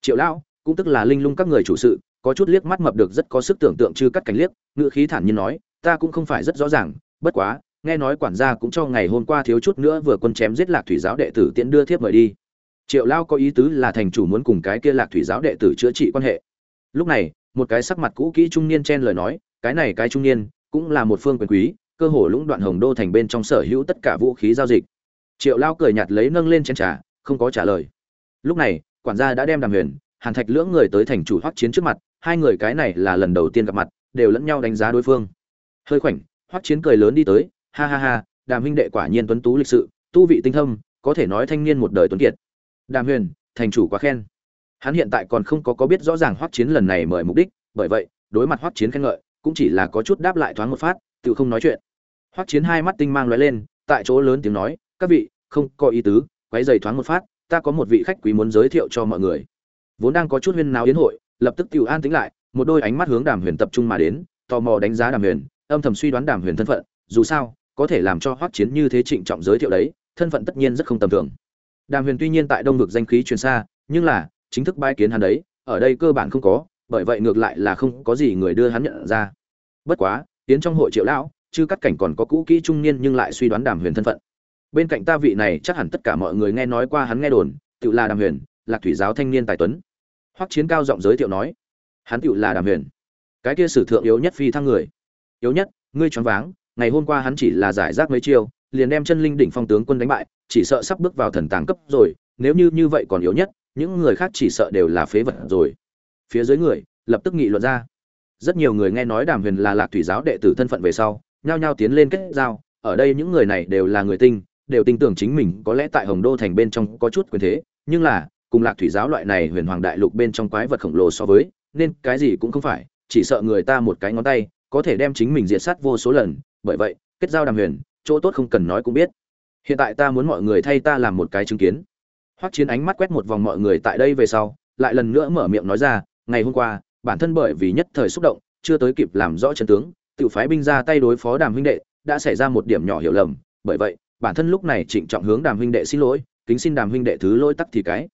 Triệu lão, cũng tức là linh lung các người chủ sự, có chút liếc mắt mập được rất có sức tưởng tượng chưa cắt cảnh liếc, ngữ khí thản nhiên nói, ta cũng không phải rất rõ ràng, bất quá, nghe nói quản gia cũng cho ngày hôm qua thiếu chút nữa vừa quân chém giết lạc thủy giáo đệ tử tiễn đưa thiếp mời đi. Triệu Lão có ý tứ là thành chủ muốn cùng cái kia lạc thủy giáo đệ tử chữa trị quan hệ. Lúc này, một cái sắc mặt cũ kỹ trung niên chen lời nói, cái này cái trung niên, cũng là một phương quyền quý cơ hồ lũng đoạn hồng đô thành bên trong sở hữu tất cả vũ khí giao dịch. Triệu lao cười nhạt lấy nâng lên chén trà, không có trả lời. Lúc này, quản gia đã đem đàm huyền, hàn thạch lưỡng người tới thành chủ hoắc chiến trước mặt, hai người cái này là lần đầu tiên gặp mặt, đều lẫn nhau đánh giá đối phương. Hơi khoảnh, hoắc chiến cười lớn đi tới, ha ha ha, đàm huynh đệ quả nhiên tuấn tú lịch sự, tu vị tinh thâm, có thể nói thanh niên một đời tuấn kiệt. Đàm huyền, thành chủ quá khen. Hắn hiện tại còn không có có biết rõ ràng hoắc chiến lần này mời mục đích, bởi vậy, đối mặt hoắc chiến khen ngợi, cũng chỉ là có chút đáp lại thoáng một phát, tự không nói chuyện hoắc chiến hai mắt tinh mang lóe lên, tại chỗ lớn tiếng nói, các vị, không có ý tứ, quấy giày thoáng một phát, ta có một vị khách quý muốn giới thiệu cho mọi người. Vốn đang có chút huyên náo yến hội, lập tức tiểu an tĩnh lại, một đôi ánh mắt hướng đàm huyền tập trung mà đến, tò mò đánh giá đàm huyền, âm thầm suy đoán đàm huyền thân phận, dù sao, có thể làm cho hoắc chiến như thế trịnh trọng giới thiệu đấy, thân phận tất nhiên rất không tầm thường. Đàm huyền tuy nhiên tại đông vực danh khí truyền xa, nhưng là, chính thức bái kiến hắn đấy, ở đây cơ bản không có, bởi vậy ngược lại là không có gì người đưa hắn nhận ra. Bất quá, tiến trong hội triệu lão chứ cắt cảnh còn có cũ kỹ trung niên nhưng lại suy đoán đàm huyền thân phận. Bên cạnh ta vị này chắc hẳn tất cả mọi người nghe nói qua hắn nghe đồn tự là đàm huyền, lạc thủy giáo thanh niên tài tuấn. Hoắc chiến cao giọng giới thiệu nói, hắn tự là đàm huyền. Cái kia sử thượng yếu nhất phi thăng người. Yếu nhất, ngươi choáng váng, ngày hôm qua hắn chỉ là giải rác mấy chiêu, liền đem chân linh đỉnh phong tướng quân đánh bại, chỉ sợ sắp bước vào thần tàng cấp rồi, nếu như như vậy còn yếu nhất, những người khác chỉ sợ đều là phế vật rồi. Phía dưới người, lập tức nghị luận ra. Rất nhiều người nghe nói đàm huyền là lạc thủy giáo đệ tử thân phận về sau nhao nhao tiến lên kết giao, ở đây những người này đều là người tinh, đều tin tưởng chính mình có lẽ tại hồng đô thành bên trong có chút quyền thế, nhưng là, cùng lạc thủy giáo loại này huyền hoàng đại lục bên trong quái vật khổng lồ so với, nên cái gì cũng không phải, chỉ sợ người ta một cái ngón tay, có thể đem chính mình diệt sát vô số lần, bởi vậy, kết giao đàm huyền, chỗ tốt không cần nói cũng biết. Hiện tại ta muốn mọi người thay ta làm một cái chứng kiến. Hoắc chiến ánh mắt quét một vòng mọi người tại đây về sau, lại lần nữa mở miệng nói ra, ngày hôm qua, bản thân bởi vì nhất thời xúc động, chưa tới kịp làm rõ chân tướng tự phái binh ra tay đối phó đàm huynh đệ, đã xảy ra một điểm nhỏ hiểu lầm. Bởi vậy, bản thân lúc này trịnh trọng hướng đàm huynh đệ xin lỗi, kính xin đàm huynh đệ thứ lỗi tắc thì cái.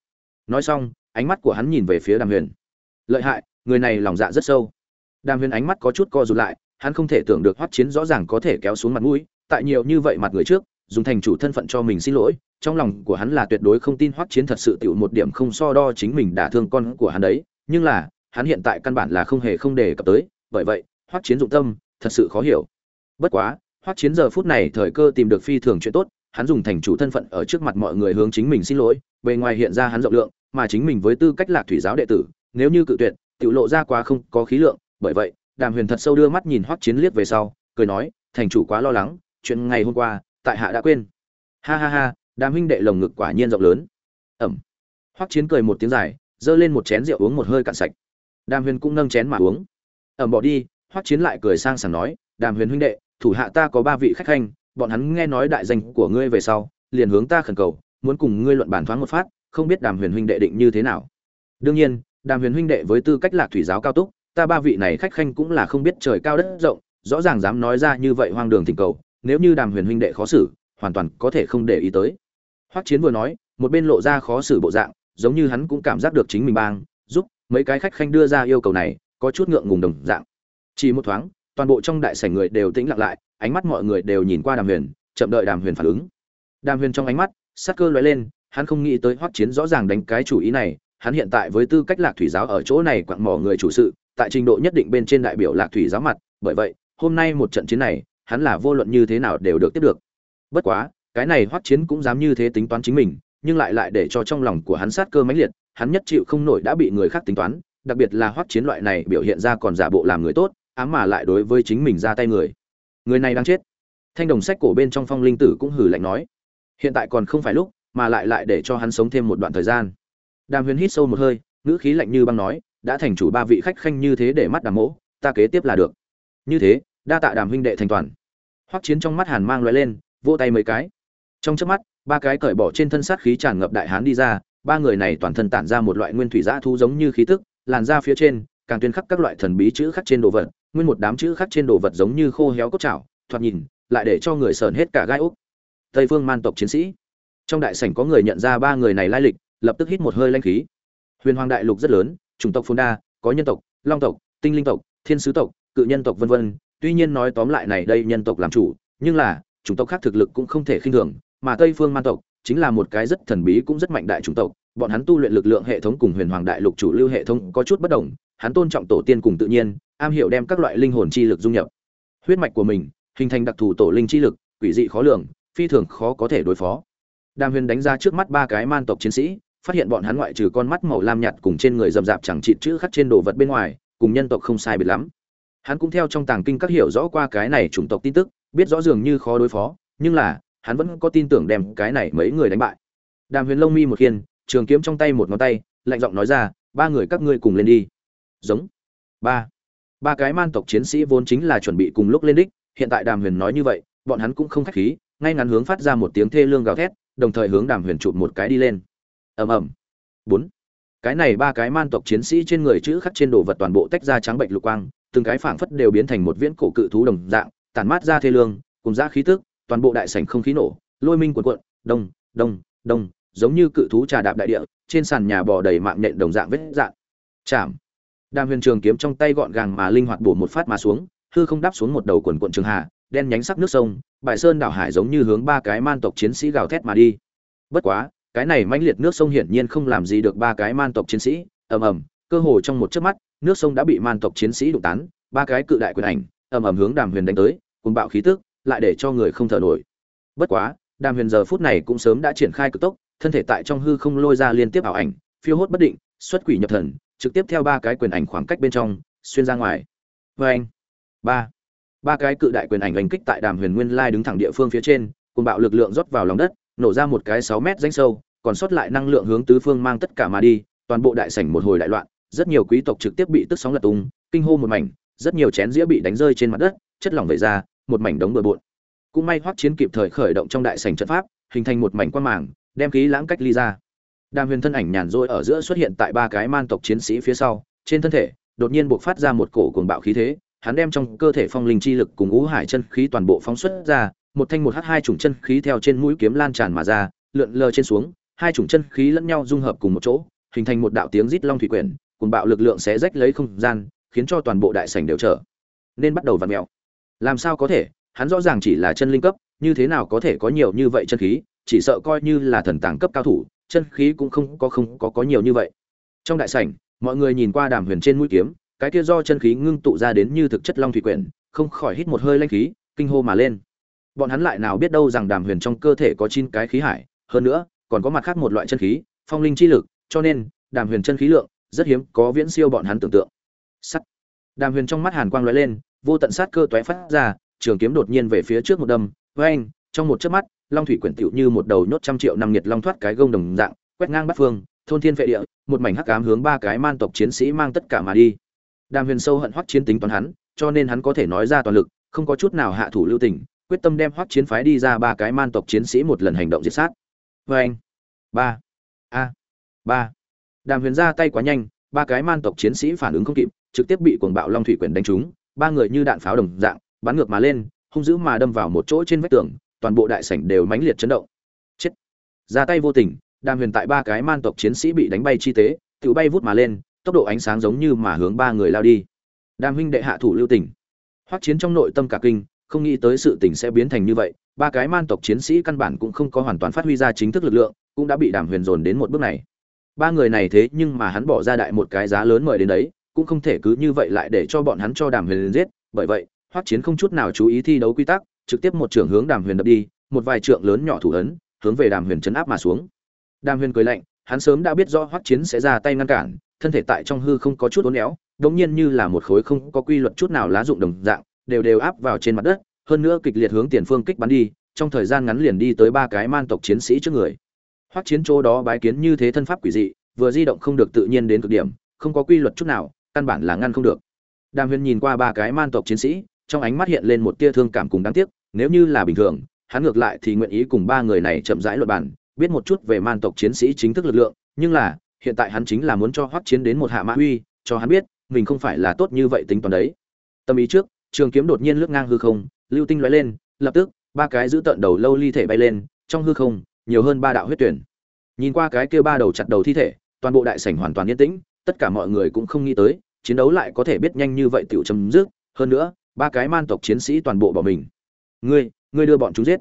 Nói xong, ánh mắt của hắn nhìn về phía đàm huyền. Lợi hại, người này lòng dạ rất sâu. Đàm huyền ánh mắt có chút co rụt lại, hắn không thể tưởng được hoắc chiến rõ ràng có thể kéo xuống mặt mũi, tại nhiều như vậy mặt người trước, dùng thành chủ thân phận cho mình xin lỗi, trong lòng của hắn là tuyệt đối không tin hoắc chiến thật sự tiểu một điểm không so đo chính mình đả thương con của hắn đấy, nhưng là, hắn hiện tại căn bản là không hề không đề cập tới, bởi vậy, hoắc chiến dụng tâm thật sự khó hiểu. Bất quá, hoắc chiến giờ phút này thời cơ tìm được phi thường chuyện tốt, hắn dùng thành chủ thân phận ở trước mặt mọi người hướng chính mình xin lỗi, bề ngoài hiện ra hắn rộng lượng, mà chính mình với tư cách lạc thủy giáo đệ tử, nếu như cự tuyệt tự lộ ra quá không có khí lượng, bởi vậy, đàm huyền thật sâu đưa mắt nhìn hoắc chiến liếc về sau, cười nói, thành chủ quá lo lắng, chuyện ngày hôm qua, tại hạ đã quên. Ha ha ha, đàm huynh đệ lồng ngực quả nhiên rộng lớn. Ẩm. Hoắc chiến cười một tiếng dài, giơ lên một chén rượu uống một hơi cạn sạch. Đàm huyền cũng nâng chén mà uống. Ẩm, bỏ đi hoắc chiến lại cười sang sảng nói, đàm huyền huynh đệ, thủ hạ ta có ba vị khách khanh, bọn hắn nghe nói đại danh của ngươi về sau, liền hướng ta khẩn cầu, muốn cùng ngươi luận bàn thoáng một phát, không biết đàm huyền huynh đệ định như thế nào. Đương nhiên, đàm huyền huynh đệ với tư cách lạc thủy giáo cao túc, ta ba vị này khách khanh cũng là không biết trời cao đất rộng, rõ ràng dám nói ra như vậy hoang đường thỉnh cầu, nếu như đàm huyền huynh đệ khó xử, hoàn toàn có thể không để ý tới. Hoắc chiến vừa nói, một bên lộ ra khó xử bộ dạng, giống như hắn cũng cảm giác được chính mình bang, giúp mấy cái khách khanh đưa ra yêu cầu này, có chút ngượng ngùng đồng dạng chỉ một thoáng, toàn bộ trong đại sảnh người đều tĩnh lặng lại, ánh mắt mọi người đều nhìn qua đàm huyền, chậm đợi đàm huyền phản ứng. Đàm huyền trong ánh mắt, sắc cơ lóe lên, hắn không nghĩ tới hoắc chiến rõ ràng đánh cái chủ ý này, hắn hiện tại với tư cách lạc thủy giáo ở chỗ này quặn mỏ người chủ sự, tại trình độ nhất định bên trên đại biểu lạc thủy giáo mặt, bởi vậy, hôm nay một trận chiến này, hắn là vô luận như thế nào đều được tiếp được. Bất quá, cái này hoắc chiến cũng dám như thế tính toán chính mình, nhưng lại lại để cho trong lòng của hắn sát cơ mãnh liệt, hắn nhất chịu không nổi đã bị người khác tính toán, đặc biệt là hoắc chiến loại này biểu hiện ra còn giả bộ làm người tốt ám mà lại đối với chính mình ra tay người. Người này đang chết. Thanh đồng sách cổ bên trong phong linh tử cũng hử lạnh nói. Hiện tại còn không phải lúc, mà lại lại để cho hắn sống thêm một đoạn thời gian. Đàm huyền hít sâu một hơi, ngữ khí lạnh như băng nói, đã thành chủ ba vị khách khanh như thế để mắt đàm mỗ, ta kế tiếp là được. Như thế, đa tạ đàm huynh đệ thành toàn. Hoắc chiến trong mắt hàn mang loại lên, vỗ tay mấy cái. Trong chớp mắt, ba cái cởi bỏ trên thân sát khí tràn ngập đại hán đi ra, ba người này toàn thân tản ra một loại nguyên thủy giã thu giống như khí tức, làn ra phía trên, càng tuyên khắc các loại thần bí chữ khắc trên đồ vật nguyên một đám chữ khắc trên đồ vật giống như khô héo cốt chảo, thoạt nhìn, lại để cho người sờn hết cả gai úc. Tây phương man tộc chiến sĩ. Trong đại sảnh có người nhận ra ba người này lai lịch, lập tức hít một hơi lanh khí. Huyền hoàng đại lục rất lớn, chủng tộc phồn đa, có nhân tộc, long tộc, tinh linh tộc, thiên sứ tộc, cự nhân tộc vân vân. Tuy nhiên nói tóm lại này đây nhân tộc làm chủ, nhưng là, chủng tộc khác thực lực cũng không thể khinh thường, mà tây phương man tộc chính là một cái rất thần bí cũng rất mạnh đại chủng tộc. Bọn hắn tu luyện lực lượng hệ thống cùng huyền hoàng đại lục chủ lưu hệ thống có chút bất đồng, hắn tôn trọng tổ tiên cùng tự nhiên am hiểu đem các loại linh hồn chi lực dung nhập. Huyết mạch của mình, hình thành đặc thù tổ linh chi lực, quỷ dị khó lường, phi thường khó có thể đối phó. Đàm huyền đánh ra trước mắt ba cái man tộc chiến sĩ, phát hiện bọn hắn ngoại trừ con mắt màu lam nhạt cùng trên người rậm rạp chẳng trị chữ khắc trên đồ vật bên ngoài, cùng nhân tộc không sai biệt lắm. Hắn cũng theo trong tàng kinh các hiểu rõ qua cái này chủng tộc tin tức, biết rõ dường như khó đối phó, nhưng là, hắn vẫn có tin tưởng đem cái này mấy người đánh bại. Đàm huyền lông mi một khiên, trường kiếm trong tay một ngón tay, lạnh giọng nói ra, ba người các ngươi cùng lên đi. Giống. Ba ba cái man tộc chiến sĩ vốn chính là chuẩn bị cùng lúc lên đích, hiện tại đàm huyền nói như vậy, bọn hắn cũng không khách khí, ngay ngắn hướng phát ra một tiếng thê lương gào thét, đồng thời hướng đàm huyền chụp một cái đi lên. Ầm ầm. Bốn. Cái này ba cái man tộc chiến sĩ trên người chữ khắc trên đồ vật toàn bộ tách ra trắng bệnh lục quang, từng cái phảng phất đều biến thành một viễn cổ cự thú đồng dạng, tản mát ra thê lương, cùng ra khí tức, toàn bộ đại sảnh không khí nổ, lôi minh cuộn cuộn, đông đông đông, giống như cự thú trà đạp đại địa, trên sàn nhà bò đầy mạng nhện đồng dạng vết dạng chạm đàm huyền trường kiếm trong tay gọn gàng mà linh hoạt bổ một phát mà xuống, hư không đáp xuống một đầu quần quần trường hạ, đen nhánh sắc nước sông bại sơn đảo hải giống như hướng ba cái man tộc chiến sĩ gào thét mà đi. Bất quá, cái này mãnh liệt nước sông hiển nhiên không làm gì được ba cái man tộc chiến sĩ. Ầm ầm, cơ hồ trong một chớp mắt, nước sông đã bị man tộc chiến sĩ đụng tán, ba cái cự đại quyền ảnh, ầm ầm hướng đàm huyền đánh tới, cuồng bạo khí tức, lại để cho người không thở nổi. Bất quá, đàm huyền giờ phút này cũng sớm đã triển khai cực tốc, thân thể tại trong hư không lôi ra liên tiếp ảo ảnh, phiêu hốt bất định, xuất quỷ nhập thần trực tiếp theo ba cái quyền ảnh khoảng cách bên trong, xuyên ra ngoài. Vê anh, ba ba cái cự đại quyền ảnh đánh kích tại đàm huyền nguyên lai đứng thẳng địa phương phía trên, cùng bạo lực lượng rót vào lòng đất, nổ ra một cái sáu mét danh sâu, còn sót lại năng lượng hướng tứ phương mang tất cả mà đi, toàn bộ đại sảnh một hồi đại loạn, rất nhiều quý tộc trực tiếp bị tức sóng lật tung, kinh hô một mảnh, rất nhiều chén dĩa bị đánh rơi trên mặt đất, chất lỏng vẩy ra, một mảnh đống bừa bộn. Cũng may hoắc chiến kịp thời khởi động trong đại sảnh trận pháp, hình thành một mảnh quan màng, đem khí lãng cách ly ra đàm huyền thân ảnh nhàn rỗi ở giữa xuất hiện tại ba cái man tộc chiến sĩ phía sau, trên thân thể, đột nhiên buộc phát ra một cổ cuồng bạo khí thế, hắn đem trong cơ thể phong linh chi lực cùng ngũ hải chân khí toàn bộ phóng xuất ra, một thanh một h hai chủng chân khí theo trên mũi kiếm lan tràn mà ra, lượn lờ trên xuống, hai chủng chân khí lẫn nhau dung hợp cùng một chỗ, hình thành một đạo tiếng rít long thủy quyển cùng bạo lực lượng sẽ rách lấy không gian, khiến cho toàn bộ đại sảnh đều trở nên bắt đầu vặn mèo. Làm sao có thể? Hắn rõ ràng chỉ là chân linh cấp, như thế nào có thể có nhiều như vậy chân khí, chỉ sợ coi như là thần tàng cấp cao thủ chân khí cũng không có không có có nhiều như vậy. Trong đại sảnh, mọi người nhìn qua đàm huyền trên mũi kiếm, cái kia do chân khí ngưng tụ ra đến như thực chất long thủy quyển, không khỏi hít một hơi lanh khí, kinh hô mà lên. Bọn hắn lại nào biết đâu rằng đàm huyền trong cơ thể có chín cái khí hải, hơn nữa, còn có mặt khác một loại chân khí, phong linh chi lực, cho nên, đàm huyền chân khí lượng, rất hiếm có viễn siêu bọn hắn tưởng tượng. Sắt. Đàm huyền trong mắt hàn quang lóe lên, vô tận sát cơ toé phát ra, trường kiếm đột nhiên về phía trước một đâm với anh trong một chớp mắt long thủy quyển tựu như một đầu nhốt trăm triệu năm nhiệt long thoát cái gông đồng dạng, quét ngang bắt phương, thôn thiên vệ địa, một mảnh hắc ám hướng ba cái man tộc chiến sĩ mang tất cả mà đi. Đàm huyền sâu hận hoắc chiến tính toán hắn, cho nên hắn có thể nói ra toàn lực, không có chút nào hạ thủ lưu tình, quyết tâm đem hoắc chiến phái đi ra ba cái man tộc chiến sĩ một lần hành động diệt sát. Với anh, ba, a, ba. Đàm huyền ra tay quá nhanh, ba cái man tộc chiến sĩ phản ứng không kịp, trực tiếp bị cuồng bạo long thủy quyển đánh trúng, ba người như đạn pháo đồng dạng, bắn ngược mà lên, hung dữ mà đâm vào một chỗ trên vách tường toàn bộ đại sảnh đều mãnh liệt chấn động. Chết. Ra tay vô tình, đàm huyền tại ba cái man tộc chiến sĩ bị đánh bay chi tế, tự bay vút mà lên, tốc độ ánh sáng giống như mà hướng ba người lao đi. Đàm huynh đệ hạ thủ lưu tình. Hoắc chiến trong nội tâm cả kinh, không nghĩ tới sự tình sẽ biến thành như vậy, ba cái man tộc chiến sĩ căn bản cũng không có hoàn toàn phát huy ra chính thức lực lượng, cũng đã bị đàm huyền dồn đến một bước này. Ba người này thế nhưng mà hắn bỏ ra đại một cái giá lớn mời đến đấy, cũng không thể cứ như vậy lại để cho bọn hắn cho đàm huyền giết, bởi vậy, hoắc chiến không chút nào chú ý thi đấu quy tắc trực tiếp một trưởng hướng đàm huyền đập đi, một vài trượng lớn nhỏ thủ ấn, hướng về đàm huyền chấn áp mà xuống. Đàm huyền cười lạnh, hắn sớm đã biết rõ hoắc chiến sẽ ra tay ngăn cản, thân thể tại trong hư không có chút uốn éo, đống nhiên như là một khối không có quy luật chút nào lá dụng đồng dạng, đều đều áp vào trên mặt đất, hơn nữa kịch liệt hướng tiền phương kích bắn đi, trong thời gian ngắn liền đi tới ba cái man tộc chiến sĩ trước người. Hoắc chiến chỗ đó bái kiến như thế thân pháp quỷ dị, vừa di động không được tự nhiên đến cực điểm, không có quy luật chút nào, căn bản là ngăn không được. Đàm huyền nhìn qua ba cái man tộc chiến sĩ trong ánh mắt hiện lên một tia thương cảm cùng đáng tiếc, nếu như là bình thường, hắn ngược lại thì nguyện ý cùng ba người này chậm rãi luận bàn, biết một chút về man tộc chiến sĩ chính thức lực lượng, nhưng là, hiện tại hắn chính là muốn cho hoắc chiến đến một hạ mã uy, cho hắn biết, mình không phải là tốt như vậy tính toán đấy. Tâm ý trước, trường kiếm đột nhiên lướt ngang hư không, lưu tinh lóe lên, lập tức, ba cái giữ tận đầu lâu ly thể bay lên, trong hư không, nhiều hơn ba đạo huyết tuyển. Nhìn qua cái kia ba đầu chặt đầu thi thể, toàn bộ đại sảnh hoàn toàn yên tĩnh, tất cả mọi người cũng không nghĩ tới, chiến đấu lại có thể biết nhanh như vậy tiểu chấm dứt. Hơn nữa ba cái man tộc chiến sĩ toàn bộ bỏ mình. Ngươi ngươi đưa bọn chúng giết.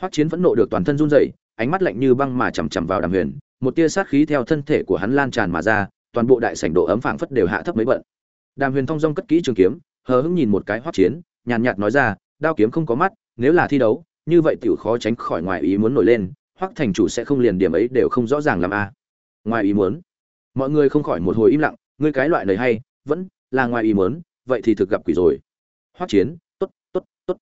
Hoắc chiến vẫn nộ được toàn thân run rẩy, ánh mắt lạnh như băng mà chằm chằm vào đàm huyền, một tia sát khí theo thân thể của hắn lan tràn mà ra, toàn bộ đại sảnh độ ấm phảng phất đều hạ thấp mấy bận đàm huyền thong dong cất kỹ trường kiếm, hờ hững nhìn một cái hoắc chiến, nhàn nhạt nói ra, đao kiếm không có mắt, nếu là thi đấu, như vậy tiểu khó tránh khỏi ngoài ý muốn nổi lên, hoắc thành chủ sẽ không liền điểm ấy đều không rõ ràng làm a. Ngoài ý muốn? Mọi người không khỏi một hồi im lặng, ngươi cái loại lời hay, vẫn là ngoài ý muốn, vậy thì thực gặp quỷ rồi hoắc chiến tốt tốt tốt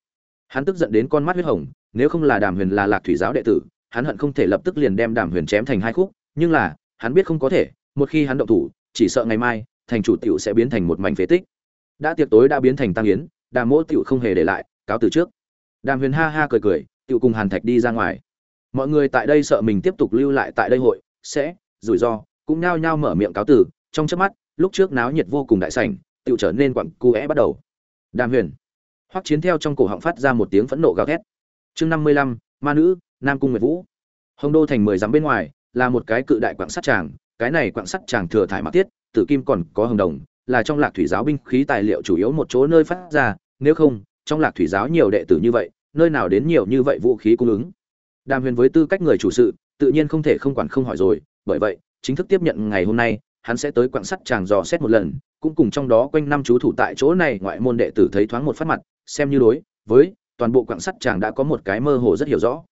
hắn tức giận đến con mắt huyết hồng, nếu không là đàm huyền là lạc thủy giáo đệ tử, hắn hận không thể lập tức liền đem đàm huyền chém thành hai khúc, nhưng là, hắn biết không có thể, một khi hắn động thủ, chỉ sợ ngày mai, thành chủ tiểu sẽ biến thành một mảnh phế tích. Đã tiệc tối đã biến thành tăng yến, đàm mỗ tiểu không hề để lại, cáo từ trước. Đàm huyền ha ha cười cười, tiểu cùng hàn thạch đi ra ngoài. Mọi người tại đây sợ mình tiếp tục lưu lại tại đây hội, sẽ, rủi ro, cũng nhao nhao mở miệng cáo từ, trong chớp mắt, lúc trước náo nhiệt vô cùng đại sảnh, tiểu trở nên quặng cu é bắt đầu đàm huyền. Hoắc chiến theo trong cổ họng phát ra một tiếng phẫn nộ gào thét. Chương năm mươi lăm, ma nữ, nam cung nguyệt vũ. Hồng đô thành mười dặm bên ngoài, là một cái cự đại quặng sắt tràng, cái này quặng sắt tràng thừa thải mặc tiết tử kim còn có hồng đồng, là trong lạc thủy giáo binh khí tài liệu chủ yếu một chỗ nơi phát ra, nếu không, trong lạc thủy giáo nhiều đệ tử như vậy, nơi nào đến nhiều như vậy vũ khí cung ứng. Đàm huyền với tư cách người chủ sự, tự nhiên không thể không quản không hỏi rồi, bởi vậy, chính thức tiếp nhận ngày hôm nay, hắn sẽ tới quặng sắt tràng dò xét một lần cũng cùng trong đó quanh năm chú thủ tại chỗ này ngoại môn đệ tử thấy thoáng một phát mặt, xem như đối với toàn bộ quặng sắt chàng đã có một cái mơ hồ rất hiểu rõ.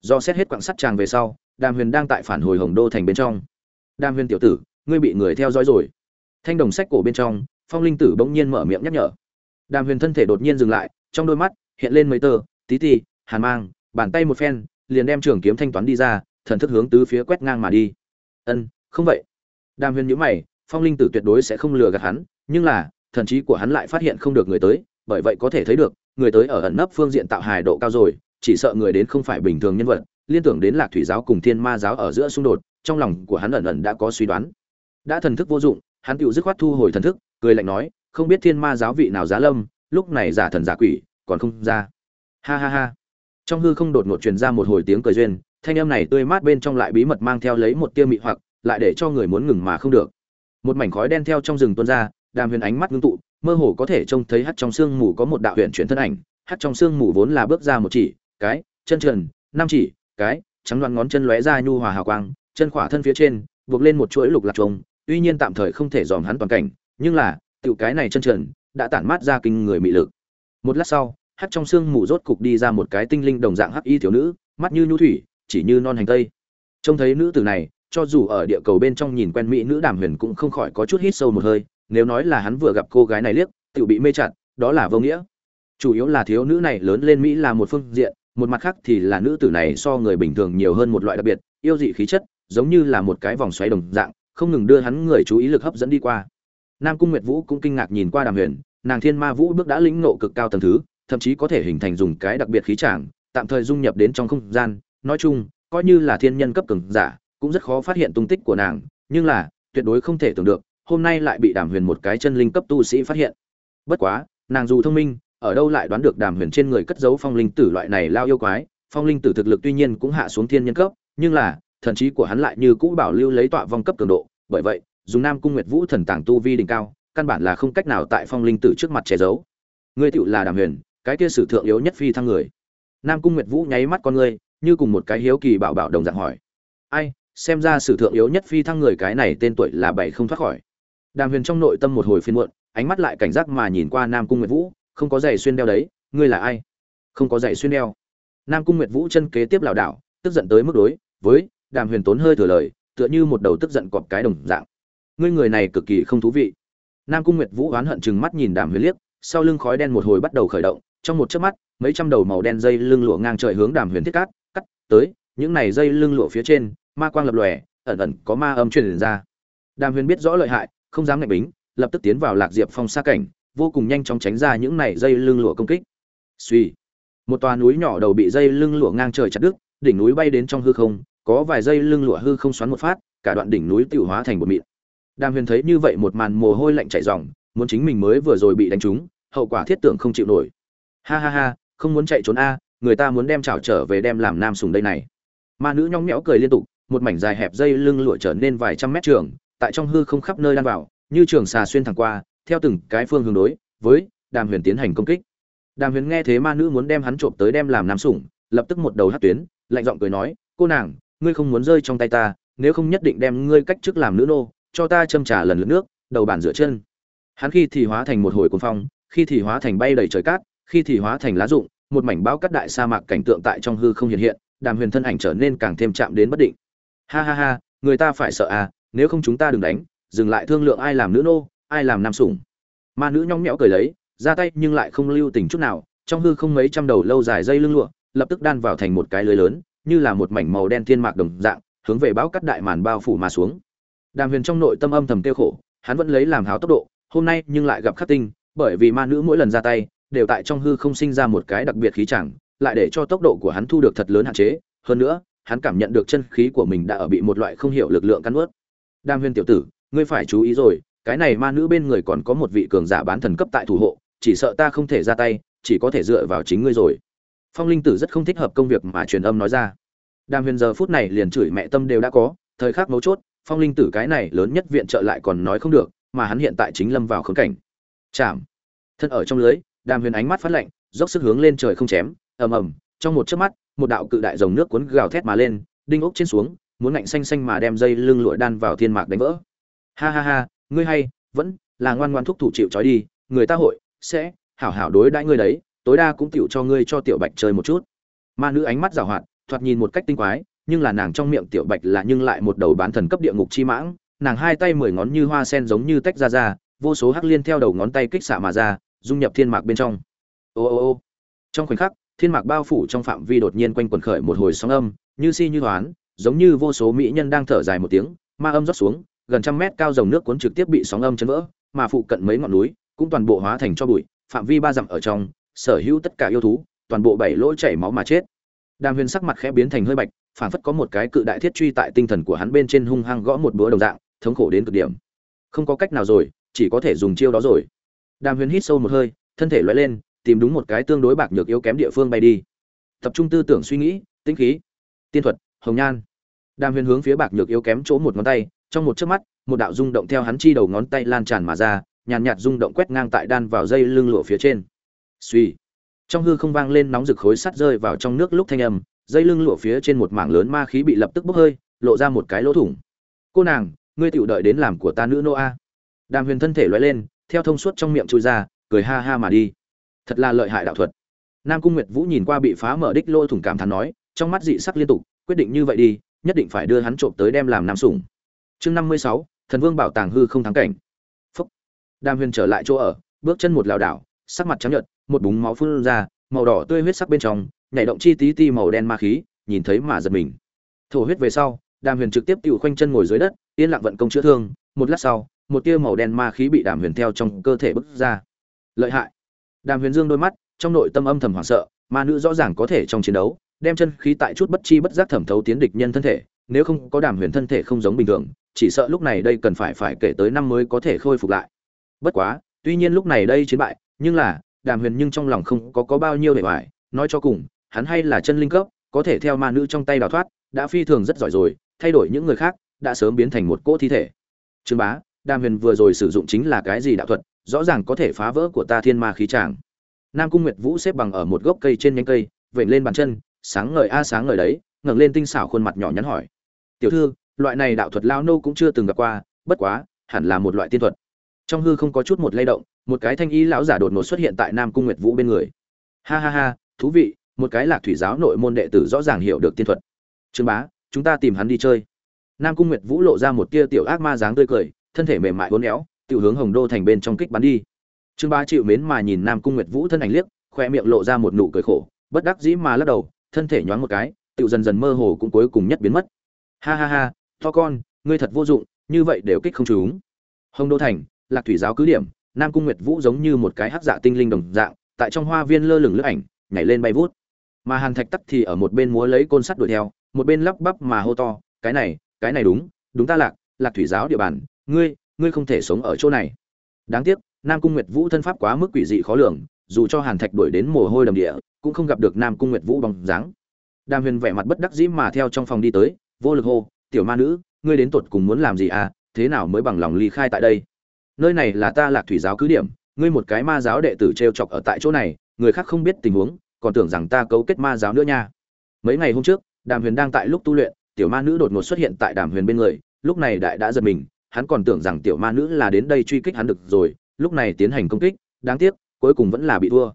Do xét hết quặng sắt chàng về sau, đàm huyền đang tại phản hồi hồng đô thành bên trong. Đàm huyền tiểu tử, ngươi bị người theo dõi rồi. Thanh đồng sách cổ bên trong, phong linh tử bỗng nhiên mở miệng nhắc nhở. Đàm huyền thân thể đột nhiên dừng lại, trong đôi mắt hiện lên mấy tơ, tí tì hàn mang, bàn tay một phen, liền đem trường kiếm thanh toán đi ra, thần thức hướng tứ phía quét ngang mà đi. Ân, không vậy. Đàm huyền nhíu mày phong linh tử tuyệt đối sẽ không lừa gạt hắn, nhưng là, thần trí của hắn lại phát hiện không được người tới, bởi vậy có thể thấy được, người tới ở ẩn nấp phương diện tạo hài độ cao rồi, chỉ sợ người đến không phải bình thường nhân vật, liên tưởng đến lạc thủy giáo cùng thiên ma giáo ở giữa xung đột, trong lòng của hắn ẩn ẩn đã có suy đoán. Đã thần thức vô dụng, hắn tự dứt khoát thu hồi thần thức, cười lạnh nói, không biết thiên ma giáo vị nào giá lâm, lúc này giả thần giả quỷ, còn không ra. Ha ha ha. Trong hư không đột ngột truyền ra một hồi tiếng cười duyên, thanh âm này tươi mát bên trong lại bí mật mang theo lấy một tia mị hoặc, lại để cho người muốn ngừng mà không được một mảnh khói đen theo trong rừng tuôn ra, đàm huyền ánh mắt ngưng tụ, mơ hồ có thể trông thấy hắt trong sương mù có một đạo huyền chuyển thân ảnh. Hắt trong sương mù vốn là bước ra một chỉ, cái, chân trần, năm chỉ, cái, trắng loạn ngón chân lóe ra nhu hòa hào quang, chân khỏa thân phía trên, buộc lên một chuỗi lục lạc trùng, tuy nhiên tạm thời không thể dòm hắn toàn cảnh, nhưng là, tiểu cái này chân trần, đã tản mát ra kinh người mị lực. Một lát sau hắt trong sương mù rốt cục đi ra một cái tinh linh đồng dạng hắc y thiếu nữ, mắt như nhu thủy, chỉ như non hành tây. Trông thấy nữ tử này cho dù ở địa cầu bên trong nhìn quen mỹ nữ đàm huyền cũng không khỏi có chút hít sâu một hơi, nếu nói là hắn vừa gặp cô gái này liếc tự bị mê chặt, đó là vô nghĩa. Chủ yếu là thiếu nữ này lớn lên mỹ là một phương diện, một mặt khác thì là nữ tử này so người bình thường nhiều hơn một loại đặc biệt, yêu dị khí chất, giống như là một cái vòng xoáy đồng dạng, không ngừng đưa hắn người chú ý lực hấp dẫn đi qua. Nam cung nguyệt vũ cũng kinh ngạc nhìn qua đàm huyền, nàng thiên ma vũ bước đã lĩnh nộ cực cao tầng thứ, thậm chí có thể hình thành dùng cái đặc biệt khí tràng tạm thời dung nhập đến trong không gian, nói chung, coi như là thiên nhân cấp cường giả cũng rất khó phát hiện tung tích của nàng, nhưng là, tuyệt đối không thể tưởng được, hôm nay lại bị đàm huyền một cái chân linh cấp tu sĩ phát hiện. Bất quá, nàng dù thông minh, ở đâu lại đoán được đàm huyền trên người cất giấu phong linh tử loại này lao yêu quái, phong linh tử thực lực tuy nhiên cũng hạ xuống thiên nhân cấp, nhưng là, thần trí của hắn lại như cũ bảo lưu lấy tọa vong cấp cường độ, bởi vậy, dùng nam cung nguyệt vũ thần tàng tu vi đỉnh cao, căn bản là không cách nào tại phong linh tử trước mặt che giấu. Ngươi tựu là đàm huyền, cái kia sử thượng yếu nhất phi thăng người. Nam cung nguyệt vũ nháy mắt con ngươi, như cùng một cái hiếu kỳ bảo bảo đồng dạng hỏi. Ai xem ra sử thượng yếu nhất phi thăng người cái này tên tuổi là bảy không thoát khỏi. Đàm huyền trong nội tâm một hồi phiên muộn, ánh mắt lại cảnh giác mà nhìn qua nam cung nguyệt vũ, không có giày xuyên đeo đấy, ngươi là ai? Không có giày xuyên đeo. Nam cung nguyệt vũ chân kế tiếp lảo đảo, tức giận tới mức đối với đàm huyền tốn hơi thừa lời, tựa như một đầu tức giận cọp cái đồng dạng. Ngươi người này cực kỳ không thú vị. Nam cung nguyệt vũ oán hận chừng mắt nhìn đàm huyền liếc, sau lưng khói đen một hồi bắt đầu khởi động, trong một chớp mắt, mấy trăm đầu màu đen dây lưng lụa ngang trời hướng đàm huyền thiết cát, cắt tới, những này dây lưng lụa phía trên ma quang lập lòe, ẩn ẩn có ma âm truyền ra. Đàm huyền biết rõ lợi hại, không dám ngạch bính, lập tức tiến vào lạc diệp phong xa cảnh, vô cùng nhanh chóng tránh ra những này dây lưng lụa công kích. Suy một tòa núi nhỏ đầu bị dây lưng lụa ngang trời chặt đứt, đỉnh núi bay đến trong hư không, có vài dây lưng lụa hư không xoắn một phát, cả đoạn đỉnh núi tiêu hóa thành một mịn. Đàm huyền thấy như vậy một màn mồ hôi lạnh chảy ròng, muốn chính mình mới vừa rồi bị đánh trúng, hậu quả thiết tưởng không chịu nổi. Ha ha ha, không muốn chạy trốn a, người ta muốn đem chảo trở về đem làm nam sùng đây này. Ma nữ nhóng nhẽo cười liên tục một mảnh dài hẹp dây lưng lụa trở nên vài trăm mét trường, tại trong hư không khắp nơi lan vào, như trường xà xuyên thẳng qua, theo từng cái phương hướng đối, với đàm huyền tiến hành công kích. Đàm huyền nghe thế ma nữ muốn đem hắn trộm tới đem làm nam sủng, lập tức một đầu hất tuyến, lạnh giọng cười nói, cô nàng, ngươi không muốn rơi trong tay ta, nếu không nhất định đem ngươi cách chức làm nữ nô, cho ta châm trà lần lượt nước, đầu bản rửa chân. Hắn khi thì hóa thành một hồi cuồng phong, khi thì hóa thành bay đầy trời cát, khi thì hóa thành lá rụng, một mảnh bão cát đại sa mạc cảnh tượng tại trong hư không hiện hiện, đàm huyền thân ảnh trở nên càng thêm chạm đến bất định ha ha ha, người ta phải sợ à nếu không chúng ta đừng đánh, dừng lại thương lượng ai làm nữ nô, ai làm nam sủng. Ma nữ nhõng nhẽo cười lấy, ra tay nhưng lại không lưu tình chút nào, trong hư không mấy trăm đầu lâu dài dây lưng lụa, lập tức đan vào thành một cái lưới lớn, như là một mảnh màu đen thiên mạc đồng dạng, hướng về bão cắt đại màn bao phủ mà xuống. Đàm huyền trong nội tâm âm thầm tiêu khổ, hắn vẫn lấy làm háo tốc độ, hôm nay nhưng lại gặp khắc tinh, bởi vì ma nữ mỗi lần ra tay, đều tại trong hư không sinh ra một cái đặc biệt khí chẳng, lại để cho tốc độ của hắn thu được thật lớn hạn chế, hơn nữa hắn cảm nhận được chân khí của mình đã ở bị một loại không hiểu lực lượng cắn nuốt. đam huyền tiểu tử, ngươi phải chú ý rồi, cái này ma nữ bên người còn có một vị cường giả bán thần cấp tại thủ hộ, chỉ sợ ta không thể ra tay, chỉ có thể dựa vào chính ngươi rồi. Phong linh tử rất không thích hợp công việc mà truyền âm nói ra. Đàm huyền giờ phút này liền chửi mẹ tâm đều đã có, thời khắc mấu chốt, phong linh tử cái này lớn nhất viện trợ lại còn nói không được, mà hắn hiện tại chính lâm vào khốn cảnh. Chạm. Thân ở trong lưới đàm huyền ánh mắt phát lạnh, dốc sức hướng lên trời không chém, ầm ầm, trong một chớp mắt một đạo cự đại dòng nước cuốn gào thét mà lên, đinh ốc trên xuống, muốn ngạnh xanh xanh mà đem dây lưng lụa đan vào thiên mạc đánh vỡ. Ha ha ha, ngươi hay, vẫn là ngoan ngoan thúc thủ chịu trói đi, người ta hội, sẽ hảo hảo đối đãi ngươi đấy, tối đa cũng tiểu cho ngươi cho tiểu bạch chơi một chút. Ma nữ ánh mắt giảo hoạt, thoạt nhìn một cách tinh quái, nhưng là nàng trong miệng tiểu bạch là nhưng lại một đầu bán thần cấp địa ngục chi mãng, nàng hai tay mười ngón như hoa sen giống như tách ra ra, vô số hắc liên theo đầu ngón tay kích xạ mà ra, dung nhập thiên mạc bên trong. Ô ô ô. Trong khoảnh khắc thiên mạc bao phủ trong phạm vi đột nhiên quanh quần khởi một hồi sóng âm, như si như hoán, giống như vô số mỹ nhân đang thở dài một tiếng, ma âm rót xuống, gần trăm mét cao dòng nước cuốn trực tiếp bị sóng âm chấn vỡ, mà phụ cận mấy ngọn núi cũng toàn bộ hóa thành cho bụi, phạm vi ba dặm ở trong, sở hữu tất cả yêu thú, toàn bộ bảy lỗ chảy máu mà chết. Đàm huyền sắc mặt khẽ biến thành hơi bạch phản phất có một cái cự đại thiết truy tại tinh thần của hắn bên trên hung hăng gõ một búa đồng dạng, thống khổ đến cực điểm. Không có cách nào rồi, chỉ có thể dùng chiêu đó rồi. Đàm huyền hít sâu một hơi, thân thể loại lên tìm đúng một cái tương đối bạc nhược yếu kém địa phương bay đi. Tập trung tư tưởng suy nghĩ, tĩnh khí. Tiên thuật, hồng nhan. Đàm huyền hướng phía bạc nhược yếu kém chỗ một ngón tay, trong một chớp mắt, một đạo rung động theo hắn chi đầu ngón tay lan tràn mà ra, nhàn nhạt rung động quét ngang tại đan vào dây lưng lụa phía trên. Suy trong hư không vang lên nóng rực khối sắt rơi vào trong nước lúc thanh âm, dây lưng lụa phía trên một mảng lớn ma khí bị lập tức bốc hơi, lộ ra một cái lỗ thủng. Cô nàng, ngươi tựu đợi đến làm của ta nữ nô a. Đàm huyền thân thể loại lên, theo thông suốt trong miệng chui ra, cười ha ha mà đi thật là lợi hại đạo thuật. Nam cung nguyệt vũ nhìn qua bị phá mở đích lôi thủng cảm thán nói, trong mắt dị sắc liên tục, quyết định như vậy đi, nhất định phải đưa hắn trộm tới đem làm nam sủng. Chương năm mươi sáu, thần vương bảo tàng hư không thắng cảnh. Phúc. Đàm huyền trở lại chỗ ở, bước chân một lảo đảo, sắc mặt trắng nhợt, một búng máu phun ra, màu đỏ tươi huyết sắc bên trong, nhảy động chi tí ti màu đen ma khí, nhìn thấy mà giật mình. Thổ huyết về sau, đàm huyền trực tiếp tự khoanh chân ngồi dưới đất, yên lặng vận công chữa thương, một lát sau, một tia màu đen ma khí bị đàm huyền theo trong cơ thể bức ra. Lợi hại đàm huyền dương đôi mắt trong nội tâm âm thầm hoảng sợ ma nữ rõ ràng có thể trong chiến đấu đem chân khí tại chút bất chi bất giác thẩm thấu tiến địch nhân thân thể nếu không có đàm huyền thân thể không giống bình thường chỉ sợ lúc này đây cần phải phải kể tới năm mới có thể khôi phục lại. Bất quá tuy nhiên lúc này đây chiến bại nhưng là đàm huyền nhưng trong lòng không có có bao nhiêu để bại, nói cho cùng hắn hay là chân linh cấp có thể theo ma nữ trong tay đào thoát đã phi thường rất giỏi rồi thay đổi những người khác đã sớm biến thành một cỗ thi thể. Trương bá đàm huyền vừa rồi sử dụng chính là cái gì đạo thuật rõ ràng có thể phá vỡ của ta thiên ma khí tràng. Nam cung nguyệt vũ xếp bằng ở một gốc cây trên nhánh cây, vểnh lên bàn chân, sáng ngời a à, sáng ngời đấy, ngẩng lên tinh xảo khuôn mặt nhỏ nhắn hỏi. Tiểu thư, loại này đạo thuật lao nô cũng chưa từng gặp qua, bất quá, hẳn là một loại tiên thuật. Trong hư không có chút một lay động, một cái thanh ý lão giả đột ngột xuất hiện tại nam cung nguyệt vũ bên người. Ha ha ha, thú vị, một cái lạc thủy giáo nội môn đệ tử rõ ràng hiểu được tiên thuật. Trương bá, chúng ta tìm hắn đi chơi. Nam cung nguyệt vũ lộ ra một tia tiểu ác ma dáng tươi cười, thân thể mềm mại uốn éo tiểu hướng hồng đô thành bên trong kích bắn đi. Trương bá chịu mến mà nhìn nam cung nguyệt vũ thân ảnh liếc, khoe miệng lộ ra một nụ cười khổ, bất đắc dĩ mà lắc đầu, thân thể nhoáng một cái, tiểu dần dần mơ hồ cũng cuối cùng nhất biến mất. Ha ha ha, to con, ngươi thật vô dụng, như vậy đều kích không trúng. Hồng đô thành, lạc thủy giáo cứ điểm, nam cung nguyệt vũ giống như một cái hắc dạ tinh linh đồng dạng, tại trong hoa viên lơ lửng lướt ảnh, nhảy lên bay vút. Mà hàn thạch tắc thì ở một bên múa lấy côn sắt đuổi theo, một bên lắp bắp mà hô to, cái này cái này đúng đúng ta lạc lạc thủy giáo địa bàn, ngươi ngươi không thể sống ở chỗ này. Đáng tiếc, nam cung nguyệt vũ thân pháp quá mức quỷ dị khó lường, dù cho hàn thạch đuổi đến mồ hôi đầm địa, cũng không gặp được nam cung nguyệt vũ bằng dáng. Đàm huyền vẻ mặt bất đắc dĩ mà theo trong phòng đi tới, vô lực hô, tiểu ma nữ, ngươi đến tột cùng muốn làm gì à? Thế nào mới bằng lòng ly khai tại đây? Nơi này là ta lạc thủy giáo cứ điểm, ngươi một cái ma giáo đệ tử t r e o chọc ở tại chỗ này, người khác không biết tình huống, còn tưởng rằng ta cấu kết ma giáo nữa nha. Mấy ngày hôm trước, đàm huyền đang tại lúc tu luyện, tiểu ma nữ đột ngột xuất hiện tại đàm huyền bên người, lúc này đại đã giật mình hắn còn tưởng rằng tiểu ma nữ là đến đây truy kích hắn được rồi, lúc này tiến hành công kích, đáng tiếc, cuối cùng vẫn là bị thua.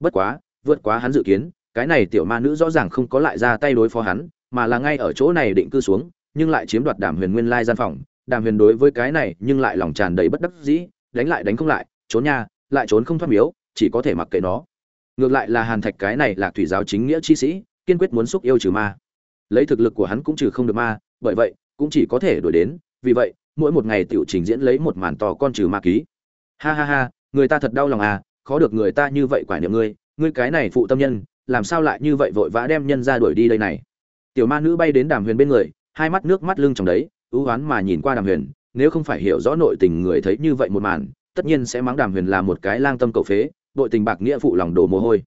Bất quá, vượt quá hắn dự kiến, cái này tiểu ma nữ rõ ràng không có lại ra tay đối phó hắn, mà là ngay ở chỗ này định cư xuống, nhưng lại chiếm đoạt đàm huyền nguyên lai gian phòng. Đàm huyền đối với cái này nhưng lại lòng tràn đầy bất đắc dĩ, đánh lại đánh không lại, trốn nha, lại trốn không thoát miếu, chỉ có thể mặc kệ nó. Ngược lại là hàn thạch cái này là thủy giáo chính nghĩa chi sĩ, kiên quyết muốn xúc yêu trừ ma. Lấy thực lực của hắn cũng trừ không được ma, bởi vậy, cũng chỉ có thể đuổi đến, vì vậy mỗi một ngày tiểu trình diễn lấy một màn to con trừ ma ký. Ha ha ha, người ta thật đau lòng à khó được người ta như vậy quả niệm ngươi ngươi cái này phụ tâm nhân, làm sao lại như vậy vội vã đem nhân ra đuổi đi đây này? Tiểu ma nữ bay đến đàm huyền bên người, hai mắt nước mắt lưng trong đấy, ưu hoán mà nhìn qua đàm huyền, nếu không phải hiểu rõ nội tình người thấy như vậy một màn, tất nhiên sẽ mắng đàm huyền là một cái lang tâm cầu phế, bội tình bạc nghĩa phụ lòng đổ mồ hôi.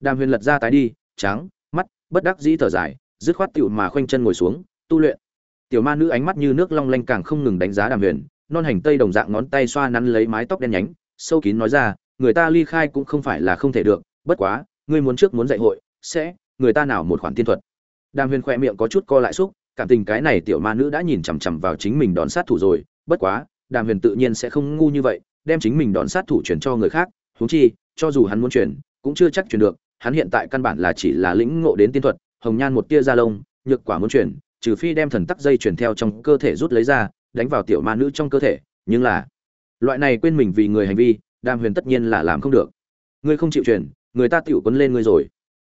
Đàm huyền lật ra tái đi, trắng, mắt, bất đắc dĩ thở dài, dứt khoát tiểu mà khoanh chân ngồi xuống, tu luyện tiểu ma nữ ánh mắt như nước long lanh càng không ngừng đánh giá đàm huyền, non hành tây đồng dạng ngón tay xoa nắn lấy mái tóc đen nhánh, sâu kín nói ra, người ta ly khai cũng không phải là không thể được, bất quá, ngươi muốn trước muốn dạy hội, sẽ, người ta nào một khoản tiên thuật. Đàm huyền khoe miệng có chút co lại xúc, cảm tình cái này tiểu ma nữ đã nhìn chằm chằm vào chính mình đón sát thủ rồi, bất quá, đàm huyền tự nhiên sẽ không ngu như vậy, đem chính mình đón sát thủ chuyển cho người khác, huống chi, cho dù hắn muốn chuyển, cũng chưa chắc chuyển được, hắn hiện tại căn bản là chỉ là lĩnh ngộ đến tiên thuật, hồng nhan một tia da lông, nhược quả muốn chuyển trừ phi đem thần tắc dây chuyển theo trong cơ thể rút lấy ra, đánh vào tiểu ma nữ trong cơ thể, nhưng là, loại này quên mình vì người hành vi, đàm huyền tất nhiên là làm không được. Ngươi không chịu chuyển, người ta tiểu quấn lên ngươi rồi.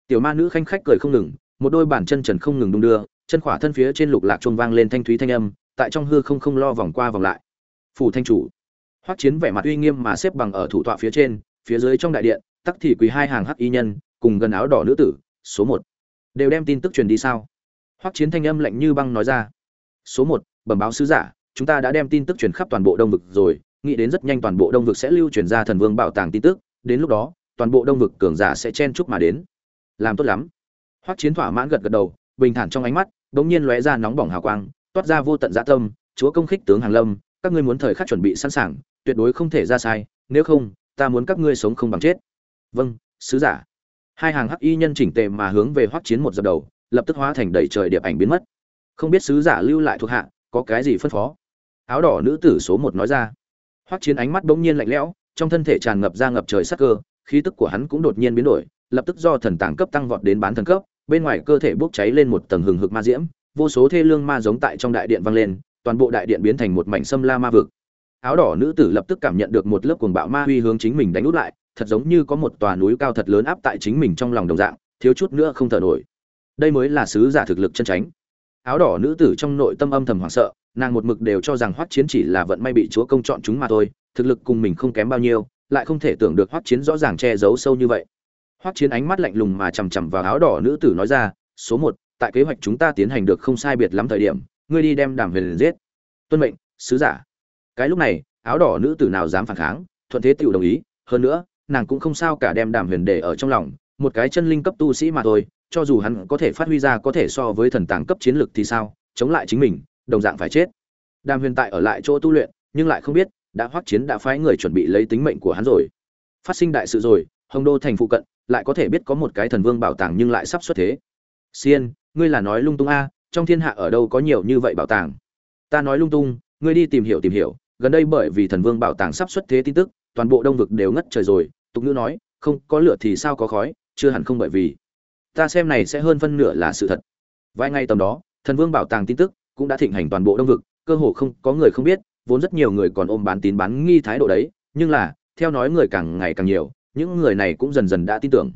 Tiểu ma nữ khanh khách cười không ngừng, một đôi bàn chân trần không ngừng đung đưa, chân khỏa thân phía trên lục lạc chuông vang lên thanh thúy thanh âm, tại trong hư không không lo vòng qua vòng lại. Phủ thanh chủ. Hoắc chiến vẻ mặt uy nghiêm mà xếp bằng ở thủ tọa phía trên, phía dưới trong đại điện, tắc thì quý hai hàng hắc y nhân, cùng gần áo đỏ nữ tử, số một. Đều đem tin tức truyền đi sao? Hoắc chiến thanh âm lạnh như băng nói ra. Số một, bẩm báo sứ giả, chúng ta đã đem tin tức truyền khắp toàn bộ đông vực rồi, nghĩ đến rất nhanh toàn bộ đông vực sẽ lưu truyền ra thần vương bảo tàng tin tức, đến lúc đó, toàn bộ đông vực cường giả sẽ chen chúc mà đến. Làm tốt lắm. Hoắc chiến thỏa mãn gật gật đầu, bình thản trong ánh mắt bỗng nhiên lóe ra nóng bỏng hào quang, toát ra vô tận dạ tâm, chúa công khích tướng hàng lâm, các ngươi muốn thời khắc chuẩn bị sẵn sàng, tuyệt đối không thể ra sai, nếu không, ta muốn các ngươi sống không bằng chết. Vâng sứ giả. Hai hàng hắc y nhân chỉnh tề mà hướng về hoắc chiến một dập đầu lập tức hóa thành đầy trời điệp ảnh biến mất. Không biết sứ giả lưu lại thuộc hạ có cái gì phân phó. Áo đỏ nữ tử số một nói ra. Hoắc chiến ánh mắt bỗng nhiên lạnh lẽo, trong thân thể tràn ngập ra ngập trời sắc cơ, khí tức của hắn cũng đột nhiên biến đổi, lập tức do thần tàng cấp tăng vọt đến bán thần cấp, bên ngoài cơ thể bốc cháy lên một tầng hừng hực ma diễm, vô số thê lương ma giống tại trong đại điện vang lên, toàn bộ đại điện biến thành một mảnh sâm la ma vực. Áo đỏ nữ tử lập tức cảm nhận được một lớp cuồng bạo ma huy hướng chính mình đánh út lại, thật giống như có một tòa núi cao thật lớn áp tại chính mình trong lòng đồng dạng, thiếu chút nữa không thở nổi đây mới là sứ giả thực lực chân tránh áo đỏ nữ tử trong nội tâm âm thầm hoảng sợ, nàng một mực đều cho rằng hoắc chiến chỉ là vận may bị chúa công chọn chúng mà thôi, thực lực cùng mình không kém bao nhiêu, lại không thể tưởng được hoắc chiến rõ ràng che giấu sâu như vậy. Hoắc chiến ánh mắt lạnh lùng mà chằm chằm vào áo đỏ nữ tử nói ra, số một, tại kế hoạch chúng ta tiến hành được không sai biệt lắm thời điểm, ngươi đi đem đàm huyền giết. Tuân mệnh, sứ giả. Cái lúc này, áo đỏ nữ tử nào dám phản kháng, thuận thế tự đồng ý, hơn nữa, nàng cũng không sao cả đem đàm huyền để ở trong lòng một cái chân linh cấp tu sĩ mà thôi, cho dù hắn có thể phát huy ra có thể so với thần tàng cấp chiến lực thì sao, chống lại chính mình, đồng dạng phải chết. Đàm huyền tại ở lại chỗ tu luyện, nhưng lại không biết, đã hoắc chiến đã phái người chuẩn bị lấy tính mệnh của hắn rồi. Phát sinh đại sự rồi, hồng đô thành phụ cận, lại có thể biết có một cái thần vương bảo tàng nhưng lại sắp xuất thế. Xiên, ngươi là nói lung tung a, trong thiên hạ ở đâu có nhiều như vậy bảo tàng? Ta nói lung tung, ngươi đi tìm hiểu tìm hiểu, gần đây bởi vì thần vương bảo tàng sắp xuất thế tin tức, toàn bộ đông vực đều ngất trời rồi, tục ngữ nói, không có lửa thì sao có khói chưa hẳn không bởi vì. Ta xem này sẽ hơn phân nửa là sự thật. Vài ngày tầm đó, thần vương bảo tàng tin tức cũng đã thịnh hành toàn bộ đông vực, cơ hồ không có người không biết, vốn rất nhiều người còn ôm bán tín bán nghi thái độ đấy, nhưng là, theo nói người càng ngày càng nhiều, những người này cũng dần dần đã tin tưởng.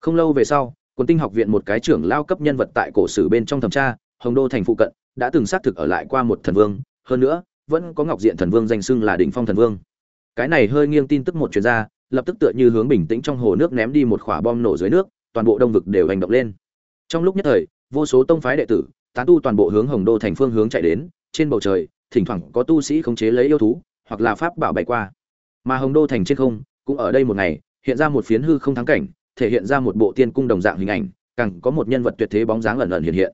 Không lâu về sau quân tinh học viện một cái trưởng lao cấp nhân vật tại cổ sử bên trong thẩm tra, hồng đô thành phụ cận, đã từng xác thực ở lại qua một thần vương, hơn nữa, vẫn có ngọc diện thần vương danh xưng là đỉnh phong thần vương cái này hơi nghiêng tin tức một chuyên gia lập tức tựa như hướng bình tĩnh trong hồ nước ném đi một quả bom nổ dưới nước, toàn bộ đông vực đều hành động lên. Trong lúc nhất thời, vô số tông phái đệ tử, tán tu toàn bộ hướng hồng đô thành phương hướng chạy đến, trên bầu trời, thỉnh thoảng có tu sĩ khống chế lấy yêu thú, hoặc là pháp bảo bày qua. Mà hồng đô thành trên không, cũng ở đây một ngày, hiện ra một phiến hư không thắng cảnh, thể hiện ra một bộ tiên cung đồng dạng hình ảnh, càng có một nhân vật tuyệt thế bóng dáng ẩn ẩn hiện hiện.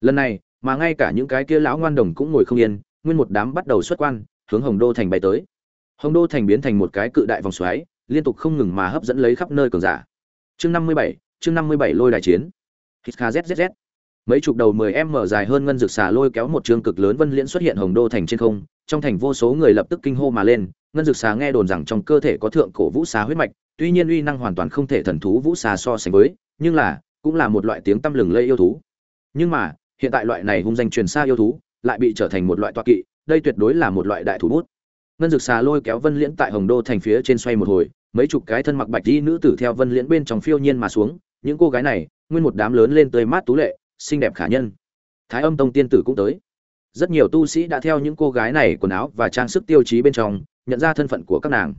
Lần này, mà ngay cả những cái kia lão ngoan đồng cũng ngồi không yên, nguyên một đám bắt đầu xuất quan, hướng hồng đô thành bay tới hồng đô thành biến thành một cái cự đại vòng xoáy, liên tục không ngừng mà hấp dẫn lấy khắp nơi cường giả. Chương năm mươi bảy, chương năm mươi bảy lôi đài chiến. Hít mấy chục đầu 10 m dài hơn ngân dược xà lôi kéo một trường cực lớn vân liễn xuất hiện hồng đô thành trên không, trong thành vô số người lập tức kinh hô mà lên, ngân dược xà nghe đồn rằng trong cơ thể có thượng cổ vũ xà huyết mạch, tuy nhiên uy năng hoàn toàn không thể thần thú vũ xà so sánh với, nhưng là, cũng là một loại tiếng tăm lừng lây yêu thú. Nhưng mà, hiện tại loại này hung danh truyền xa yêu thú, lại bị trở thành một loại tọa kỵ, đây tuyệt đối là một loại đại thủ bút ngân dược xà lôi kéo vân liễn tại hồng đô thành phía trên xoay một hồi, mấy chục cái thân mặc bạch y nữ tử theo vân liễn bên trong phiêu nhiên mà xuống, những cô gái này, nguyên một đám lớn lên tươi mát tú lệ, xinh đẹp khả nhân. Thái âm tông tiên tử cũng tới. Rất nhiều tu sĩ đã theo những cô gái này quần áo và trang sức tiêu chí bên trong, nhận ra thân phận của các nàng.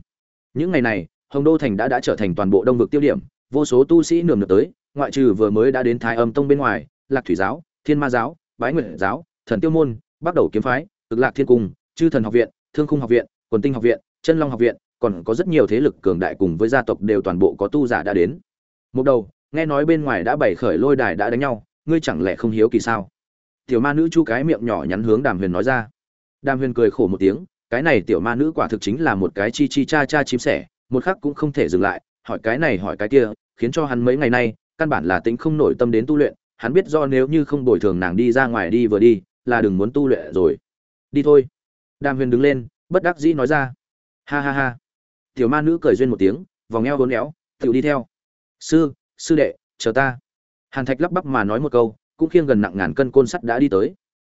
Những ngày này, hồng đô thành đã đã trở thành toàn bộ đông vực tiêu điểm, vô số tu sĩ nườm nượp tới, ngoại trừ vừa mới đã đến thái âm tông bên ngoài, lạc thủy giáo, thiên ma giáo, bái nguyện giáo, thần tiêu môn bắt đầu kiếm phái, cực lạc thiên cung, chư thần học viện, thương khung học viện quần tinh học viện, chân long học viện, còn có rất nhiều thế lực cường đại cùng với gia tộc đều toàn bộ có tu giả đã đến. Một đầu, nghe nói bên ngoài đã bày khởi lôi đài đã đánh nhau, ngươi chẳng lẽ không hiếu kỳ sao? Tiểu ma nữ chu cái miệng nhỏ nhắn hướng đàm huyền nói ra. Đàm huyền cười khổ một tiếng, cái này tiểu ma nữ quả thực chính là một cái chi chi cha cha chim sẻ, một khắc cũng không thể dừng lại, hỏi cái này hỏi cái kia, khiến cho hắn mấy ngày nay, căn bản là tính không nổi tâm đến tu luyện, hắn biết do nếu như không bồi thường nàng đi ra ngoài đi vừa đi, là đừng muốn tu luyện rồi. Đi thôi. Đàm huyền đứng lên bất đắc dĩ nói ra. Ha ha ha. Tiểu ma nữ cười duyên một tiếng, vòng eo vốn éo tự đi theo. Sư sư đệ, chờ ta. Hàn thạch lắp bắp mà nói một câu, cũng khiêng gần nặng ngàn cân côn sắt đã đi tới.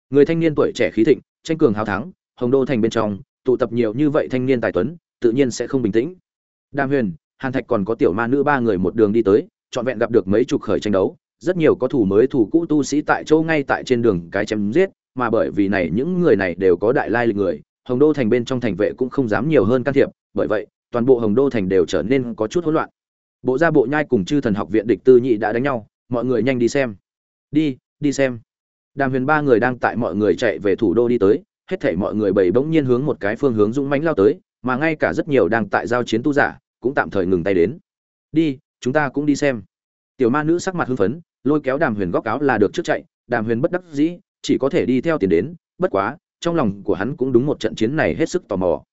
Người thanh niên tuổi trẻ khí thịnh, tranh cường hào thắng, hồng đô thành bên trong, tụ tập nhiều như vậy thanh niên tài tuấn, tự nhiên sẽ không bình tĩnh. Đàm huyền, hàn thạch còn có tiểu ma nữ ba người một đường đi tới, trọn vẹn gặp được mấy chục khởi tranh đấu. Rất nhiều có thủ mới thủ cũ tu sĩ tại châu ngay tại trên đường cái chém giết, mà bởi vì này, những người này đều có đại lai lịch người hồng đô thành bên trong thành vệ cũng không dám nhiều hơn can thiệp, bởi vậy, toàn bộ hồng đô thành đều trở nên có chút hỗn loạn. Bộ gia bộ nhai cùng chư thần học viện địch tư nhị đã đánh nhau, mọi người nhanh đi xem. Đi đi xem. Đàm huyền ba người đang tại mọi người chạy về thủ đô đi tới, hết thảy mọi người bầy bỗng nhiên hướng một cái phương hướng dũng mãnh lao tới, mà ngay cả rất nhiều đang tại giao chiến tu giả, cũng tạm thời ngừng tay đến. Đi, chúng ta cũng đi xem. Tiểu ma nữ sắc mặt hưng phấn, lôi kéo đàm huyền góc áo là được trước chạy, đàm huyền bất đắc dĩ, chỉ có thể đi theo tiền đến, bất quá trong lòng của hắn cũng đúng một trận chiến này hết sức tò mò.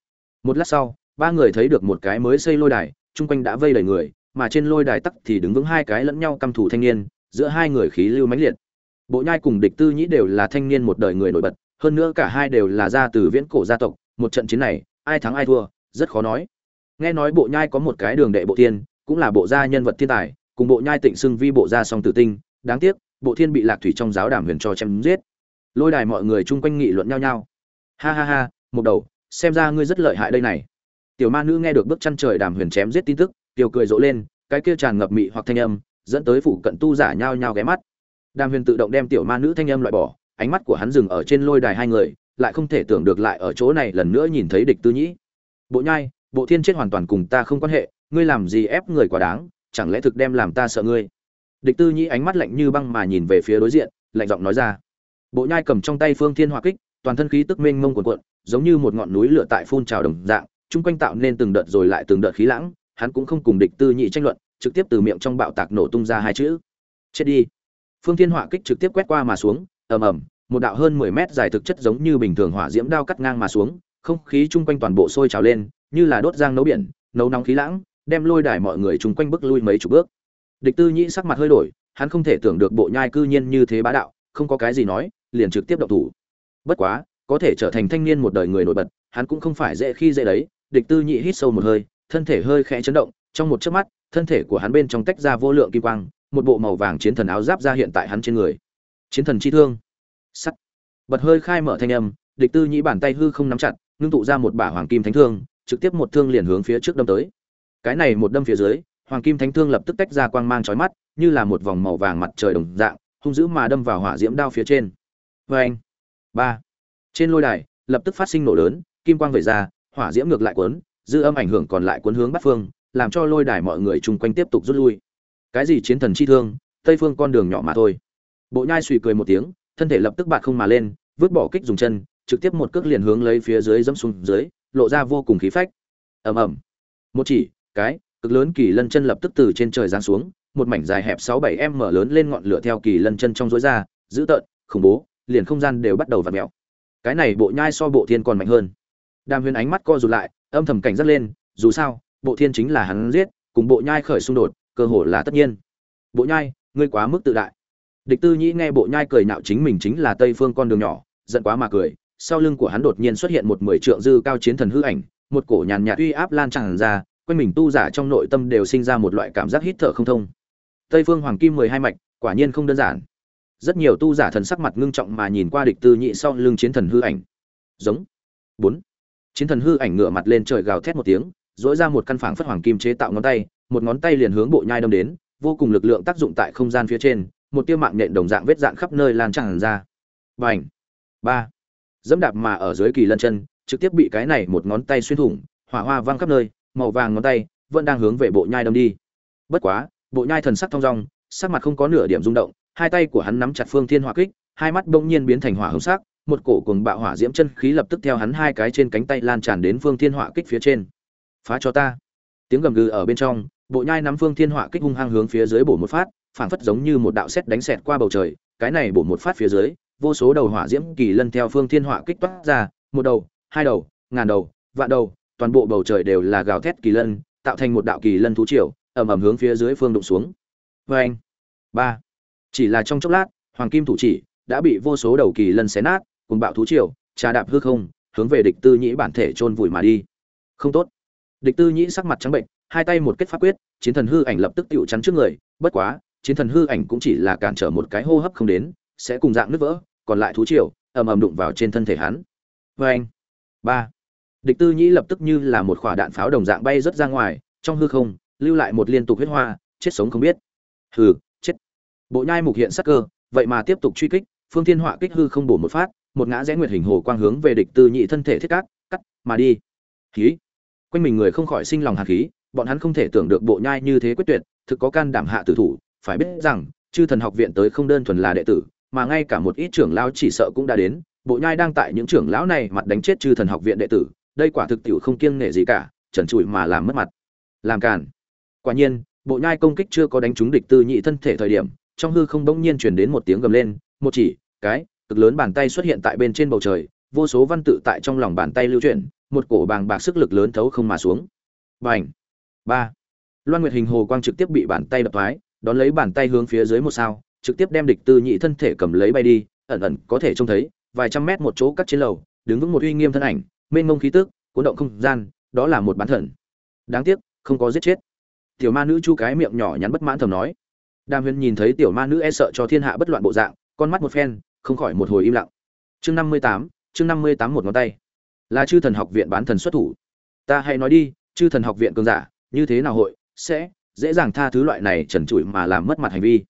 Một lát sau, ba người thấy được một cái mới xây lôi đài, chung quanh đã vây đầy người, mà trên lôi đài tắc thì đứng vững hai cái lẫn nhau căm thủ thanh niên, giữa hai người khí lưu mãnh liệt. Bộ nhai cùng địch tư nhĩ đều là thanh niên một đời người nổi bật, hơn nữa cả hai đều là ra từ viễn cổ gia tộc, một trận chiến này, ai thắng ai thua, rất khó nói. Nghe nói bộ nhai có một cái đường đệ bộ thiên, cũng là bộ gia nhân vật thiên tài, cùng bộ nhai tịnh xưng vi bộ gia song tử tinh, đáng tiếc, bộ thiên bị lạc thủy trong giáo đàm huyền cho chém giết lôi đài mọi người chung quanh nghị luận nhau nhau. Ha ha ha một đầu, xem ra ngươi rất lợi hại đây này. Tiểu ma nữ nghe được bước chân trời đàm huyền chém giết tin tức, tiểu cười rộ lên, cái kia tràn ngập mị hoặc thanh âm, dẫn tới phụ cận tu giả nhao nhao ghé mắt. Đàm huyền tự động đem tiểu ma nữ thanh âm loại bỏ, ánh mắt của hắn dừng ở trên lôi đài hai người, lại không thể tưởng được lại ở chỗ này lần nữa nhìn thấy địch tư nhĩ. Bộ nhai, bộ thiên chết hoàn toàn cùng ta không quan hệ, ngươi làm gì ép người quá đáng, chẳng lẽ thực đem làm ta sợ ngươi? Địch tư nhĩ ánh mắt lạnh như băng mà nhìn về phía đối diện, lạnh giọng nói ra bộ nhai cầm trong tay phương thiên hỏa kích, toàn thân khí tức mênh mông cuồn cuộn, giống như một ngọn núi lửa tại phun trào đồng dạng, chung quanh tạo nên từng đợt rồi lại từng đợt khí lãng, hắn cũng không cùng địch tư nhị tranh luận, trực tiếp từ miệng trong bạo tạc nổ tung ra hai chữ. Chết đi. Phương thiên hỏa kích trực tiếp quét qua mà xuống, ầm ầm, một đạo hơn mười mét dài thực chất giống như bình thường hỏa diễm đao cắt ngang mà xuống, không khí chung quanh toàn bộ sôi trào lên, như là đốt giang nấu biển, nấu nóng khí lãng, đem lôi đài mọi người chung quanh bước lui mấy chục bước. Địch tư nhị sắc mặt hơi đổi, hắn không thể tưởng được bộ nhai cư nhiên như thế bá đạo, không có cái gì nói liền trực tiếp động thủ. Bất quá, có thể trở thành thanh niên một đời người nổi bật, hắn cũng không phải dễ khi dễ đấy. Địch tư nhị hít sâu một hơi, thân thể hơi khẽ chấn động, trong một chớp mắt, thân thể của hắn bên trong tách ra vô lượng kim quang, một bộ màu vàng chiến thần áo giáp ra hiện tại hắn trên người. Chiến thần chi thương. Sắt. Bật hơi khai mở thanh âm, địch tư nhị bàn tay hư không nắm chặt, ngưng tụ ra một bả hoàng kim thánh thương, trực tiếp một thương liền hướng phía trước đâm tới. Cái này một đâm phía dưới, hoàng kim thánh thương lập tức tách ra quang mang chói mắt, như là một vòng màu vàng mặt trời đồng dạng, hung dữ mà đâm vào hỏa diễm đao phía trên vê anh. Ba. Trên lôi đài, lập tức phát sinh nổ lớn, kim quang vẩy ra, hỏa diễm ngược lại cuốn, dư âm ảnh hưởng còn lại cuốn hướng bắc phương, làm cho lôi đài mọi người chung quanh tiếp tục rút lui. Cái gì chiến thần chi thương, tây phương con đường nhỏ mà thôi. Bộ nhai suy cười một tiếng, thân thể lập tức bạt không mà lên, vứt bỏ kích dùng chân, trực tiếp một cước liền hướng lấy phía dưới dẫm xuống dưới, lộ ra vô cùng khí phách. Ầm ầm. Một chỉ, cái, cực lớn kỳ lân chân lập tức từ trên trời giáng xuống, một mảnh dài hẹp sáu bảy m mở lớn lên ngọn lửa theo kỳ lân chân trong rối ra, dữ tợn, khủng bố liền không gian đều bắt đầu vặn mèo. Cái này bộ nhai so bộ thiên còn mạnh hơn. Đàm huyền ánh mắt co rụt lại, âm thầm cảnh giác lên, dù sao, bộ thiên chính là hắn giết, cùng bộ nhai khởi xung đột, cơ hồ là tất nhiên. Bộ nhai, ngươi quá mức tự đại. Địch tư nhĩ nghe bộ nhai cười nhạo chính mình chính là tây phương con đường nhỏ, giận quá mà cười, sau lưng của hắn đột nhiên xuất hiện một mười trượng dư cao chiến thần hư ảnh, một cổ nhàn nhạt uy áp lan tràn ra, quanh mình tu giả trong nội tâm đều sinh ra một loại cảm giác hít thở không thông. Tây phương hoàng kim mười hai mạch, quả nhiên không đơn giản rất nhiều tu giả thần sắc mặt ngưng trọng mà nhìn qua địch tư nhị sau lưng chiến thần hư ảnh. Giống. Bốn. Chiến thần hư ảnh ngửa mặt lên trời gào thét một tiếng dỗi ra một căn phảng phất hoàng kim chế tạo ngón tay, một ngón tay liền hướng bộ nhai đâm đến, vô cùng lực lượng tác dụng tại không gian phía trên, một tiêu mạng nhện đồng dạng vết dạn khắp nơi lan tràn ra. Và ảnh ba. Dẫm đạp mà ở dưới kỳ lân chân, trực tiếp bị cái này một ngón tay xuyên thủng, hỏa hoa văng khắp nơi, màu vàng ngón tay vẫn đang hướng về bộ nhai đâm đi. Bất quá, bộ nhai thần sắc thong dong, sắc mặt không có nửa điểm rung động hai tay của hắn nắm chặt phương thiên hỏa kích, hai mắt bỗng nhiên biến thành hỏa hồng sắc, một cổ cuồng bạo hỏa diễm chân khí lập tức theo hắn hai cái trên cánh tay lan tràn đến phương thiên hỏa kích phía trên. Phá cho ta! Tiếng gầm gừ ở bên trong, bộ nhai nắm phương thiên hỏa kích hung hăng hướng phía dưới bổ một phát, phảng phất giống như một đạo sét đánh xẹt qua bầu trời, cái này bổ một phát phía dưới, vô số đầu hỏa diễm kỳ lân theo phương thiên hỏa kích toát ra, một đầu, hai đầu, ngàn đầu, vạn đầu, toàn bộ bầu trời đều là gào thét kỳ lân, tạo thành một đạo kỳ lân thú triều, ầm ầm hướng phía dưới phương đụng xuống. Oeng! anh ba chỉ là trong chốc lát, hoàng kim thủ chỉ đã bị vô số đầu kỳ lân xé nát, cùng bạo thú triều, trà đạp hư không, hướng về địch tư nhĩ bản thể chôn vùi mà đi. Không tốt. Địch tư nhĩ sắc mặt trắng bệnh, hai tay một kết pháp quyết, chiến thần hư ảnh lập tức tựu chắn trước người, bất quá, chiến thần hư ảnh cũng chỉ là cản trở một cái hô hấp không đến, sẽ cùng dạng nứt vỡ, còn lại thú triều, ầm ầm đụng vào trên thân thể hắn. Vê anh, ba. Địch tư nhĩ lập tức như là một quả đạn pháo đồng dạng bay rất ra ngoài, trong hư không, lưu lại một liên tục huyết hoa, chết sống không biết. Hừ bộ nhai mục hiện sắc cơ, vậy mà tiếp tục truy kích, phương thiên họa kích hư không bổ một phát, một ngã rẽ nguyệt hình hồ quang hướng về địch tư nhị thân thể thiết cát, cắt, mà đi. Khí. Quanh mình người không khỏi sinh lòng hạt khí, bọn hắn không thể tưởng được bộ nhai như thế quyết tuyệt, thực có can đảm hạ tử thủ, phải biết rằng, chư thần học viện tới không đơn thuần là đệ tử, mà ngay cả một ít trưởng lão chỉ sợ cũng đã đến, bộ nhai đang tại những trưởng lão này mặt đánh chết chư thần học viện đệ tử, đây quả thực tiểu không kiêng nể gì cả, trần trụi mà làm mất mặt. Làm cản quả nhiên, bộ nhai công kích chưa có đánh trúng địch tư nhị thân thể thời điểm trong hư không bỗng nhiên truyền đến một tiếng gầm lên, một chỉ, cái, cực lớn bàn tay xuất hiện tại bên trên bầu trời, vô số văn tự tại trong lòng bàn tay lưu chuyển, một cổ bàng bạc sức lực lớn thấu không mà xuống. Bành! Ba! Loan nguyệt hình hồ quang trực tiếp bị bàn tay đập thoái, đón lấy bàn tay hướng phía dưới một sao, trực tiếp đem địch tư nhị thân thể cầm lấy bay đi, ẩn ẩn có thể trông thấy, vài trăm mét một chỗ cắt trên lầu, đứng vững một uy nghiêm thân ảnh, mênh mông khí tức, cuốn động không gian, đó là một bán thần. Đáng tiếc, không có giết chết. Tiểu ma nữ chu cái miệng nhỏ nhắn bất mãn thầm nói đàm huyền nhìn thấy tiểu ma nữ e sợ cho thiên hạ bất loạn bộ dạng, con mắt một phen, không khỏi một hồi im lặng. Chương năm mươi tám, chương năm mươi tám một ngón tay. Là chư thần học viện bán thần xuất thủ. Ta hãy nói đi, chư thần học viện cường giả, như thế nào hội, sẽ, dễ dàng tha thứ loại này trần trụi mà làm mất mặt hành vi.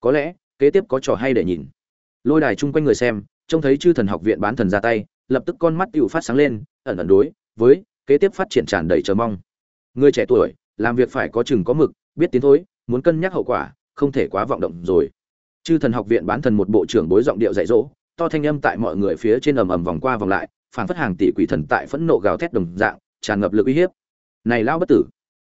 Có lẽ, kế tiếp có trò hay để nhìn. Lôi đài chung quanh người xem, trông thấy chư thần học viện bán thần ra tay, lập tức con mắt tựu phát sáng lên, ẩn ẩn đối với kế tiếp phát triển tràn đầy chờ mong. Người trẻ tuổi, làm việc phải có chừng có mực, biết tiến thối, muốn cân nhắc hậu quả không thể quá vọng động rồi. Chư thần học viện bán thần một bộ trưởng bối giọng điệu dạy dỗ, to thanh âm tại mọi người phía trên ầm ầm vòng qua vòng lại phản phất hàng tỷ quỷ thần tại phẫn nộ gào thét đồng dạng, tràn ngập lực uy hiếp. Này lao bất tử!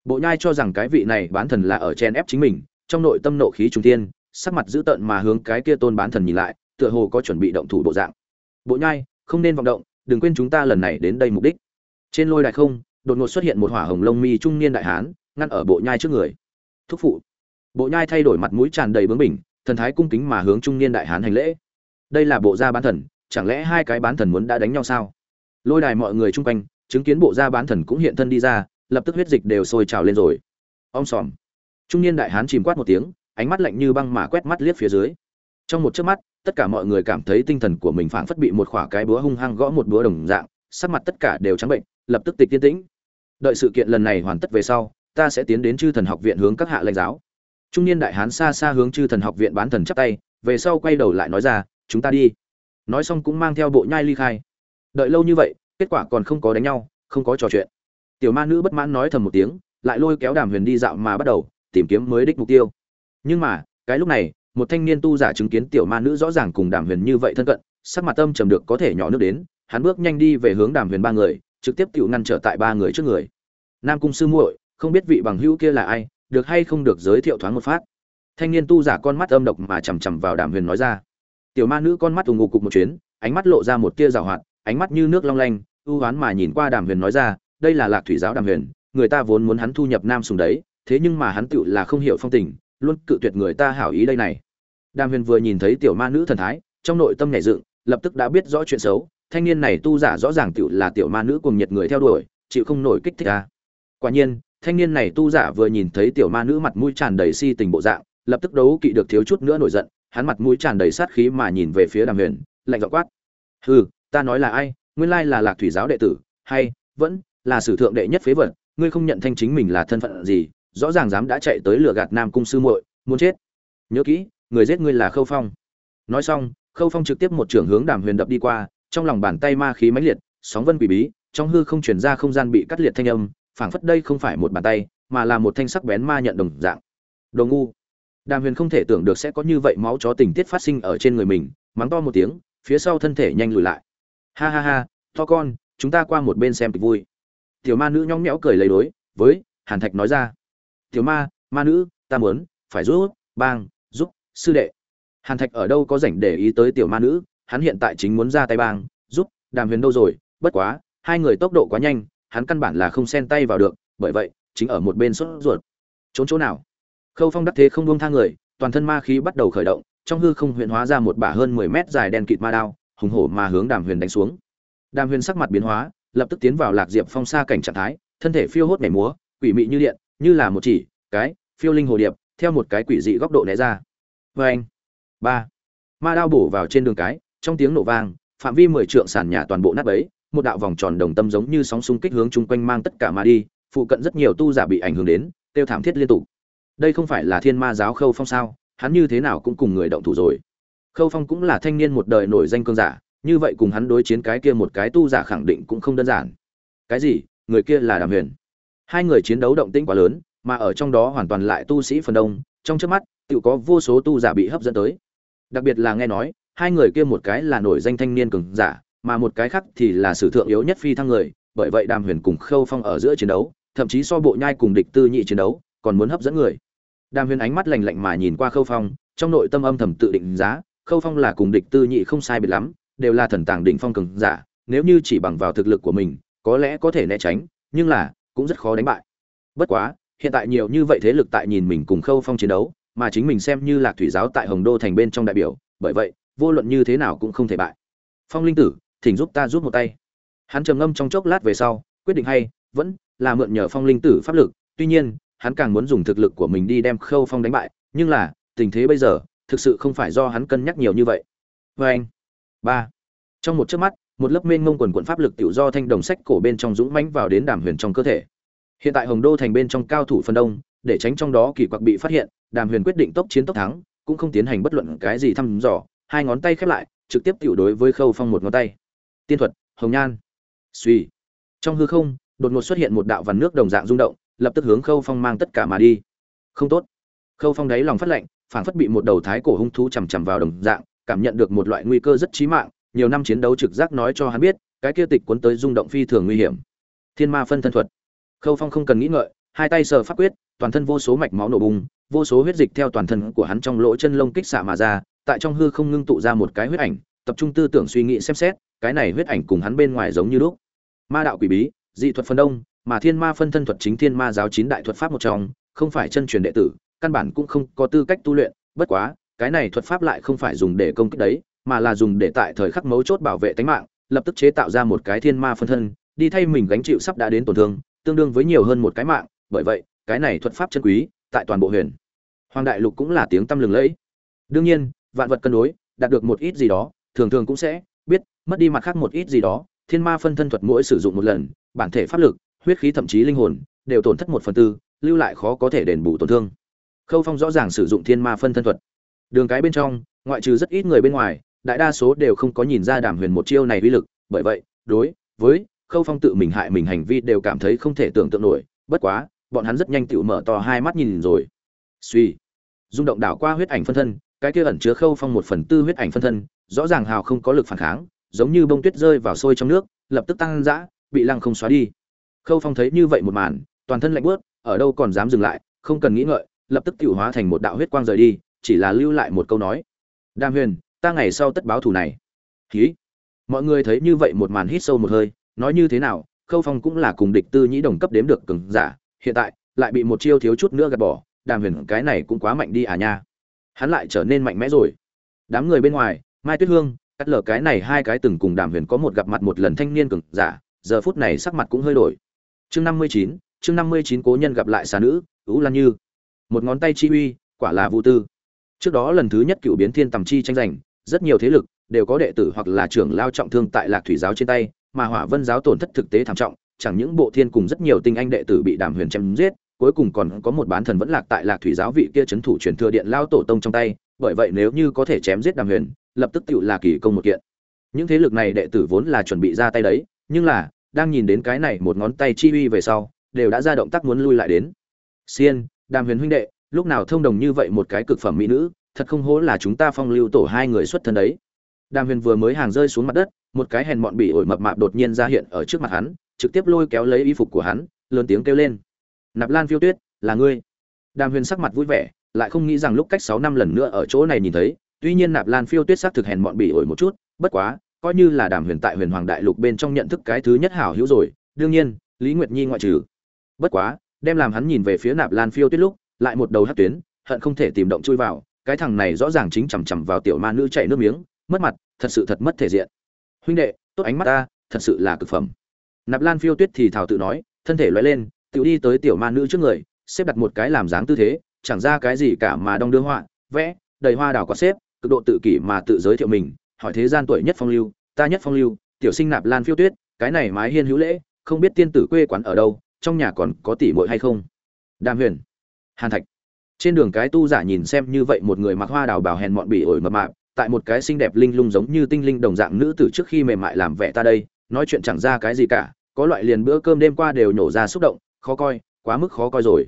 Bộ nhai cho rằng cái vị này bán thần là ở chen ép chính mình, trong nội tâm nộ khí trung tiên sắc mặt dữ tợn mà hướng cái kia tôn bán thần nhìn lại, tựa hồ có chuẩn bị động thủ bộ dạng. Bộ nhai, không nên vọng động, đừng quên chúng ta lần này đến đây mục đích. Trên lôi đài không, đột ngột xuất hiện một hỏa hồng lông mi trung niên đại hán, ngăn ở bộ nhai trước người. Thúc phụ! Bộ nhai thay đổi mặt mũi tràn đầy bướng bỉnh thần thái cung kính mà hướng trung niên đại hán hành lễ. Đây là bộ gia bán thần chẳng lẽ hai cái bán thần muốn đã đánh nhau sao? Lôi đài mọi người chung quanh chứng kiến bộ gia bán thần cũng hiện thân đi ra lập tức huyết dịch đều sôi trào lên rồi. Om sòm, trung niên đại hán chìm quát một tiếng ánh mắt lạnh như băng mà quét mắt liếc phía dưới. Trong một chớp mắt tất cả mọi người cảm thấy tinh thần của mình phảng phất bị một khỏa cái búa hung hăng gõ một búa đồng dạng sắc mặt tất cả đều trắng bệnh lập tức tịch tiên tĩnh. Đợi sự kiện lần này hoàn tất về sau ta sẽ tiến đến chư thần học viện hướng các hạ lãnh giáo trung niên đại hán xa xa hướng chư thần học viện bán thần chắp tay, về sau quay đầu lại nói ra, chúng ta đi. Nói xong cũng mang theo bộ nhai ly khai. Đợi lâu như vậy, kết quả còn không có đánh nhau, không có trò chuyện. Tiểu ma nữ bất mãn nói thầm một tiếng, lại lôi kéo đàm huyền đi dạo mà bắt đầu, tìm kiếm mới đích mục tiêu. Nhưng mà, cái lúc này, một thanh niên tu giả chứng kiến tiểu ma nữ rõ ràng cùng đàm huyền như vậy thân cận, sắc mặt tâm trầm được có thể nhỏ nước đến, hắn bước nhanh đi về hướng đàm huyền ba người, trực tiếp tự ngăn trở tại ba người trước người. Nam cung sư muội, không biết vị bằng hữu kia là ai được hay không được giới thiệu thoáng một phát. Thanh niên tu giả con mắt âm độc mà chằm chằm vào đàm huyền nói ra. Tiểu ma nữ con mắt ù ngụ cục một chuyến, ánh mắt lộ ra một tia rào hoạt, ánh mắt như nước long lanh, ưu oán mà nhìn qua đàm huyền nói ra, đây là lạc thủy giáo đàm huyền, người ta vốn muốn hắn thu nhập nam sùng đấy, thế nhưng mà hắn tựu là không hiểu phong tình, luôn cự tuyệt người ta hảo ý đây này. Đàm huyền vừa nhìn thấy tiểu ma nữ thần thái, trong nội tâm nảy dựng, lập tức đã biết rõ chuyện xấu, thanh niên này tu giả rõ ràng tựu là tiểu ma nữ cùng nhiệt người theo đuổi, chịu không nổi kích thích a. Quả nhiên thanh niên này tu giả vừa nhìn thấy tiểu ma nữ mặt mũi tràn đầy si tình bộ dạng, lập tức đấu kỵ được thiếu chút nữa nổi giận, hắn mặt mũi tràn đầy sát khí mà nhìn về phía đàm huyền, lạnh giọng quát. Hừ, ta nói là ai? Nguyên lai là lạc thủy giáo đệ tử, hay vẫn là sử thượng đệ nhất phế vật, ngươi không nhận thanh chính mình là thân phận gì, rõ ràng dám đã chạy tới lừa gạt nam cung sư muội, muốn chết. Nhớ kỹ, người giết ngươi là khâu phong. Nói xong, khâu phong trực tiếp một trưởng hướng đàm huyền đập đi qua, trong lòng bàn tay ma khí mãnh liệt, sóng vân quỷ bí, trong hư không chuyển ra không gian bị cắt liệt thanh âm phảng phất đây không phải một bàn tay, mà là một thanh sắc bén ma nhận đồng dạng. Đồ ngu. Đàm huyền không thể tưởng được sẽ có như vậy máu chó tình tiết phát sinh ở trên người mình, mắng to một tiếng, phía sau thân thể nhanh lùi lại. Ha ha ha, to con, chúng ta qua một bên xem kịch vui. Tiểu ma nữ nhõng nhẽo cười lấy đối với hàn thạch nói ra. Tiểu ma ma nữ, ta muốn, phải giúp, bang, giúp, sư đệ. Hàn thạch ở đâu có rảnh để ý tới tiểu ma nữ, hắn hiện tại chính muốn ra tay bang, giúp, đàm huyền đâu rồi, bất quá, hai người tốc độ quá nhanh hắn căn bản là không xen tay vào được, bởi vậy, chính ở một bên sốt ruột. Trốn chỗ nào? Khâu phong đắc thế không buông thang người, toàn thân ma khí bắt đầu khởi động, trong hư không huyện hóa ra một bả hơn mười mét dài đen kịt ma đao, hùng hổ mà hướng đàm huyền đánh xuống. Đàm huyền sắc mặt biến hóa, lập tức tiến vào lạc diệp phong xa cảnh trạng thái, thân thể phiêu hốt nhảy múa, quỷ mị như điện, như là một chỉ, cái, phiêu linh hồ điệp, theo một cái quỷ dị góc độ né ra. Vê anh, ba, ma đao bổ vào trên đường cái, trong tiếng nổ vang, phạm vi mười trượng sàn nhà toàn bộ nát bấy một đạo vòng tròn đồng tâm giống như sóng xung kích hướng chung quanh mang tất cả mà đi, phụ cận rất nhiều tu giả bị ảnh hưởng đến, tiêu thảm thiết liên tục. Đây không phải là thiên ma giáo khâu phong sao? Hắn như thế nào cũng cùng người động thủ rồi. Khâu phong cũng là thanh niên một đời nổi danh cương giả, như vậy cùng hắn đối chiến cái kia một cái tu giả khẳng định cũng không đơn giản. Cái gì? Người kia là đàm huyền. Hai người chiến đấu động tĩnh quá lớn, mà ở trong đó hoàn toàn lại tu sĩ phần đông, trong trước mắt tự có vô số tu giả bị hấp dẫn tới. Đặc biệt là nghe nói, hai người kia một cái là nổi danh thanh niên cường giả mà một cái khác thì là sử thượng yếu nhất phi thăng người, bởi vậy đàm huyền cùng khâu phong ở giữa chiến đấu, thậm chí so bộ nhai cùng địch tư nhị chiến đấu, còn muốn hấp dẫn người. Đàm huyền ánh mắt lạnh lạnh mà nhìn qua khâu phong, trong nội tâm âm thầm tự định giá, khâu phong là cùng địch tư nhị không sai biệt lắm, đều là thần tàng đỉnh phong cường giả, nếu như chỉ bằng vào thực lực của mình, có lẽ có thể né tránh, nhưng là, cũng rất khó đánh bại. Bất quá, hiện tại nhiều như vậy thế lực tại nhìn mình cùng khâu phong chiến đấu, mà chính mình xem như lạc thủy giáo tại hồng đô thành bên trong đại biểu, bởi vậy, vô luận như thế nào cũng không thể bại. Phong linh tử thỉnh giúp ta giúp một tay. Hắn trầm ngâm trong chốc lát về sau, quyết định hay, vẫn là mượn nhờ phong linh tử pháp lực. Tuy nhiên, hắn càng muốn dùng thực lực của mình đi đem khâu phong đánh bại, nhưng là, tình thế bây giờ, thực sự không phải do hắn cân nhắc nhiều như vậy. Vê anh, ba. Trong một chớp mắt, một lớp mênh mông quần quận pháp lực tự do thanh đồng sách cổ bên trong dũng mãnh vào đến đàm huyền trong cơ thể. Hiện tại hồng đô thành bên trong cao thủ phân đông, để tránh trong đó kỳ quặc bị phát hiện, đàm huyền quyết định tốc chiến tốc thắng, cũng không tiến hành bất luận cái gì thăm dò, hai ngón tay khép lại, trực tiếp tiểu đối với khâu phong một ngón tay tiên thuật, hồng nhan. Suy trong hư không, đột ngột xuất hiện một đạo vằn nước đồng dạng rung động, lập tức hướng khâu phong mang tất cả mà đi. Không tốt. Khâu phong đáy lòng phát lệnh phảng phất bị một đầu thái cổ hung thú chằm chằm vào đồng dạng, cảm nhận được một loại nguy cơ rất chí mạng, nhiều năm chiến đấu trực giác nói cho hắn biết, cái kia tịch cuốn tới rung động phi thường nguy hiểm. Thiên ma phân thân thuật. Khâu phong không cần nghĩ ngợi, hai tay sờ phát quyết, toàn thân vô số mạch máu nổ bùng, vô số huyết dịch theo toàn thân của hắn trong lỗ chân lông kích xạ mà ra, tại trong hư không ngưng tụ ra một cái huyết ảnh, tập trung tư tưởng suy nghĩ xem xét cái này huyết ảnh cùng hắn bên ngoài giống như lúc. Ma đạo quỷ bí, dị thuật phân đông, mà thiên ma phân thân thuật chính thiên ma giáo chín đại thuật pháp một trong, không phải chân truyền đệ tử, căn bản cũng không có tư cách tu luyện. Bất quá, cái này thuật pháp lại không phải dùng để công kích đấy, mà là dùng để tại thời khắc mấu chốt bảo vệ tính mạng, lập tức chế tạo ra một cái thiên ma phân thân, đi thay mình gánh chịu sắp đã đến tổn thương, tương đương với nhiều hơn một cái mạng. Bởi vậy, cái này thuật pháp chân quý, tại toàn bộ huyền. Hoàng đại lục cũng là tiếng tăm lừng lẫy. Đương nhiên, vạn vật cân đối, đạt được một ít gì đó, thường thường cũng sẽ mất đi mặt khác một ít gì đó, thiên ma phân thân thuật mỗi sử dụng một lần, bản thể pháp lực, huyết khí thậm chí linh hồn, đều tổn thất một phần tư, lưu lại khó có thể đền bù tổn thương. Khâu phong rõ ràng sử dụng thiên ma phân thân thuật. Đường cái bên trong, ngoại trừ rất ít người bên ngoài, đại đa số đều không có nhìn ra đàm huyền một chiêu này uy lực, bởi vậy, đối với khâu phong tự mình hại mình hành vi đều cảm thấy không thể tưởng tượng nổi, bất quá, bọn hắn rất nhanh tự mở to hai mắt nhìn rồi. Suy, rung động đảo qua huyết ảnh phân thân, cái kia ẩn chứa khâu phong một phần tư huyết ảnh phân thân, rõ ràng hào không có lực phản kháng giống như bông tuyết rơi vào sôi trong nước, lập tức tăng dã, bị lăng không xóa đi. Khâu phong thấy như vậy một màn, toàn thân lạnh bớt ở đâu còn dám dừng lại, không cần nghĩ ngợi, lập tức tiêu hóa thành một đạo huyết quang rời đi, chỉ là lưu lại một câu nói. Đam huyền, ta ngày sau tất báo thù này. Khí mọi người thấy như vậy một màn hít sâu một hơi, nói như thế nào, khâu phong cũng là cùng địch tư nhĩ đồng cấp đếm được cường giả, hiện tại lại bị một chiêu thiếu chút nữa gạt bỏ, đàm huyền, cái này cũng quá mạnh đi à nha. Hắn lại trở nên mạnh mẽ rồi. Đám người bên ngoài, mai tuyết hương cắt lờ cái này hai cái từng cùng đàm huyền có một gặp mặt một lần thanh niên cực giả, giờ phút này sắc mặt cũng hơi đổi. Chương năm mươi chín, chương năm mươi chín cố nhân gặp lại xà nữ, ú lan như. Một ngón tay chi uy, quả là vũ tư. Trước đó lần thứ nhất cựu biến thiên tầm chi tranh giành, rất nhiều thế lực đều có đệ tử hoặc là trưởng lao trọng thương tại lạc thủy giáo trên tay, mà hỏa vân giáo tổn thất thực tế thảm trọng, chẳng những bộ thiên cùng rất nhiều tinh anh đệ tử bị đàm huyền chém giết, cuối cùng còn có một bán thần vẫn lạc tại lạc thủy giáo vị kia c h ấ n thủ truyền thừa điện lao tổ tông trong tay, bởi vậy nếu như có thể chém giết đàm huyền lập tức tựu là kỳ công một kiện. Những thế lực này đệ tử vốn là chuẩn bị ra tay đấy, nhưng là, đang nhìn đến cái này một ngón tay chi uy về sau, đều đã ra động tác muốn lui lại đến. Xiên, đàm huyền huynh đệ, lúc nào thông đồng như vậy một cái cực phẩm mỹ nữ, thật không hố là chúng ta phong lưu tổ hai người xuất thân đấy. Đàm huyền vừa mới hàng rơi xuống mặt đất, một cái hèn mọn bị ổi mập mạp đột nhiên ra hiện ở trước mặt hắn, trực tiếp lôi kéo lấy y phục của hắn, lớn tiếng kêu lên. Nạp lan phiêu tuyết, là ngươi. Đàm huyền sắc mặt vui vẻ, lại không nghĩ rằng lúc cách sáu năm lần nữa ở chỗ này nhìn thấy tuy nhiên nạp lan phiêu tuyết xác thực hèn mọn bỉ ổi một chút, bất quá, coi như là đàm huyền tại huyền hoàng đại lục bên trong nhận thức cái thứ nhất hảo hữu rồi, đương nhiên, lý nguyệt nhi ngoại trừ. Bất quá, đem làm hắn nhìn về phía nạp lan phiêu tuyết lúc, lại một đầu hát tuyến, hận không thể tìm động chui vào, cái thằng này rõ ràng chính chằm chằm vào tiểu ma nữ chạy nước miếng, mất mặt, thật sự thật mất thể diện. Huynh đệ, tốt ánh mắt ta, thật sự là cực phẩm. Nạp lan phiêu tuyết thì thảo tự nói, thân thể loay lên, tự đi tới tiểu ma nữ trước người, xếp đặt một cái làm dáng tư thế, chẳng ra cái gì cả mà đong đưa họa, vẽ, đầy hoa đào có xếp cực độ tự kỷ mà tự giới thiệu mình, hỏi thế gian tuổi nhất phong lưu, ta nhất phong lưu, tiểu sinh nạp lan phiêu tuyết, cái này mái hiên hữu lễ, không biết tiên tử quê quán ở đâu, trong nhà còn có tỷ muội hay không? Đàm huyền, hàn thạch. Trên đường cái tu giả nhìn xem như vậy một người mặc hoa đào bào hèn mọn bỉ ổi mập mạp, tại một cái xinh đẹp linh lung giống như tinh linh đồng dạng nữ tử trước khi mềm mại làm vẻ ta đây, nói chuyện chẳng ra cái gì cả, có loại liền bữa cơm đêm qua đều nổ ra xúc động, khó coi, quá mức khó coi rồi.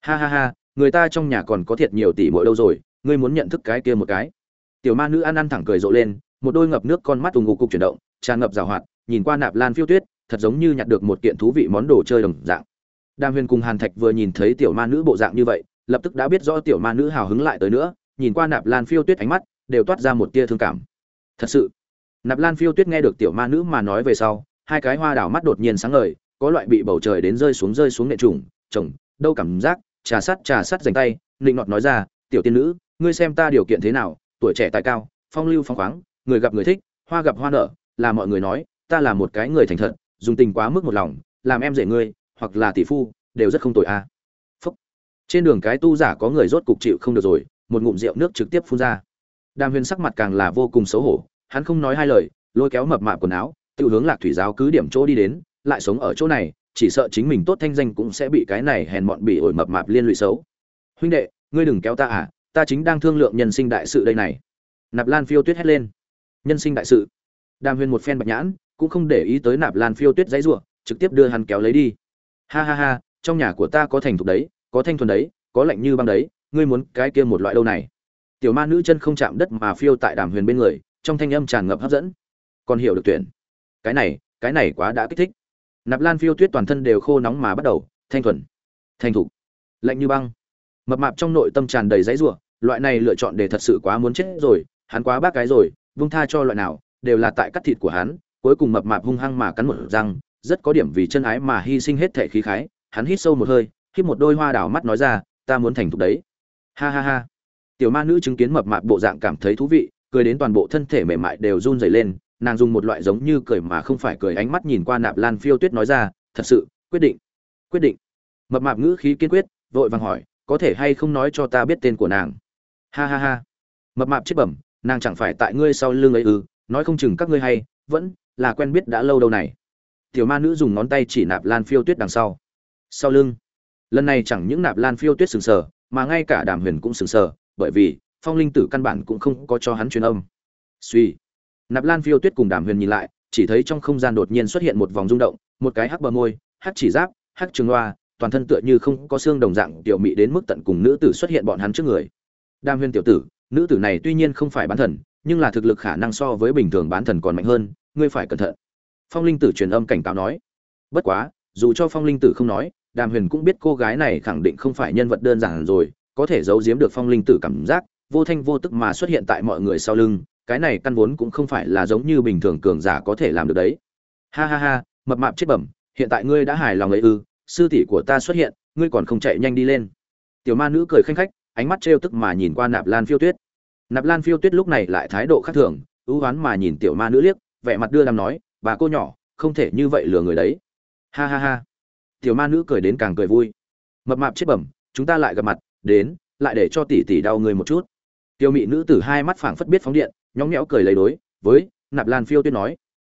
Ha ha ha, người ta trong nhà còn có thiệt nhiều tỷ muội đâu rồi, ngươi muốn nhận thức cái kia một cái tiểu ma nữ ăn ăn thẳng cười rộ lên, một đôi ngập nước con mắt ù ngục cục chuyển động, tràn ngập rào hoạt, nhìn qua nạp lan phiêu tuyết, thật giống như nhặt được một kiện thú vị món đồ chơi đồng dạng. Đàm huyền cùng hàn thạch vừa nhìn thấy tiểu ma nữ bộ dạng như vậy, lập tức đã biết rõ tiểu ma nữ hào hứng lại tới nữa, nhìn qua nạp lan phiêu tuyết ánh mắt, đều toát ra một tia thương cảm. Thật sự, nạp lan phiêu tuyết nghe được tiểu ma nữ mà nói về sau, hai cái hoa đảo mắt đột nhiên sáng ngời, có loại bị bầu trời đến rơi xuống rơi xuống nệ trùng, chồng, đâu cảm giác, trà sắt trà sắt dành tay, nịnh nọt nói ra, tiểu tiên nữ, ngươi xem ta điều kiện thế nào tuổi trẻ tài cao, phong lưu phong khoáng, người gặp người thích, hoa gặp hoa nở, là mọi người nói, ta là một cái người thành thật, dùng tình quá mức một lòng, làm em rể ngươi, hoặc là tỷ phu, đều rất không tội a à. phúc. Trên đường cái tu giả có người rốt cục chịu không được rồi, một ngụm rượu nước trực tiếp phun ra. Đàm huyền sắc mặt càng là vô cùng xấu hổ, hắn không nói hai lời, lôi kéo mập mạp quần áo tự hướng lạc thủy giáo cứ điểm chỗ đi đến, lại sống ở chỗ này, chỉ sợ chính mình tốt thanh danh cũng sẽ bị cái này hèn mọn bị ổi mập mạp liên lụy xấu. Huynh đệ, ngươi đừng kéo ta à ta chính đang thương lượng nhân sinh đại sự đây này. Nạp lan phiêu tuyết hét lên. Nhân sinh đại sự. Đàm huyền một phen bạch nhãn, cũng không để ý tới nạp lan phiêu tuyết dãy ruộng trực tiếp đưa hắn kéo lấy đi. Ha ha ha, trong nhà của ta có thành thục đấy, có thanh thuần đấy, có lạnh như băng đấy, ngươi muốn cái kia một loại đâu này? Tiểu ma nữ chân không chạm đất mà phiêu tại đàm huyền bên người, trong thanh âm tràn ngập hấp dẫn. Còn hiểu được tuyển. Cái này cái này quá đã kích thích. Nạp lan phiêu tuyết toàn thân đều khô nóng mà bắt đầu, thanh thuần thanh thục, lạnh như băng mập mạp trong nội tâm tràn đầy dãy rủa, loại này lựa chọn để thật sự quá muốn chết rồi, hắn quá bác cái rồi, vung tha cho loại nào, đều là tại cắt thịt của hắn, cuối cùng mập mạp hung hăng mà cắn một răng, rất có điểm vì chân ái mà hy sinh hết thể khí khái, hắn hít sâu một hơi, hít một đôi hoa đảo mắt nói ra, ta muốn thành thục đấy. Ha ha ha. Tiểu ma nữ chứng kiến mập mạp bộ dạng cảm thấy thú vị, cười đến toàn bộ thân thể mềm mại đều run rẩy lên, nàng dùng một loại giống như cười mà không phải cười ánh mắt nhìn qua nạp lan phiêu tuyết nói ra, thật sự, quyết định quyết định. Mập mạp ngữ khí kiên quyết, vội vàng hỏi có thể hay không nói cho ta biết tên của nàng? Ha ha ha. Mập mạp chết bẩm, nàng chẳng phải tại ngươi sau lưng ấy ư? Nói không chừng các ngươi hay, vẫn là quen biết đã lâu đâu này. Tiểu ma nữ dùng ngón tay chỉ nạp lan phiêu tuyết đằng sau. Sau lưng. Lần này chẳng những nạp lan phiêu tuyết sừng sờ, mà ngay cả đàm huyền cũng sừng sờ, bởi vì phong linh tử căn bản cũng không có cho hắn truyền âm. Suy nạp lan phiêu tuyết cùng đàm huyền nhìn lại, chỉ thấy trong không gian đột nhiên xuất hiện một vòng rung động, một cái hắc bờ môi, hắc chỉ giáp, hắc trường loa toàn thân tựa như không có xương đồng dạng, tiểu mị đến mức tận cùng nữ tử xuất hiện bọn hắn trước người. Đàm huyền tiểu tử, nữ tử này tuy nhiên không phải bán thần, nhưng là thực lực khả năng so với bình thường bán thần còn mạnh hơn, ngươi phải cẩn thận. Phong linh tử truyền âm cảnh cáo nói. Bất quá, dù cho phong linh tử không nói đàm huyền cũng biết cô gái này khẳng định không phải nhân vật đơn giản rồi, có thể giấu giếm được phong linh tử cảm giác, vô thanh vô tức mà xuất hiện tại mọi người sau lưng, cái này căn vốn cũng không phải là giống như bình thường cường giả có thể làm được đấy. Ha ha ha, mập mạp chết bẩm, hiện tại ngươi đã hài lòng ấy ư sư tỷ của ta xuất hiện, ngươi còn không chạy nhanh đi lên. Tiểu ma nữ cười khanh khách, ánh mắt trêu tức mà nhìn qua nạp lan phiêu tuyết. Nạp lan phiêu tuyết lúc này lại thái độ khác thường, ưu oán mà nhìn tiểu ma nữ liếc, vẻ mặt đưa làm nói, bà cô nhỏ, không thể như vậy lừa người đấy. Ha ha ha. Tiểu ma nữ cười đến càng cười vui. Mập mạp chết bẩm, chúng ta lại gặp mặt, đến, lại để cho tỷ tỷ đau người một chút. Tiêu mị nữ tử hai mắt phảng phất biết phóng điện nhóng nhẽo cười lấy đối với nạp lan phiêu tuyết nói,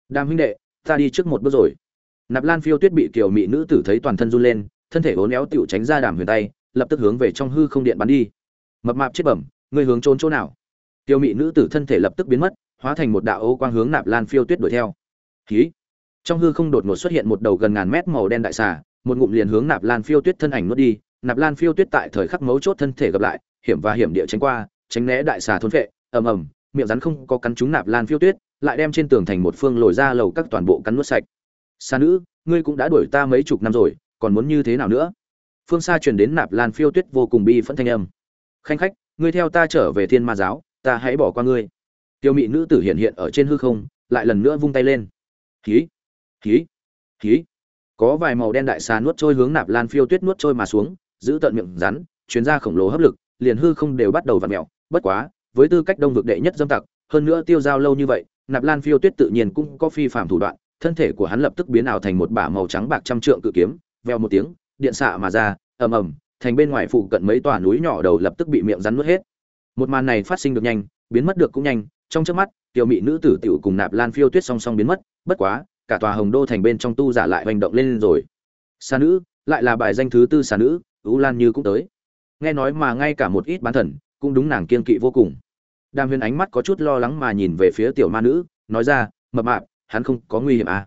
đàm huynh đệ, ta đi trước một bước rồi nạp lan phiêu tuyết bị kiểu mị nữ tử thấy toàn thân run lên, thân thể uốn éo tựu tránh ra đàm huyền tay, lập tức hướng về trong hư không điện bắn đi. Mập mạp chết bẩm, ngươi hướng trốn chỗ nào? Tiêu mị nữ tử thân thể lập tức biến mất, hóa thành một đạo ô quang hướng nạp lan phiêu tuyết đuổi theo. Khí trong hư không đột ngột xuất hiện một đầu gần ngàn mét màu đen đại xà, một ngụm liền hướng nạp lan phiêu tuyết thân ảnh nuốt đi. Nạp lan phiêu tuyết tại thời khắc mấu chốt thân thể gặp lại, hiểm và hiểm địa tránh qua, tránh né đại xà thôn vệ ầm ầm, miệng rắn không có cắn trúng nạp lan phiêu tuyết, lại đem trên tường thành một phương lồi ra lầu các toàn bộ cắn nuốt sạch xa nữ, ngươi cũng đã đuổi ta mấy chục năm rồi, còn muốn như thế nào nữa? Phương xa truyền đến nạp lan phiêu tuyết vô cùng bi phẫn thanh âm. Khanh khách, ngươi theo ta trở về thiên ma giáo, ta hãy bỏ qua ngươi. Tiêu mị nữ tử hiện hiện ở trên hư không, lại lần nữa vung tay lên. Khí khí khí có vài màu đen đại xà nuốt trôi hướng nạp lan phiêu tuyết nuốt trôi mà xuống, giữ tận miệng rắn chuyến ra khổng lồ hấp lực, liền hư không đều bắt đầu vặn mẹo bất quá, với tư cách đông vực đệ nhất dâm tặc, hơn nữa tiêu giao lâu như vậy, nạp lan phiêu tuyết tự nhiên cũng có phi phạm thủ đoạn thân thể của hắn lập tức biến ảo thành một bả màu trắng bạc trăm trượng cự kiếm, veo một tiếng, điện xạ mà ra, ầm ầm, thành bên ngoài phụ cận mấy tòa núi nhỏ đầu lập tức bị miệng rắn nuốt hết. Một màn này phát sinh được nhanh, biến mất được cũng nhanh, trong chớp mắt, tiểu mỹ nữ tử tiểu cùng nạp lan phiêu tuyết song song biến mất, bất quá, cả tòa hồng đô thành bên trong tu giả lại hành động lên rồi. Sa nữ, lại là bài danh thứ tư sa nữ, U lan như cũng tới. Nghe nói mà ngay cả một ít bán thần, cũng đúng nàng kiên kỵ vô cùng. Đàm huyền ánh mắt có chút lo lắng mà nhìn về phía tiểu ma nữ, nói ra, mập mạp hắn không có nguy hiểm à.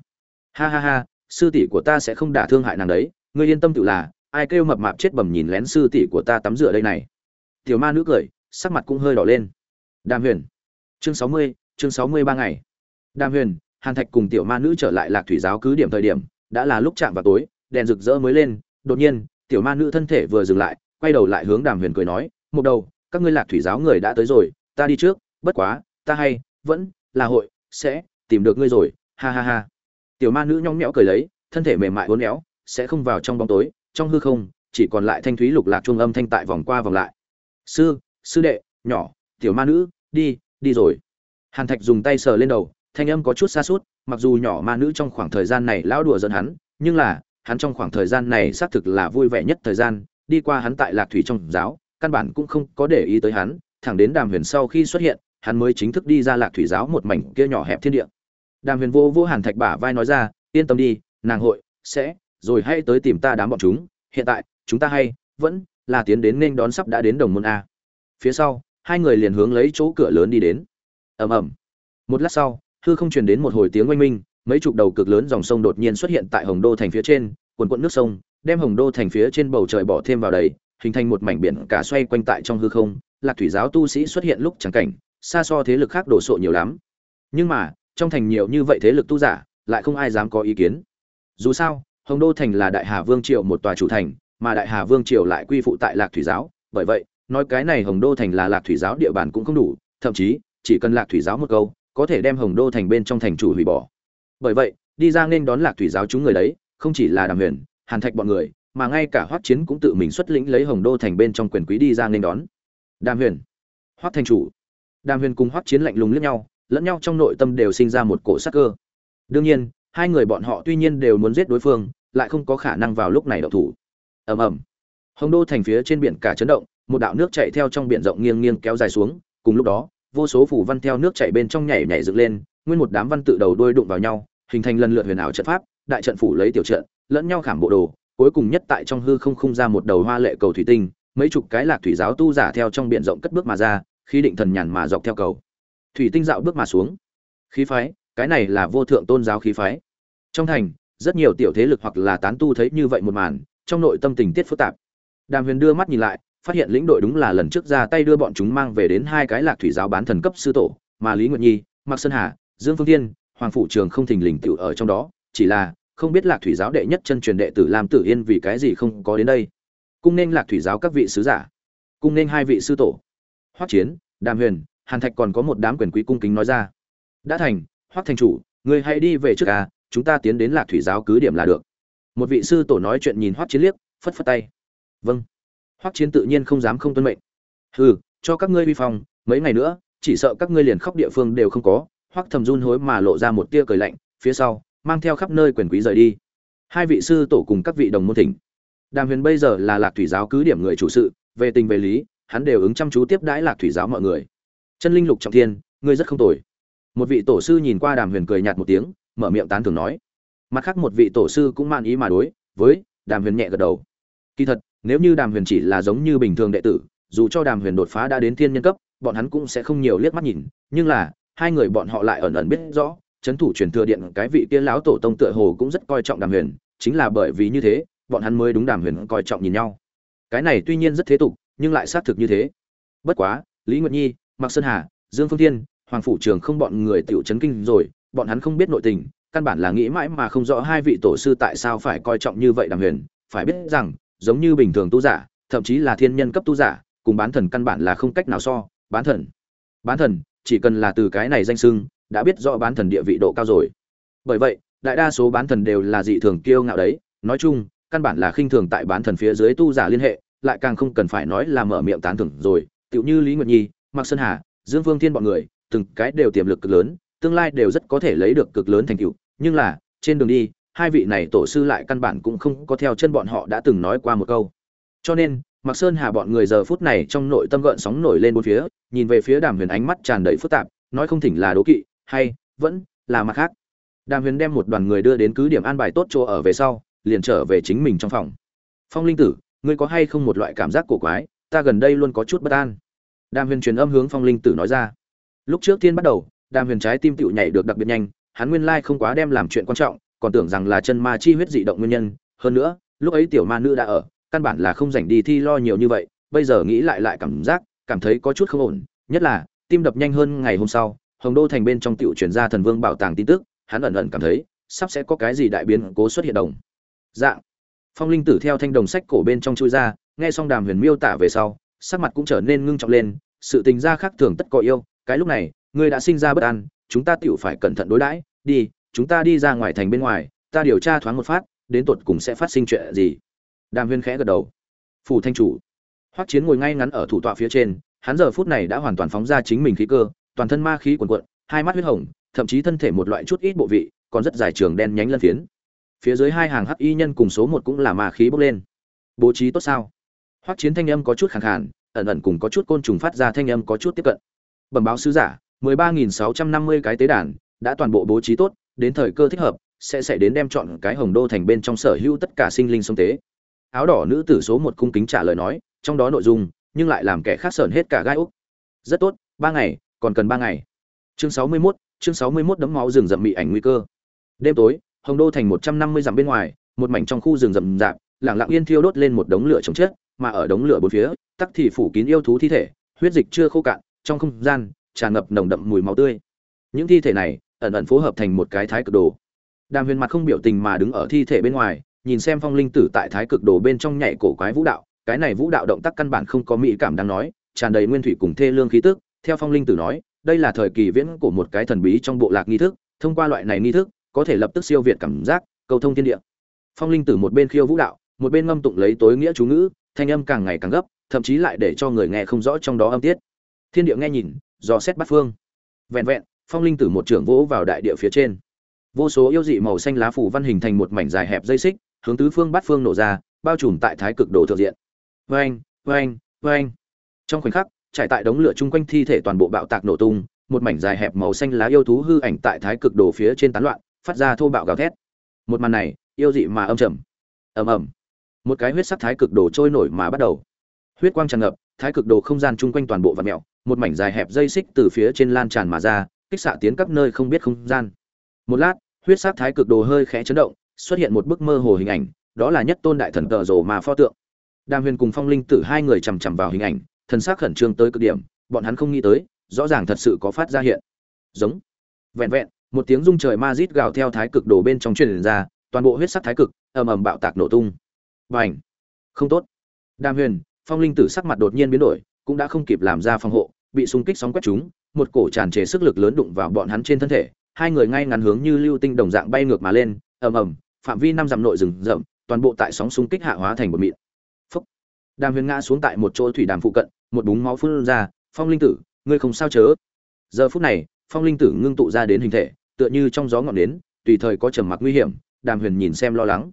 Ha ha ha, sư tỷ của ta sẽ không đả thương hại nàng đấy, ngươi yên tâm tự là, ai kêu mập mạp chết bầm nhìn lén sư tỷ của ta tắm rửa đây này. Tiểu ma nữ cười, sắc mặt cũng hơi đỏ lên. Đàm huyền. Chương sáu mươi, chương sáu mươi ba ngày. Đàm huyền, hàn thạch cùng tiểu ma nữ trở lại lạc thủy giáo cứ điểm thời điểm, đã là lúc chạm vào tối, đèn rực rỡ mới lên, đột nhiên, tiểu ma nữ thân thể vừa dừng lại, quay đầu lại hướng đàm huyền cười nói một đầu, các ngươi lạc thủy giáo người đã tới rồi, ta đi trước, bất quá, ta hay, vẫn là hội, sẽ tìm được ngươi rồi, ha ha ha. Tiểu ma nữ nhóng nhẽo cười lấy, thân thể mềm mại uốn éo, sẽ không vào trong bóng tối, trong hư không, chỉ còn lại thanh thúy lục lạc trung âm thanh tại vòng qua vòng lại. Sư sư đệ, nhỏ, tiểu ma nữ, đi đi rồi. Hàn thạch dùng tay sờ lên đầu, thanh âm có chút xa suốt, mặc dù nhỏ ma nữ trong khoảng thời gian này lão đùa giận hắn, nhưng là, hắn trong khoảng thời gian này xác thực là vui vẻ nhất thời gian, đi qua hắn tại lạc thủy trong giáo, căn bản cũng không có để ý tới hắn, thẳng đến đàm huyền sau khi xuất hiện hắn mới chính thức đi ra lạc thủy giáo một mảnh kia nhỏ hẹp thiên địa. Đàm huyền vô vô hàn thạch bả vai nói ra, yên tâm đi, nàng hội sẽ, rồi hãy tới tìm ta đám bọn chúng. Hiện tại, chúng ta hay vẫn là tiến đến nên đón sắp đã đến đồng môn a. Phía sau, hai người liền hướng lấy chỗ cửa lớn đi đến. Ầm ầm. Một lát sau, hư không truyền đến một hồi tiếng oanh minh, mấy chục đầu cực lớn dòng sông đột nhiên xuất hiện tại hồng đô thành phía trên quần quận nước sông, đem hồng đô thành phía trên bầu trời bỏ thêm vào đầy, hình thành một mảnh biển cả xoay quanh tại trong hư không. Lạc thủy giáo tu sĩ xuất hiện lúc chẳng cảnh xa so thế lực khác đổ sộ nhiều lắm. Nhưng mà, trong thành nhiều như vậy thế lực tu giả, lại không ai dám có ý kiến. Dù sao, hồng đô thành là đại hà vương triều một tòa chủ thành, mà đại hà vương triều lại quy phụ tại lạc thủy giáo. Bởi vậy, nói cái này hồng đô thành là lạc thủy giáo địa bàn cũng không đủ, thậm chí, chỉ cần lạc thủy giáo một câu, có thể đem hồng đô thành bên trong thành chủ hủy bỏ. Bởi vậy, đi ra nên đón lạc thủy giáo chúng người đấy, không chỉ là đàm huyền, hàn thạch bọn người, mà ngay cả hoắc chiến cũng tự mình xuất lĩnh lấy hồng đô thành bên trong quyền quý đi ra nên đón. Đàm huyền, hoắc thành chủ đàm huyền cùng hoắc chiến lạnh lùng liếc nhau, lẫn nhau trong nội tâm đều sinh ra một cổ sắc cơ. Đương nhiên, hai người bọn họ tuy nhiên đều muốn giết đối phương, lại không có khả năng vào lúc này đậu thủ. Ầm ầm. Hồng đô thành phía trên biển cả chấn động, một đạo nước chảy theo trong biển rộng nghiêng nghiêng kéo dài xuống, cùng lúc đó, vô số phủ văn theo nước chảy bên trong nhảy nhảy dựng lên, nguyên một đám văn tự đầu đuôi đụng vào nhau, hình thành lần lượt huyền ảo trận pháp, đại trận phủ lấy tiểu trận, lẫn nhau khảm bộ đồ, cuối cùng nhất tại trong hư không khung ra một đầu hoa lệ cầu thủy tinh, mấy chục cái lạc thủy giáo tu giả theo trong biển rộng cất bước mà ra khi định thần nhàn mà dọc theo cầu. Thủy tinh dạo bước mà xuống. Khí phái, cái này là vô thượng tôn giáo khí phái. Trong thành, rất nhiều tiểu thế lực hoặc là tán tu thấy như vậy một màn, trong nội tâm tình tiết phức tạp. Đàm huyền đưa mắt nhìn lại, phát hiện lĩnh đội đúng là lần trước ra tay đưa bọn chúng mang về đến hai cái lạc thủy giáo bán thần cấp sư tổ, mà lý nguyệt nhi, mạc sơn hà, dương phương tiên hoàng phủ trường không thình lình tựu ở trong đó, chỉ là không biết lạc thủy giáo đệ nhất chân truyền đệ tử làm tử yên vì cái gì không có đến đây. Cung nên lạc thủy giáo các vị sứ giả, cung nên hai vị sư tổ hoắc chiến, đàm huyền, hàn thạch còn có một đám quyền quý cung kính nói ra. Đã thành, hoắc thành chủ người hãy đi về trước à chúng ta tiến đến lạc thủy giáo cứ điểm là được. Một vị sư tổ nói chuyện nhìn hoắc chiến liếc, phất phất tay. Vâng. Hoắc chiến tự nhiên không dám không tuân mệnh. Hừ, cho các ngươi vi phong, mấy ngày nữa, chỉ sợ các ngươi liền khóc địa phương đều không có. Hoắc thầm run hối mà lộ ra một tia cười lạnh, phía sau, mang theo khắp nơi quyền quý rời đi. Hai vị sư tổ cùng các vị đồng môn thỉnh. Đàm huyền bây giờ là lạc thủy giáo cứ điểm người chủ sự, về tình về lý hắn đều ứng chăm chú tiếp đãi lạc thủy giáo mọi người. Chân linh lục trọng thiên, ngươi rất không tồi. Một vị tổ sư nhìn qua đàm huyền cười nhạt một tiếng, mở miệng tán thưởng nói. Mặt khác một vị tổ sư cũng man ý mà đối, với đàm huyền nhẹ gật đầu. Kỳ thật, nếu như đàm huyền chỉ là giống như bình thường đệ tử, dù cho đàm huyền đột phá đã đến thiên nhân cấp, bọn hắn cũng sẽ không nhiều liếc mắt nhìn. Nhưng là, hai người bọn họ lại ẩn ẩn biết rõ, chấn thủ truyền thừa điện cái vị kia lão tổ tông tựa hồ cũng rất coi trọng đàm huyền, chính là bởi vì như thế, bọn hắn mới đúng đàm huyền coi trọng nhìn nhau. Cái này tuy nhiên rất thế tục nhưng lại xác thực như thế. Bất quá, lý nguyệt nhi, mạc sơn hà, dương phương thiên, hoàng phủ trường không bọn người tiểu chấn kinh rồi, bọn hắn không biết nội tình, căn bản là nghĩ mãi mà không rõ hai vị tổ sư tại sao phải coi trọng như vậy đàm huyền. Phải biết rằng, giống như bình thường tu giả, thậm chí là thiên nhân cấp tu giả, cùng bán thần căn bản là không cách nào so, bán thần. Bán thần, chỉ cần là từ cái này danh sưng đã biết rõ bán thần địa vị độ cao rồi. Bởi vậy, đại đa số bán thần đều là dị thường kiêu ngạo đấy, nói chung, căn bản là khinh thường tại bán thần phía dưới tu giả liên hệ lại càng không cần phải nói là mở miệng tán thưởng rồi, tựu như lý nguyệt nhi, mạc sơn hà, dương Vương thiên bọn người, từng cái đều tiềm lực cực lớn, tương lai đều rất có thể lấy được cực lớn thành tựu. Nhưng là, trên đường đi, hai vị này tổ sư lại căn bản cũng không có theo chân bọn họ đã từng nói qua một câu. Cho nên, mạc sơn hà bọn người giờ phút này trong nội tâm gợn sóng nổi lên bốn phía, nhìn về phía đàm huyền ánh mắt tràn đầy phức tạp, nói không thỉnh là đố kỵ, hay, vẫn là mặt khác. Đàm huyền đem một đoàn người đưa đến cứ điểm an bài tốt chỗ ở về sau, liền trở về chính mình trong phòng. Phong linh tử ngươi có hay không một loại cảm giác cổ quái, ta gần đây luôn có chút bất an. Đàm huyền truyền âm hướng phong linh tử nói ra. Lúc trước tiên bắt đầu, đàm huyền trái tim tựu nhảy được đặc biệt nhanh, hắn nguyên lai không quá đem làm chuyện quan trọng, còn tưởng rằng là chân ma chi huyết dị động nguyên nhân. Hơn nữa, lúc ấy tiểu ma nữ đã ở, căn bản là không dành đi thi lo nhiều như vậy, bây giờ nghĩ lại lại cảm giác, cảm thấy có chút không ổn. Nhất là, tim đập nhanh hơn ngày hôm sau, hồng đô thành bên trong tiểu chuyển ra thần vương bảo tàng tin tức, hắn ẩn ẩn cảm thấy, sắp sẽ có cái gì đại biến cố xuất hiện đồng. Dạng phong linh tử theo thanh đồng sách cổ bên trong chui ra, nghe xong đàm huyền miêu tả về sau, sắc mặt cũng trở nên ngưng trọng lên, sự tình gia khác thường tất có yêu, cái lúc này, ngươi đã sinh ra bất an, chúng ta tiểu phải cẩn thận đối đãi, đi, chúng ta đi ra ngoài thành bên ngoài, ta điều tra thoáng một phát, đến tột cùng sẽ phát sinh chuyện gì. Đàm huyền khẽ gật đầu. Phủ thanh chủ. Hoắc chiến ngồi ngay ngắn ở thủ tọa phía trên, hắn giờ phút này đã hoàn toàn phóng ra chính mình khí cơ, toàn thân ma khí cuồn cuộn, hai mắt huyết hồng, thậm chí thân thể một loại chút ít bộ vị, còn rất dài trường đen nhánh lân phiến phía dưới hai hàng hắc y nhân cùng số một cũng là ma khí bốc lên. Bố trí tốt sao? Hoắc chiến thanh âm có chút khẳng khản ẩn ẩn cùng có chút côn trùng phát ra thanh âm có chút tiếp cận. Bẩm báo sứ giả mười ba nghìn sáu trăm năm mươi cái tế đàn đã toàn bộ bố trí tốt đến thời cơ thích hợp sẽ sẽ đến đem chọn cái hồng đô thành bên trong sở hữu tất cả sinh linh sông tế. Áo đỏ nữ tử số một cung kính trả lời nói trong đó nội dung nhưng lại làm kẻ khác sởn hết cả gai úc. Rất tốt ba ngày còn cần ba ngày. Chương sáu mươi 61, chương sáu mươi 61 đấm máu rừng rậm mị ảnh nguy cơ. Đêm tối hồng đô thành một trăm năm mươi dặm bên ngoài, một mảnh trong khu rừng rậm rạp, lặng lặng yên thiêu đốt lên một đống lửa chống chết, mà ở đống lửa bốn phía, tắc thì phủ kín yêu thú thi thể, huyết dịch chưa khô cạn, trong không gian, tràn ngập nồng đậm mùi máu tươi. Những thi thể này ẩn ẩn phối hợp thành một cái thái cực đồ. Đàm huyền mặt không biểu tình mà đứng ở thi thể bên ngoài, nhìn xem phong linh tử tại thái cực đồ bên trong nhảy cổ quái vũ đạo, cái này vũ đạo động tác căn bản không có mỹ cảm đang nói, tràn đầy nguyên thủy cùng thê lương khí tức, theo phong linh tử nói, đây là thời kỳ viễn của một cái thần bí trong bộ lạc nghi thức, thông qua loại này nghi thức có thể lập tức siêu việt cảm giác, cầu thông thiên địa. Phong linh tử một bên khiêu vũ đạo, một bên ngâm tụng lấy tối nghĩa chú ngữ, thanh âm càng ngày càng gấp, thậm chí lại để cho người nghe không rõ trong đó âm tiết. Thiên địa nghe nhìn do xét bắt phương. Vẹn vẹn, phong linh tử một trưởng vỗ vào đại địa phía trên. Vô số yêu dị màu xanh lá phủ văn hình thành một mảnh dài hẹp dây xích, hướng tứ phương bát phương nổ ra, bao trùm tại thái cực đồ thượng diện. Vang vang vang trong khoảnh khắc, trải tại đống lửa chung quanh thi thể toàn bộ bạo tạc nổ tung, một mảnh dài hẹp màu xanh lá yêu thú hư ảnh tại thái cực đồ phía trên tán loạn phát ra thô bạo gào thét. Một màn này, yêu dị mà âm trầm. Ầm ầm. Một cái huyết sắc thái cực đồ trôi nổi mà bắt đầu. Huyết quang tràn ngập, thái cực đồ không gian chung quanh toàn bộ vật mèo một mảnh dài hẹp dây xích từ phía trên lan tràn mà ra, kích xạ tiến các nơi không biết không gian. Một lát, huyết sắc thái cực đồ hơi khẽ chấn động, xuất hiện một bức mơ hồ hình ảnh, đó là nhất tôn đại thần tờ rồ mà pho tượng. Đàm huyền cùng phong linh tử hai người chằm chằm vào hình ảnh, thần sắc khẩn trương tới cực điểm, bọn hắn không nghĩ tới, rõ ràng thật sự có phát ra hiện. Giống. Vẹn vẹn một tiếng rung trời ma rít gào theo thái cực đổ bên trong truyền ra, toàn bộ huyết sắc thái cực ầm ầm bạo tạc nổ tung. Và không tốt. Đàm huyền, phong linh tử sắc mặt đột nhiên biến đổi, cũng đã không kịp làm ra phòng hộ, bị xung kích sóng quét chúng, một cổ tràn trề sức lực lớn đụng vào bọn hắn trên thân thể, hai người ngay ngắn hướng như lưu tinh đồng dạng bay ngược mà lên, ầm ầm, phạm vi năm dặm nội rừng rậm, toàn bộ tại sóng xung kích hạ hóa thành một mịn. Phúc! Đàm huyền ngã xuống tại một chỗ thủy đàm phụ cận, một búng máu phun ra, phong linh tử, ngươi không sao chớ? Giờ phút này, phong linh tử ngưng tụ ra đến hình thể tựa như trong gió ngọn nến, tùy thời có trầm mặc nguy hiểm, đàm huyền nhìn xem lo lắng.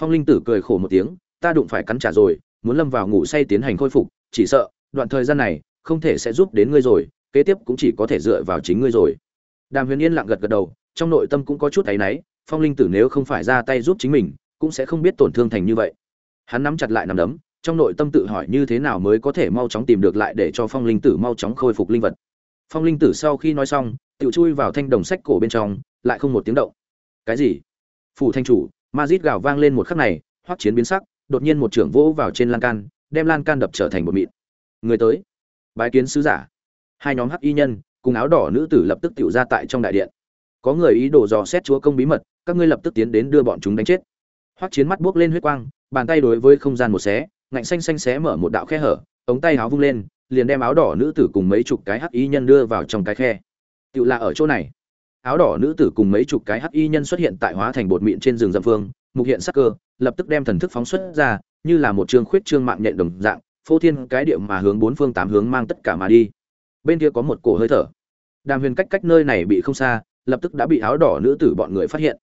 Phong linh tử cười khổ một tiếng, ta đụng phải cắn trả rồi, muốn lâm vào ngủ say tiến hành khôi phục, chỉ sợ, đoạn thời gian này, không thể sẽ giúp đến ngươi rồi, kế tiếp cũng chỉ có thể dựa vào chính ngươi rồi. Đàm huyền yên lặng gật gật đầu, trong nội tâm cũng có chút áy náy, phong linh tử nếu không phải ra tay giúp chính mình, cũng sẽ không biết tổn thương thành như vậy. Hắn nắm chặt lại nằm đấm, trong nội tâm tự hỏi như thế nào mới có thể mau chóng tìm được lại để cho phong linh tử mau chóng khôi phục linh vật. Phong linh tử sau khi nói xong tự chui vào thanh đồng sách cổ bên trong, lại không một tiếng động. Cái gì? Phủ thanh chủ ma rít gào vang lên một khắc này, hoắc chiến biến sắc, đột nhiên một trưởng vỗ vào trên lan can, đem lan can đập trở thành một mịn. Người tới. Bái kiến sứ giả. Hai nhóm hắc y nhân, cùng áo đỏ nữ tử lập tức tiểu ra tại trong đại điện. Có người ý đồ dò xét chúa công bí mật, các ngươi lập tức tiến đến đưa bọn chúng đánh chết. Hoắc chiến mắt buốc lên huyết quang, bàn tay đối với không gian một xé, ngạnh xanh xanh xé mở một đạo khe hở, ống tay áo vung lên, liền đem áo đỏ nữ tử cùng mấy chục cái hắc y nhân đưa vào trong cái khe tự là ở chỗ này. Áo đỏ nữ tử cùng mấy chục cái hắc y nhân xuất hiện tại hóa thành bột mịn trên rừng dâm phương, mục hiện sắc cơ, lập tức đem thần thức phóng xuất ra, như là một trường khuyết trương mạng nhện đồng dạng, phô thiên cái điệu mà hướng bốn phương tám hướng mang tất cả mà đi. Bên kia có một cổ hơi thở. Đàm huyền cách cách nơi này bị không xa, lập tức đã bị áo đỏ nữ tử bọn người phát hiện.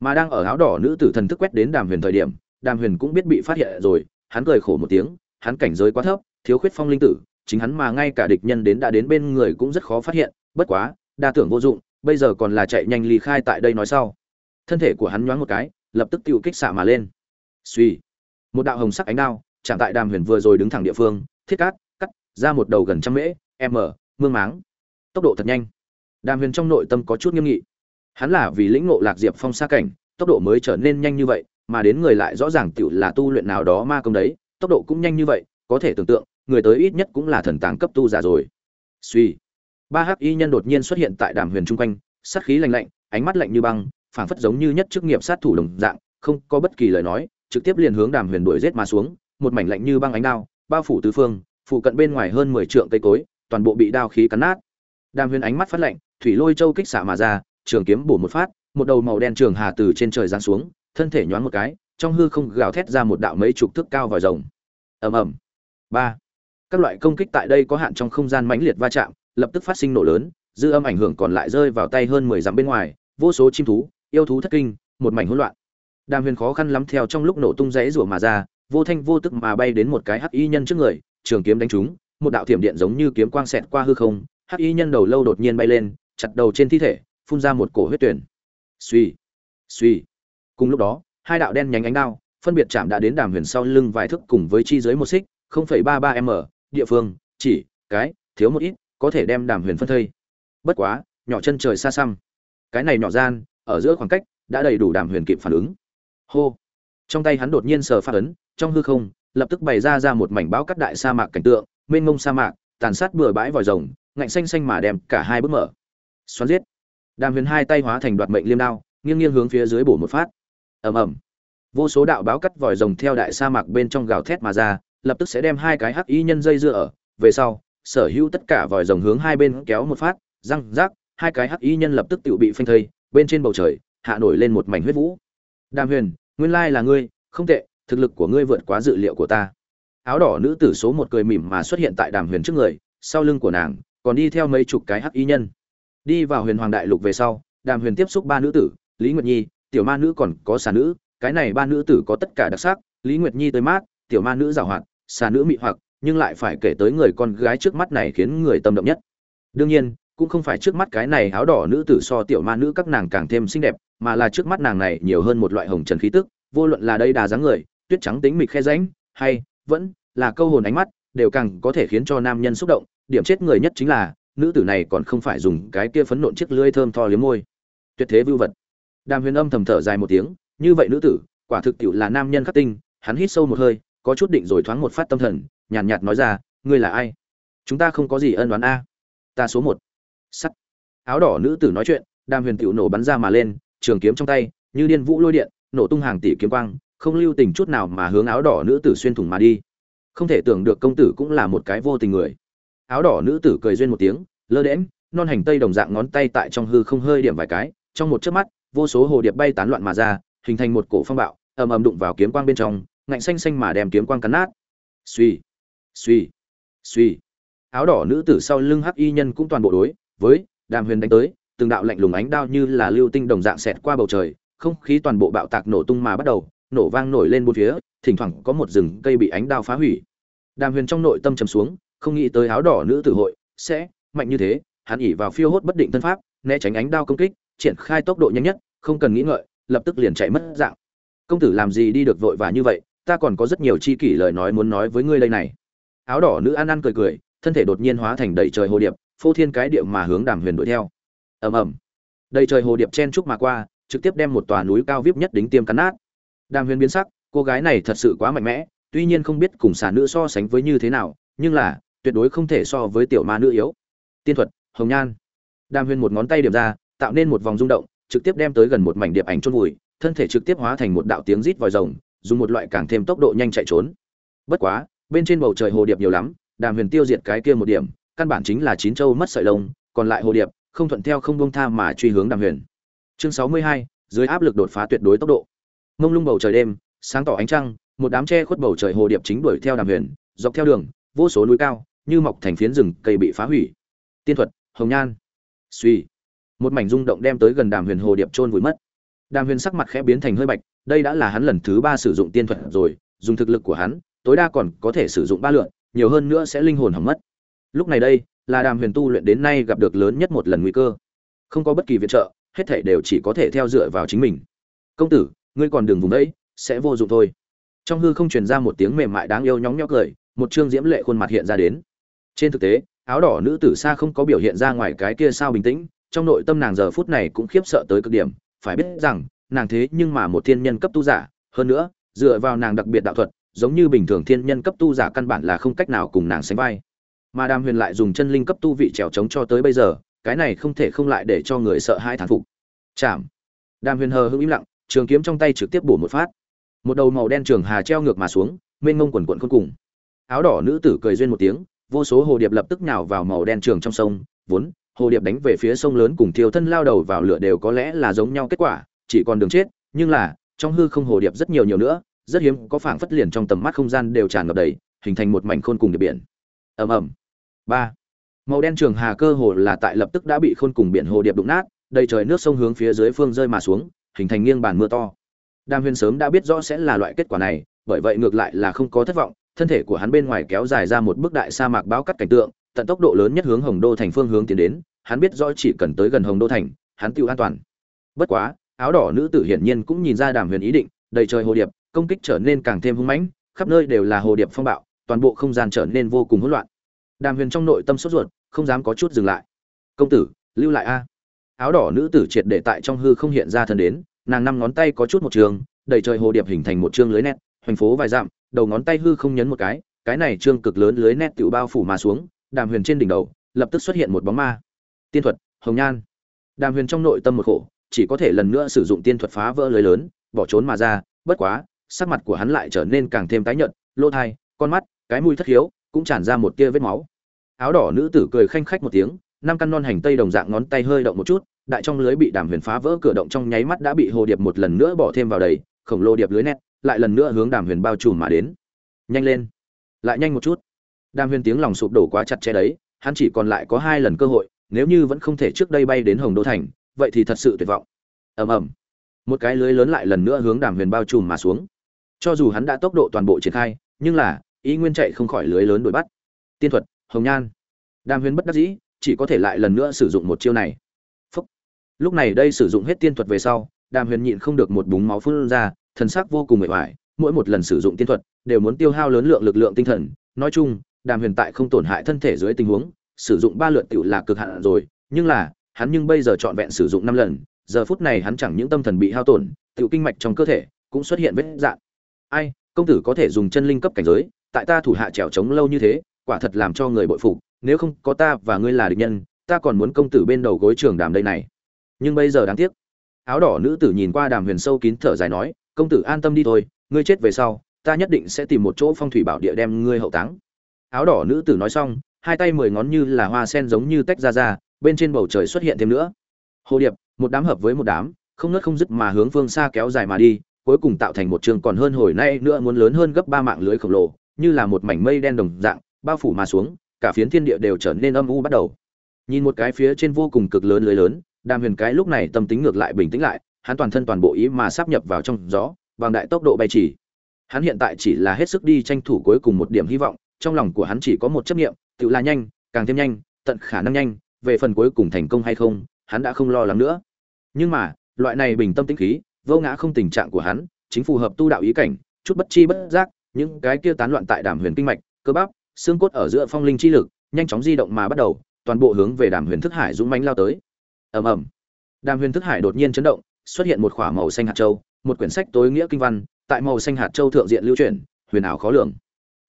Mà đang ở áo đỏ nữ tử thần thức quét đến đàm huyền thời điểm, đàm huyền cũng biết bị phát hiện rồi, hắn cười khổ một tiếng, hắn cảnh giới quá thấp, thiếu khuyết phong linh tử, chính hắn mà ngay cả địch nhân đến đã đến bên người cũng rất khó phát hiện, bất quá đa tưởng vô dụng, bây giờ còn là chạy nhanh ly khai tại đây nói sau. Thân thể của hắn nhoáng một cái, lập tức tiêu kích xạ mà lên. Suy một đạo hồng sắc ánh đao, chạm tại đàm huyền vừa rồi đứng thẳng địa phương, thiết cát, cắt, ra một đầu gần trăm mễ, m, mương máng. Tốc độ thật nhanh. Đàm huyền trong nội tâm có chút nghiêm nghị. Hắn là vì lĩnh ngộ lạc diệp phong xa cảnh, tốc độ mới trở nên nhanh như vậy, mà đến người lại rõ ràng tựu là tu luyện nào đó ma công đấy, tốc độ cũng nhanh như vậy, có thể tưởng tượng, người tới ít nhất cũng là thần tàng cấp tu giả rồi. Suy ba hắc y nhân đột nhiên xuất hiện tại đàm huyền chung quanh, sát khí lạnh lạnh, ánh mắt lạnh như băng, phảng phất giống như nhất chức nghiệp sát thủ đồng dạng, không có bất kỳ lời nói, trực tiếp liền hướng đàm huyền đuổi giết mà xuống, một mảnh lạnh như băng ánh đao, bao phủ tứ phương, phụ cận bên ngoài hơn mười trượng cây cối, toàn bộ bị đao khí cắn nát. Đàm huyền ánh mắt phát lạnh, thủy lôi châu kích xạ mà ra, trường kiếm bổ một phát, một đầu màu đen trường hà từ trên trời giáng xuống, thân thể nhoáng một cái, trong hư không gào thét ra một đạo mấy chục thước cao vòi rồng. Ầm ầm. Ba. Các loại công kích tại đây có hạn trong không gian mãnh liệt va chạm lập tức phát sinh nổ lớn, dư âm ảnh hưởng còn lại rơi vào tay hơn mười dặm bên ngoài, vô số chim thú, yêu thú thất kinh, một mảnh hỗn loạn. Đàm huyền khó khăn lắm theo trong lúc nổ tung rẽ rủa mà ra, vô thanh vô tức mà bay đến một cái hắc y nhân trước người, trường kiếm đánh trúng, một đạo thiểm điện giống như kiếm quang xẹt qua hư không, hắc y nhân đầu lâu đột nhiên bay lên, chặt đầu trên thi thể, phun ra một cổ huyết tuyển suy suy. Cùng lúc đó, hai đạo đen nhánh ánh đao, phân biệt chạm đã đến đàm huyền sau lưng vài thước cùng với chi dưới một xích 0.33m địa phương, chỉ, cái, thiếu một ít có thể đem đàm huyền phân thây. Bất quá, nhỏ chân trời xa xăm. Cái này nhỏ gian, ở giữa khoảng cách, đã đầy đủ đàm huyền kịp phản ứng. Hô. Trong tay hắn đột nhiên sờ phát ấn, trong hư không, lập tức bày ra ra một mảnh bão cắt đại sa mạc cảnh tượng, mênh mông sa mạc, tàn sát bừa bãi vòi rồng, ngạnh xanh xanh mà đem cả hai bước mở. Xoắn giết. Đàm huyền hai tay hóa thành đoạt mệnh liêm đao, nghiêng nghiêng hướng phía dưới bổ một phát. Ầm ầm. Vô số đạo báo cắt vòi rồng theo đại sa mạc bên trong gào thét mà ra, lập tức sẽ đem hai cái hắc y nhân dây dưa ở, về sau sở hữu tất cả vòi rồng hướng hai bên kéo một phát, răng rác, hai cái hắc y nhân lập tức tự bị phanh thây, bên trên bầu trời, hạ nổi lên một mảnh huyết vũ. Đàm huyền, nguyên lai là ngươi, không tệ, thực lực của ngươi vượt quá dự liệu của ta. Áo đỏ nữ tử số một cười mỉm mà xuất hiện tại đàm huyền trước người, sau lưng của nàng, còn đi theo mấy chục cái hắc y nhân. Đi vào huyền hoàng đại lục về sau, đàm huyền tiếp xúc ba nữ tử, lý nguyệt nhi, tiểu ma nữ còn có xà nữ, cái này ba nữ tử có tất cả đặc sắc, lý nguyệt nhi tới mát, tiểu ma nữ giảo hoạt, xà nữ mị hoặc nhưng lại phải kể tới người con gái trước mắt này khiến người tâm động nhất. Đương nhiên, cũng không phải trước mắt cái này áo đỏ nữ tử so tiểu ma nữ các nàng càng thêm xinh đẹp, mà là trước mắt nàng này nhiều hơn một loại hồng trần khí tức, vô luận là đây đà dáng người, tuyết trắng tính mịch khe ránh hay vẫn là câu hồn ánh mắt, đều càng có thể khiến cho nam nhân xúc động. Điểm chết người nhất chính là, nữ tử này còn không phải dùng cái kia phấn nộn chiếc lưỡi thơm tho liếm môi. Tuyệt thế vưu vật. Đàm huyền âm thầm thở dài một tiếng, như vậy nữ tử, quả thực tiệu là nam nhân khắc tinh, hắn hít sâu một hơi, có chút định rồi thoáng một phát tâm thần nhàn nhạt, nhạt nói ra ngươi là ai? Chúng ta không có gì ân đoán a. Ta số một. Sắt. Áo đỏ nữ tử nói chuyện đàm huyền tiểu nổ bắn ra mà lên trường kiếm trong tay như điên vũ lôi điện nổ tung hàng tỷ kiếm quang không lưu tình chút nào mà hướng áo đỏ nữ tử xuyên thủng mà đi. Không thể tưởng được công tử cũng là một cái vô tình người. Áo đỏ nữ tử cười duyên một tiếng lơ đễm non hành tây đồng dạng ngón tay tại trong hư không hơi điểm vài cái trong một chớp mắt vô số hồ điệp bay tán loạn mà ra hình thành một cổ phong bạo ầm ầm đụng vào kiếm quang bên trong ngạnh xanh xanh mà đem kiếm quang cắn nát. Suy suy. Suy. Áo đỏ nữ tử sau lưng hắc y nhân cũng toàn bộ đối với đàm huyền đánh tới, từng đạo lạnh lùng ánh đao như là lưu tinh đồng dạng xẹt qua bầu trời, không khí toàn bộ bạo tạc nổ tung mà bắt đầu, nổ vang nổi lên bốn phía, thỉnh thoảng có một rừng cây bị ánh đao phá hủy. Đàm huyền trong nội tâm trầm xuống, không nghĩ tới áo đỏ nữ tử hội sẽ mạnh như thế, hắn ỉ vào phiêu hốt bất định thân pháp, né tránh ánh đao công kích, triển khai tốc độ nhanh nhất, không cần nghĩ ngợi, lập tức liền chạy mất dạng. Công tử làm gì đi được vội vã như vậy, ta còn có rất nhiều chi kỷ lời nói muốn nói với ngươi đây này áo đỏ nữ ăn ăn cười cười, thân thể đột nhiên hóa thành đầy trời hồ điệp, phô thiên cái điệu mà hướng đàm huyền đuổi theo. Ầm ầm. Đầy trời hồ điệp chen trúc mà qua, trực tiếp đem một tòa núi cao vip nhất đính tiêm cắn nát. Đàm huyền biến sắc, cô gái này thật sự quá mạnh mẽ, tuy nhiên không biết cùng xà nữ so sánh với như thế nào, nhưng là, tuyệt đối không thể so với tiểu ma nữ yếu. Tiên thuật, hồng nhan. Đàm huyền một ngón tay điểm ra, tạo nên một vòng rung động, trực tiếp đem tới gần một mảnh điệp ảnh chôn vùi, thân thể trực tiếp hóa thành một đạo tiếng rít vòi rồng, dùng một loại càng thêm tốc độ nhanh chạy trốn. Bất quá bên trên bầu trời hồ điệp nhiều lắm, đàm huyền tiêu diệt cái kia một điểm, căn bản chính là chín châu mất sợi lông, còn lại hồ điệp, không thuận theo không bông tha mà truy hướng đàm huyền. Chương sáu mươi hai, dưới áp lực đột phá tuyệt đối tốc độ. Mông lung bầu trời đêm, sáng tỏ ánh trăng, một đám tre khuất bầu trời hồ điệp chính đuổi theo đàm huyền, dọc theo đường, vô số núi cao, như mọc thành phiến rừng, cây bị phá hủy. Tiên thuật, hồng nhan. Suy. Một mảnh rung động đem tới gần đàm huyền hồ điệp trôn vùi mất. Đàm huyền sắc mặt khẽ biến thành hơi bạch, đây đã là hắn lần thứ ba sử dụng tiên thuật rồi, dùng thực lực của hắn tối đa còn có thể sử dụng ba lượn, nhiều hơn nữa sẽ linh hồn hỏng mất. Lúc này đây, là đàm huyền tu luyện đến nay gặp được lớn nhất một lần nguy cơ. Không có bất kỳ viện trợ, hết thảy đều chỉ có thể theo dựa vào chính mình. Công tử, ngươi còn đường vùng đấy sẽ vô dụng thôi. Trong hư không truyền ra một tiếng mềm mại đáng yêu nhóng nhóc cười, một trương diễm lệ khuôn mặt hiện ra đến. Trên thực tế, áo đỏ nữ tử xa không có biểu hiện ra ngoài cái kia sao bình tĩnh, trong nội tâm nàng giờ phút này cũng khiếp sợ tới cực điểm, phải biết rằng, nàng thế nhưng mà một thiên nhân cấp tu giả, hơn nữa, dựa vào nàng đặc biệt đạo thuật giống như bình thường thiên nhân cấp tu giả căn bản là không cách nào cùng nàng sánh vai. Mà đàm huyền lại dùng chân linh cấp tu vị trèo trống cho tới bây giờ, cái này không thể không lại để cho người sợ hai thán phục. Chạm. Đàm huyền hờ hững im lặng, trường kiếm trong tay trực tiếp bổ một phát. Một đầu màu đen trường hà treo ngược mà xuống, mênh mông quần quận khôn cùng. Áo đỏ nữ tử cười duyên một tiếng, vô số hồ điệp lập tức nhào vào màu đen trường trong sông, vốn, hồ điệp đánh về phía sông lớn cùng thiêu thân lao đầu vào lửa đều có lẽ là giống nhau kết quả, chỉ còn đường chết, nhưng là, trong hư không hồ điệp rất nhiều nhiều nữa rất hiếm có phảng phất liền trong tầm mắt không gian đều tràn ngập đầy, hình thành một mảnh khôn cùng địa biển. Ầm ầm. Ba. Màu đen trường hà cơ hồ là tại lập tức đã bị khôn cùng biển hồ điệp đụng nát, đầy trời nước sông hướng phía dưới phương rơi mà xuống, hình thành nghiêng bàn mưa to. Đàm huyền sớm đã biết rõ sẽ là loại kết quả này, bởi vậy ngược lại là không có thất vọng, thân thể của hắn bên ngoài kéo dài ra một bức đại sa mạc báo cắt cảnh tượng, tận tốc độ lớn nhất hướng hồng đô thành phương hướng tiến đến, hắn biết rõ chỉ cần tới gần hồng đô thành, hắn tiêu an toàn. Bất quá, áo đỏ nữ tử hiển nhiên cũng nhìn ra đàm huyền ý định, đầy trời hồ điệp công kích trở nên càng thêm hung mãnh, khắp nơi đều là hồ điệp phong bạo, toàn bộ không gian trở nên vô cùng hỗn loạn. Đàm huyền trong nội tâm sốt ruột, không dám có chút dừng lại. Công tử, lưu lại a. Áo đỏ nữ tử triệt để tại trong hư không hiện ra thân đến, nàng năm ngón tay có chút một trường đầy trời hồ điệp hình thành một chương lưới nét, hoành phố vài dặm, đầu ngón tay hư không nhấn một cái cái này trương cực lớn lưới nét tự bao phủ mà xuống, đàm huyền trên đỉnh đầu, lập tức xuất hiện một bóng ma. Tiên thuật, hồng nhan. Đàm huyền trong nội tâm một khổ, chỉ có thể lần nữa sử dụng tiên thuật phá vỡ lưới lớn, bỏ trốn mà ra, bất quá sắc mặt của hắn lại trở nên càng thêm tái nhợt, lỗ thai, con mắt, cái mũi thất hiếu cũng tràn ra một tia vết máu. Áo đỏ nữ tử cười khanh khách một tiếng, năm căn non hành tây đồng dạng ngón tay hơi động một chút, đại trong lưới bị đàm huyền phá vỡ cửa động trong nháy mắt đã bị hồ điệp một lần nữa bỏ thêm vào đầy, khổng lồ điệp lưới nét, lại lần nữa hướng đàm huyền bao trùm mà đến. Nhanh lên, lại nhanh một chút. Đàm huyền tiếng lòng sụp đổ quá chặt chẽ đấy, hắn chỉ còn lại có hai lần cơ hội, nếu như vẫn không thể trước đây bay đến hồng đô thành, vậy thì thật sự tuyệt vọng. Ầm ầm. Một cái lưới lớn lại lần nữa hướng đàm huyền bao trùm mà xuống cho dù hắn đã tốc độ toàn bộ triển khai, nhưng là ý nguyên chạy không khỏi lưới lớn đuổi bắt. Tiên thuật, hồng nhan. Đàm huyền bất đắc dĩ, chỉ có thể lại lần nữa sử dụng một chiêu này. Phúc. lúc này đây sử dụng hết tiên thuật về sau, đàm huyền nhịn không được một búng máu phun ra, thần sắc vô cùng mệt mỏi mỗi một lần sử dụng tiên thuật, đều muốn tiêu hao lớn lượng lực lượng tinh thần. Nói chung, đàm huyền tại không tổn hại thân thể dưới tình huống, sử dụng ba lượt tiểu là cực hạn rồi, nhưng là, hắn nhưng bây giờ trọn vẹn sử dụng năm lần, giờ phút này hắn chẳng những tâm thần bị hao tổn, tiểu kinh mạch trong cơ thể cũng xuất hiện vết dạn ai, công tử có thể dùng chân linh cấp cảnh giới, tại ta thủ hạ trèo trống lâu như thế, quả thật làm cho người bội phục, nếu không có ta và ngươi là địch nhân, ta còn muốn công tử bên đầu gối trường đàm đây này. Nhưng bây giờ đáng tiếc. Áo đỏ nữ tử nhìn qua đàm huyền sâu kín thở dài nói, công tử an tâm đi thôi, ngươi chết về sau, ta nhất định sẽ tìm một chỗ phong thủy bảo địa đem ngươi hậu táng. Áo đỏ nữ tử nói xong, hai tay mười ngón như là hoa sen giống như tách ra ra, bên trên bầu trời xuất hiện thêm nữa. Hồ điệp, một đám hợp với một đám, không nớt không dứt mà hướng phương xa kéo dài mà đi cuối cùng tạo thành một trường còn hơn hồi nay nữa muốn lớn hơn gấp ba mạng lưới khổng lồ, như là một mảnh mây đen đồng dạng, bao phủ mà xuống, cả phiến thiên địa đều trở nên âm u bắt đầu. Nhìn một cái phía trên vô cùng cực lớn lưới lớn, đàm huyền cái lúc này tâm tính ngược lại bình tĩnh lại, hắn toàn thân toàn bộ ý mà sắp nhập vào trong gió bằng đại tốc độ bay chỉ. Hắn hiện tại chỉ là hết sức đi tranh thủ cuối cùng một điểm hy vọng, trong lòng của hắn chỉ có một chấp nghiệm tự là nhanh, càng thêm nhanh, tận khả năng nhanh, về phần cuối cùng thành công hay không, hắn đã không lo lắng nữa. Nhưng mà, loại này bình tâm tĩnh khí vô ngã không tình trạng của hắn, chính phù hợp tu đạo ý cảnh, chút bất chi bất giác, những cái kia tán loạn tại đàm huyền kinh mạch, cơ bắp, xương cốt ở giữa phong linh chi lực, nhanh chóng di động mà bắt đầu, toàn bộ hướng về đàm huyền thức hải dũng mãnh lao tới. Ầm ầm. Đàm huyền thức hải đột nhiên chấn động, xuất hiện một khỏa màu xanh hạt châu, một quyển sách tối nghĩa kinh văn, tại màu xanh hạt châu thượng diện lưu truyền, huyền ảo khó lường.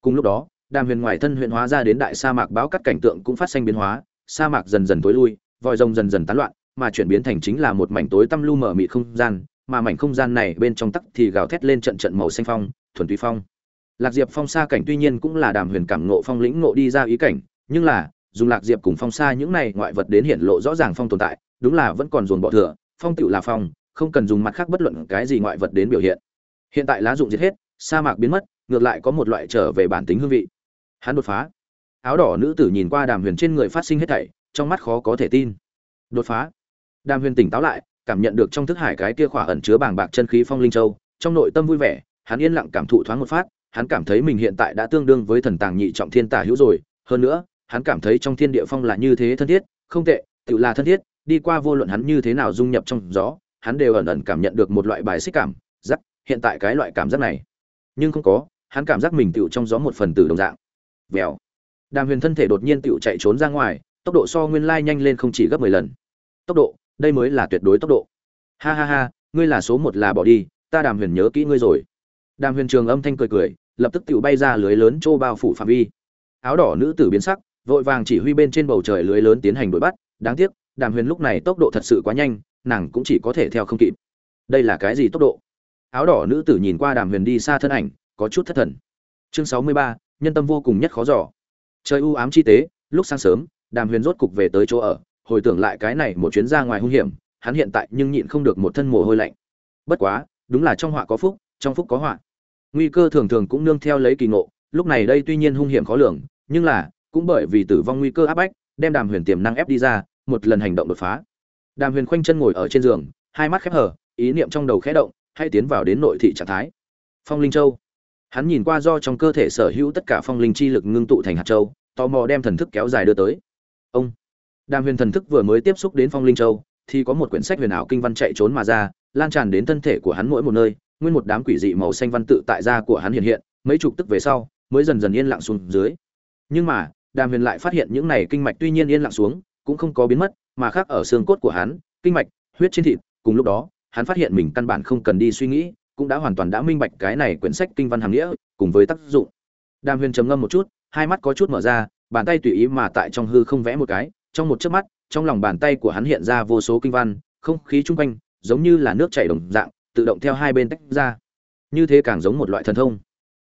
Cùng lúc đó, đàm huyền ngoài thân huyền hóa ra đến đại sa mạc báo cắt cảnh tượng cũng phát sinh biến hóa, sa mạc dần dần tối lui, vòi rồng dần dần tán loạn, mà chuyển biến thành chính là một mảnh tối tăm lu mở mịt không gian mà mảnh không gian này bên trong tắc thì gào thét lên trận trận màu xanh phong, thuần túy phong. Lạc diệp phong xa cảnh tuy nhiên cũng là đàm huyền cảm ngộ phong lĩnh ngộ đi ra ý cảnh, nhưng là, dùng lạc diệp cùng phong xa những này ngoại vật đến hiện lộ rõ ràng phong tồn tại, đúng là vẫn còn dồn bọ thừa, phong tựu là phong, không cần dùng mặt khác bất luận cái gì ngoại vật đến biểu hiện. Hiện tại lá dụng diệt hết, sa mạc biến mất, ngược lại có một loại trở về bản tính hương vị. Hắn đột phá. Áo đỏ nữ tử nhìn qua đàm huyền trên người phát sinh hết thảy, trong mắt khó có thể tin. Đột phá. Đàm huyền tỉnh táo lại cảm nhận được trong thức hải cái kia khỏa ẩn chứa bàng bạc chân khí phong linh châu, trong nội tâm vui vẻ, hắn yên lặng cảm thụ thoáng một phát, hắn cảm thấy mình hiện tại đã tương đương với thần tàng nhị trọng thiên tả hữu rồi, hơn nữa, hắn cảm thấy trong thiên địa phong là như thế thân thiết, không tệ, tự là thân thiết, đi qua vô luận hắn như thế nào dung nhập trong gió, hắn đều ẩn ẩn cảm nhận được một loại bài xích cảm, giác, hiện tại cái loại cảm giác này. Nhưng không có, hắn cảm giác mình tựu trong gió một phần tử đồng dạng. Vèo. Đàm huyền thân thể đột nhiên tựu chạy trốn ra ngoài, tốc độ so nguyên lai nhanh lên không chỉ gấp mười lần. Tốc độ đây mới là tuyệt đối tốc độ. Ha ha ha, ngươi là số một là bỏ đi, ta đàm huyền nhớ kỹ ngươi rồi. Đàm huyền trường âm thanh cười cười, lập tức tựu bay ra lưới lớn trô bao phủ phạm vi. Áo đỏ nữ tử biến sắc, vội vàng chỉ huy bên trên bầu trời lưới lớn tiến hành đuổi bắt. Đáng tiếc, đàm huyền lúc này tốc độ thật sự quá nhanh, nàng cũng chỉ có thể theo không kịp. Đây là cái gì tốc độ? Áo đỏ nữ tử nhìn qua đàm huyền đi xa thân ảnh, có chút thất thần. Chương sáu mươi ba, nhân tâm vô cùng nhất khó giỏ trời u ám chi tế, lúc sáng sớm, đàm huyền rốt cục về tới chỗ ở hồi tưởng lại cái này một chuyến ra ngoài hung hiểm, hắn hiện tại nhưng nhịn không được một thân mồ hôi lạnh. Bất quá, đúng là trong họa có phúc, trong phúc có họa. Nguy cơ thường thường cũng nương theo lấy kỳ ngộ, lúc này đây tuy nhiên hung hiểm khó lường, nhưng là, cũng bởi vì tử vong nguy cơ áp bách, đem đàm huyền tiềm năng ép đi ra, một lần hành động đột phá. Đàm huyền khoanh chân ngồi ở trên giường, hai mắt khép hờ, ý niệm trong đầu khẽ động, hay tiến vào đến nội thị trạng thái. Phong linh châu. Hắn nhìn qua do trong cơ thể sở hữu tất cả phong linh chi lực ngưng tụ thành hạt châu, tò mò đem thần thức kéo dài đưa tới. Ông đàm huyền thần thức vừa mới tiếp xúc đến phong linh châu, thì có một quyển sách huyền ảo kinh văn chạy trốn mà ra, lan tràn đến thân thể của hắn mỗi một nơi, nguyên một đám quỷ dị màu xanh văn tự tại da của hắn hiện hiện, mấy chục tức về sau, mới dần dần yên lặng xuống dưới. Nhưng mà, đàm huyền lại phát hiện những này kinh mạch tuy nhiên yên lặng xuống, cũng không có biến mất, mà khác ở xương cốt của hắn, kinh mạch, huyết trên thịt, cùng lúc đó, hắn phát hiện mình căn bản không cần đi suy nghĩ, cũng đã hoàn toàn đã minh bạch cái này quyển sách kinh văn hàm nghĩa, cùng với tác dụng. Đàm huyền trầm ngâm một chút, hai mắt có chút mở ra, bàn tay tùy ý mà tại trong hư không vẽ một cái trong một chớp mắt, trong lòng bàn tay của hắn hiện ra vô số kinh văn, không khí chung quanh giống như là nước chảy đồng dạng, tự động theo hai bên tách ra. Như thế càng giống một loại thần thông.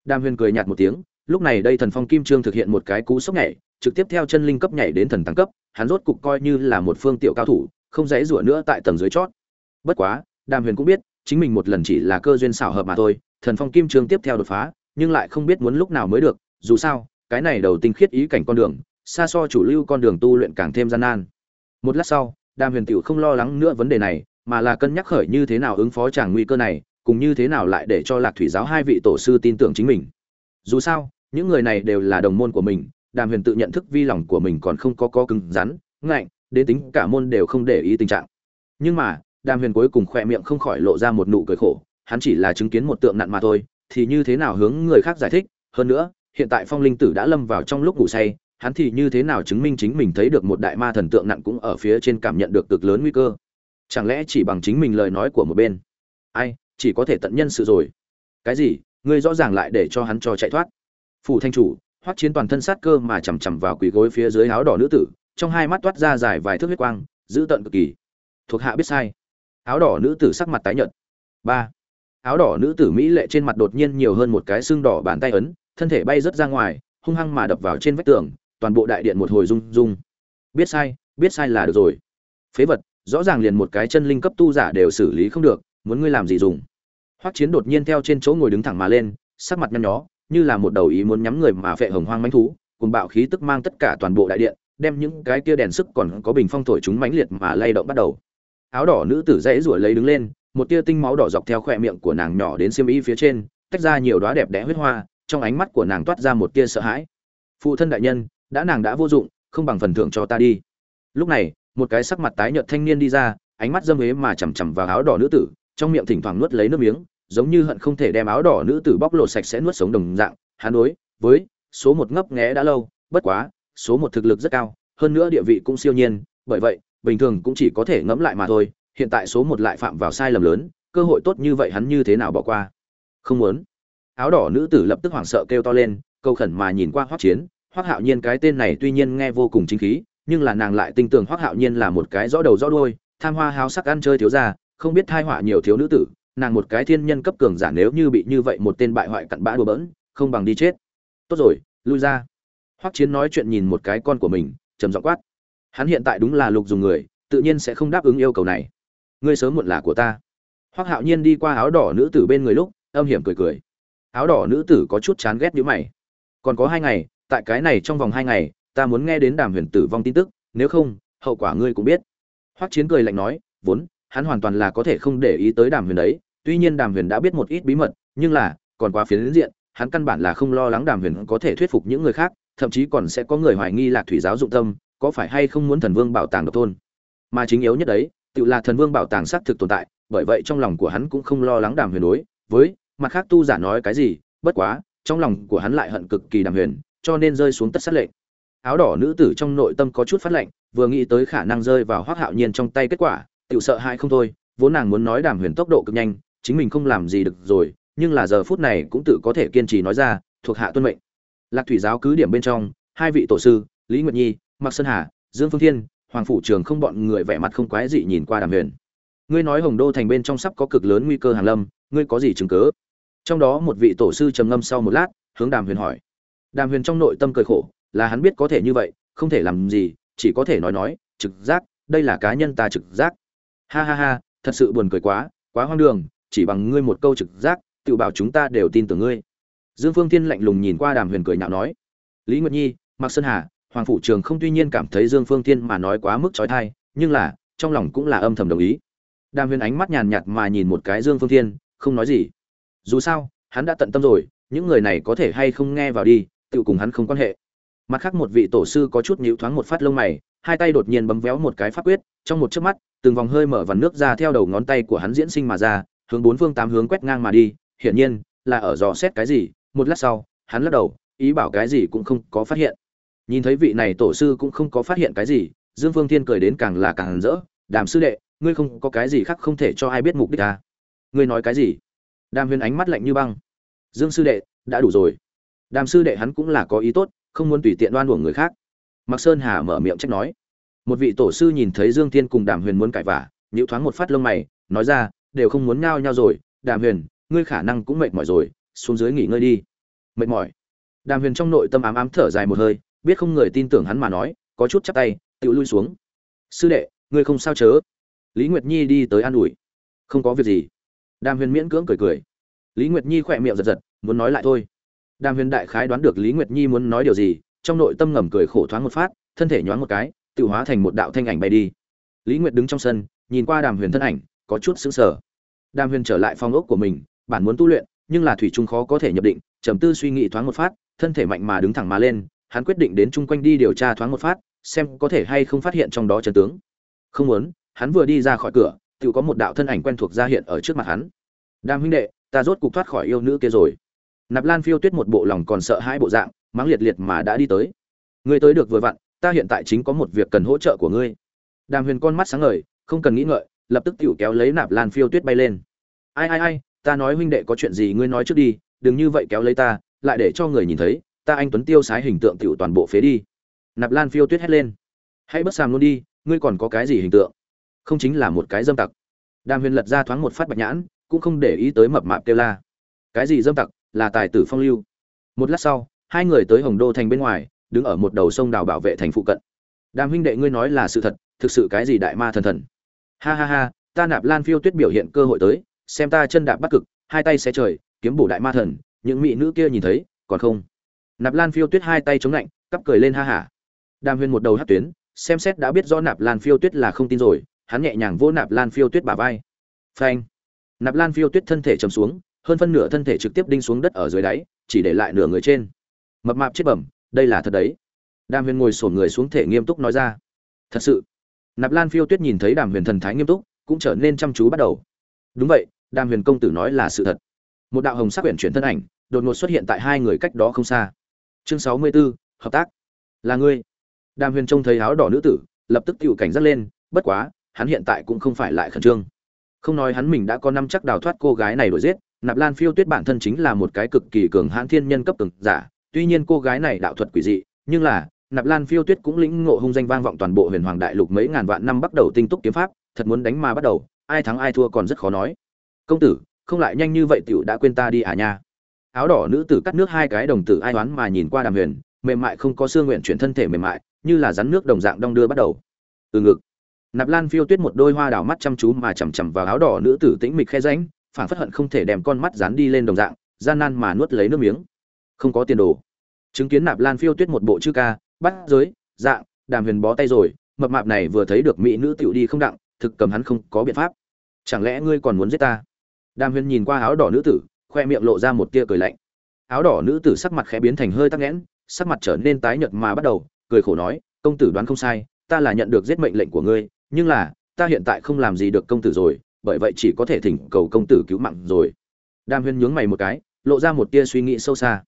Đàm huyền cười nhạt một tiếng, lúc này đây thần phong kim trương thực hiện một cái cú sốc nhảy, trực tiếp theo chân linh cấp nhảy đến thần tăng cấp, hắn rốt cục coi như là một phương tiểu cao thủ, không dễ rủa nữa tại tầng dưới chót. Bất quá, đàm huyền cũng biết, chính mình một lần chỉ là cơ duyên xảo hợp mà thôi, thần phong kim trương tiếp theo đột phá, nhưng lại không biết muốn lúc nào mới được, dù sao, cái này đầu tinh khiết ý cảnh con đường xa so chủ lưu con đường tu luyện càng thêm gian nan. Một lát sau, đàm huyền tiểu không lo lắng nữa vấn đề này, mà là cân nhắc khởi như thế nào ứng phó chàng nguy cơ này, cùng như thế nào lại để cho lạc thủy giáo hai vị tổ sư tin tưởng chính mình. Dù sao, những người này đều là đồng môn của mình, đàm huyền tự nhận thức vi lòng của mình còn không có có cứng rắn, ngạnh, đến tính cả môn đều không để ý tình trạng. Nhưng mà, đàm huyền cuối cùng khỏe miệng không khỏi lộ ra một nụ cười khổ, hắn chỉ là chứng kiến một tượng nặn mà thôi, thì như thế nào hướng người khác giải thích, hơn nữa, hiện tại phong linh tử đã lâm vào trong lúc ngủ say hắn thì như thế nào chứng minh chính mình thấy được một đại ma thần tượng nặng cũng ở phía trên cảm nhận được cực lớn nguy cơ? Chẳng lẽ chỉ bằng chính mình lời nói của một bên? Ai, chỉ có thể tận nhân sự rồi. Cái gì? Ngươi rõ ràng lại để cho hắn cho chạy thoát. Phủ thanh chủ hoắc chiến toàn thân sát cơ mà chằm chằm vào quỳ gối phía dưới áo đỏ nữ tử, trong hai mắt toát ra dài vài thước huyết quang giữ tận cực kỳ. Thuộc hạ biết sai. Áo đỏ nữ tử sắc mặt tái nhợt. Ba. Áo đỏ nữ tử mỹ lệ trên mặt đột nhiên nhiều hơn một cái xương đỏ bàn tay ấn, thân thể bay rớt ra ngoài, hung hăng mà đập vào trên vách tường toàn bộ đại điện một hồi rung rung. Biết sai biết sai là được rồi. Phế vật, rõ ràng liền một cái chân linh cấp tu giả đều xử lý không được, muốn ngươi làm gì dùng? Hoắc chiến đột nhiên theo trên chỗ ngồi đứng thẳng mà lên, sắc mặt nhăn nhó, như là một đầu ý muốn nhắm người mà phệ hồng hoang mãnh thú, cùng bạo khí tức mang tất cả toàn bộ đại điện, đem những cái kia đèn sức còn có bình phong thổi chúng mãnh liệt mà lay động bắt đầu. Áo đỏ nữ tử dãy ruổi lấy đứng lên, một tia tinh máu đỏ dọc theo khỏe miệng của nàng nhỏ đến xiêm y phía trên, tách ra nhiều đóa đẹp đẽ huyết hoa, trong ánh mắt của nàng toát ra một tia sợ hãi. Phụ thân đại nhân đã nàng đã vô dụng, không bằng phần thưởng cho ta đi. Lúc này, một cái sắc mặt tái nhợt thanh niên đi ra, ánh mắt dâm ế mà chằm chằm vào áo đỏ nữ tử, trong miệng thỉnh thoảng nuốt lấy nước miếng, giống như hận không thể đem áo đỏ nữ tử bóc lột sạch sẽ nuốt sống đồng dạng. Hắn đối với số một ngấp nghé đã lâu, bất quá, số một thực lực rất cao, hơn nữa địa vị cũng siêu nhiên, bởi vậy, bình thường cũng chỉ có thể ngẫm lại mà thôi, hiện tại số một lại phạm vào sai lầm lớn, cơ hội tốt như vậy hắn như thế nào bỏ qua? Không muốn. Áo đỏ nữ tử lập tức hoảng sợ kêu to lên câu khẩn mà nhìn qua hoắc chiến hoắc hạo nhiên cái tên này tuy nhiên nghe vô cùng chính khí, nhưng là nàng lại tin tưởng hoắc hạo nhiên là một cái rõ đầu rõ đuôi, tham hoa háo sắc ăn chơi thiếu gia, không biết thai họa nhiều thiếu nữ tử, nàng một cái thiên nhân cấp cường giả nếu như bị như vậy một tên bại hoại cặn bã đùa bỡn, không bằng đi chết. Tốt rồi, lui ra. Hoắc chiến nói chuyện nhìn một cái con của mình, trầm giọng quát. Hắn hiện tại đúng là lục dùng người, tự nhiên sẽ không đáp ứng yêu cầu này. Ngươi sớm muộn là của ta. Hoắc hạo nhiên đi qua áo đỏ nữ tử bên người lúc, âm hiểm cười cười. Áo đỏ nữ tử có chút chán ghét nhíu mày. Còn có hai ngày tại cái này trong vòng hai ngày, ta muốn nghe đến đàm huyền tử vong tin tức, nếu không, hậu quả ngươi cũng biết. Hoắc chiến cười lạnh nói, vốn, hắn hoàn toàn là có thể không để ý tới đàm huyền đấy, tuy nhiên đàm huyền đã biết một ít bí mật, nhưng là, còn quá phiến diện, hắn căn bản là không lo lắng đàm huyền có thể thuyết phục những người khác, thậm chí còn sẽ có người hoài nghi lạc thủy giáo dụng tâm, có phải hay không muốn thần vương bảo tàng độc thôn. Mà chính yếu nhất đấy, tự là thần vương bảo tàng xác thực tồn tại, bởi vậy trong lòng của hắn cũng không lo lắng đàm huyền đối với, mặt khác tu giả nói cái gì, bất quá, trong lòng của hắn lại hận cực kỳ đàm huyền cho nên rơi xuống tất sát lệnh. Áo đỏ nữ tử trong nội tâm có chút phát lệnh, vừa nghĩ tới khả năng rơi vào hoác hạo nhiên trong tay kết quả tự sợ hãi không thôi, vốn nàng muốn nói đàm huyền tốc độ cực nhanh, chính mình không làm gì được rồi, nhưng là giờ phút này cũng tự có thể kiên trì nói ra, thuộc hạ tuân mệnh. Lạc thủy giáo cứ điểm bên trong, hai vị tổ sư, lý nguyệt nhi, mạc sơn hà, dương phương thiên, hoàng phủ trường không bọn người vẻ mặt không quái dị nhìn qua đàm huyền. Ngươi nói hồng đô thành bên trong sắp có cực lớn nguy cơ hàn lâm, ngươi có gì chứng cớ trong đó một vị tổ sư trầm ngâm sau một lát, hướng đàm huyền hỏi đàm huyền trong nội tâm cười khổ là hắn biết có thể như vậy không thể làm gì chỉ có thể nói nói trực giác đây là cá nhân ta trực giác. Ha ha ha thật sự buồn cười quá quá hoang đường chỉ bằng ngươi một câu trực giác tự bảo chúng ta đều tin tưởng ngươi. Dương phương thiên lạnh lùng nhìn qua đàm huyền cười nhạo nói lý nguyệt nhi mạc sơn hà hoàng phủ trường không tuy nhiên cảm thấy dương phương thiên mà nói quá mức chói tai, nhưng là trong lòng cũng là âm thầm đồng ý. Đàm huyền ánh mắt nhàn nhạt mà nhìn một cái dương phương thiên không nói gì. Dù sao hắn đã tận tâm rồi những người này có thể hay không nghe vào đi tự cùng hắn không quan hệ. Mặt khác một vị tổ sư có chút nhíu thoáng một phát lông mày, hai tay đột nhiên bấm véo một cái pháp quyết, trong một chớp mắt, từng vòng hơi mở vằn nước ra theo đầu ngón tay của hắn diễn sinh mà ra, hướng bốn phương tám hướng quét ngang mà đi, hiển nhiên, là ở dò xét cái gì, một lát sau, hắn lắc đầu, ý bảo cái gì cũng không có phát hiện. Nhìn thấy vị này tổ sư cũng không có phát hiện cái gì, dương phương thiên cười đến càng là càng rỡ, đàm sư đệ, ngươi không có cái gì khác không thể cho ai biết mục đích ta. Ngươi nói cái gì? Đàm huyền ánh mắt lạnh như băng. Dương sư đệ, đã đủ rồi đàm sư đệ hắn cũng là có ý tốt, không muốn tùy tiện đoan uổng người khác. Mặc sơn hà mở miệng trách nói. Một vị tổ sư nhìn thấy dương thiên cùng đàm huyền muốn cãi vả nhữ thoáng một phát lông mày, nói ra, đều không muốn nhao nhau rồi, đàm huyền, ngươi khả năng cũng mệt mỏi rồi, xuống dưới nghỉ ngơi đi. Mệt mỏi. Đàm huyền trong nội tâm ám ám thở dài một hơi, biết không người tin tưởng hắn mà nói, có chút chắp tay tự lui xuống. Sư đệ, ngươi không sao chớ. Lý nguyệt nhi đi tới an ủi. Không có việc gì. Đàm huyền miễn cưỡng cười cười. Lý nguyệt nhi khỏe miệng giật giật, muốn nói lại thôi đàm huyền đại khái đoán được lý nguyệt nhi muốn nói điều gì, trong nội tâm ngầm cười khổ thoáng một phát, thân thể nhoáng một cái, tự hóa thành một đạo thanh ảnh bay đi. Lý nguyệt đứng trong sân, nhìn qua đàm huyền thân ảnh, có chút sững sờ. Đàm huyền trở lại phòng ốc của mình, bản muốn tu luyện, nhưng là thủy trung khó có thể nhập định, trầm tư suy nghĩ thoáng một phát, thân thể mạnh mà đứng thẳng mà lên, hắn quyết định đến chung quanh đi điều tra thoáng một phát, xem có thể hay không phát hiện trong đó chân tướng. Không muốn, hắn vừa đi ra khỏi cửa, tự có một đạo thân ảnh quen thuộc ra hiện ở trước mặt hắn. Đàm huynh đệ, ta rốt cục thoát khỏi yêu nữ kia rồi nạp lan phiêu tuyết một bộ lòng còn sợ hai bộ dạng, mắng liệt liệt mà đã đi tới. Ngươi tới được vừa vặn, ta hiện tại chính có một việc cần hỗ trợ của ngươi. Đàm huyền con mắt sáng ngời, không cần nghĩ ngợi, lập tức tiểu kéo lấy nạp lan phiêu tuyết bay lên. Ai ai ai, ta nói huynh đệ có chuyện gì ngươi nói trước đi, đừng như vậy kéo lấy ta, lại để cho người nhìn thấy, ta anh tuấn tiêu sái hình tượng tiểu toàn bộ phế đi. Nạp lan phiêu tuyết hét lên. Hãy bất sàm luôn đi, ngươi còn có cái gì hình tượng? Không chính là một cái dâm tặc. Đàm huyền lật ra thoáng một phát bạch nhãn, cũng không để ý tới mập mạp kêu la. Cái gì dâm tặc? Là tài tử phong lưu. Một lát sau, hai người tới hồng đô thành bên ngoài, đứng ở một đầu sông đào bảo vệ thành phụ cận. Đàm huynh đệ ngươi nói là sự thật, thực sự cái gì đại ma thần thần? Ha ha ha, ta nạp lan phiêu tuyết biểu hiện cơ hội tới, xem ta chân đạp bắt cực, hai tay xé trời, kiếm bổ đại ma thần, những mỹ nữ kia nhìn thấy, còn không? Nạp lan phiêu tuyết hai tay chống lạnh, cắp cười lên ha hả đàm huyền một đầu hát tuyến, xem xét đã biết rõ nạp lan phiêu tuyết là không tin rồi, hắn nhẹ nhàng vỗ nạp lan phiêu tuyết bả vai. Phanh. Nạp lan phiêu tuyết thân thể chầm xuống hơn phân nửa thân thể trực tiếp đinh xuống đất ở dưới đáy chỉ để lại nửa người trên. Mập mạp chết bẩm đây là thật đấy. Đàm huyền ngồi sổn người xuống thể nghiêm túc nói ra. Thật sự. Nạp lan phiêu tuyết nhìn thấy đàm huyền thần thái nghiêm túc cũng trở nên chăm chú bắt đầu. Đúng vậy đàm huyền công tử nói là sự thật. Một đạo hồng sắc quyển chuyển thân ảnh đột ngột xuất hiện tại hai người cách đó không xa. Chương sáu mươi 64, hợp tác. Là ngươi. Đàm huyền trông thấy áo đỏ nữ tử lập tức tự cảnh giác lên bất quá hắn hiện tại cũng không phải lại khẩn trương. Không nói hắn mình đã có năm chắc đào thoát cô gái này đuổi giết nạp lan phiêu tuyết bản thân chính là một cái cực kỳ cường hãn thiên nhân cấp từng giả, tuy nhiên cô gái này đạo thuật quỷ dị, nhưng là, nạp lan phiêu tuyết cũng lĩnh ngộ hung danh vang vọng toàn bộ huyền hoàng đại lục mấy ngàn vạn năm bắt đầu tinh túc kiếm pháp, thật muốn đánh mà bắt đầu, ai thắng ai thua còn rất khó nói. Công tử, không lại nhanh như vậy tiểu đã quên ta đi à nha. Áo đỏ nữ tử cắt nước hai cái đồng tử ai oán mà nhìn qua đàm huyền, mềm mại không có xương nguyện chuyển thân thể mềm mại, như là rắn nước đồng dạng đong đưa bắt đầu. Từ ngực, nạp lan phiêu tuyết một đôi hoa đảo mắt chăm chú mà chằm chằm vào áo đỏ nữ tử tĩnh mịch khe ránh phản phất hận không thể đem con mắt dán đi lên đồng dạng, gian nan mà nuốt lấy nước miếng. Không có tiền đồ. Chứng kiến nạp lan phiêu tuyết một bộ chữ ca, bắt giới, dạng, đàm huyền bó tay rồi, mập mạp này vừa thấy được mỹ nữ tiểu đi không đặng, thực cầm hắn không có biện pháp. Chẳng lẽ ngươi còn muốn giết ta? Đàm huyền nhìn qua áo đỏ nữ tử, khoe miệng lộ ra một tia cười lạnh. Áo đỏ nữ tử sắc mặt khẽ biến thành hơi tắc nghẽn, sắc mặt trở nên tái nhợt mà bắt đầu, cười khổ nói, công tử đoán không sai, ta là nhận được giết mệnh lệnh của ngươi, nhưng là, ta hiện tại không làm gì được công tử rồi bởi vậy chỉ có thể thỉnh cầu công tử cứu mạng rồi. Đàm Huyên nhướng mày một cái, lộ ra một tia suy nghĩ sâu xa.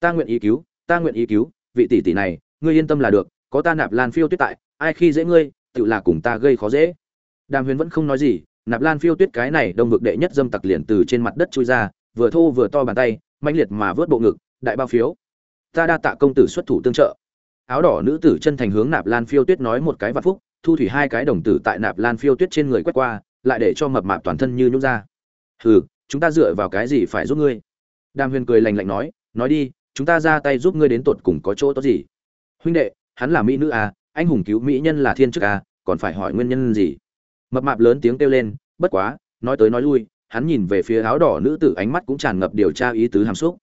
Ta nguyện ý cứu, ta nguyện ý cứu, vị tỷ tỷ này, ngươi yên tâm là được, có ta nạp lan phiêu tuyết tại, ai khi dễ ngươi, tự là cùng ta gây khó dễ. Đàm Huyên vẫn không nói gì, nạp lan phiêu tuyết cái này đông vực đệ nhất dâm tặc liền từ trên mặt đất chui ra, vừa thô vừa to bàn tay, mãnh liệt mà vớt bộ ngực, đại bao phiếu. Ta đa tạ công tử xuất thủ tương trợ. Áo đỏ nữ tử chân thành hướng nạp lan phiêu tuyết nói một cái vạn phúc, thu thủy hai cái đồng tử tại nạp lan phiêu tuyết trên người quét qua lại để cho mập mạp toàn thân như nhúc ra. Hừ, chúng ta dựa vào cái gì phải giúp ngươi? Đàm huyền cười lành lạnh nói nói đi, chúng ta ra tay giúp ngươi đến tột cùng có chỗ tốt gì? Huynh đệ, hắn là mỹ nữ à anh hùng cứu mỹ nhân là thiên chức à còn phải hỏi nguyên nhân gì? Mập mạp lớn tiếng kêu lên, bất quá, nói tới nói lui, hắn nhìn về phía áo đỏ nữ tử ánh mắt cũng tràn ngập điều tra ý tứ hàm xúc.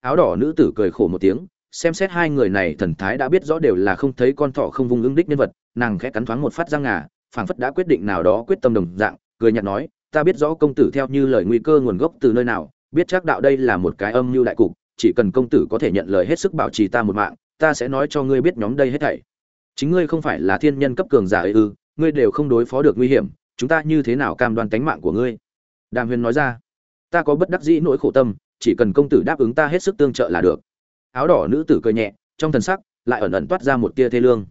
Áo đỏ nữ tử cười khổ một tiếng, xem xét hai người này thần thái đã biết rõ đều là không thấy con thỏ không vung ứng đích nhân vật, nàng khẽ cắn thoáng một phát răng ngà phảng phất đã quyết định nào đó quyết tâm đồng dạng, cười nhạt nói, ta biết rõ công tử theo như lời nguy cơ nguồn gốc từ nơi nào, biết chắc đạo đây là một cái âm mưu đại cục, chỉ cần công tử có thể nhận lời hết sức bảo trì ta một mạng, ta sẽ nói cho ngươi biết nhóm đây hết thảy. Chính ngươi không phải là thiên nhân cấp cường giả ấy ư, ngươi đều không đối phó được nguy hiểm, chúng ta như thế nào cam đoan tánh mạng của ngươi? Đàm huyền nói ra, ta có bất đắc dĩ nỗi khổ tâm, chỉ cần công tử đáp ứng ta hết sức tương trợ là được. Áo đỏ nữ tử cười nhẹ, trong thần sắc lại ẩn ẩn toát ra một tia thê lương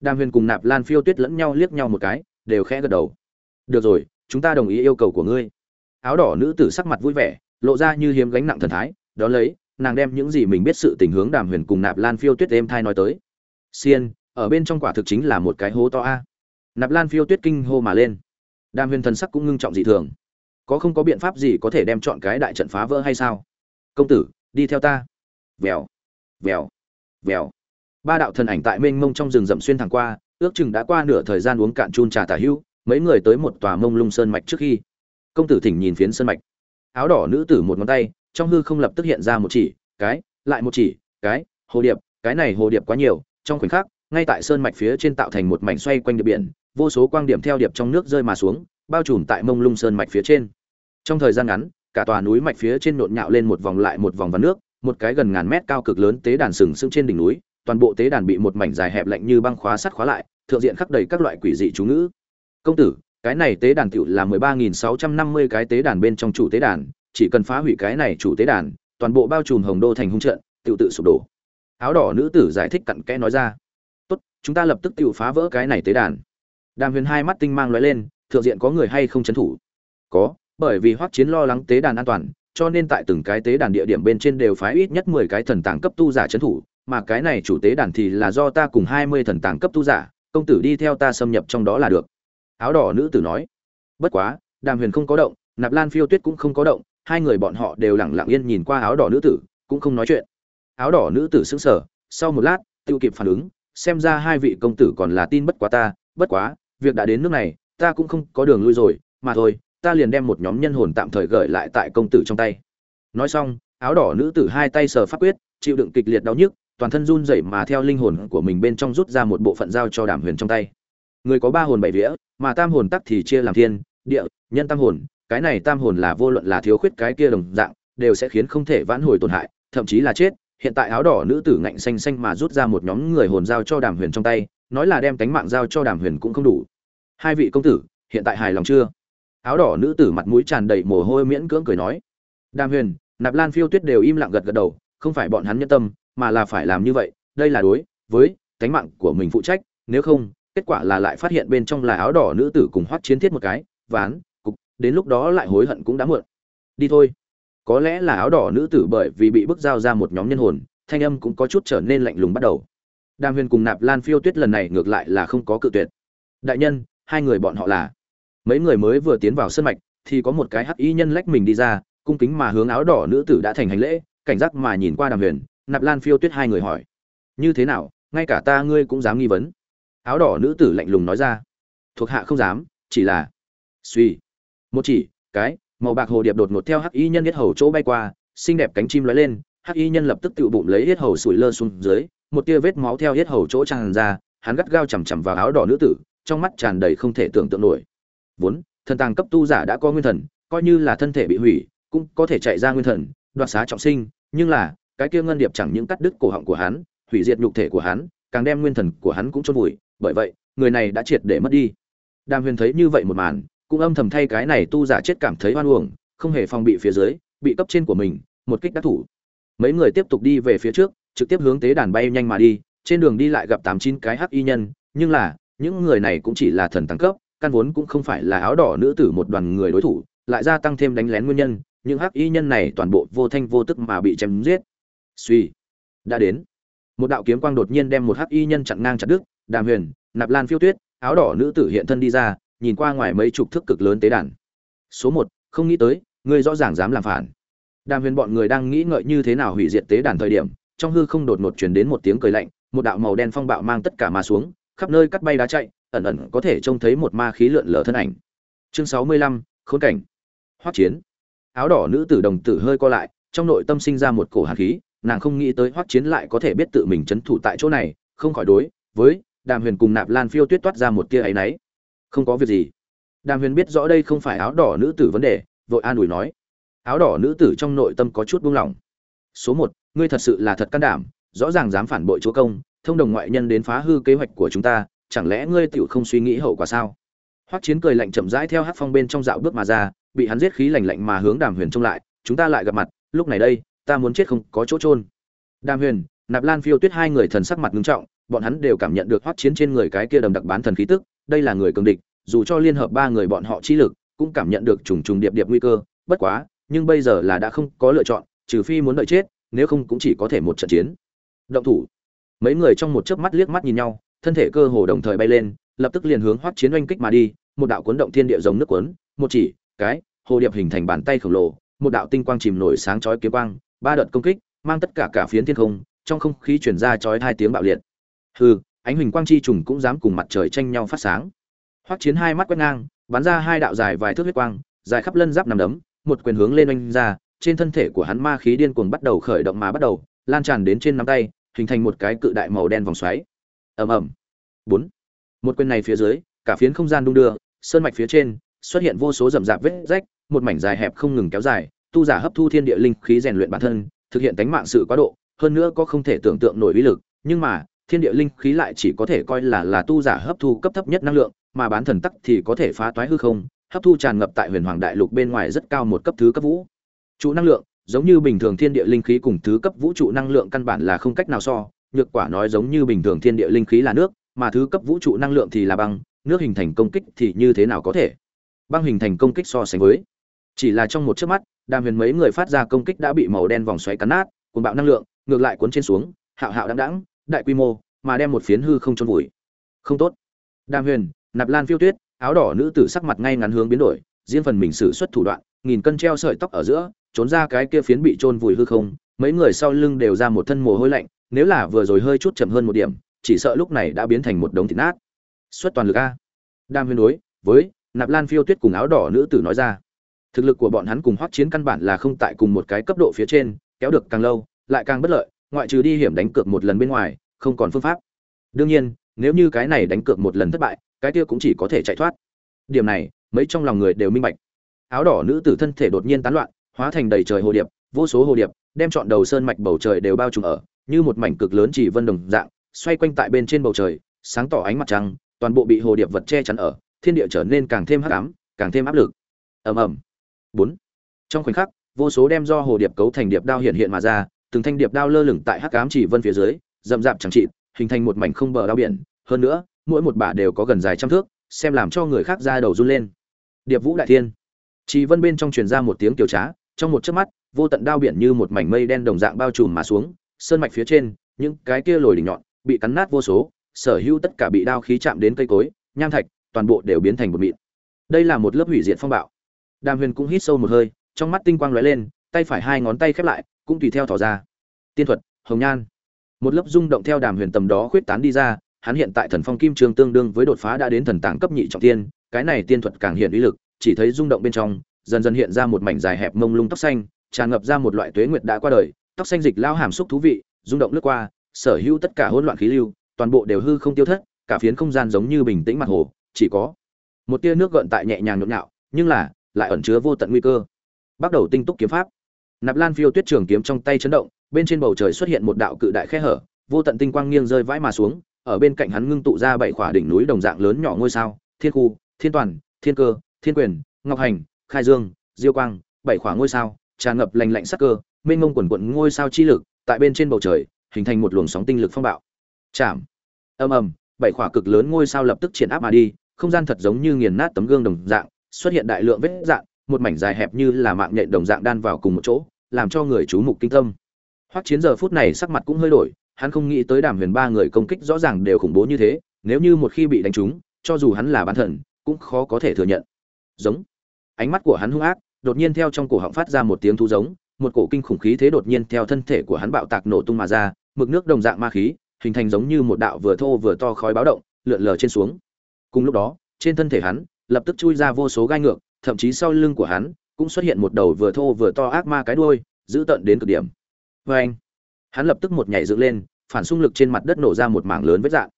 đàm huyền cùng nạp lan phiêu tuyết lẫn nhau liếc nhau một cái, đều khẽ gật đầu. Được rồi, chúng ta đồng ý yêu cầu của ngươi. Áo đỏ nữ tử sắc mặt vui vẻ, lộ ra như hiếm gánh nặng thần thái, đó lấy, nàng đem những gì mình biết sự tình hướng đàm huyền cùng nạp lan phiêu tuyết êm thai nói tới. Xiên, ở bên trong quả thực chính là một cái hố to a. Nạp lan phiêu tuyết kinh hô mà lên. Đàm huyền thần sắc cũng ngưng trọng dị thường. Có không có biện pháp gì có thể đem chọn cái đại trận phá vỡ hay sao? Công tử, đi theo ta. Vèo vèo vèo ba đạo thần ảnh tại mênh mông trong rừng rậm xuyên thẳng qua, ước chừng đã qua nửa thời gian uống cạn chun trà tả hữu, mấy người tới một tòa mông lung sơn mạch trước khi. Công tử thỉnh nhìn phiến sơn mạch. Áo đỏ nữ tử một ngón tay, trong hư không lập tức hiện ra một chỉ, cái, lại một chỉ, cái, hồ điệp, cái này hồ điệp quá nhiều, trong khoảnh khắc, ngay tại sơn mạch phía trên tạo thành một mảnh xoay quanh địa biển, vô số quang điểm theo điệp trong nước rơi mà xuống, bao trùm tại mông lung sơn mạch phía trên. Trong thời gian ngắn, cả tòa núi mạch phía trên nhộn nhạo lên một vòng lại một vòng vắn nước, một cái gần ngàn mét cao cực lớn tế đàn sừng sững trên đỉnh núi toàn bộ tế đàn bị một mảnh dài hẹp lạnh như băng khóa sắt khóa lại, thượng diện khắc đầy các loại quỷ dị chú ngữ. Công tử, cái này tế đàn tiểu là mười ba nghìn sáu trăm năm mươi cái tế đàn bên trong chủ tế đàn, chỉ cần phá hủy cái này chủ tế đàn, toàn bộ bao trùm hồng đô thành hung trận, tiểu tự sụp đổ. Áo đỏ nữ tử giải thích cặn kẽ nói ra. Tốt, chúng ta lập tức tiểu phá vỡ cái này tế đàn. Đàm huyền hai mắt tinh mang lóe lên, thượng diện có người hay không trấn thủ? Có, bởi vì hoắc chiến lo lắng tế đàn an toàn, cho nên tại từng cái tế đàn địa điểm bên trên đều phái ít nhất mười cái thần tàng cấp tu giả trấn thủ mà cái này chủ tế đàn thì là do ta cùng hai mươi thần tàng cấp tu giả, công tử đi theo ta xâm nhập trong đó là được. Áo đỏ nữ tử nói. Bất quá, đàm huyền không có động, nạp lan phiêu tuyết cũng không có động, hai người bọn họ đều lặng lặng yên nhìn qua áo đỏ nữ tử, cũng không nói chuyện. Áo đỏ nữ tử sững sờ, sau một lát, tiêu kịp phản ứng, xem ra hai vị công tử còn là tin bất quá ta, bất quá, việc đã đến nước này, ta cũng không có đường lui rồi, mà thôi, ta liền đem một nhóm nhân hồn tạm thời gửi lại tại công tử trong tay. Nói xong, áo đỏ nữ tử hai tay sờ pháp quyết, chịu đựng kịch liệt đau nhức toàn thân run rẩy mà theo linh hồn của mình bên trong rút ra một bộ phận giao cho đàm huyền trong tay. Người có ba hồn bảy vía, mà tam hồn tắc thì chia làm thiên, địa, nhân tam hồn. Cái này tam hồn là vô luận là thiếu khuyết cái kia đồng dạng, đều sẽ khiến không thể vãn hồi tổn hại, thậm chí là chết. Hiện tại áo đỏ nữ tử ngạnh xanh xanh mà rút ra một nhóm người hồn giao cho đàm huyền trong tay, nói là đem cánh mạng giao cho đàm huyền cũng không đủ. Hai vị công tử, hiện tại hài lòng chưa? Áo đỏ nữ tử mặt mũi tràn đầy mồ hôi miễn cưỡng cười nói. Đàm huyền, nạp lan phiêu tuyết đều im lặng gật gật đầu, không phải bọn hắn nhân tâm mà là phải làm như vậy, đây là đối với tánh mạng của mình phụ trách, nếu không, kết quả là lại phát hiện bên trong là áo đỏ nữ tử cùng hoắt chiến thiết một cái, ván, cục, đến lúc đó lại hối hận cũng đã muộn. Đi thôi. Có lẽ là áo đỏ nữ tử bởi vì bị bức giao ra một nhóm nhân hồn, thanh âm cũng có chút trở nên lạnh lùng bắt đầu. Đàm huyền cùng nạp lan phiêu tuyết lần này ngược lại là không có cự tuyệt. Đại nhân, hai người bọn họ là? Mấy người mới vừa tiến vào sân mạch, thì có một cái hắc y nhân lách mình đi ra, cung kính mà hướng áo đỏ nữ tử đã thành hành lễ, cảnh giác mà nhìn qua đàm huyền nạp lan phiêu tuyết hai người hỏi. Như thế nào, ngay cả ta ngươi cũng dám nghi vấn. Áo đỏ nữ tử lạnh lùng nói ra. Thuộc hạ không dám, chỉ là suy. Một chỉ, cái, màu bạc hồ điệp đột ngột theo hắc y nhân yết hầu chỗ bay qua, xinh đẹp cánh chim lóe lên, hắc y nhân lập tức tự bụng lấy yết hầu sủi lơ xuống dưới, một tia vết máu theo yết hầu chỗ tràn ra, hắn gắt gao chằm chằm vào áo đỏ nữ tử, trong mắt tràn đầy không thể tưởng tượng nổi. Vốn, thần tàng cấp tu giả đã có nguyên thần, coi như là thân thể bị hủy, cũng có thể chạy ra nguyên thần, đoạt xá trọng sinh, nhưng là cái kia ngân điệp chẳng những cắt đứt cổ họng của hắn, hủy diệt nhục thể của hắn, càng đem nguyên thần của hắn cũng chôn vùi, bởi vậy, người này đã triệt để mất đi. Đàm huyền thấy như vậy một màn, cũng âm thầm thay cái này tu giả chết cảm thấy oan uổng, không hề phòng bị phía dưới, bị cấp trên của mình, một kích đắc thủ. Mấy người tiếp tục đi về phía trước, trực tiếp hướng tế đàn bay nhanh mà đi, trên đường đi lại gặp tám chín cái hắc y nhân, nhưng là, những người này cũng chỉ là thần tăng cấp, căn vốn cũng không phải là áo đỏ nữ tử một đoàn người đối thủ, lại gia tăng thêm đánh lén nguyên nhân, những hắc y nhân này toàn bộ vô thanh vô tức mà bị chém giết suy. Đã đến. Một đạo kiếm quang đột nhiên đem một hắc y nhân chặn ngang chặt đứt, đàm huyền, nạp lan phiêu tuyết, áo đỏ nữ tử hiện thân đi ra, nhìn qua ngoài mấy chục thước cực lớn tế đàn. Số một, không nghĩ tới, ngươi rõ ràng dám làm phản. Đàm huyền bọn người đang nghĩ ngợi như thế nào hủy diệt tế đàn thời điểm, trong hư không đột ngột truyền đến một tiếng cười lạnh, một đạo màu đen phong bạo mang tất cả mà xuống, khắp nơi cắt bay đá chạy, ẩn ẩn có thể trông thấy một ma khí lượn lờ thân ảnh. Chương sáu mươi lăm, khốn cảnh. Hoắc chiến. Áo đỏ nữ tử đồng tử hơi co lại, trong nội tâm sinh ra một cổ hàn khí nàng không nghĩ tới hoắc chiến lại có thể biết tự mình chấn thủ tại chỗ này, không khỏi đối với đàm huyền cùng nạp lan phiêu tuyết toát ra một tia áy náy. Không có việc gì. Đàm huyền biết rõ đây không phải áo đỏ nữ tử vấn đề, vội an ủi nói. Áo đỏ nữ tử trong nội tâm có chút buông lỏng. Số một, ngươi thật sự là thật can đảm, rõ ràng dám phản bội chúa công, thông đồng ngoại nhân đến phá hư kế hoạch của chúng ta, chẳng lẽ ngươi tựu không suy nghĩ hậu quả sao? Hoắc chiến cười lạnh chậm rãi theo hát phong bên trong dạo bước mà ra, bị hắn giết khí lạnh lạnh mà hướng đàm huyền trông lại, chúng ta lại gặp mặt, lúc này đây ta muốn chết không có chỗ trôn đàm huyền, nạp lan phiêu tuyết hai người thần sắc mặt ngưng trọng, bọn hắn đều cảm nhận được hoắc chiến trên người cái kia đầm đặc bán thần khí tức, đây là người cường địch, dù cho liên hợp ba người bọn họ chi lực, cũng cảm nhận được trùng trùng điệp điệp nguy cơ, bất quá, nhưng bây giờ là đã không có lựa chọn, trừ phi muốn đợi chết, nếu không cũng chỉ có thể một trận chiến. Động thủ. Mấy người trong một chớp mắt liếc mắt nhìn nhau, thân thể cơ hồ đồng thời bay lên, lập tức liền hướng hoắc chiến oanh kích mà đi, một đạo cuốn động thiên địa giống nước cuốn, một chỉ, cái, hồ điệp hình thành bàn tay khổng lồ, một đạo tinh quang chìm nổi sáng chói kiếm quang ba đợt công kích, mang tất cả cả phiến thiên không, trong không khí chuyển ra chói hai tiếng bạo liệt. Hừ, ánh huỳnh quang chi trùng cũng dám cùng mặt trời tranh nhau phát sáng. Hoắc chiến hai mắt quét ngang, bắn ra hai đạo dài vài thước huyết quang, dài khắp lân giáp nằm đấm, một quyền hướng lên oanh ra, trên thân thể của hắn ma khí điên cuồng bắt đầu khởi động mà bắt đầu, lan tràn đến trên nắm tay, hình thành một cái cự đại màu đen vòng xoáy. Ầm ầm. Bốn. Một quyền này phía dưới, cả phiến không gian đung đưa, sơn mạch phía trên, xuất hiện vô số rậm rạp vết rách, một mảnh dài hẹp không ngừng kéo dài tu giả hấp thu thiên địa linh khí rèn luyện bản thân, thực hiện tánh mạng sự quá độ, hơn nữa có không thể tưởng tượng nổi uy lực, nhưng mà, thiên địa linh khí lại chỉ có thể coi là là tu giả hấp thu cấp thấp nhất năng lượng, mà bán thần tắc thì có thể phá toái hư không, hấp thu tràn ngập tại huyền hoàng đại lục bên ngoài rất cao một cấp thứ cấp vũ. Trụ năng lượng, giống như bình thường thiên địa linh khí cùng thứ cấp vũ trụ năng lượng căn bản là không cách nào so, nhược quả nói giống như bình thường thiên địa linh khí là nước, mà thứ cấp vũ trụ năng lượng thì là băng, nước hình thành công kích thì như thế nào có thể? Băng hình thành công kích so sánh với, chỉ là trong một chớp mắt đàm huyền mấy người phát ra công kích đã bị màu đen vòng xoáy cắn nát, cuồng bạo năng lượng, ngược lại cuốn trên xuống, hạo hạo đáng đáng đại quy mô, mà đem một phiến hư không trôn vùi. Không tốt. Đàm huyền, nạp lan phiêu tuyết, áo đỏ nữ tử sắc mặt ngay ngắn hướng biến đổi, riêng phần mình sử xuất thủ đoạn, nghìn cân treo sợi tóc ở giữa, trốn ra cái kia phiến bị trôn vùi hư không, mấy người sau lưng đều ra một thân mồ hôi lạnh, nếu là vừa rồi hơi chút chậm hơn một điểm, chỉ sợ lúc này đã biến thành một đống thịt nát. Xuất toàn lực a. Đam huyền đối với nạp lan phiêu tuyết cùng áo đỏ nữ tử nói ra thực lực của bọn hắn cùng hoắc chiến căn bản là không tại cùng một cái cấp độ phía trên, kéo được càng lâu, lại càng bất lợi, ngoại trừ đi hiểm đánh cược một lần bên ngoài, không còn phương pháp. Đương nhiên, nếu như cái này đánh cược một lần thất bại, cái kia cũng chỉ có thể chạy thoát. Điểm này, mấy trong lòng người đều minh bạch. Áo đỏ nữ tử thân thể đột nhiên tán loạn, hóa thành đầy trời hồ điệp, vô số hồ điệp, đem chọn đầu sơn mạch bầu trời đều bao trùm ở, như một mảnh cực lớn chỉ vân đồng dạng, xoay quanh tại bên trên bầu trời, sáng tỏ ánh mặt trăng, toàn bộ bị hồ điệp vật che chắn ở, thiên địa trở nên càng thêm hắc ám, càng thêm áp lực. Ầm ầm bốn. Trong khoảnh khắc, vô số đem do hồ điệp cấu thành điệp đao hiện hiện mà ra, từng thanh điệp đao lơ lửng tại hắc ám chỉ vân phía dưới, rậm rạp chẳng trị hình thành một mảnh không bờ đao biển. Hơn nữa, mỗi một bả đều có gần dài trăm thước, xem làm cho người khác ra đầu run lên. Điệp vũ đại thiên. Chỉ vân bên trong truyền ra một tiếng kiều trá, trong một chớp mắt, vô tận đao biển như một mảnh mây đen đồng dạng bao trùm mà xuống, sơn mạch phía trên, những cái kia lồi đỉnh nhọn bị cắn nát vô số, sở hữu tất cả bị đao khí chạm đến cây cối, nham thạch, toàn bộ đều biến thành một mịn. Đây là một lớp hủy diệt phong bạo đàm huyền cũng hít sâu một hơi, trong mắt tinh quang lóe lên, tay phải hai ngón tay khép lại, cũng tùy theo thỏ ra. Tiên thuật, hồng nhan. Một lớp rung động theo đàm huyền tầm đó khuyết tán đi ra, hắn hiện tại thần phong kim trường tương đương với đột phá đã đến thần tàng cấp nhị trọng tiên, cái này tiên thuật càng hiện uy lực, chỉ thấy rung động bên trong, dần dần hiện ra một mảnh dài hẹp mông lung tóc xanh, tràn ngập ra một loại tuế nguyệt đã qua đời, tóc xanh dịch lao hàm xúc thú vị, rung động lướt qua, sở hữu tất cả hỗn loạn khí lưu, toàn bộ đều hư không tiêu thất, cả phiến không gian giống như bình tĩnh mặt hồ, chỉ có một tia nước gợn tại nhẹ nhàng nhộn nhạo, nhưng là lại ẩn chứa vô tận nguy cơ. Bắt đầu tinh túc kiếm pháp. Nạp lan phiêu tuyết trường kiếm trong tay chấn động, bên trên bầu trời xuất hiện một đạo cự đại khe hở, vô tận tinh quang nghiêng rơi vãi mà xuống, ở bên cạnh hắn ngưng tụ ra bảy khỏa đỉnh núi đồng dạng lớn nhỏ ngôi sao, thiên khu, thiên toàn, thiên cơ, thiên quyền, ngọc hành, khai dương, diêu quang, bảy khỏa ngôi sao, tràn ngập lành lạnh sắc cơ, mênh mông quần quận ngôi sao chi lực, tại bên trên bầu trời, hình thành một luồng sóng tinh lực phong bạo. Chạm. Ầm ầm, bảy khỏa cực lớn ngôi sao lập tức triển áp mà đi, không gian thật giống như nghiền nát tấm gương đồng dạng xuất hiện đại lượng vết dạng, một mảnh dài hẹp như là mạng nhện đồng dạng đan vào cùng một chỗ, làm cho người chú mục kinh tâm. Hoắc chiến giờ phút này sắc mặt cũng hơi đổi, hắn không nghĩ tới đàm huyền ba người công kích rõ ràng đều khủng bố như thế, nếu như một khi bị đánh trúng, cho dù hắn là bán thần, cũng khó có thể thừa nhận. Giống. Ánh mắt của hắn hung ác, đột nhiên theo trong cổ họng phát ra một tiếng thu giống, một cổ kinh khủng khí thế đột nhiên theo thân thể của hắn bạo tạc nổ tung mà ra, mực nước đồng dạng ma khí, hình thành giống như một đạo vừa thô vừa to khói báo động, lượn lờ trên xuống. Cùng lúc đó, trên thân thể hắn lập tức chui ra vô số gai ngược thậm chí sau lưng của hắn cũng xuất hiện một đầu vừa thô vừa to ác ma cái đuôi giữ tận đến cực điểm. Và anh hắn lập tức một nhảy dựng lên phản xung lực trên mặt đất nổ ra một mảng lớn vết dạng,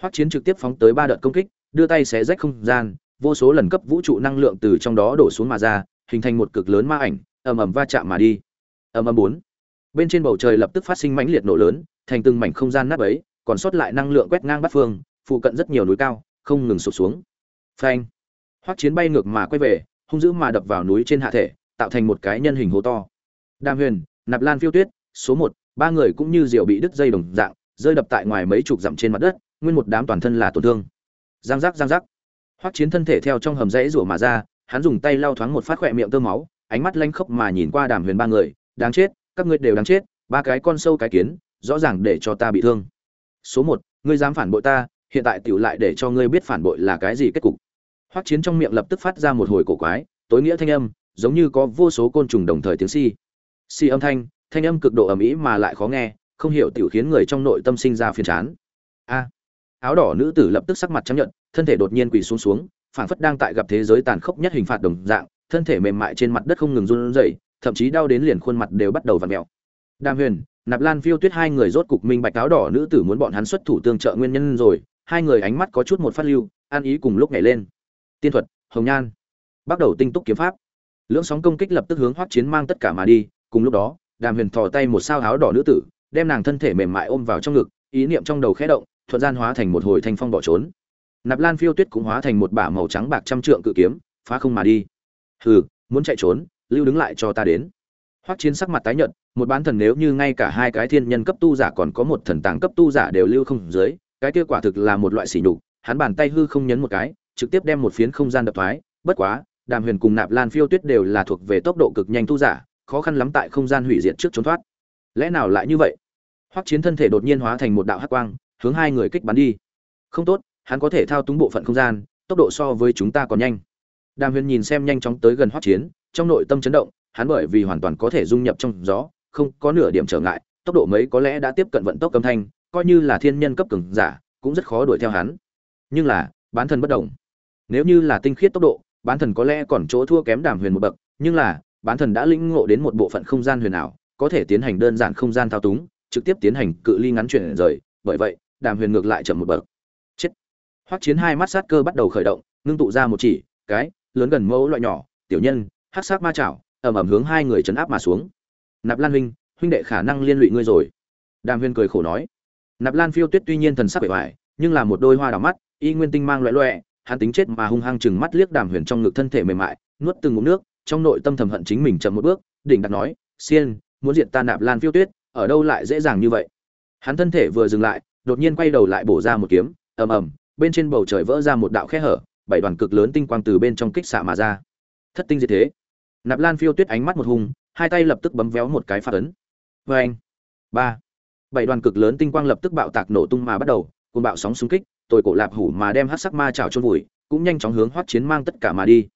hoắc chiến trực tiếp phóng tới ba đợt công kích đưa tay xé rách không gian vô số lần cấp vũ trụ năng lượng từ trong đó đổ xuống mà ra hình thành một cực lớn ma ảnh ầm ầm va chạm mà đi. Ầm ầm bốn. Bên trên bầu trời lập tức phát sinh mãnh liệt nổ lớn thành từng mảnh không gian nát bấy, còn sót lại năng lượng quét ngang bát phương phụ cận rất nhiều núi cao không ngừng sụp xuống. Phanh hoắc chiến bay ngược mà quay về, hung dữ mà đập vào núi trên hạ thể, tạo thành một cái nhân hình hố to. Đàm huyền, nạp lan phiêu tuyết, số một, ba người cũng như diều bị đứt dây đồng dạng, rơi đập tại ngoài mấy chục dặm trên mặt đất, nguyên một đám toàn thân là tổn thương. Giang giác giang giác. Hoắc chiến thân thể theo trong hầm rẽ rủa mà ra, hắn dùng tay lau thoáng một phát khỏe miệng tơ máu, ánh mắt lanh khốc mà nhìn qua đàm huyền ba người, đáng chết, các ngươi đều đáng chết, ba cái con sâu cái kiến, rõ ràng để cho ta bị thương. Số một, ngươi dám phản bội ta, hiện tại tiểu lại để cho ngươi biết phản bội là cái gì kết cục hoắc chiến trong miệng lập tức phát ra một hồi cổ quái, tối nghĩa thanh âm, giống như có vô số côn trùng đồng thời tiếng si si âm thanh thanh âm cực độ ầm ĩ mà lại khó nghe, không hiểu tiểu khiến người trong nội tâm sinh ra phiền chán. A! Áo đỏ nữ tử lập tức sắc mặt chấp nhận thân thể đột nhiên quỳ xuống xuống, phảng phất đang tại gặp thế giới tàn khốc nhất hình phạt đồng dạng, thân thể mềm mại trên mặt đất không ngừng run rẩy, thậm chí đau đến liền khuôn mặt đều bắt đầu vặn mèo. Đàm huyền, nạp lan phiêu tuyết hai người rốt cục minh bạch áo đỏ nữ tử muốn bọn hắn xuất thủ tương trợ nguyên nhân rồi, hai người ánh mắt có chút một phát lưu, an ý cùng lúc nhảy lên tiên thuật, hồng nhan. Bắt đầu tinh túc kiếm pháp. Lưỡng sóng công kích lập tức hướng hoắc chiến mang tất cả mà đi, cùng lúc đó, đàm huyền thò tay một sao áo đỏ nữ tử, đem nàng thân thể mềm mại ôm vào trong ngực, ý niệm trong đầu khẽ động, thuận gian hóa thành một hồi thanh phong bỏ trốn. Nạp lan phiêu tuyết cũng hóa thành một bả màu trắng bạc trăm trượng cự kiếm, phá không mà đi. Hừ, muốn chạy trốn, lưu đứng lại cho ta đến. Hoắc chiến sắc mặt tái nhợt, một bán thần nếu như ngay cả hai cái thiên nhân cấp tu giả còn có một thần tàng cấp tu giả đều lưu không dưới, cái kia quả thực là một loại sỉ nhục, hắn bàn tay hư không nhấn một cái trực tiếp đem một phiến không gian đập thoái, bất quá, đàm huyền cùng nạp lan phiêu tuyết đều là thuộc về tốc độ cực nhanh tu giả, khó khăn lắm tại không gian hủy diệt trước trốn thoát. Lẽ nào lại như vậy? Hoắc chiến thân thể đột nhiên hóa thành một đạo hắc quang, hướng hai người kích bắn đi. Không tốt, hắn có thể thao túng bộ phận không gian, tốc độ so với chúng ta còn nhanh. Đàm huyền nhìn xem nhanh chóng tới gần hoắc chiến, trong nội tâm chấn động, hắn bởi vì hoàn toàn có thể dung nhập trong gió, không có nửa điểm trở ngại, tốc độ mấy có lẽ đã tiếp cận vận tốc âm thanh, coi như là thiên nhân cấp cường giả, cũng rất khó đuổi theo hắn. Nhưng là, bán thần bất động nếu như là tinh khiết tốc độ, bán thần có lẽ còn chỗ thua kém đàm huyền một bậc, nhưng là, bán thần đã lĩnh ngộ đến một bộ phận không gian huyền ảo, có thể tiến hành đơn giản không gian thao túng, trực tiếp tiến hành cự ly ngắn chuyển rời, bởi vậy, đàm huyền ngược lại chậm một bậc. Chết. Hoắc chiến hai mắt sát cơ bắt đầu khởi động, ngưng tụ ra một chỉ, cái, lớn gần mẫu loại nhỏ, tiểu nhân, hắc sát ma chảo, ầm ầm hướng hai người chấn áp mà xuống. Nạp lan huynh huynh đệ khả năng liên lụy ngươi rồi. Đàm huyền cười khổ nói. Nạp lan phiêu tuyết tuy nhiên thần sắc bề ngoài nhưng là một đôi hoa đào mắt, y nguyên tinh mang loẹ loẹ hắn tính chết mà hung hăng chừng mắt liếc đàm huyền trong ngực thân thể mềm mại, nuốt từng ngụm nước, trong nội tâm thầm hận chính mình chậm một bước, đỉnh đặt nói, xiên, muốn diện ta nạp lan phiêu tuyết, ở đâu lại dễ dàng như vậy? Hắn thân thể vừa dừng lại, đột nhiên quay đầu lại bổ ra một kiếm, ầm ầm, bên trên bầu trời vỡ ra một đạo khe hở, bảy đoàn cực lớn tinh quang từ bên trong kích xạ mà ra. Thất tinh diệt thế. Nạp lan phiêu tuyết ánh mắt một hùng hai tay lập tức bấm véo một cái phát ấn. Vê anh ba. Bảy đoàn cực lớn tinh quang lập tức bạo tạc nổ tung mà bắt đầu cùng bạo sóng xung kích tôi cổ lạp hủ mà đem hát sắc ma trào trôn vùi, cũng nhanh chóng hướng hoắt chiến mang tất cả mà đi.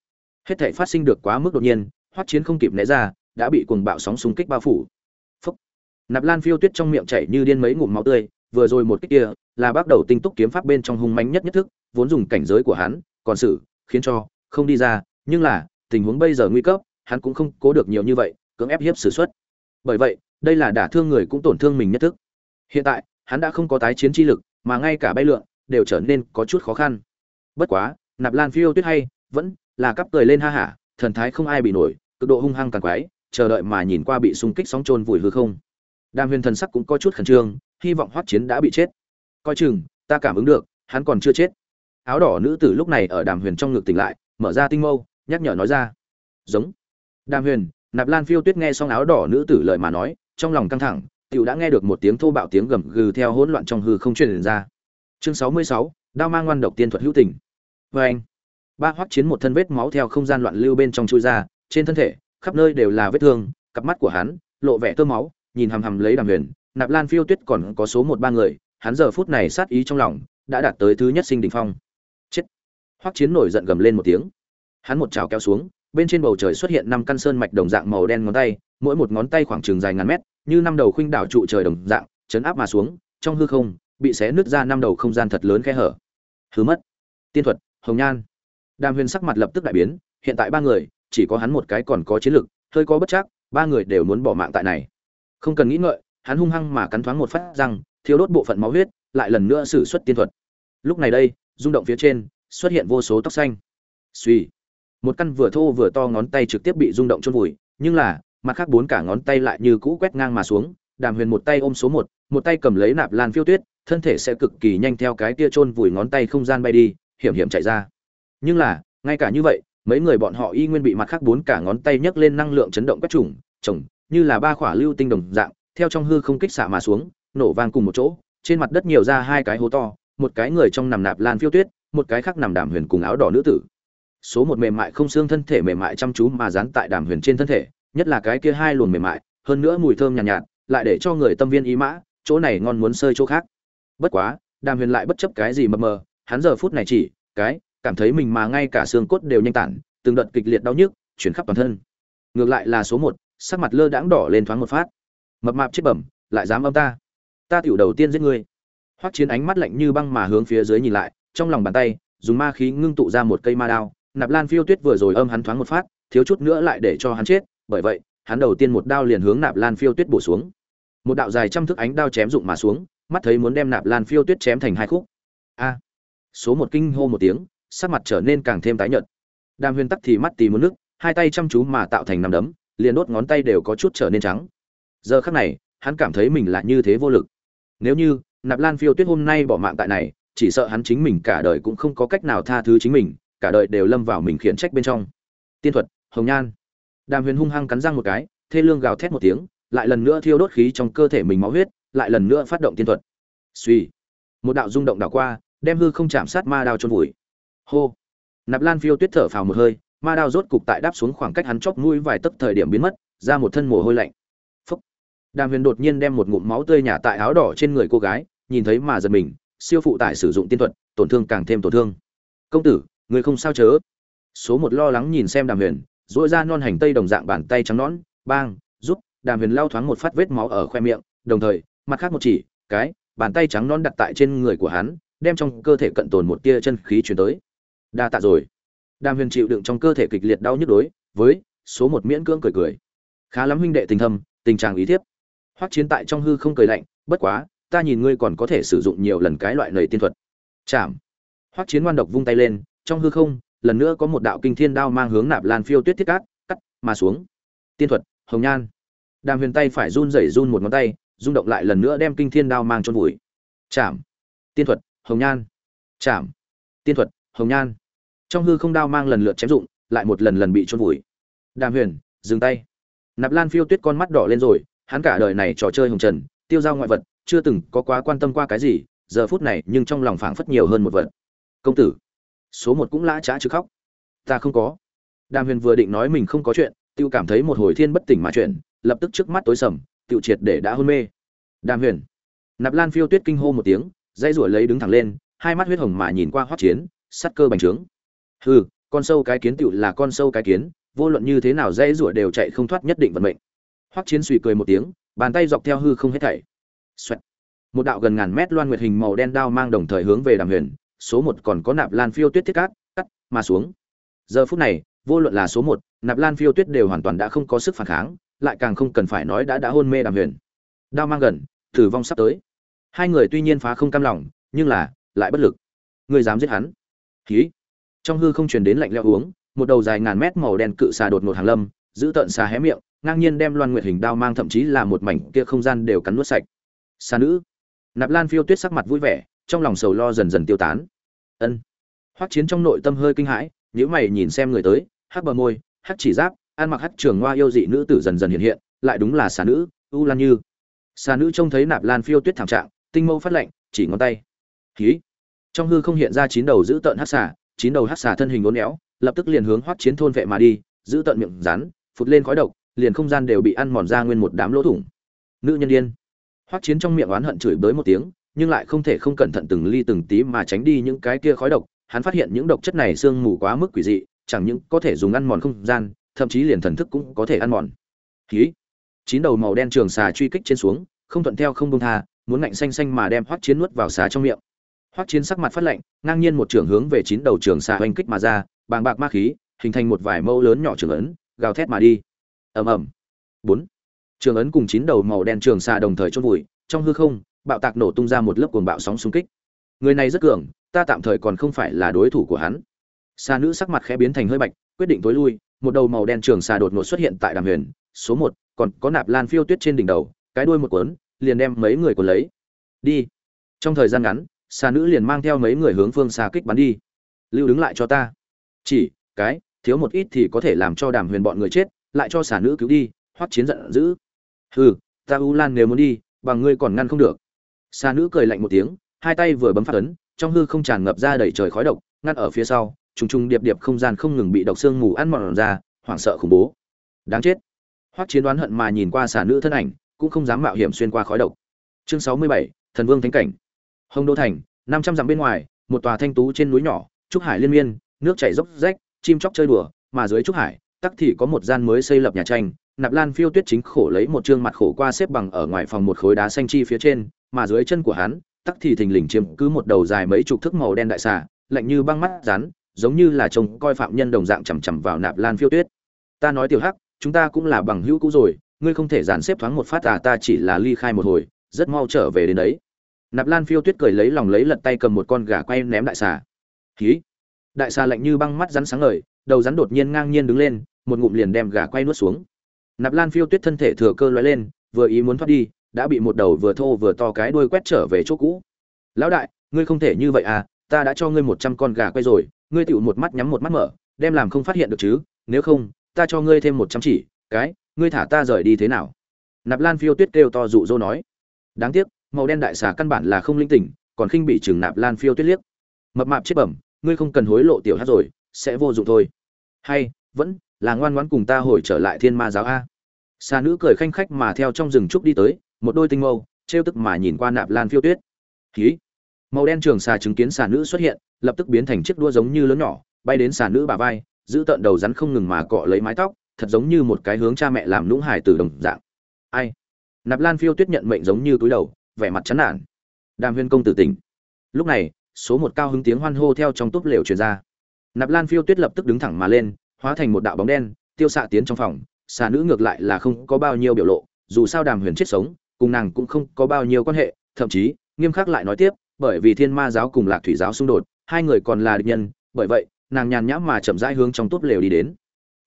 Hết thể phát sinh được quá mức đột nhiên hoắt chiến không kịp né ra, đã bị cuồng bạo sóng xung kích bao phủ. Phúc. nạp lan phiêu tuyết trong miệng chảy như điên mấy ngụm máu tươi, vừa rồi một kích kia, là bắt đầu tinh túc kiếm pháp bên trong hung mãnh nhất nhất thức, vốn dùng cảnh giới của hắn, còn sự, khiến cho, không đi ra, nhưng là, tình huống bây giờ nguy cấp, hắn cũng không cố được nhiều như vậy, cưỡng ép hiếp sử xuất. Bởi vậy, đây là đả thương người cũng tổn thương mình nhất thức. Hiện tại, hắn đã không có tái chiến chi lực, mà ngay cả bay lượn đều trở nên có chút khó khăn. Bất quá, nạp lan phiêu tuyết hay, vẫn là cắp cười lên ha hả, thần thái không ai bị nổi, cực độ hung hăng càng quái, chờ đợi mà nhìn qua bị xung kích sóng trôn vùi hư không. Đàm huyền thần sắc cũng có chút khẩn trương, hy vọng hoát chiến đã bị chết. Coi chừng, ta cảm ứng được, hắn còn chưa chết. Áo đỏ nữ tử lúc này ở đàm huyền trong ngực tỉnh lại, mở ra tinh mâu, nhắc nhở nói ra. Giống. Đàm huyền, nạp lan phiêu tuyết nghe xong áo đỏ nữ tử lời mà nói, trong lòng căng thẳng, tiểu đã nghe được một tiếng thô bạo tiếng gầm gừ theo hỗn loạn trong hư không truyền ra chương sáu mươi sáu, đao mang ngoan độc tiên thuật hữu tình. Vê anh, ba hoắc chiến một thân vết máu theo không gian loạn lưu bên trong chui ra, trên thân thể, khắp nơi đều là vết thương, cặp mắt của hắn lộ vẻ tơ máu, nhìn hằm hằm lấy đàm huyền, nạp lan phiêu tuyết còn có số một ba người, hắn giờ phút này sát ý trong lòng, đã đạt tới thứ nhất sinh đỉnh phong. Chết! Hoắc chiến nổi giận gầm lên một tiếng. Hắn một chảo kéo xuống, bên trên bầu trời xuất hiện năm căn sơn mạch đồng dạng màu đen ngón tay, mỗi một ngón tay khoảng trường dài ngàn mét, như năm đầu khuynh đảo trụ trời đồng dạng, chấn áp mà xuống, trong hư không bị xé nứt ra năm đầu không gian thật lớn khe hở. Hứa mất. Tiên thuật, hồng nhan. Đàm huyền sắc mặt lập tức đại biến, hiện tại ba người, chỉ có hắn một cái còn có chiến lực, hơi có bất chắc, ba người đều muốn bỏ mạng tại này. Không cần nghĩ ngợi, hắn hung hăng mà cắn thoáng một phát răng thiếu đốt bộ phận máu huyết, lại lần nữa sử xuất tiên thuật. Lúc này đây, rung động phía trên, xuất hiện vô số tóc xanh. Suy một căn vừa thô vừa to ngón tay trực tiếp bị rung động chôn vùi, nhưng là, mặt khác bốn cả ngón tay lại như cũ quét ngang mà xuống, đàm huyền một tay ôm số một một tay cầm lấy nạp lan phiêu tuyết thân thể sẽ cực kỳ nhanh theo cái kia chôn vùi ngón tay không gian bay đi hiểm hiểm chạy ra. Nhưng là ngay cả như vậy mấy người bọn họ y nguyên bị mặt khác bốn cả ngón tay nhấc lên năng lượng chấn động quét trùng chồng như là ba khỏa lưu tinh đồng dạng theo trong hư không kích xạ mà xuống nổ vang cùng một chỗ trên mặt đất nhiều ra hai cái hố to một cái người trong nằm nạp lan phiêu tuyết một cái khác nằm đàm huyền cùng áo đỏ nữ tử. Số một mềm mại không xương thân thể mềm mại chăm chú mà dán tại đàm huyền trên thân thể nhất là cái kia hai luồng mềm mại hơn nữa mùi thơm nhàn nhạt, nhạt lại để cho người tâm viên ý mã chỗ này ngon muốn sơi chỗ khác bất quá, đàm huyền lại bất chấp cái gì mập mờ, hắn giờ phút này chỉ, cái, cảm thấy mình mà ngay cả xương cốt đều nhanh tản, từng đợt kịch liệt đau nhức, chuyển khắp toàn thân. Ngược lại là số một, sắc mặt lơ đãng đỏ lên thoáng một phát. Mập mạp chết bẩm, lại dám âm ta. Ta tiểu đầu tiên giết ngươi. Hoắc chiến ánh mắt lạnh như băng mà hướng phía dưới nhìn lại, trong lòng bàn tay, dùng ma khí ngưng tụ ra một cây ma đao. Nạp lan phiêu tuyết vừa rồi âm hắn thoáng một phát, thiếu chút nữa lại để cho hắn chết, bởi vậy, hắn đầu tiên một đao liền hướng nạp lan phiêu tuyết bổ xuống. Một đạo dài trăm thước ánh đao chém rụng mà xuống mắt thấy muốn đem nạp lan phiêu tuyết chém thành hai khúc. A. Số một kinh hô một tiếng, sắc mặt trở nên càng thêm tái nhợt. Đàm huyền tắc thì mắt tì muốn nước, hai tay chăm chú mà tạo thành nằm đấm, liền đốt ngón tay đều có chút trở nên trắng. Giờ khắc này, hắn cảm thấy mình là như thế vô lực. Nếu như, nạp lan phiêu tuyết hôm nay bỏ mạng tại này, chỉ sợ hắn chính mình cả đời cũng không có cách nào tha thứ chính mình, cả đời đều lâm vào mình khiển trách bên trong. Tiên thuật, hồng nhan. Đàm huyền hung hăng cắn răng một cái, thê lương gào thét một tiếng, lại lần nữa thiêu đốt khí trong cơ thể mình máu huyết lại lần nữa phát động tiên thuật. Suy một đạo rung động đảo qua, đem hư không chạm sát ma đao trôn vùi. Hô. Nạp lan phiêu tuyết thở phào một hơi, ma đao rốt cục tại đáp xuống khoảng cách hắn chóp mũi vài tấc thời điểm biến mất, ra một thân mồ hôi lạnh. Phúc. Đàm huyền đột nhiên đem một ngụm máu tươi nhả tại áo đỏ trên người cô gái, nhìn thấy mà giật mình, siêu phụ tải sử dụng tiên thuật, tổn thương càng thêm tổn thương. Công tử, người không sao chớ? Số một lo lắng nhìn xem đàm huyền, duỗi ra non hành tây đồng dạng bàn tay trắng nõn, bang, giúp, đàm huyền lao thoáng một phát vết máu ở khoe miệng, đồng thời mặt khác một chỉ, cái, bàn tay trắng non đặt tại trên người của hắn, đem trong cơ thể cận tồn một tia chân khí truyền tới. Đa tạ rồi. Đàm huyền chịu đựng trong cơ thể kịch liệt đau nhức đối, với số một miễn cưỡng cười cười. Khá lắm huynh đệ tình thâm, tình trạng ý thiếp. Hoắc chiến tại trong hư không cười lạnh, bất quá, ta nhìn ngươi còn có thể sử dụng nhiều lần cái loại lời tiên thuật. Chạm. Hoắc chiến ngoan độc vung tay lên, trong hư không, lần nữa có một đạo kinh thiên đao mang hướng nạp lan phiêu tuyết thiết cát, cắt mà xuống. Tiên thuật, hồng nhan. Đàm huyền tay phải run rẩy run một ngón tay rung động lại lần nữa đem kinh thiên đao mang chôn vùi. Chạm tiên thuật, hồng nhan. Chạm tiên thuật, hồng nhan. Trong hư không đao mang lần lượt chém dụng lại một lần lần bị chôn vùi. Đàm huyền, dừng tay. Nạp lan phiêu tuyết con mắt đỏ lên rồi, hắn cả đời này trò chơi hồng trần, tiêu dao ngoại vật, chưa từng có quá quan tâm qua cái gì, giờ phút này nhưng trong lòng phảng phất nhiều hơn một vật. Công tử, số một cũng lã chã chứ khóc. Ta không có. Đàm huyền vừa định nói mình không có chuyện, tiêu cảm thấy một hồi thiên bất tỉnh mà chuyện lập tức trước mắt tối sầm tiểu triệt để đã hôn mê. Đàm huyền. Nạp lan phiêu tuyết kinh hô một tiếng dây rủa lấy đứng thẳng lên, hai mắt huyết hồng mà nhìn qua Hoắc chiến, sắt cơ bành trướng. Hừ, con sâu cái kiến tiểu là con sâu cái kiến, vô luận như thế nào dây rủa đều chạy không thoát nhất định vận mệnh. Hoắc chiến suy cười một tiếng, bàn tay dọc theo hư không hết thảy. Xoẹt. một đạo gần ngàn mét loan nguyệt hình màu đen đao mang đồng thời hướng về đàm huyền, số một còn có nạp lan phiêu tuyết thiết cát, cắt mà xuống. Giờ phút này, vô luận là số một, nạp lan phiêu tuyết đều hoàn toàn đã không có sức phản kháng lại càng không cần phải nói đã đã hôn mê đàm huyền. Đao mang gần, tử vong sắp tới. Hai người tuy nhiên phá không cam lòng, nhưng là lại bất lực. Người dám giết hắn. Khí trong hư không truyền đến lạnh lẽo uống, một đầu dài ngàn mét màu đen cự xà đột ngột hàng lâm, giữ tận xà hé miệng, ngang nhiên đem loan nguyệt hình đao mang thậm chí là một mảnh kia không gian đều cắn nuốt sạch. Xà nữ. Nạp lan phiêu tuyết sắc mặt vui vẻ, trong lòng sầu lo dần dần tiêu tán. Ân. Hoắc chiến trong nội tâm hơi kinh hãi, nhíu mày nhìn xem người tới, hắc bờ môi, hắc chỉ giáp ăn mặc hắc trường hoa yêu dị nữ tử dần dần hiện hiện, lại đúng là xà nữ, u lan như. Xà nữ trông thấy nạp lan phiêu tuyết thảm trạng, tinh mâu phát lệnh chỉ ngón tay. Khí trong hư không hiện ra chín đầu giữ tợn hắc xà, chín đầu hắc xà thân hình uốn éo, lập tức liền hướng hoắc chiến thôn vệ mà đi, giữ tợn miệng rắn, phụt lên khói độc, liền không gian đều bị ăn mòn ra nguyên một đám lỗ thủng. Nữ nhân điên. Hoắc chiến trong miệng oán hận chửi bới một tiếng, nhưng lại không thể không cẩn thận từng ly từng tí mà tránh đi những cái kia khói độc. Hắn phát hiện những độc chất này sương mù quá mức quỷ dị, chẳng những có thể dùng ăn mòn không gian thậm chí liền thần thức cũng có thể ăn mòn. Khí chín đầu màu đen trường xà truy kích trên xuống, không thuận theo không buông tha, muốn ngạnh xanh xanh mà đem hoắc chiến nuốt vào xà trong miệng. Hoắc chiến sắc mặt phát lạnh, ngang nhiên một trường hướng về chín đầu trường xà hoành kích mà ra, bàng bạc ma khí, hình thành một vài mâu lớn nhỏ trường ấn, gào thét mà đi. Ầm ầm. Bốn. Trường ấn cùng chín đầu màu đen trường xà đồng thời chôn vùi, trong hư không, bạo tạc nổ tung ra một lớp cuồng bạo sóng xung kích. Người này rất cường, ta tạm thời còn không phải là đối thủ của hắn. Xà nữ sắc mặt khẽ biến thành hơi bạch, quyết định tối lui một đầu màu đen trường xà đột ngột xuất hiện tại đàm huyền. Số một, còn có nạp lan phiêu tuyết trên đỉnh đầu, cái đuôi một cuốn, liền đem mấy người cuốn lấy. Đi. Trong thời gian ngắn, xà nữ liền mang theo mấy người hướng phương xa kích bắn đi. Lưu đứng lại cho ta. Chỉ, cái, thiếu một ít thì có thể làm cho đàm huyền bọn người chết, lại cho xà nữ cứu đi, hoắc chiến giận dữ. Hừ, ta u lan nếu muốn đi, bằng ngươi còn ngăn không được. Xà nữ cười lạnh một tiếng, hai tay vừa bấm phát ấn, trong hư không tràn ngập ra đầy trời khói độc, ngăn ở phía sau trùng trùng điệp điệp không gian không ngừng bị độc xương mù ăn mòn ra, hoảng sợ khủng bố. Đáng chết. Hoắc chiến đoán hận mà nhìn qua xà nữ thân ảnh, cũng không dám mạo hiểm xuyên qua khói độc. Chương sáu mươi bảy, thần vương thánh cảnh. Hồng đô thành, năm trăm dặm bên ngoài, một tòa thanh tú trên núi nhỏ, trúc hải liên miên, nước chảy dốc rách, chim chóc chơi đùa, mà dưới trúc hải, tắc thì có một gian mới xây lập nhà tranh, nạp lan phiêu tuyết chính khổ lấy một trương mặt khổ qua xếp bằng ở ngoài phòng một khối đá xanh chi phía trên, mà dưới chân của hắn, tắc thì thình lình chiếm cứ một đầu dài mấy chục thước màu đen đại xà, lạnh như băng mắt rắn giống như là trông coi phạm nhân đồng dạng chằm chằm vào nạp lan phiêu tuyết. Ta nói tiểu hắc, chúng ta cũng là bằng hữu cũ rồi, ngươi không thể dàn xếp thoáng một phát à ta chỉ là ly khai một hồi, rất mau trở về đến đấy. Nạp lan phiêu tuyết cười lấy lòng lấy lật tay cầm một con gà quay ném đại xà. Khí đại xà lạnh như băng mắt rắn sáng ngời, đầu rắn đột nhiên ngang nhiên đứng lên, một ngụm liền đem gà quay nuốt xuống. Nạp lan phiêu tuyết thân thể thừa cơ lóe lên, vừa ý muốn thoát đi, đã bị một đầu vừa thô vừa to cái đuôi quét trở về chỗ cũ. Lão đại, ngươi không thể như vậy à ta đã cho ngươi một trăm con gà quay rồi ngươi tựu một mắt nhắm một mắt mở, đem làm không phát hiện được chứ, nếu không, ta cho ngươi thêm một trăm chỉ, cái, ngươi thả ta rời đi thế nào? Nạp lan phiêu tuyết kêu to dụ dỗ nói. Đáng tiếc, màu đen đại xà căn bản là không linh tỉnh, còn khinh bị chừng nạp lan phiêu tuyết liếc. Mập mạp chết bẩm, ngươi không cần hối lộ tiểu hát rồi, sẽ vô dụng thôi. Hay, vẫn là ngoan ngoãn cùng ta hồi trở lại thiên ma giáo a. Xà nữ cười khanh khách mà theo trong rừng trúc đi tới, một đôi tinh mâu, trêu tức mà nhìn qua nạp lan phiêu tuyết. Khí màu đen trường xà chứng kiến xà nữ xuất hiện, lập tức biến thành chiếc đua giống như lớn nhỏ, bay đến xà nữ bà vai, giữ tận đầu rắn không ngừng mà cọ lấy mái tóc, thật giống như một cái hướng cha mẹ làm nũng hài từ đồng dạng. Ai? Nạp lan phiêu tuyết nhận mệnh giống như túi đầu, vẻ mặt chán nản. Đàm huyên công tử tỉnh. Lúc này, số một cao hứng tiếng hoan hô theo trong túp lều truyền ra. Nạp lan phiêu tuyết lập tức đứng thẳng mà lên, hóa thành một đạo bóng đen, tiêu xạ tiến trong phòng. Xà nữ ngược lại là không có bao nhiêu biểu lộ, dù sao đàm huyền chết sống, cùng nàng cũng không có bao nhiêu quan hệ, thậm chí, nghiêm khắc lại nói tiếp bởi vì thiên ma giáo cùng lạc thủy giáo xung đột, hai người còn là địch nhân, bởi vậy, nàng nhàn nhãm mà chậm rãi hướng trong túp lều đi đến.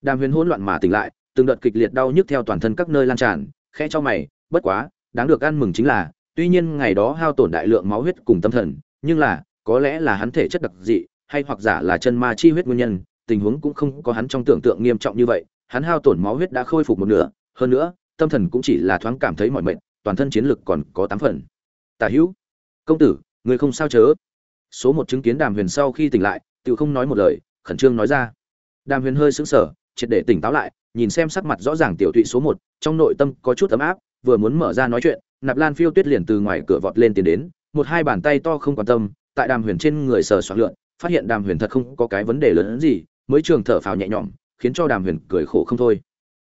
Đàm huyền hỗn loạn mà tỉnh lại, từng đợt kịch liệt đau nhức theo toàn thân các nơi lan tràn, khẽ cho mày, bất quá, đáng được ăn mừng chính là, tuy nhiên ngày đó hao tổn đại lượng máu huyết cùng tâm thần, nhưng là, có lẽ là hắn thể chất đặc dị, hay hoặc giả là chân ma chi huyết nguyên nhân, tình huống cũng không có hắn trong tưởng tượng nghiêm trọng như vậy, hắn hao tổn máu huyết đã khôi phục một nửa, hơn nữa, tâm thần cũng chỉ là thoáng cảm thấy mỏi mệt, toàn thân chiến lực còn có tám phần. Tả hữu, công tử người không sao chớ. Số một chứng kiến đàm huyền sau khi tỉnh lại tự không nói một lời, khẩn trương nói ra. Đàm huyền hơi sững sờ, triệt để tỉnh táo lại, nhìn xem sắc mặt rõ ràng tiểu thụy số một, trong nội tâm có chút ấm áp, vừa muốn mở ra nói chuyện, nạp lan phiêu tuyết liền từ ngoài cửa vọt lên tiến đến, một hai bàn tay to không quan tâm, tại đàm huyền trên người sờ soạn lượn, phát hiện đàm huyền thật không có cái vấn đề lớn hơn gì, mới trường thở phào nhẹ nhõm, khiến cho đàm huyền cười khổ không thôi.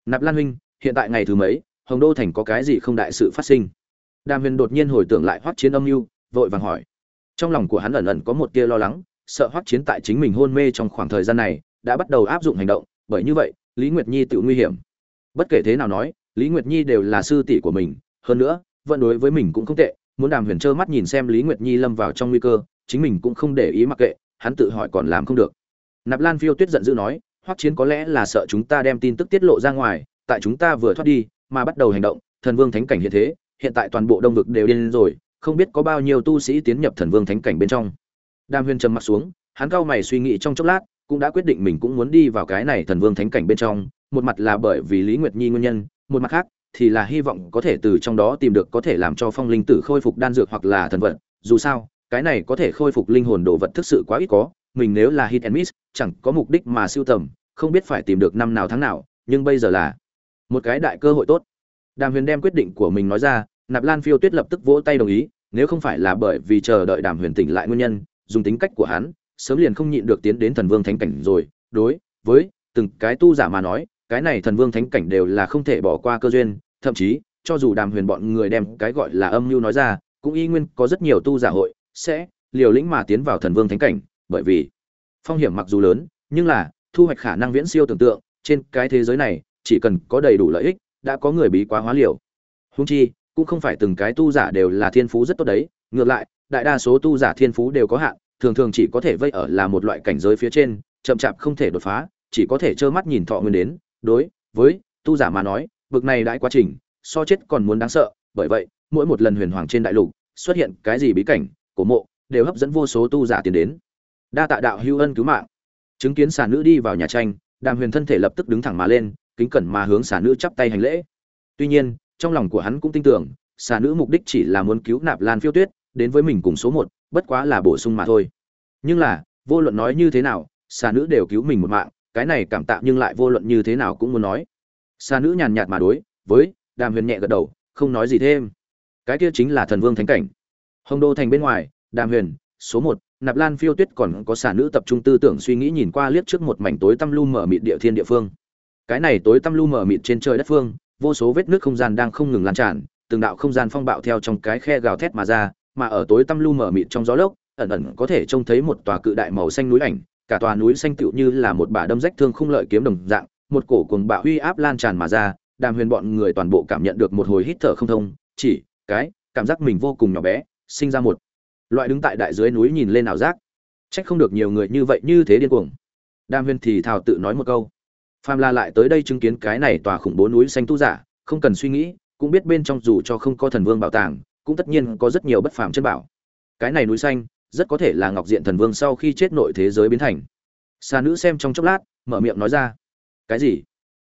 Nạp lan huynh, hiện tại ngày thứ mấy, hồng đô thành có cái gì không đại sự phát sinh? Đàm huyền đột nhiên hồi tưởng lại hoắc chiến âm mưu vội vàng hỏi. Trong lòng của hắn ẩn ẩn có một tia lo lắng, sợ hoắc chiến tại chính mình hôn mê trong khoảng thời gian này đã bắt đầu áp dụng hành động, bởi như vậy, lý nguyệt nhi tự nguy hiểm. Bất kể thế nào nói, lý nguyệt nhi đều là sư tỷ của mình, hơn nữa, vẫn đối với mình cũng không tệ, muốn đàm huyền trơ mắt nhìn xem lý nguyệt nhi lâm vào trong nguy cơ, chính mình cũng không để ý mặc kệ, hắn tự hỏi còn làm không được. Nạp lan phiêu tuyết giận dữ nói, hoắc chiến có lẽ là sợ chúng ta đem tin tức tiết lộ ra ngoài, tại chúng ta vừa thoát đi, mà bắt đầu hành động, thần vương thánh cảnh hiện thế, hiện tại toàn bộ đông vực đều điên rồi không biết có bao nhiêu tu sĩ tiến nhập thần vương thánh cảnh bên trong. Đàm huyền trầm mặt xuống, hắn cao mày suy nghĩ trong chốc lát, cũng đã quyết định mình cũng muốn đi vào cái này thần vương thánh cảnh bên trong, một mặt là bởi vì lý nguyệt nhi nguyên nhân, một mặt khác thì là hy vọng có thể từ trong đó tìm được có thể làm cho phong linh tử khôi phục đan dược hoặc là thần vật. Dù sao, cái này có thể khôi phục linh hồn đồ vật thực sự quá ít có, mình nếu là hit and miss, chẳng có mục đích mà siêu tầm, không biết phải tìm được năm nào tháng nào, nhưng bây giờ là một cái đại cơ hội tốt. Đàm huyền đem quyết định của mình nói ra nạp lan phiêu tuyết lập tức vỗ tay đồng ý, nếu không phải là bởi vì chờ đợi đàm huyền tỉnh lại nguyên nhân, dùng tính cách của hắn, sớm liền không nhịn được tiến đến thần vương thánh cảnh rồi. Đối với từng cái tu giả mà nói, cái này thần vương thánh cảnh đều là không thể bỏ qua cơ duyên, thậm chí, cho dù đàm huyền bọn người đem cái gọi là âm mưu nói ra, cũng y nguyên có rất nhiều tu giả hội sẽ liều lĩnh mà tiến vào thần vương thánh cảnh, bởi vì phong hiểm mặc dù lớn, nhưng là thu hoạch khả năng viễn siêu tưởng tượng, trên cái thế giới này, chỉ cần có đầy đủ lợi ích, đã có người bí quá hóa liều. Húng chi cũng không phải từng cái tu giả đều là thiên phú rất tốt đấy, ngược lại, đại đa số tu giả thiên phú đều có hạn, thường thường chỉ có thể vây ở là một loại cảnh giới phía trên, chậm chạp không thể đột phá, chỉ có thể trơ mắt nhìn thọ nguyên đến. Đối với tu giả mà nói, bực này đãi quá trình, so chết còn muốn đáng sợ, bởi vậy, mỗi một lần huyền hoàng trên đại lục, xuất hiện cái gì bí cảnh, cổ mộ, đều hấp dẫn vô số tu giả tiến đến. Đa tạ đạo hưu ân cứu mạng. Chứng kiến xà nữ đi vào nhà tranh, đàm huyền thân thể lập tức đứng thẳng mà lên, kính cẩn mà hướng xà nữ chắp tay hành lễ. Tuy nhiên trong lòng của hắn cũng tin tưởng, xà nữ mục đích chỉ là muốn cứu nạp lan phiêu tuyết, đến với mình cùng số một, bất quá là bổ sung mà thôi. Nhưng là, vô luận nói như thế nào, xà nữ đều cứu mình một mạng, cái này cảm tạ nhưng lại vô luận như thế nào cũng muốn nói. Xà nữ nhàn nhạt mà đối với đàm huyền nhẹ gật đầu, không nói gì thêm. Cái kia chính là thần vương thánh cảnh. Hồng đô thành bên ngoài, đàm huyền, số một, nạp lan phiêu tuyết còn có xà nữ tập trung tư tưởng suy nghĩ nhìn qua liếc trước một mảnh tối tăm lu mở mịt địa thiên địa phương. Cái này tối tăm lu mở mịt trên trời đất phương vô số vết nước không gian đang không ngừng lan tràn, từng đạo không gian phong bạo theo trong cái khe gào thét mà ra, mà ở tối tăm lu mở mịt trong gió lốc, ẩn ẩn có thể trông thấy một tòa cự đại màu xanh núi ảnh, cả tòa núi xanh tựu như là một bả đâm rách thương khung lợi kiếm đồng dạng, một cổ cuồng bạo huy áp lan tràn mà ra, đàm huyền bọn người toàn bộ cảm nhận được một hồi hít thở không thông, chỉ, cái, cảm giác mình vô cùng nhỏ bé, sinh ra một loại đứng tại đại dưới núi nhìn lên ảo giác. Trách không được nhiều người như vậy như thế điên cuồng. Đàm huyền thì thào tự nói một câu phàm la lại tới đây chứng kiến cái này tòa khủng bố núi xanh tu giả, không cần suy nghĩ, cũng biết bên trong dù cho không có thần vương bảo tàng, cũng tất nhiên có rất nhiều bất phàm chân bảo. Cái này núi xanh, rất có thể là ngọc diện thần vương sau khi chết nội thế giới biến thành. Sa nữ xem trong chốc lát, mở miệng nói ra. Cái gì?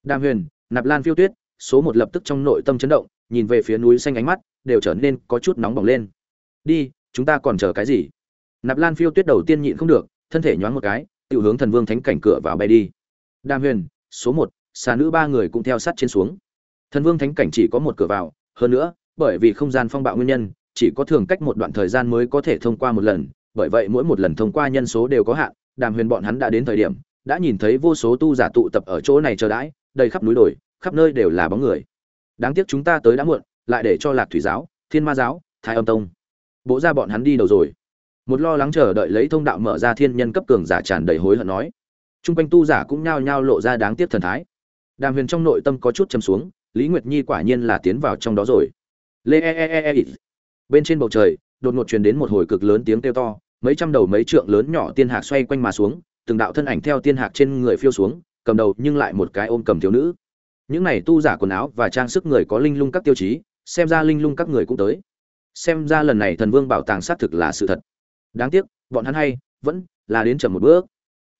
Đàm huyền, nạp lan phiêu tuyết, số một lập tức trong nội tâm chấn động, nhìn về phía núi xanh ánh mắt, đều trở nên có chút nóng bỏng lên. Đi, chúng ta còn chờ cái gì? Nạp lan phiêu tuyết đầu tiên nhịn không được, thân thể nhoáng một cái tự hướng thần vương thánh cảnh cửa vào bay đi. Đàm huyền số một, xà nữ ba người cũng theo sát trên xuống. Thần vương thánh cảnh chỉ có một cửa vào, hơn nữa, bởi vì không gian phong bạo nguyên nhân, chỉ có thường cách một đoạn thời gian mới có thể thông qua một lần, bởi vậy mỗi một lần thông qua nhân số đều có hạn, đàm huyền bọn hắn đã đến thời điểm, đã nhìn thấy vô số tu giả tụ tập ở chỗ này chờ đãi, đầy khắp núi đồi, khắp nơi đều là bóng người. Đáng tiếc chúng ta tới đã muộn, lại để cho lạc thủy giáo, thiên ma giáo, thái âm tông bộ ra bọn hắn đi đầu rồi. Một lo lắng chờ đợi lấy thông đạo mở ra thiên nhân cấp cường giả tràn đầy hối hận nói. Trung quanh tu giả cũng nhao nhao lộ ra đáng tiếc thần thái. Đàm huyền trong nội tâm có chút trầm xuống, lý nguyệt nhi quả nhiên là tiến vào trong đó rồi. Lê e, e e e e bên trên bầu trời, đột ngột truyền đến một hồi cực lớn tiếng kêu to, mấy trăm đầu mấy trượng lớn nhỏ tiên hạc xoay quanh mà xuống, từng đạo thân ảnh theo tiên hạc trên người phiêu xuống, cầm đầu nhưng lại một cái ôm cầm thiếu nữ. Những này tu giả quần áo và trang sức người có linh lung các tiêu chí, xem ra linh lung các người cũng tới. Xem ra lần này thần vương bảo tàng xác thực là sự thật. Đáng tiếc, bọn hắn hay, vẫn là đến chậm một bước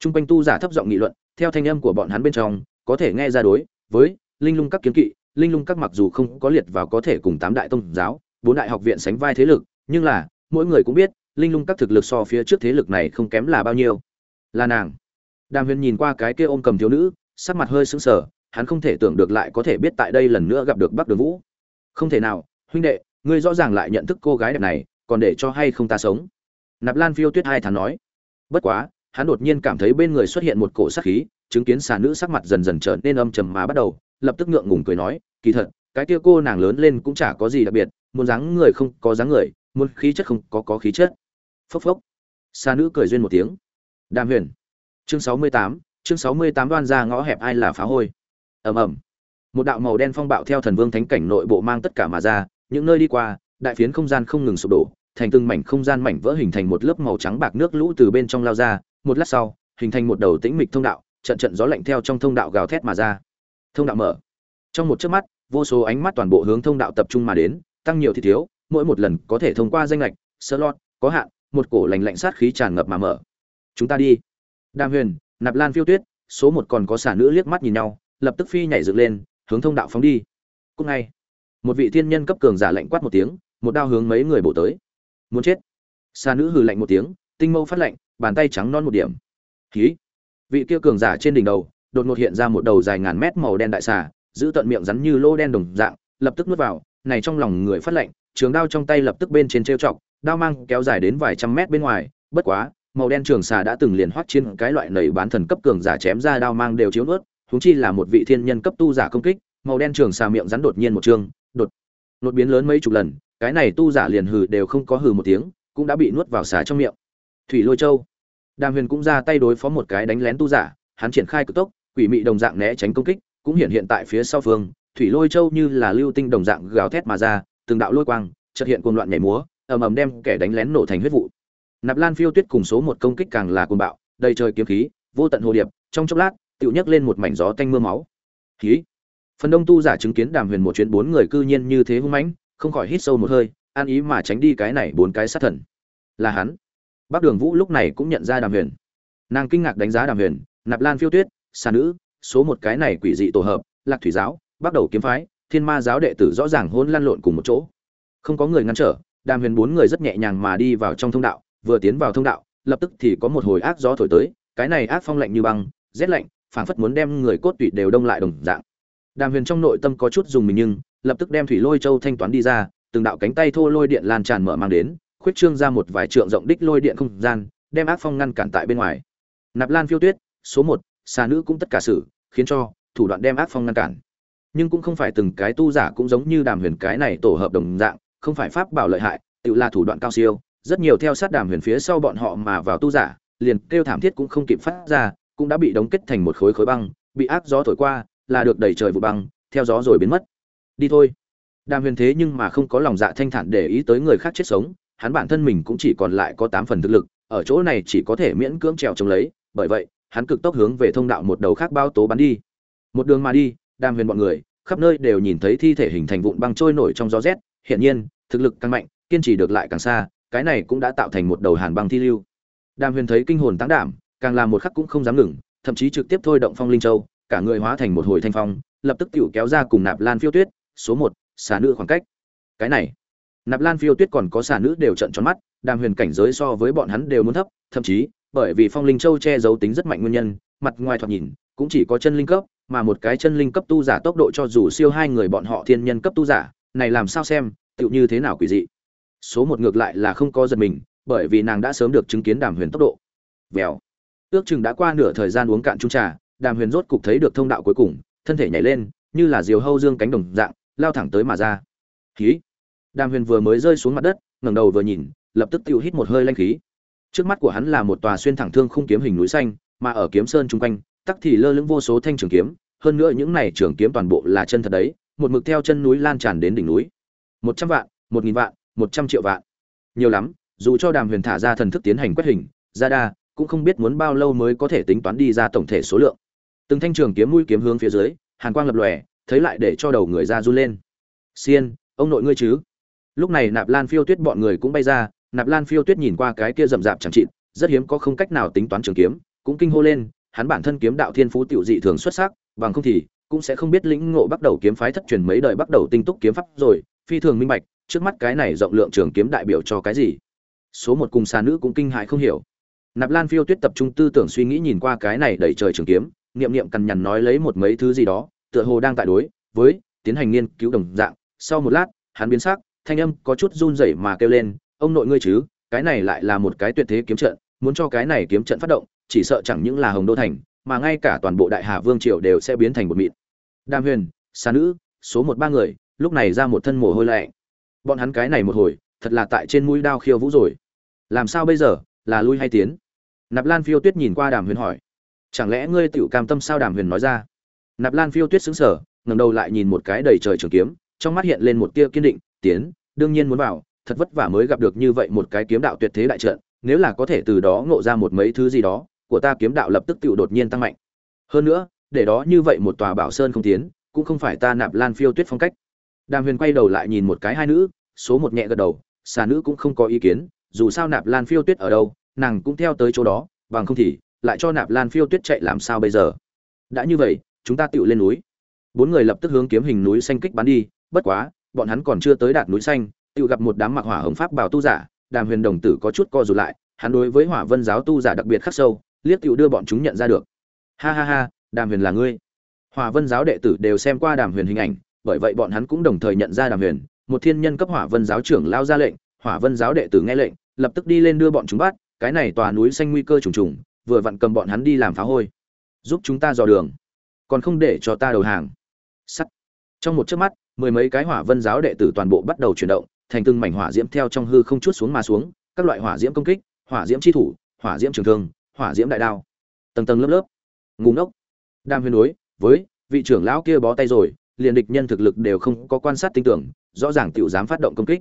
t r u n g quanh tu giả thấp giọng nghị luận, theo thanh âm của bọn hắn bên trong, có thể nghe ra đối với linh lung các kiến kỵ, linh lung các mặc dù không có liệt vào có thể cùng tám đại tôn giáo, bốn đại học viện sánh vai thế lực, nhưng là, mỗi người cũng biết, linh lung các thực lực so phía trước thế lực này không kém là bao nhiêu. Là nàng. Đàm huyền nhìn qua cái kia ôm cầm thiếu nữ, sắc mặt hơi sững sờ, hắn không thể tưởng được lại có thể biết tại đây lần nữa gặp được bắc đường vũ. Không thể nào, huynh đệ, ngươi rõ ràng lại nhận thức cô gái đẹp này, còn để cho hay không ta sống? Nạp lan phiêu tuyết hai tháng nói. Bất quá hắn đột nhiên cảm thấy bên người xuất hiện một cổ sát khí, chứng kiến xà nữ sắc mặt dần dần trở nên âm trầm mà bắt đầu, lập tức ngượng ngùng cười nói, kỳ thật, cái kia cô nàng lớn lên cũng chả có gì đặc biệt, muốn dáng người không có dáng người, muốn khí chất không có có khí chất. Phốc phốc. Xà nữ cười duyên một tiếng. Đàm huyền. Chương sáu mươi tám, chương sáu mươi tám đoan ra ngõ hẹp ai là phá hôi. Ầm ầm. Một đạo màu đen phong bạo theo thần vương thánh cảnh nội bộ mang tất cả mà ra, những nơi đi qua, đại phiến không gian không ngừng sụp đổ, thành từng mảnh không gian mảnh vỡ hình thành một lớp màu trắng bạc nước lũ từ bên trong lao ra một lát sau, hình thành một đầu tĩnh mịch thông đạo, trận trận gió lạnh theo trong thông đạo gào thét mà ra. Thông đạo mở. Trong một chớp mắt, vô số ánh mắt toàn bộ hướng thông đạo tập trung mà đến, tăng nhiều thì thiếu, mỗi một lần có thể thông qua danh lệch, sơ lót, có hạn, một cổ lành lạnh sát khí tràn ngập mà mở. Chúng ta đi. Đàm huyền, nạp lan phiêu tuyết, số một còn có xả nữ liếc mắt nhìn nhau, lập tức phi nhảy dựng lên, hướng thông đạo phóng đi. Cúc ngay. Một vị thiên nhân cấp cường giả lạnh quát một tiếng, một đao hướng mấy người bổ tới. Muốn chết. Xa nữ hừ lạnh một tiếng, tinh mâu phát lạnh bàn tay trắng non một điểm. Khí vị kia cường giả trên đỉnh đầu, đột ngột hiện ra một đầu dài ngàn mét màu đen đại xà, giữ tận miệng rắn như lô đen đồng dạng, lập tức nuốt vào, này trong lòng người phát lạnh trường đao trong tay lập tức bên trên trêu chọc, đao mang kéo dài đến vài trăm mét bên ngoài, bất quá, màu đen trường xà đã từng liền hoắt trên cái loại nầy bán thần cấp cường giả chém ra đao mang đều chiếu nuốt, huống chi là một vị thiên nhân cấp tu giả công kích, màu đen trường xà miệng rắn đột nhiên một trường, đột nuốt biến lớn mấy chục lần, cái này tu giả liền hừ đều không có hừ một tiếng, cũng đã bị nuốt vào xả trong miệng thủy lôi châu. Đàm huyền cũng ra tay đối phó một cái đánh lén tu giả, hắn triển khai cực tốc, quỷ mị đồng dạng né tránh công kích, cũng hiện hiện tại phía sau phương, thủy lôi châu như là lưu tinh đồng dạng gào thét mà ra, từng đạo lôi quang chợt hiện cuồng loạn nhảy múa, ầm ầm đem kẻ đánh lén nổ thành huyết vụ. Nạp lan phiêu tuyết cùng số một công kích càng là cuồng bạo, đầy trời kiếm khí, vô tận hồ điệp, trong chốc lát, tựu nhấc lên một mảnh gió tanh mưa máu. Khí phần đông tu giả chứng kiến đàm huyền một chuyến bốn người cư nhiên như thế hung mãnh, không khỏi hít sâu một hơi, an ý mà tránh đi cái này bốn cái sát thần. Là hắn bác đường vũ lúc này cũng nhận ra đàm huyền. Nàng kinh ngạc đánh giá đàm huyền, nạp lan phiêu tuyết xà nữ, số một cái này quỷ dị tổ hợp, lạc thủy giáo bắt đầu kiếm phái, thiên ma giáo đệ tử rõ ràng hôn lăn lộn cùng một chỗ. Không có người ngăn trở, đàm huyền bốn người rất nhẹ nhàng mà đi vào trong thông đạo, vừa tiến vào thông đạo, lập tức thì có một hồi ác gió thổi tới, cái này ác phong lạnh như băng, rét lạnh, phảng phất muốn đem người cốt tủy đều đông lại đồng dạng. Đàm huyền trong nội tâm có chút dùng mình nhưng, lập tức đem thủy lôi châu thanh toán đi ra, từng đạo cánh tay thô lôi điện lan tràn mở mang đến khuyết trương ra một vài trượng rộng đích lôi điện không gian, đem ác phong ngăn cản tại bên ngoài. Nạp lan phiêu tuyết, số một, xà nữ cũng tất cả sự khiến cho thủ đoạn đem ác phong ngăn cản. Nhưng cũng không phải từng cái tu giả cũng giống như đàm huyền cái này tổ hợp đồng dạng, không phải pháp bảo lợi hại, tự là thủ đoạn cao siêu, rất nhiều theo sát đàm huyền phía sau bọn họ mà vào tu giả, liền kêu thảm thiết cũng không kịp phát ra, cũng đã bị đóng kết thành một khối khối băng, bị ác gió thổi qua, là được đẩy trời vụ băng, theo gió rồi biến mất. Đi thôi. Đàm huyền thế nhưng mà không có lòng dạ thanh thản để ý tới người khác chết sống hắn bản thân mình cũng chỉ còn lại có tám phần thực lực, ở chỗ này chỉ có thể miễn cưỡng trèo chống lấy, bởi vậy, hắn cực tốc hướng về thông đạo một đầu khác bao tố bắn đi. Một đường mà đi đàm huyền bọn người, khắp nơi đều nhìn thấy thi thể hình thành vụn băng trôi nổi trong gió rét, hiển nhiên, thực lực càng mạnh, kiên trì được lại càng xa, cái này cũng đã tạo thành một đầu hàn băng thi lưu. Đàm huyền thấy kinh hồn táng đảm, càng làm một khắc cũng không dám ngừng, thậm chí trực tiếp thôi động phong linh châu, cả người hóa thành một hồi thanh phong, lập tức tiểu kéo ra cùng nạp lan phiêu tuyết, số một xà nữ khoảng cách. Cái này nạp lan phiêu tuyết còn có xà nữ đều trận tròn mắt, đàm huyền cảnh giới so với bọn hắn đều muốn thấp, thậm chí, bởi vì phong linh châu che giấu tính rất mạnh nguyên nhân, mặt ngoài thoạt nhìn, cũng chỉ có chân linh cấp, mà một cái chân linh cấp tu giả tốc độ cho dù siêu hai người bọn họ thiên nhân cấp tu giả, này làm sao xem, tựu như thế nào quỷ dị. Số một ngược lại là không có giật mình, bởi vì nàng đã sớm được chứng kiến đàm huyền tốc độ. Vèo. Ước chừng đã qua nửa thời gian uống cạn chung trà, đàm huyền rốt cục thấy được thông đạo cuối cùng, thân thể nhảy lên, như là diều hâu dương cánh đồng dạng, lao thẳng tới mà ra. Khí đàm huyền vừa mới rơi xuống mặt đất, ngẩng đầu vừa nhìn, lập tức tiêu hít một hơi lanh khí. Trước mắt của hắn là một tòa xuyên thẳng thương khung kiếm hình núi xanh, mà ở kiếm sơn trung quanh, tắc thì lơ lửng vô số thanh trường kiếm, hơn nữa những này trường kiếm toàn bộ là chân thật đấy, một mực theo chân núi lan tràn đến đỉnh núi. Một trăm vạn, một nghìn vạn, một trăm triệu vạn. Nhiều lắm, dù cho đàm huyền thả ra thần thức tiến hành quét hình, ra đa, cũng không biết muốn bao lâu mới có thể tính toán đi ra tổng thể số lượng. Từng thanh trường kiếm mũi kiếm hướng phía dưới, hàn quang lập lòe, thấy lại để cho đầu người ra run lên. Xiên, ông nội ngươi chứ? Lúc này nạp lan phiêu tuyết bọn người cũng bay ra, nạp lan phiêu tuyết nhìn qua cái kia rậm rạp chẳng trịn rất hiếm có không cách nào tính toán trường kiếm, cũng kinh hô lên, hắn bản thân kiếm đạo thiên phú tiểu dị thường xuất sắc, bằng không thì cũng sẽ không biết lĩnh ngộ bắt đầu kiếm phái thất truyền mấy đời bắt đầu tinh túc kiếm pháp rồi, phi thường minh bạch, trước mắt cái này rộng lượng trường kiếm đại biểu cho cái gì. Số một cùng xà nữ cũng kinh hại không hiểu. Nạp lan phiêu tuyết tập trung tư tưởng suy nghĩ nhìn qua cái này đẩy trời trường kiếm, niệm niệm cằn nhằn nói lấy một mấy thứ gì đó, tựa hồ đang tại đối với, tiến hành nghiên cứu đồng dạng. Sau một lát, hắn biến sắc thanh âm có chút run rẩy mà kêu lên ông nội ngươi chứ cái này lại là một cái tuyệt thế kiếm trận muốn cho cái này kiếm trận phát động chỉ sợ chẳng những là hồng đô thành mà ngay cả toàn bộ đại hà vương triều đều sẽ biến thành một mịn. Đàm huyền Sa nữ số một ba người lúc này ra một thân mồ hôi lạnh. Bọn hắn cái này một hồi thật là tại trên mũi đao khiêu vũ rồi. Làm sao bây giờ là lui hay tiến? Nạp lan phiêu tuyết nhìn qua đàm huyền hỏi. Chẳng lẽ ngươi tiểu cam tâm sao? Đàm huyền nói ra. Nạp lan phiêu tuyết sững sờ, ngẩng đầu lại nhìn một cái đầy trời trường kiếm trong mắt hiện lên một tia kiên định tiến, đương nhiên muốn vào, thật vất vả mới gặp được như vậy một cái kiếm đạo tuyệt thế đại trận, nếu là có thể từ đó ngộ ra một mấy thứ gì đó, của ta kiếm đạo lập tức tựu đột nhiên tăng mạnh. Hơn nữa, để đó như vậy một tòa bảo sơn không tiến, cũng không phải ta nạp lan phiêu tuyết phong cách. Đàm huyền quay đầu lại nhìn một cái hai nữ, số một nhẹ gật đầu, xà nữ cũng không có ý kiến, dù sao nạp lan phiêu tuyết ở đâu, nàng cũng theo tới chỗ đó, bằng không thì lại cho nạp lan phiêu tuyết chạy làm sao bây giờ? Đã như vậy, chúng ta tựu lên núi. Bốn người lập tức hướng kiếm hình núi xanh kích bắn đi, bất quá bọn hắn còn chưa tới đạt núi xanh, tự gặp một đám mặc hỏa hồng pháp bảo tu giả, đàm huyền đồng tử có chút co rụt lại, hắn đối với hỏa vân giáo tu giả đặc biệt khắc sâu, liếc tiểu đưa bọn chúng nhận ra được. Ha ha ha, đàm huyền là ngươi. Hỏa vân giáo đệ tử đều xem qua đàm huyền hình ảnh, bởi vậy bọn hắn cũng đồng thời nhận ra đàm huyền. Một thiên nhân cấp hỏa vân giáo trưởng lao ra lệnh, hỏa vân giáo đệ tử nghe lệnh, lập tức đi lên đưa bọn chúng bắt, cái này tòa núi xanh nguy cơ trùng trùng, vừa vặn cầm bọn hắn đi làm phá hôi. Giúp chúng ta dò đường, còn không để cho ta đầu hàng. Sắt. Trong một chớp mắt mười mấy cái hỏa vân giáo đệ tử toàn bộ bắt đầu chuyển động, thành từng mảnh hỏa diễm theo trong hư không chút xuống mà xuống, các loại hỏa diễm công kích, hỏa diễm chi thủ, hỏa diễm trường thương, hỏa diễm đại đao. Tầng tầng lớp lớp. Ngủ ngốc. Đang huyền đối với vị trưởng lão kia bó tay rồi, liền địch nhân thực lực đều không có quan sát tinh tưởng, rõ ràng tiểu dám phát động công kích.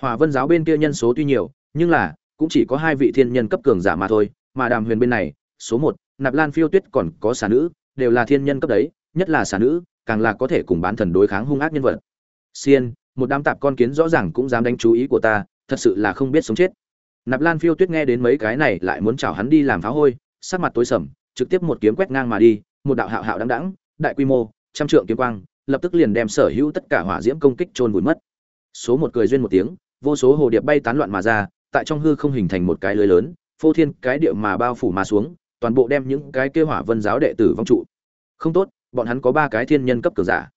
Hỏa vân giáo bên kia nhân số tuy nhiều, nhưng là cũng chỉ có hai vị thiên nhân cấp cường giả mà thôi, mà đàm huyền bên này, số một, nạp lan phiêu tuyết còn có xà nữ, đều là thiên nhân cấp đấy, nhất là xà nữ càng là có thể cùng bán thần đối kháng hung ác nhân vật. Xiên, một đám tạp con kiến rõ ràng cũng dám đánh chú ý của ta, thật sự là không biết sống chết. Nạp lan phiêu tuyết nghe đến mấy cái này lại muốn chào hắn đi làm phá hôi, sắc mặt tối sầm, trực tiếp một kiếm quét ngang mà đi, một đạo hạo hạo đăng đẳng đại quy mô, trăm trượng kiếm quang, lập tức liền đem sở hữu tất cả hỏa diễm công kích trôn vùi mất. Số một cười duyên một tiếng, vô số hồ điệp bay tán loạn mà ra, tại trong hư không hình thành một cái lưới lớn, phô thiên cái địa mà bao phủ mà xuống, toàn bộ đem những cái kêu hỏa vân giáo đệ tử vong trụ. Không tốt bọn hắn có ba cái thiên nhân cấp cường giả.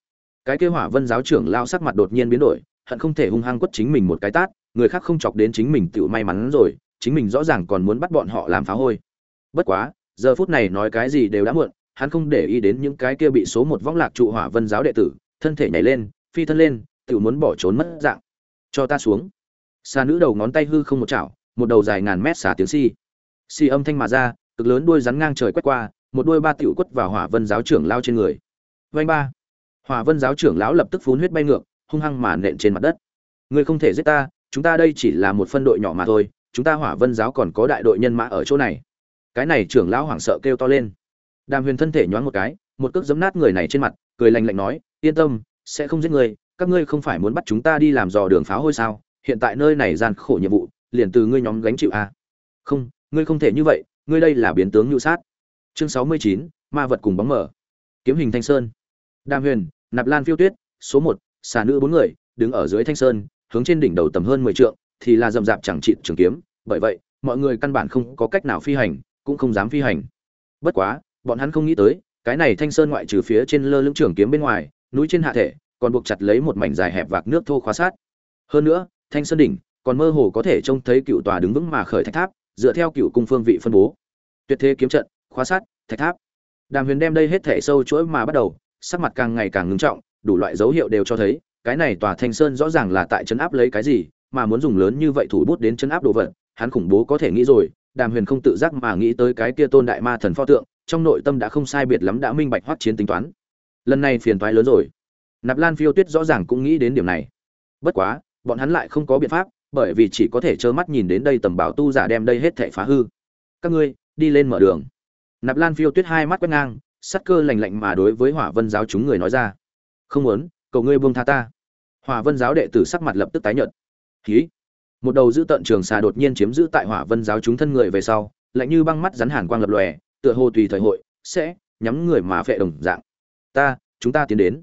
Cái kêu hỏa vân giáo trưởng lao sắc mặt đột nhiên biến đổi, hận không thể hung hăng quất chính mình một cái tát, người khác không chọc đến chính mình tự may mắn rồi, chính mình rõ ràng còn muốn bắt bọn họ làm phá hôi. Bất quá, giờ phút này nói cái gì đều đã muộn, hắn không để ý đến những cái kia bị số một võng lạc trụ hỏa vân giáo đệ tử, thân thể nhảy lên, phi thân lên tự muốn bỏ trốn mất dạng. Cho ta xuống. Xà nữ đầu ngón tay hư không một chảo, một đầu dài ngàn mét xả tiếng si si âm thanh mà ra, cực lớn đuôi rắn ngang trời quét qua một đôi ba tiểu quất vào hỏa vân giáo trưởng lao trên người. Vanh ba. Hỏa vân giáo trưởng lão lập tức phun huyết bay ngược, hung hăng mà nện trên mặt đất. Ngươi không thể giết ta, chúng ta đây chỉ là một phân đội nhỏ mà thôi, chúng ta hỏa vân giáo còn có đại đội nhân mã ở chỗ này. Cái này trưởng lão hoảng sợ kêu to lên. Đàm huyền thân thể nhoáng một cái, một cước giấm nát người này trên mặt, cười lạnh lạnh nói, yên tâm, sẽ không giết người, các ngươi không phải muốn bắt chúng ta đi làm dò đường pháo hôi sao? Hiện tại nơi này gian khổ nhiệm vụ, liền từ ngươi nhóm gánh chịu à. không, ngươi không thể như vậy, ngươi đây là biến tướng nhu sát chương sáu mươi chín, ma vật cùng bóng mở. Kiếm hình thanh sơn. Đàm huyền, nạp lan phiêu tuyết, số một, xà nữ bốn người, đứng ở dưới thanh sơn, hướng trên đỉnh đầu tầm hơn mười trượng, thì là rậm rạp chẳng trị trường kiếm. Bởi vậy, mọi người căn bản không có cách nào phi hành, cũng không dám phi hành. Bất quá, bọn hắn không nghĩ tới, cái này thanh sơn ngoại trừ phía trên lơ lưng trường kiếm bên ngoài, núi trên hạ thể, còn buộc chặt lấy một mảnh dài hẹp vạc nước thô khóa sát. Hơn nữa, thanh sơn đỉnh, còn mơ hồ có thể trông thấy cựu tòa đứng vững mà khởi thạch tháp, dựa theo cựu cung phương vị phân bố. Tuyệt thế kiếm trận khóa sát thạch tháp. Đàm huyền đem đây hết thể sâu chuỗi mà bắt đầu, sắc mặt càng ngày càng ngưng trọng, đủ loại dấu hiệu đều cho thấy, cái này tòa thanh sơn rõ ràng là tại trấn áp lấy cái gì, mà muốn dùng lớn như vậy thủ bút đến trấn áp đồ vật, hắn khủng bố có thể nghĩ rồi, đàm huyền không tự giác mà nghĩ tới cái kia tôn đại ma thần pho tượng, trong nội tâm đã không sai biệt lắm đã minh bạch hoắc chiến tính toán. Lần này phiền toái lớn rồi. Nạp lan phiêu tuyết rõ ràng cũng nghĩ đến điểm này. Bất quá, bọn hắn lại không có biện pháp, bởi vì chỉ có thể trơ mắt nhìn đến đây tầm bảo tu giả đem đây hết thể phá hư. Các ngươi, đi lên mở đường nạp lan phiêu tuyết hai mắt quét ngang, sắc cơ lành lạnh mà đối với hỏa vân giáo chúng người nói ra. Không muốn, cầu ngươi buông tha ta. Hỏa vân giáo đệ tử sắc mặt lập tức tái nhợt. Khí một đầu giữ tận trường xà đột nhiên chiếm giữ tại hỏa vân giáo chúng thân người về sau, lạnh như băng mắt rắn hàn quang lập lòe, tựa hồ tùy thời hội sẽ nhắm người mà phệ đồng dạng. Ta, chúng ta tiến đến.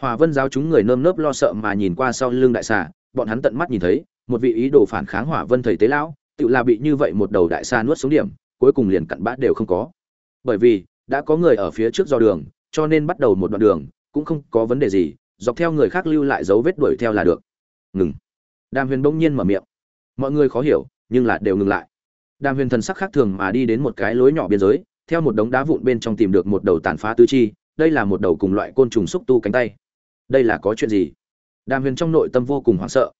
Hỏa vân giáo chúng người nơm nớp lo sợ mà nhìn qua sau lưng đại xà, bọn hắn tận mắt nhìn thấy, một vị ý đồ phản kháng hỏa vân thầy tế lão, tự là bị như vậy một đầu đại xà nuốt xuống điểm, cuối cùng liền cặn bã đều không có bởi vì đã có người ở phía trước do đường, cho nên bắt đầu một đoạn đường, cũng không có vấn đề gì, dọc theo người khác lưu lại dấu vết đuổi theo là được. Ngừng. Đàm huyền bỗng nhiên mở miệng. Mọi người khó hiểu, nhưng là đều ngừng lại. Đàm huyền thần sắc khác thường mà đi đến một cái lối nhỏ biên giới, theo một đống đá vụn bên trong tìm được một đầu tàn phá tứ chi, đây là một đầu cùng loại côn trùng xúc tu cánh tay. Đây là có chuyện gì? Đàm huyền trong nội tâm vô cùng hoảng sợ.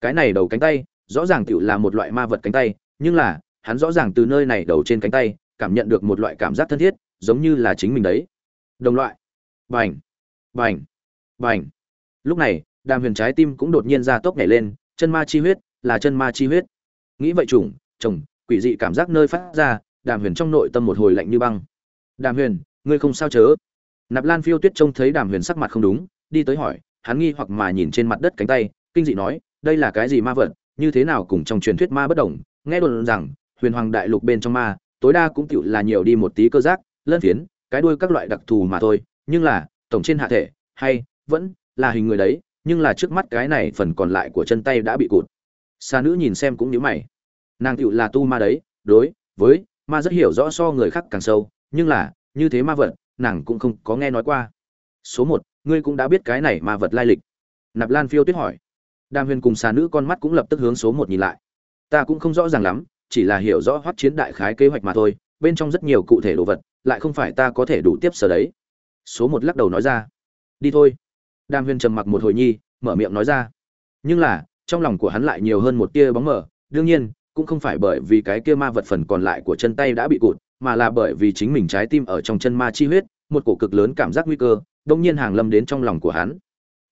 Cái này đầu cánh tay, rõ ràng tựu là một loại ma vật cánh tay, nhưng là, hắn rõ ràng từ nơi này đầu trên cánh tay cảm nhận được một loại cảm giác thân thiết, giống như là chính mình đấy. Đồng loại. Bành. Bành. Bành. Lúc này, đàm huyền trái tim cũng đột nhiên ra tốc nhảy lên, chân ma chi huyết, là chân ma chi huyết. Nghĩ vậy trùng chồng, quỷ dị cảm giác nơi phát ra, đàm huyền trong nội tâm một hồi lạnh như băng. Đàm huyền, ngươi không sao chớ? Nạp lan phiêu tuyết trông thấy đàm huyền sắc mặt không đúng, đi tới hỏi, hắn nghi hoặc mà nhìn trên mặt đất cánh tay, kinh dị nói, đây là cái gì ma vật, như thế nào cùng trong truyền thuyết ma bất đồng? Nghe đồn rằng, huyền hoàng đại lục bên trong ma tối đa cũng chịu là nhiều đi một tí cơ giác, lân phiến, cái đuôi các loại đặc thù mà thôi, nhưng là, tổng trên hạ thể, hay, vẫn là hình người đấy, nhưng là trước mắt cái này phần còn lại của chân tay đã bị cụt. Sa nữ nhìn xem cũng nhíu mày. Nàng tựu là tu ma đấy, đối với ma rất hiểu rõ so người khác càng sâu, nhưng là, như thế ma vật, nàng cũng không có nghe nói qua. Số một, ngươi cũng đã biết cái này ma vật lai lịch. Nạp lan phiêu tuyết hỏi. Đàm huyền cùng xà nữ con mắt cũng lập tức hướng số một nhìn lại. Ta cũng không rõ ràng lắm chỉ là hiểu rõ hoắt chiến đại khái kế hoạch mà thôi, bên trong rất nhiều cụ thể đồ vật, lại không phải ta có thể đủ tiếp sở đấy. Số một lắc đầu nói ra. Đi thôi. Đàm huyên trầm mặc một hồi nhi, mở miệng nói ra. Nhưng là, trong lòng của hắn lại nhiều hơn một tia bóng mờ, đương nhiên, cũng không phải bởi vì cái kia ma vật phần còn lại của chân tay đã bị cụt, mà là bởi vì chính mình trái tim ở trong chân ma chi huyết, một cổ cực lớn cảm giác nguy cơ, đông nhiên hàng lâm đến trong lòng của hắn.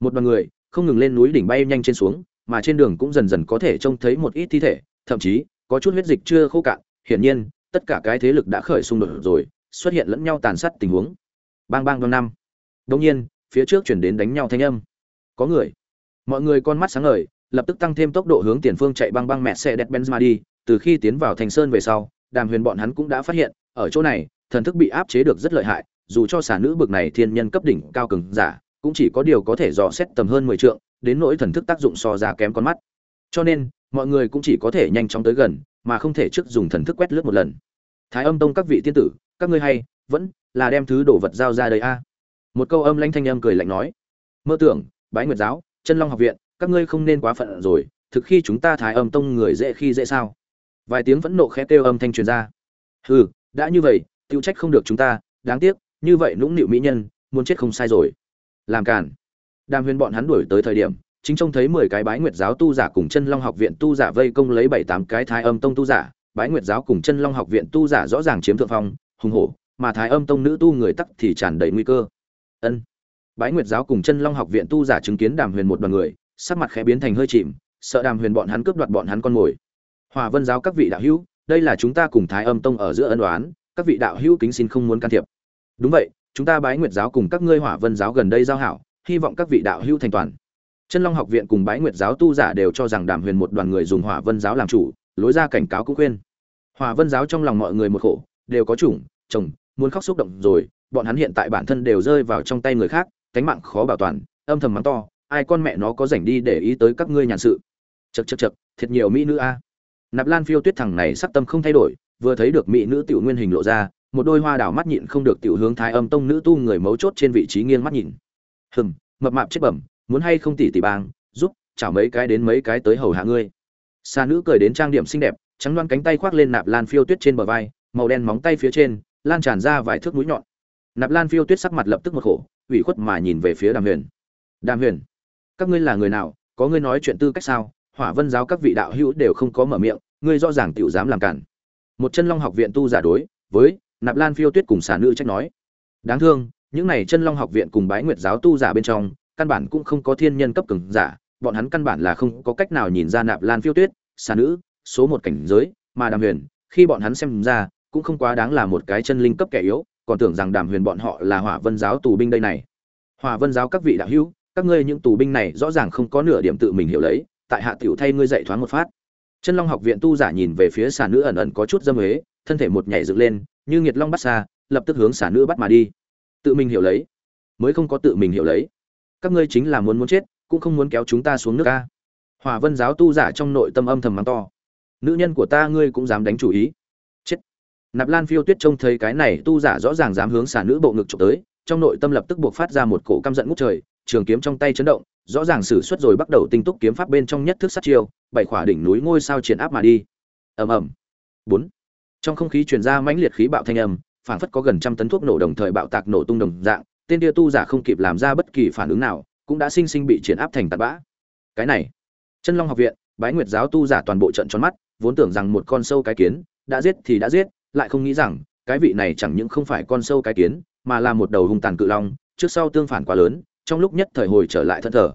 Một đoàn người, không ngừng lên núi đỉnh bay nhanh trên xuống, mà trên đường cũng dần dần có thể trông thấy một ít thi thể, thậm chí có chút huyết dịch chưa khô cạn, hiển nhiên, tất cả cái thế lực đã khởi xung đột rồi, xuất hiện lẫn nhau tàn sát tình huống. Bang bang đông năm. Đông nhiên, phía trước chuyển đến đánh nhau thanh âm. Có người. Mọi người con mắt sáng ngời, lập tức tăng thêm tốc độ hướng tiền phương chạy băng băng mẹ xe đẹp benz mà đi. Từ khi tiến vào thành sơn về sau, đàm huyền bọn hắn cũng đã phát hiện, ở chỗ này, thần thức bị áp chế được rất lợi hại, dù cho xả nữ bực này thiên nhân cấp đỉnh cao cường giả, cũng chỉ có điều có thể dò xét tầm hơn mười trượng, đến nỗi thần thức tác dụng so ra kém con mắt. Cho nên mọi người cũng chỉ có thể nhanh chóng tới gần, mà không thể trước dùng thần thức quét lướt một lần. Thái âm tông các vị tiên tử, các ngươi hay, vẫn là đem thứ đồ vật giao ra đây a. Một câu âm lãnh thanh âm cười lạnh nói. Mơ tưởng, bái nguyệt giáo, chân long học viện, các ngươi không nên quá phận rồi, thực khi chúng ta thái âm tông người dễ khi dễ sao? Vài tiếng vẫn nộ khẽ kêu âm thanh truyền ra. Hừ, đã như vậy tiêu trách không được chúng ta, đáng tiếc, như vậy nũng nịu mỹ nhân, muốn chết không sai rồi. Làm cản đàm huyền bọn hắn đuổi tới thời điểm chính trông thấy mười cái bái nguyệt giáo tu giả cùng chân long học viện tu giả vây công lấy bảy tám cái thái âm tông tu giả, bái nguyệt giáo cùng chân long học viện tu giả rõ ràng chiếm thượng phong, hùng hổ, mà thái âm tông nữ tu người tắc thì tràn đầy nguy cơ. Ân. Bái nguyệt giáo cùng chân long học viện tu giả chứng kiến đàm huyền một đoàn người, sắc mặt khẽ biến thành hơi chìm, sợ đàm huyền bọn hắn cướp đoạt bọn hắn con mồi. Hòa vân giáo các vị đạo hữu, đây là chúng ta cùng thái âm tông ở giữa ân đoán các vị đạo hữu kính xin không muốn can thiệp. Đúng vậy, chúng ta bái nguyệt giáo cùng các ngươi hỏa vân giáo gần đây giao hảo, hy vọng các vị đạo hữu thành toàn chân long học viện cùng bái nguyệt giáo tu giả đều cho rằng đàm huyền một đoàn người dùng hỏa vân giáo làm chủ, lối ra cảnh cáo cũng khuyên. Hỏa vân giáo trong lòng mọi người một khổ, đều có chủng, chồng, muốn khóc xúc động rồi, bọn hắn hiện tại bản thân đều rơi vào trong tay người khác, cánh mạng khó bảo toàn, âm thầm mắng to, ai con mẹ nó có rảnh đi để ý tới các ngươi nhàn sự. Chật chật chật thiệt nhiều mỹ nữ a. Nạp lan phiêu tuyết thẳng này sắc tâm không thay đổi, vừa thấy được mỹ nữ tiểu nguyên hình lộ ra, một đôi hoa đảo mắt nhịn không được tiểu hướng thái âm tông nữ tu người mấu chốt trên vị trí nghiêng mắt nhìn. Hừm, mập mạp chết bẩm muốn hay không tỉ tỉ bang, giúp, chảo mấy cái đến mấy cái tới hầu hạ ngươi. Xa nữ cười đến trang điểm xinh đẹp, trắng loan cánh tay khoác lên nạp lan phiêu tuyết trên bờ vai, màu đen móng tay phía trên, lan tràn ra vài thước mũi nhọn. Nạp lan phiêu tuyết sắc mặt lập tức một khổ, ủy khuất mà nhìn về phía đàm huyền. Đàm huyền, các ngươi là người nào, có ngươi nói chuyện tư cách sao? Hỏa vân giáo các vị đạo hữu đều không có mở miệng, ngươi rõ ràng tiểu dám làm cản. Một chân long học viện tu giả đối với nạp lan phiêu tuyết cùng xà nữ trách nói. Đáng thương, những này chân long học viện cùng bái nguyệt giáo tu giả bên trong căn bản cũng không có thiên nhân cấp cường giả, bọn hắn căn bản là không có cách nào nhìn ra nạp lan phiêu tuyết, xà nữ, số một cảnh giới, mà đàm huyền, khi bọn hắn xem ra, cũng không quá đáng là một cái chân linh cấp kẻ yếu, còn tưởng rằng đàm huyền bọn họ là hỏa vân giáo tù binh đây này. Hỏa vân giáo các vị đạo hữu, các ngươi những tù binh này rõ ràng không có nửa điểm tự mình hiểu lấy, tại hạ tiểu thay ngươi dạy thoáng một phát. Chân long học viện tu giả nhìn về phía xà nữ ẩn ẩn có chút dâm huế thân thể một nhảy dựng lên, như nghiệt long bắt xa, lập tức hướng xà nữ bắt mà đi. Tự mình hiểu lấy. Mới không có tự mình hiểu lấy các ngươi chính là muốn muốn chết, cũng không muốn kéo chúng ta xuống nước ca hòa vân giáo tu giả trong nội tâm âm thầm mắng to. Nữ nhân của ta ngươi cũng dám đánh chủ ý. Chết. Nạp lan phiêu tuyết trông thấy cái này, tu giả rõ ràng dám hướng xả nữ bộ ngực trộm tới, trong nội tâm lập tức buộc phát ra một cổ căm giận ngút trời, trường kiếm trong tay chấn động, rõ ràng sử xuất rồi bắt đầu tinh túc kiếm pháp bên trong nhất thức sát chiêu, bảy khỏa đỉnh núi ngôi sao triển áp mà đi. Ầm ầm. Bốn. Trong không khí truyền ra mãnh liệt khí bạo thanh âm, phảng phất có gần trăm tấn thuốc nổ đồng thời bạo tạc nổ tung đồng dạng tên kia tu giả không kịp làm ra bất kỳ phản ứng nào, cũng đã sinh sinh bị triển áp thành tạt bã. Cái này, chân long học viện, bái nguyệt giáo tu giả toàn bộ trận tròn mắt, vốn tưởng rằng một con sâu cái kiến, đã giết thì đã giết, lại không nghĩ rằng, cái vị này chẳng những không phải con sâu cái kiến, mà là một đầu hung tàn cự long, trước sau tương phản quá lớn, trong lúc nhất thời hồi trở lại thân thở.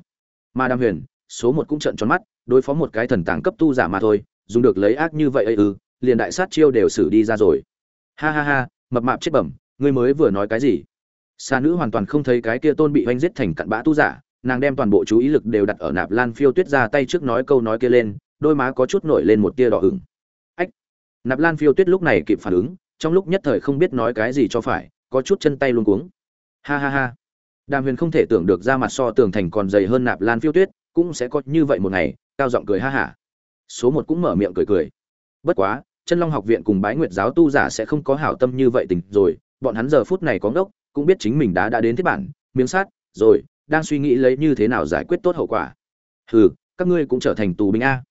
mà đam huyền, số một cũng trận tròn mắt, đối phó một cái thần tàng cấp tu giả mà thôi, dùng được lấy ác như vậy ấy ư, liền đại sát chiêu đều xử đi ra rồi. Ha ha ha, mập mạp chết bẩm, ngươi mới vừa nói cái gì? Xa nữ hoàn toàn không thấy cái kia tôn bị oanh giết thành cặn bã tu giả, nàng đem toàn bộ chú ý lực đều đặt ở nạp lan phiêu tuyết ra tay trước nói câu nói kia lên, đôi má có chút nổi lên một tia đỏ ửng. Ách! Nạp lan phiêu tuyết lúc này kịp phản ứng, trong lúc nhất thời không biết nói cái gì cho phải, có chút chân tay luôn cuống. Ha ha ha! Đàm huyền không thể tưởng được ra mặt so tường thành còn dày hơn nạp lan phiêu tuyết, cũng sẽ có như vậy một ngày, cao giọng cười ha hả. Số một cũng mở miệng cười cười. Bất quá, chân long học viện cùng bái nguyệt giáo tu giả sẽ không có hảo tâm như vậy tình rồi, bọn hắn giờ phút này có ngốc cũng biết chính mình đã đã đến thiết bản, miếng sát rồi, đang suy nghĩ lấy như thế nào giải quyết tốt hậu quả. Hừ, các ngươi cũng trở thành tù binh a.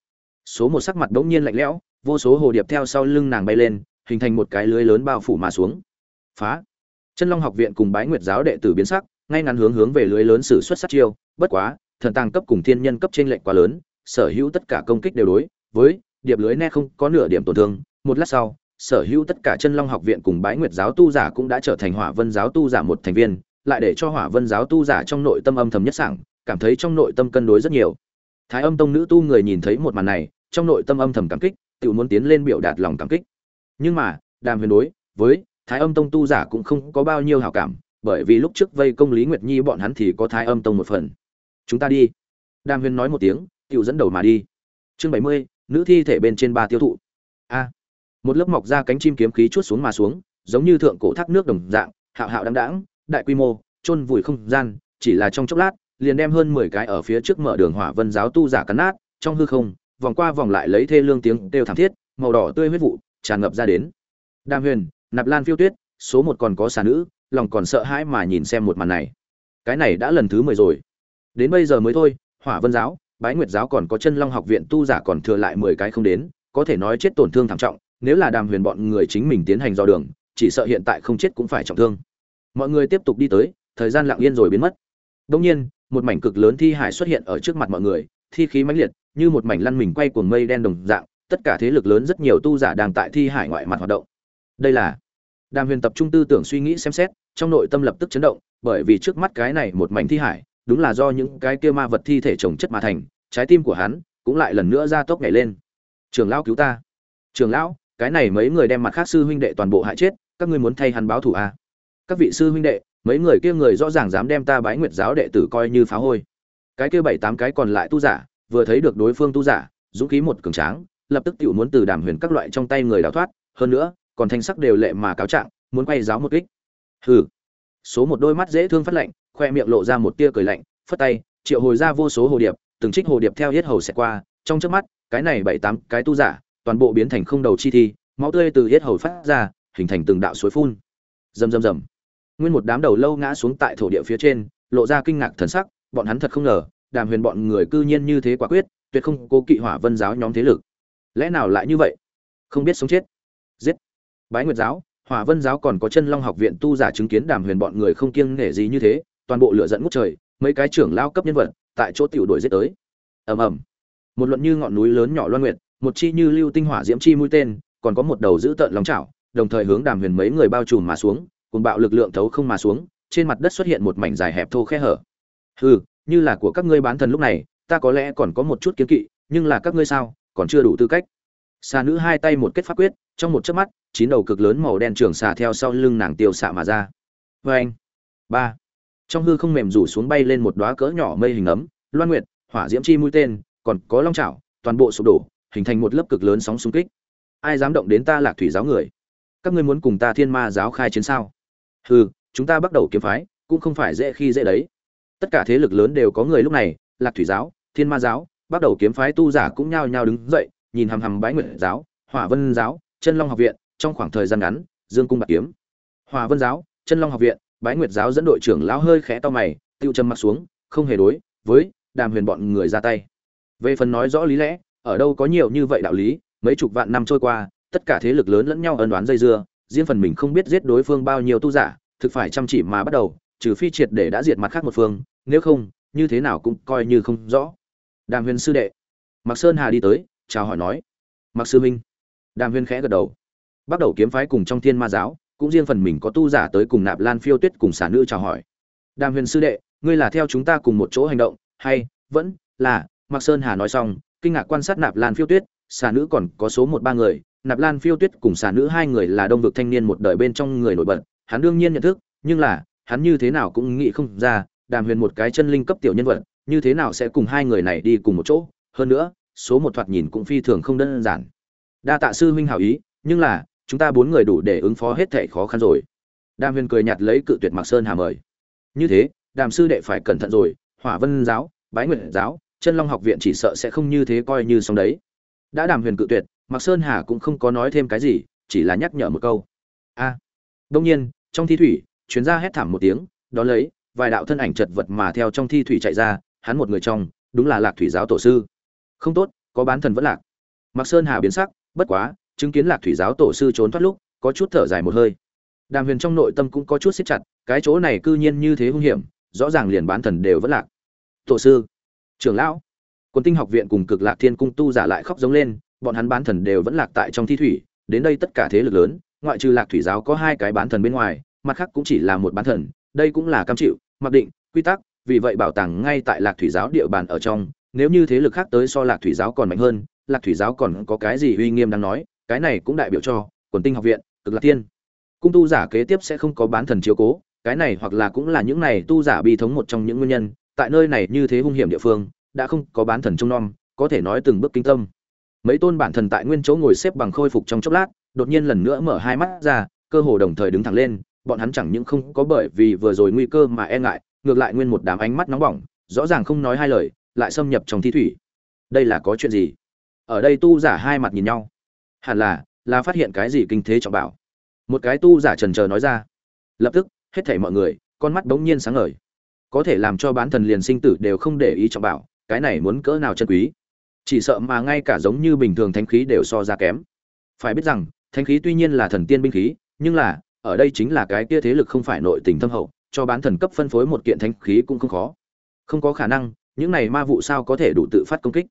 Số một sắc mặt bỗng nhiên lạnh lẽo, vô số hồ điệp theo sau lưng nàng bay lên, hình thành một cái lưới lớn bao phủ mà xuống. Phá. Chân long học viện cùng bái nguyệt giáo đệ tử biến sắc, ngay ngắn hướng hướng về lưới lớn xử xuất sát chiêu, bất quá, thần tàng cấp cùng thiên nhân cấp trên lệnh quá lớn, sở hữu tất cả công kích đều đối, với, điệp lưới ne không có nửa điểm tổn thương, một lát sau sở hữu tất cả chân long học viện cùng bái nguyệt giáo tu giả cũng đã trở thành hỏa vân giáo tu giả một thành viên, lại để cho hỏa vân giáo tu giả trong nội tâm âm thầm nhất sảng, cảm thấy trong nội tâm cân đối rất nhiều. Thái âm tông nữ tu người nhìn thấy một màn này, trong nội tâm âm thầm cảm kích, tự muốn tiến lên biểu đạt lòng cảm kích. Nhưng mà, đàm huyền đối với thái âm tông tu giả cũng không có bao nhiêu hảo cảm, bởi vì lúc trước vây công lý nguyệt nhi bọn hắn thì có thái âm tông một phần. Chúng ta đi. Đàm huyền nói một tiếng, tự dẫn đầu mà đi. Chương bảy mươi, nữ thi thể bên trên ba tiêu thụ. A một lớp mọc ra cánh chim kiếm khí chút xuống mà xuống, giống như thượng cổ thác nước đồng dạng, hạo hạo đáng đáng đại quy mô, chôn vùi không gian, chỉ là trong chốc lát, liền đem hơn mười cái ở phía trước mở đường hỏa vân giáo tu giả cắn nát, trong hư không, vòng qua vòng lại lấy thê lương tiếng đều thảm thiết, màu đỏ tươi huyết vụ, tràn ngập ra đến. Đàm huyền, nạp lan phiêu tuyết, số một còn có xà nữ, lòng còn sợ hãi mà nhìn xem một màn này. Cái này đã lần thứ mười rồi. Đến bây giờ mới thôi, hỏa vân giáo, bái nguyệt giáo còn có chân long học viện tu giả còn thừa lại mười cái không đến, có thể nói chết tổn thương thảm trọng nếu là đàm huyền bọn người chính mình tiến hành dò đường, chỉ sợ hiện tại không chết cũng phải trọng thương. Mọi người tiếp tục đi tới, thời gian lặng yên rồi biến mất. Đông nhiên, một mảnh cực lớn thi hải xuất hiện ở trước mặt mọi người, thi khí mãnh liệt, như một mảnh lăn mình quay cuồng mây đen đồng dạng, tất cả thế lực lớn rất nhiều tu giả đang tại thi hải ngoại mặt hoạt động. Đây là, đàm huyền tập trung tư tưởng suy nghĩ xem xét, trong nội tâm lập tức chấn động, bởi vì trước mắt cái này một mảnh thi hải, đúng là do những cái kia ma vật thi thể trồng chất mà thành, trái tim của hắn cũng lại lần nữa ra tốc nhảy lên. Trường lão cứu ta. Trường lão cái này mấy người đem mặt khác sư huynh đệ toàn bộ hại chết, các ngươi muốn thay hắn báo thù à? các vị sư huynh đệ, mấy người kia người rõ ràng dám đem ta bái nguyệt giáo đệ tử coi như phá hôi. Cái kia bảy tám cái còn lại tu giả, vừa thấy được đối phương tu giả, dũng khí một cường tráng, lập tức tự muốn từ đàm huyền các loại trong tay người đào thoát, hơn nữa, còn thanh sắc đều lệ mà cáo trạng, muốn quay giáo một kích. Hừ. Số một đôi mắt dễ thương phát lạnh, khoe miệng lộ ra một tia cười lạnh, phất tay, triệu hồi ra vô số hồ điệp, từng trích hồ điệp theo hết hầu xẹt qua, trong trước mắt, cái này bảy tám cái tu giả toàn bộ biến thành không đầu chi thi, máu tươi từ hết hầu phát ra, hình thành từng đạo suối phun. Rầm rầm rầm. Nguyên một đám đầu lâu ngã xuống tại thổ địa phía trên, lộ ra kinh ngạc thần sắc, bọn hắn thật không ngờ, đàm huyền bọn người cư nhiên như thế quả quyết, tuyệt không cố kỵ hỏa vân giáo nhóm thế lực. Lẽ nào lại như vậy? Không biết sống chết. Giết. Bái nguyệt giáo, hỏa vân giáo còn có chân long học viện tu giả chứng kiến đàm huyền bọn người không kiêng nể gì như thế, toàn bộ lửa dẫn ngút trời, mấy cái trưởng lao cấp nhân vật, tại chỗ tiểu đuổi giết tới. Ầm ầm. Một luận như ngọn núi lớn nhỏ loan nguyệt một chi như lưu tinh hỏa diễm chi mũi tên, còn có một đầu giữ tợn lòng chảo, đồng thời hướng đàm huyền mấy người bao trùm mà xuống, cùng bạo lực lượng thấu không mà xuống, trên mặt đất xuất hiện một mảnh dài hẹp thô khe hở. Hừ, như là của các ngươi bán thần lúc này, ta có lẽ còn có một chút kiến kỵ, nhưng là các ngươi sao, còn chưa đủ tư cách. Xà nữ hai tay một kết pháp quyết, trong một chớp mắt, chín đầu cực lớn màu đen trường xà theo sau lưng nàng tiêu xạ mà ra. Oeng. anh ba. Trong hư không mềm rủ xuống bay lên một đóa cỡ nhỏ mây hình ấm, loan nguyệt, hỏa diễm chi mũi tên, còn có long chảo, toàn bộ sụp đổ hình thành một lớp cực lớn sóng xung kích. Ai dám động đến ta lạc thủy giáo người? Các ngươi muốn cùng ta thiên ma giáo khai chiến sao? Hừ, chúng ta bắt đầu kiếm phái, cũng không phải dễ khi dễ đấy. Tất cả thế lực lớn đều có người lúc này, lạc thủy giáo, thiên ma giáo, bắt đầu kiếm phái tu giả cũng nhao nhao đứng dậy, nhìn hằm hằm bái nguyện giáo, hỏa vân giáo, chân long học viện, trong khoảng thời gian ngắn, dương cung bạc kiếm. Hỏa vân giáo, chân long học viện, bái nguyệt giáo dẫn đội trưởng lão hơi khẽ to mày, tiêu trầm mặt xuống, không hề đối với đàm huyền bọn người ra tay. Về phần nói rõ lý lẽ ở đâu có nhiều như vậy đạo lý, mấy chục vạn năm trôi qua, tất cả thế lực lớn lẫn nhau ân đoán dây dưa, riêng phần mình không biết giết đối phương bao nhiêu tu giả, thực phải chăm chỉ mà bắt đầu, trừ phi triệt để đã diệt mặt khác một phương, nếu không, như thế nào cũng coi như không rõ. Đàm huyền sư đệ. Mạc sơn hà đi tới, chào hỏi nói. Mạc sư minh đàm huyền khẽ gật đầu. Bắt đầu kiếm phái cùng trong thiên ma giáo, cũng riêng phần mình có tu giả tới cùng nạp lan phiêu tuyết cùng xả nữ chào hỏi. Đàm huyền sư đệ, ngươi là theo chúng ta cùng một chỗ hành động, hay vẫn là, mạc sơn hà nói xong kinh ngạc quan sát nạp lan phiêu tuyết, xà nữ còn có số một ba người, nạp lan phiêu tuyết cùng xà nữ hai người là đông vực thanh niên một đời bên trong người nổi bật, hắn đương nhiên nhận thức, nhưng là, hắn như thế nào cũng nghĩ không ra, đàm huyền một cái chân linh cấp tiểu nhân vật, như thế nào sẽ cùng hai người này đi cùng một chỗ, hơn nữa, số một thoạt nhìn cũng phi thường không đơn giản. Đa tạ sư huynh hảo ý, nhưng là, chúng ta bốn người đủ để ứng phó hết thẻ khó khăn rồi. Đàm huyền cười nhạt lấy cự tuyệt mạc sơn hà mời. Như thế, đàm sư đệ phải cẩn thận rồi, hỏa vân giáo, bái nguyện giáo chân long học viện chỉ sợ sẽ không như thế coi như xong đấy. Đã đàm huyền cự tuyệt, mạc sơn hà cũng không có nói thêm cái gì, chỉ là nhắc nhở một câu. A. Đông nhiên, trong thi thủy chuyến ra hét thảm một tiếng, đón lấy, vài đạo thân ảnh chật vật mà theo trong thi thủy chạy ra, hắn một người trong, đúng là lạc thủy giáo tổ sư. Không tốt, có bán thần vẫn lạc. Mạc sơn hà biến sắc, bất quá, chứng kiến lạc thủy giáo tổ sư trốn thoát lúc, có chút thở dài một hơi. Đàm huyền trong nội tâm cũng có chút siết chặt, cái chỗ này cư nhiên như thế hung hiểm, rõ ràng liền bán thần đều vẫn lạc. Tổ sư trưởng lão quân tinh học viện cùng cực lạc thiên cung tu giả lại khóc giống lên, bọn hắn bán thần đều vẫn lạc tại trong thi thủy, đến đây tất cả thế lực lớn, ngoại trừ lạc thủy giáo có hai cái bán thần bên ngoài, mặt khác cũng chỉ là một bán thần, đây cũng là cam chịu, mặc định, quy tắc, vì vậy bảo tàng ngay tại lạc thủy giáo địa bàn ở trong, nếu như thế lực khác tới so lạc thủy giáo còn mạnh hơn, lạc thủy giáo còn có cái gì uy nghiêm đang nói, cái này cũng đại biểu cho, quần tinh học viện, cực lạc tiên cung tu giả kế tiếp sẽ không có bán thần chiếu cố, cái này hoặc là cũng là những này tu giả bi thống một trong những nguyên nhân tại nơi này như thế hung hiểm địa phương, đã không có bán thần trông nom, có thể nói từng bước kinh tâm. Mấy tôn bản thần tại nguyên chỗ ngồi xếp bằng khôi phục trong chốc lát, đột nhiên lần nữa mở hai mắt ra, cơ hồ đồng thời đứng thẳng lên, bọn hắn chẳng những không có bởi vì vừa rồi nguy cơ mà e ngại, ngược lại nguyên một đám ánh mắt nóng bỏng, rõ ràng không nói hai lời, lại xâm nhập trong thi thủy. Đây là có chuyện gì? Ở đây tu giả hai mặt nhìn nhau. Hẳn là là phát hiện cái gì kinh thế trọng bảo. Một cái tu giả trần trờ nói ra. Lập tức, hết thảy mọi người, con mắt đống nhiên sáng ngời có thể làm cho bán thần liền sinh tử đều không để ý trọng bảo, cái này muốn cỡ nào chân quý? Chỉ sợ mà ngay cả giống như bình thường thánh khí đều so ra kém. Phải biết rằng, thánh khí tuy nhiên là thần tiên binh khí, nhưng là, ở đây chính là cái kia thế lực không phải nội tình thâm hậu, cho bán thần cấp phân phối một kiện thánh khí cũng không khó. Không có khả năng, những này ma vụ sao có thể đủ tự phát công kích?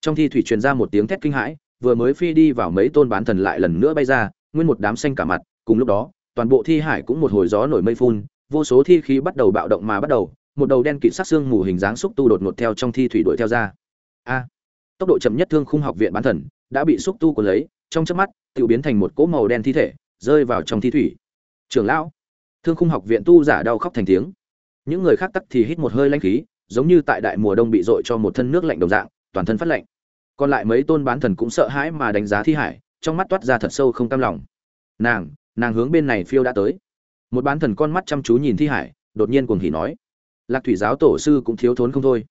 Trong thi thủy truyền ra một tiếng thét kinh hãi, vừa mới phi đi vào mấy tôn bán thần lại lần nữa bay ra, nguyên một đám xanh cả mặt, cùng lúc đó, toàn bộ thi hải cũng một hồi gió nổi mây phun, vô số thi khí bắt đầu bạo động mà bắt đầu một đầu đen kịt sát xương mù hình dáng xúc tu đột ngột theo trong thi thủy đuổi theo ra. A, tốc độ chậm nhất thương khung học viện bán thần đã bị xúc tu cuốn lấy, trong chớp mắt, tiểu biến thành một cỗ màu đen thi thể, rơi vào trong thi thủy. Trưởng lão, thương khung học viện tu giả đau khóc thành tiếng. Những người khác tắc thì hít một hơi lãnh khí, giống như tại đại mùa đông bị dội cho một thân nước lạnh đồng dạng, toàn thân phát lạnh. Còn lại mấy tôn bán thần cũng sợ hãi mà đánh giá thi hải, trong mắt toát ra thật sâu không cam lòng. Nàng nàng hướng bên này phiêu đã tới. Một bán thần con mắt chăm chú nhìn thi hải, đột nhiên cuồng hỉ nói lạc thủy giáo tổ sư cũng thiếu thốn không thôi.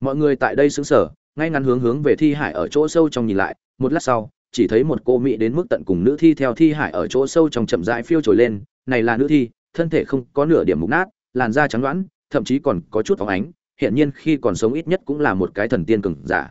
Mọi người tại đây sững sờ, ngay ngắn hướng hướng về thi hải ở chỗ sâu trong nhìn lại, một lát sau, chỉ thấy một cô mỹ đến mức tận cùng nữ thi theo thi hải ở chỗ sâu trong chậm rãi phiêu trồi lên, này là nữ thi, thân thể không có nửa điểm mục nát, làn da trắng loãng, thậm chí còn có chút phóng ánh hiện nhiên khi còn sống ít nhất cũng là một cái thần tiên cường giả.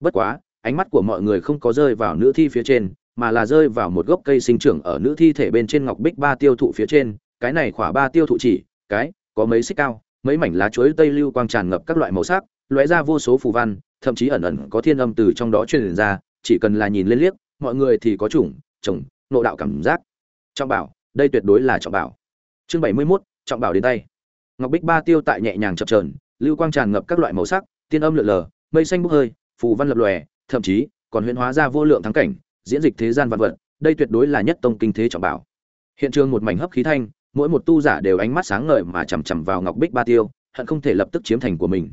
Bất quá, ánh mắt của mọi người không có rơi vào nữ thi phía trên, mà là rơi vào một gốc cây sinh trưởng ở nữ thi thể bên trên ngọc bích ba tiêu thụ phía trên, cái này khỏa ba tiêu thụ chỉ, cái, có mấy xích cao mấy mảnh lá chuối tây lưu quang tràn ngập các loại màu sắc lóe ra vô số phù văn thậm chí ẩn ẩn có thiên âm từ trong đó truyền ra chỉ cần là nhìn lên liếc mọi người thì có chủng chồng nộ đạo cảm giác. Trọng bảo đây tuyệt đối là trọng bảo. Chương bảy mươi 71, trọng bảo đến tay. Ngọc bích ba tiêu tại nhẹ nhàng chập chờn lưu quang tràn ngập các loại màu sắc tiên âm lượn lờ mây xanh bốc hơi phù văn lập lòe thậm chí còn huyễn hóa ra vô lượng thắng cảnh diễn dịch thế gian vạn vật đây tuyệt đối là nhất tông kinh thế trọng bảo. Hiện trường một mảnh hấp khí thanh mỗi một tu giả đều ánh mắt sáng ngời mà chằm chằm vào ngọc bích ba tiêu, hận không thể lập tức chiếm thành của mình.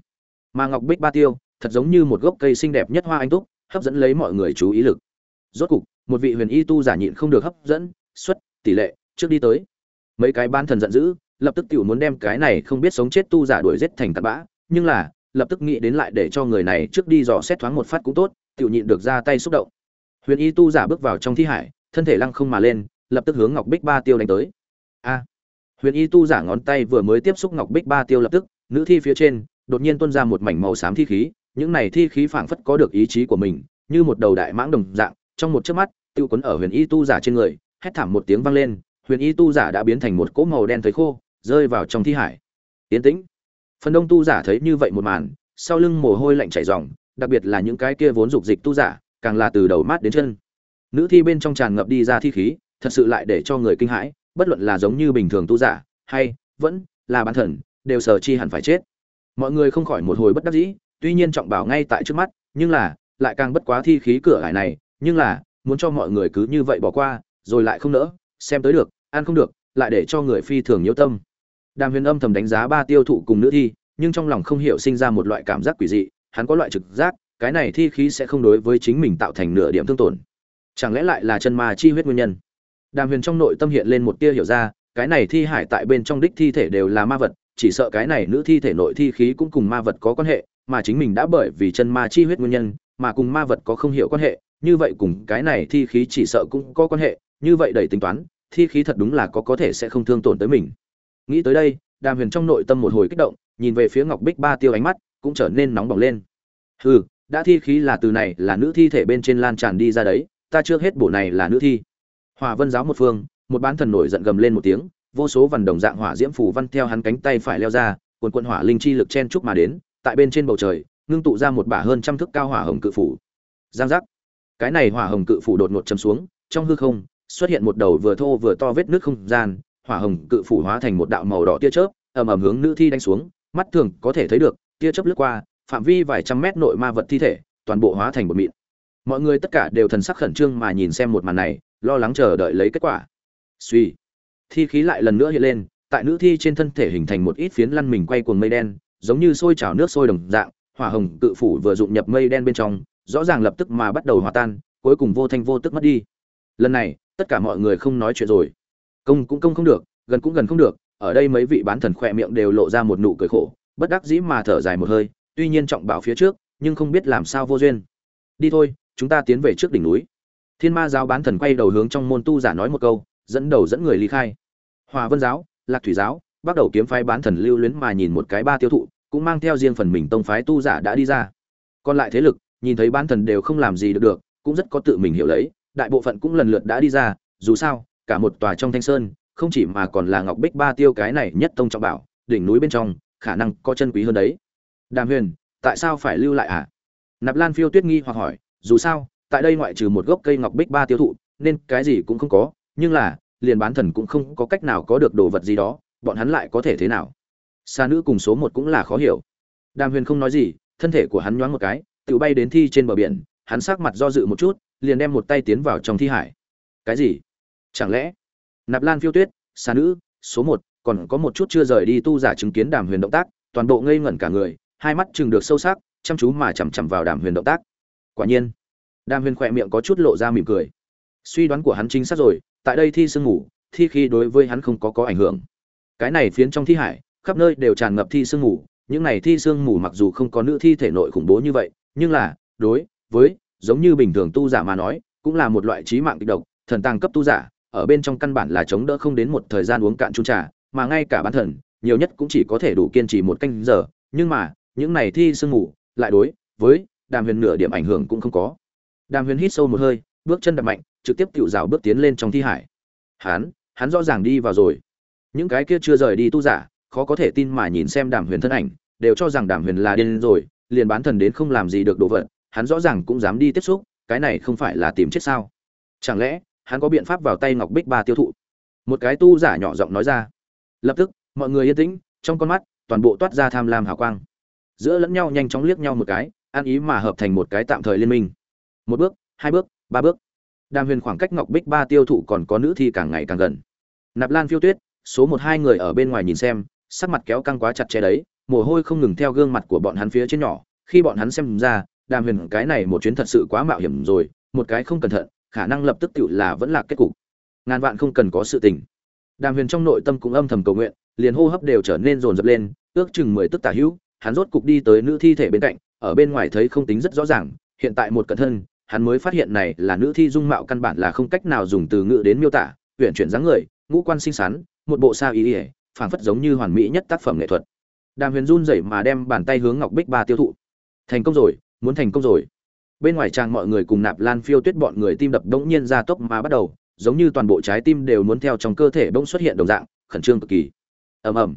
Mà ngọc bích ba tiêu, thật giống như một gốc cây xinh đẹp nhất hoa anh túc, hấp dẫn lấy mọi người chú ý lực. Rốt cục, một vị huyền y tu giả nhịn không được hấp dẫn, xuất, tỷ lệ, trước đi tới. Mấy cái ban thần giận dữ, lập tức tiểu muốn đem cái này không biết sống chết tu giả đuổi giết thành tạt bã, nhưng là, lập tức nghĩ đến lại để cho người này trước đi dò xét thoáng một phát cũng tốt, tiểu nhịn được ra tay xúc động. Huyền y tu giả bước vào trong thi hải, thân thể lăng không mà lên, lập tức hướng ngọc bích ba tiêu đánh tới a. Huyền y tu giả ngón tay vừa mới tiếp xúc ngọc bích ba tiêu lập tức, nữ thi phía trên, đột nhiên tuôn ra một mảnh màu xám thi khí, những này thi khí phảng phất có được ý chí của mình, như một đầu đại mãng đồng dạng, trong một chớp mắt, tiêu quấn ở huyền y tu giả trên người, hét thảm một tiếng vang lên, huyền y tu giả đã biến thành một cỗ màu đen thấy khô, rơi vào trong thi hải. Tiến tĩnh. Phần đông tu giả thấy như vậy một màn, sau lưng mồ hôi lạnh chảy ròng, đặc biệt là những cái kia vốn dục dịch tu giả, càng là từ đầu mát đến chân. Nữ thi bên trong tràn ngập đi ra thi khí, thật sự lại để cho người kinh hãi bất luận là giống như bình thường tu giả, hay vẫn là bán thần, đều sở chi hẳn phải chết. Mọi người không khỏi một hồi bất đắc dĩ, tuy nhiên trọng bảo ngay tại trước mắt, nhưng là, lại càng bất quá thi khí cửa ải này, nhưng là, muốn cho mọi người cứ như vậy bỏ qua, rồi lại không nỡ, xem tới được, ăn không được, lại để cho người phi thường nhiễu tâm. Đàm huyền âm thầm đánh giá ba tiêu thụ cùng nữ thi, nhưng trong lòng không hiểu sinh ra một loại cảm giác quỷ dị, hắn có loại trực giác, cái này thi khí sẽ không đối với chính mình tạo thành nửa điểm thương tổn. Chẳng lẽ lại là chân ma chi huyết nguyên nhân? Đàm huyền trong nội tâm hiện lên một tia hiểu ra, cái này thi hải tại bên trong đích thi thể đều là ma vật, chỉ sợ cái này nữ thi thể nội thi khí cũng cùng ma vật có quan hệ, mà chính mình đã bởi vì chân ma chi huyết nguyên nhân, mà cùng ma vật có không hiểu quan hệ, như vậy cùng cái này thi khí chỉ sợ cũng có quan hệ, như vậy đầy tính toán, thi khí thật đúng là có có thể sẽ không thương tổn tới mình. Nghĩ tới đây, đàm huyền trong nội tâm một hồi kích động, nhìn về phía ngọc bích ba tiêu ánh mắt cũng trở nên nóng bỏng lên. Hừ, đã thi khí là từ này là nữ thi thể bên trên lan tràn đi ra đấy, ta chưa hết bổ này là nữ thi. Hỏa vân giáo một phương, một bán thần nổi giận gầm lên một tiếng, vô số vằn đồng dạng hỏa diễm phủ văn theo hắn cánh tay phải leo ra, cuồn cuộn hỏa linh chi lực chen chúc mà đến, tại bên trên bầu trời, ngưng tụ ra một bả hơn trăm thước cao hỏa hồng cự phủ. Giang giác. Cái này hỏa hồng cự phủ đột ngột chầm xuống, trong hư không, xuất hiện một đầu vừa thô vừa to vết nước không gian, hỏa hồng cự phủ hóa thành một đạo màu đỏ tia chớp, ầm ầm hướng nữ thi đánh xuống, mắt thường có thể thấy được, tia chớp lướt qua, phạm vi vài trăm mét nội ma vật thi thể, toàn bộ hóa thành một mịn. Mọi người tất cả đều thần sắc khẩn trương mà nhìn xem một màn này lo lắng chờ đợi lấy kết quả. Suy, thi khí lại lần nữa hiện lên, tại nữ thi trên thân thể hình thành một ít phiến lăn mình quay cuồng mây đen, giống như sôi trào nước sôi đồng dạng, hỏa hồng cự phủ vừa dụng nhập mây đen bên trong, rõ ràng lập tức mà bắt đầu hòa tan, cuối cùng vô thanh vô tức mất đi. Lần này, tất cả mọi người không nói chuyện rồi. Công cũng công không được, gần cũng gần không được, ở đây mấy vị bán thần khỏe miệng đều lộ ra một nụ cười khổ, bất đắc dĩ mà thở dài một hơi, tuy nhiên trọng bảo phía trước, nhưng không biết làm sao vô duyên. Đi thôi, chúng ta tiến về trước đỉnh núi thiên ma giáo bán thần quay đầu hướng trong môn tu giả nói một câu, dẫn đầu dẫn người ly khai. Hòa vân giáo, lạc thủy giáo, bắt đầu kiếm phái bán thần lưu luyến mà nhìn một cái ba tiêu thụ, cũng mang theo riêng phần mình tông phái tu giả đã đi ra. Còn lại thế lực, nhìn thấy bán thần đều không làm gì được được, cũng rất có tự mình hiểu lấy, đại bộ phận cũng lần lượt đã đi ra, dù sao, cả một tòa trong thanh sơn, không chỉ mà còn là ngọc bích ba tiêu cái này nhất tông trọng bảo, đỉnh núi bên trong, khả năng có chân quý hơn đấy. Đàm huyền, tại sao phải lưu lại à nạp lan phiêu tuyết nghi hoặc hỏi, dù sao tại đây ngoại trừ một gốc cây ngọc bích ba tiêu thụ, nên cái gì cũng không có, nhưng là, liền bán thần cũng không có cách nào có được đồ vật gì đó, bọn hắn lại có thể thế nào? Sa nữ cùng số một cũng là khó hiểu. Đàm huyền không nói gì, thân thể của hắn nhoáng một cái, tự bay đến thi trên bờ biển, hắn sắc mặt do dự một chút, liền đem một tay tiến vào trong thi hải. Cái gì? Chẳng lẽ? Nạp lan phiêu tuyết, sa nữ, số một, còn có một chút chưa rời đi tu giả chứng kiến đàm huyền động tác, toàn bộ ngây ngẩn cả người, hai mắt chừng được sâu sắc, chăm chú mà chằm chằm vào đàm huyền động tác. Quả nhiên đàm huyền khỏe miệng có chút lộ ra mỉm cười. Suy đoán của hắn chính xác rồi, tại đây thi sương ngủ, thi khi đối với hắn không có có ảnh hưởng. Cái này phiến trong thi hải, khắp nơi đều tràn ngập thi sương ngủ, những này thi sương mù mặc dù không có nữ thi thể nội khủng bố như vậy, nhưng là, đối với, giống như bình thường tu giả mà nói, cũng là một loại trí mạng kịch độc, thần tàng cấp tu giả, ở bên trong căn bản là chống đỡ không đến một thời gian uống cạn chung trà, mà ngay cả bản thần, nhiều nhất cũng chỉ có thể đủ kiên trì một canh giờ, nhưng mà, những này thi sương mù lại đối với đàm huyền nửa điểm ảnh hưởng cũng không có đàm huyền hít sâu một hơi, bước chân đập mạnh, trực tiếp tiểu rào bước tiến lên trong thi hải. Hắn hắn rõ ràng đi vào rồi. Những cái kia chưa rời đi tu giả, khó có thể tin mà nhìn xem đàm huyền thân ảnh, đều cho rằng đàm huyền là điên rồi, liền bán thần đến không làm gì được đồ vật, hắn rõ ràng cũng dám đi tiếp xúc, cái này không phải là tìm chết sao? Chẳng lẽ, hắn có biện pháp vào tay ngọc bích ba tiêu thụ? Một cái tu giả nhỏ giọng nói ra. Lập tức, mọi người yên tĩnh, trong con mắt, toàn bộ toát ra tham lam hào quang. Giữa lẫn nhau nhanh chóng liếc nhau một cái, ăn ý mà hợp thành một cái tạm thời liên minh một bước, hai bước, ba bước. Đàm huyền khoảng cách ngọc bích ba tiêu thụ còn có nữ thi càng ngày càng gần. Nạp lan phiêu tuyết, số một hai người ở bên ngoài nhìn xem, sắc mặt kéo căng quá chặt chẽ đấy, mồ hôi không ngừng theo gương mặt của bọn hắn phía trên nhỏ. Khi bọn hắn xem ra, đàm huyền cái này một chuyến thật sự quá mạo hiểm rồi, một cái không cẩn thận, khả năng lập tức tự là vẫn là kết cục. Ngàn vạn không cần có sự tình. Đàm huyền trong nội tâm cũng âm thầm cầu nguyện, liền hô hấp đều trở nên rồn rập lên, ước chừng mười tức tả hữu, hắn rốt cục đi tới nữ thi thể bên cạnh, ở bên ngoài thấy không tính rất rõ ràng, hiện tại một cẩn thân hắn mới phát hiện này là nữ thi dung mạo căn bản là không cách nào dùng từ ngữ đến miêu tả huyện chuyển dáng người, ngũ quan xinh xắn, một bộ sao ý ỉa phảng phất giống như hoàn mỹ nhất tác phẩm nghệ thuật. Đàm huyền run rẩy mà đem bàn tay hướng ngọc bích ba tiêu thụ. Thành công rồi, muốn thành công rồi. Bên ngoài trang mọi người cùng nạp lan phiêu tuyết bọn người tim đập đống nhiên ra tốc mà bắt đầu, giống như toàn bộ trái tim đều muốn theo trong cơ thể bỗng xuất hiện đồng dạng, khẩn trương cực kỳ. Ầm ầm.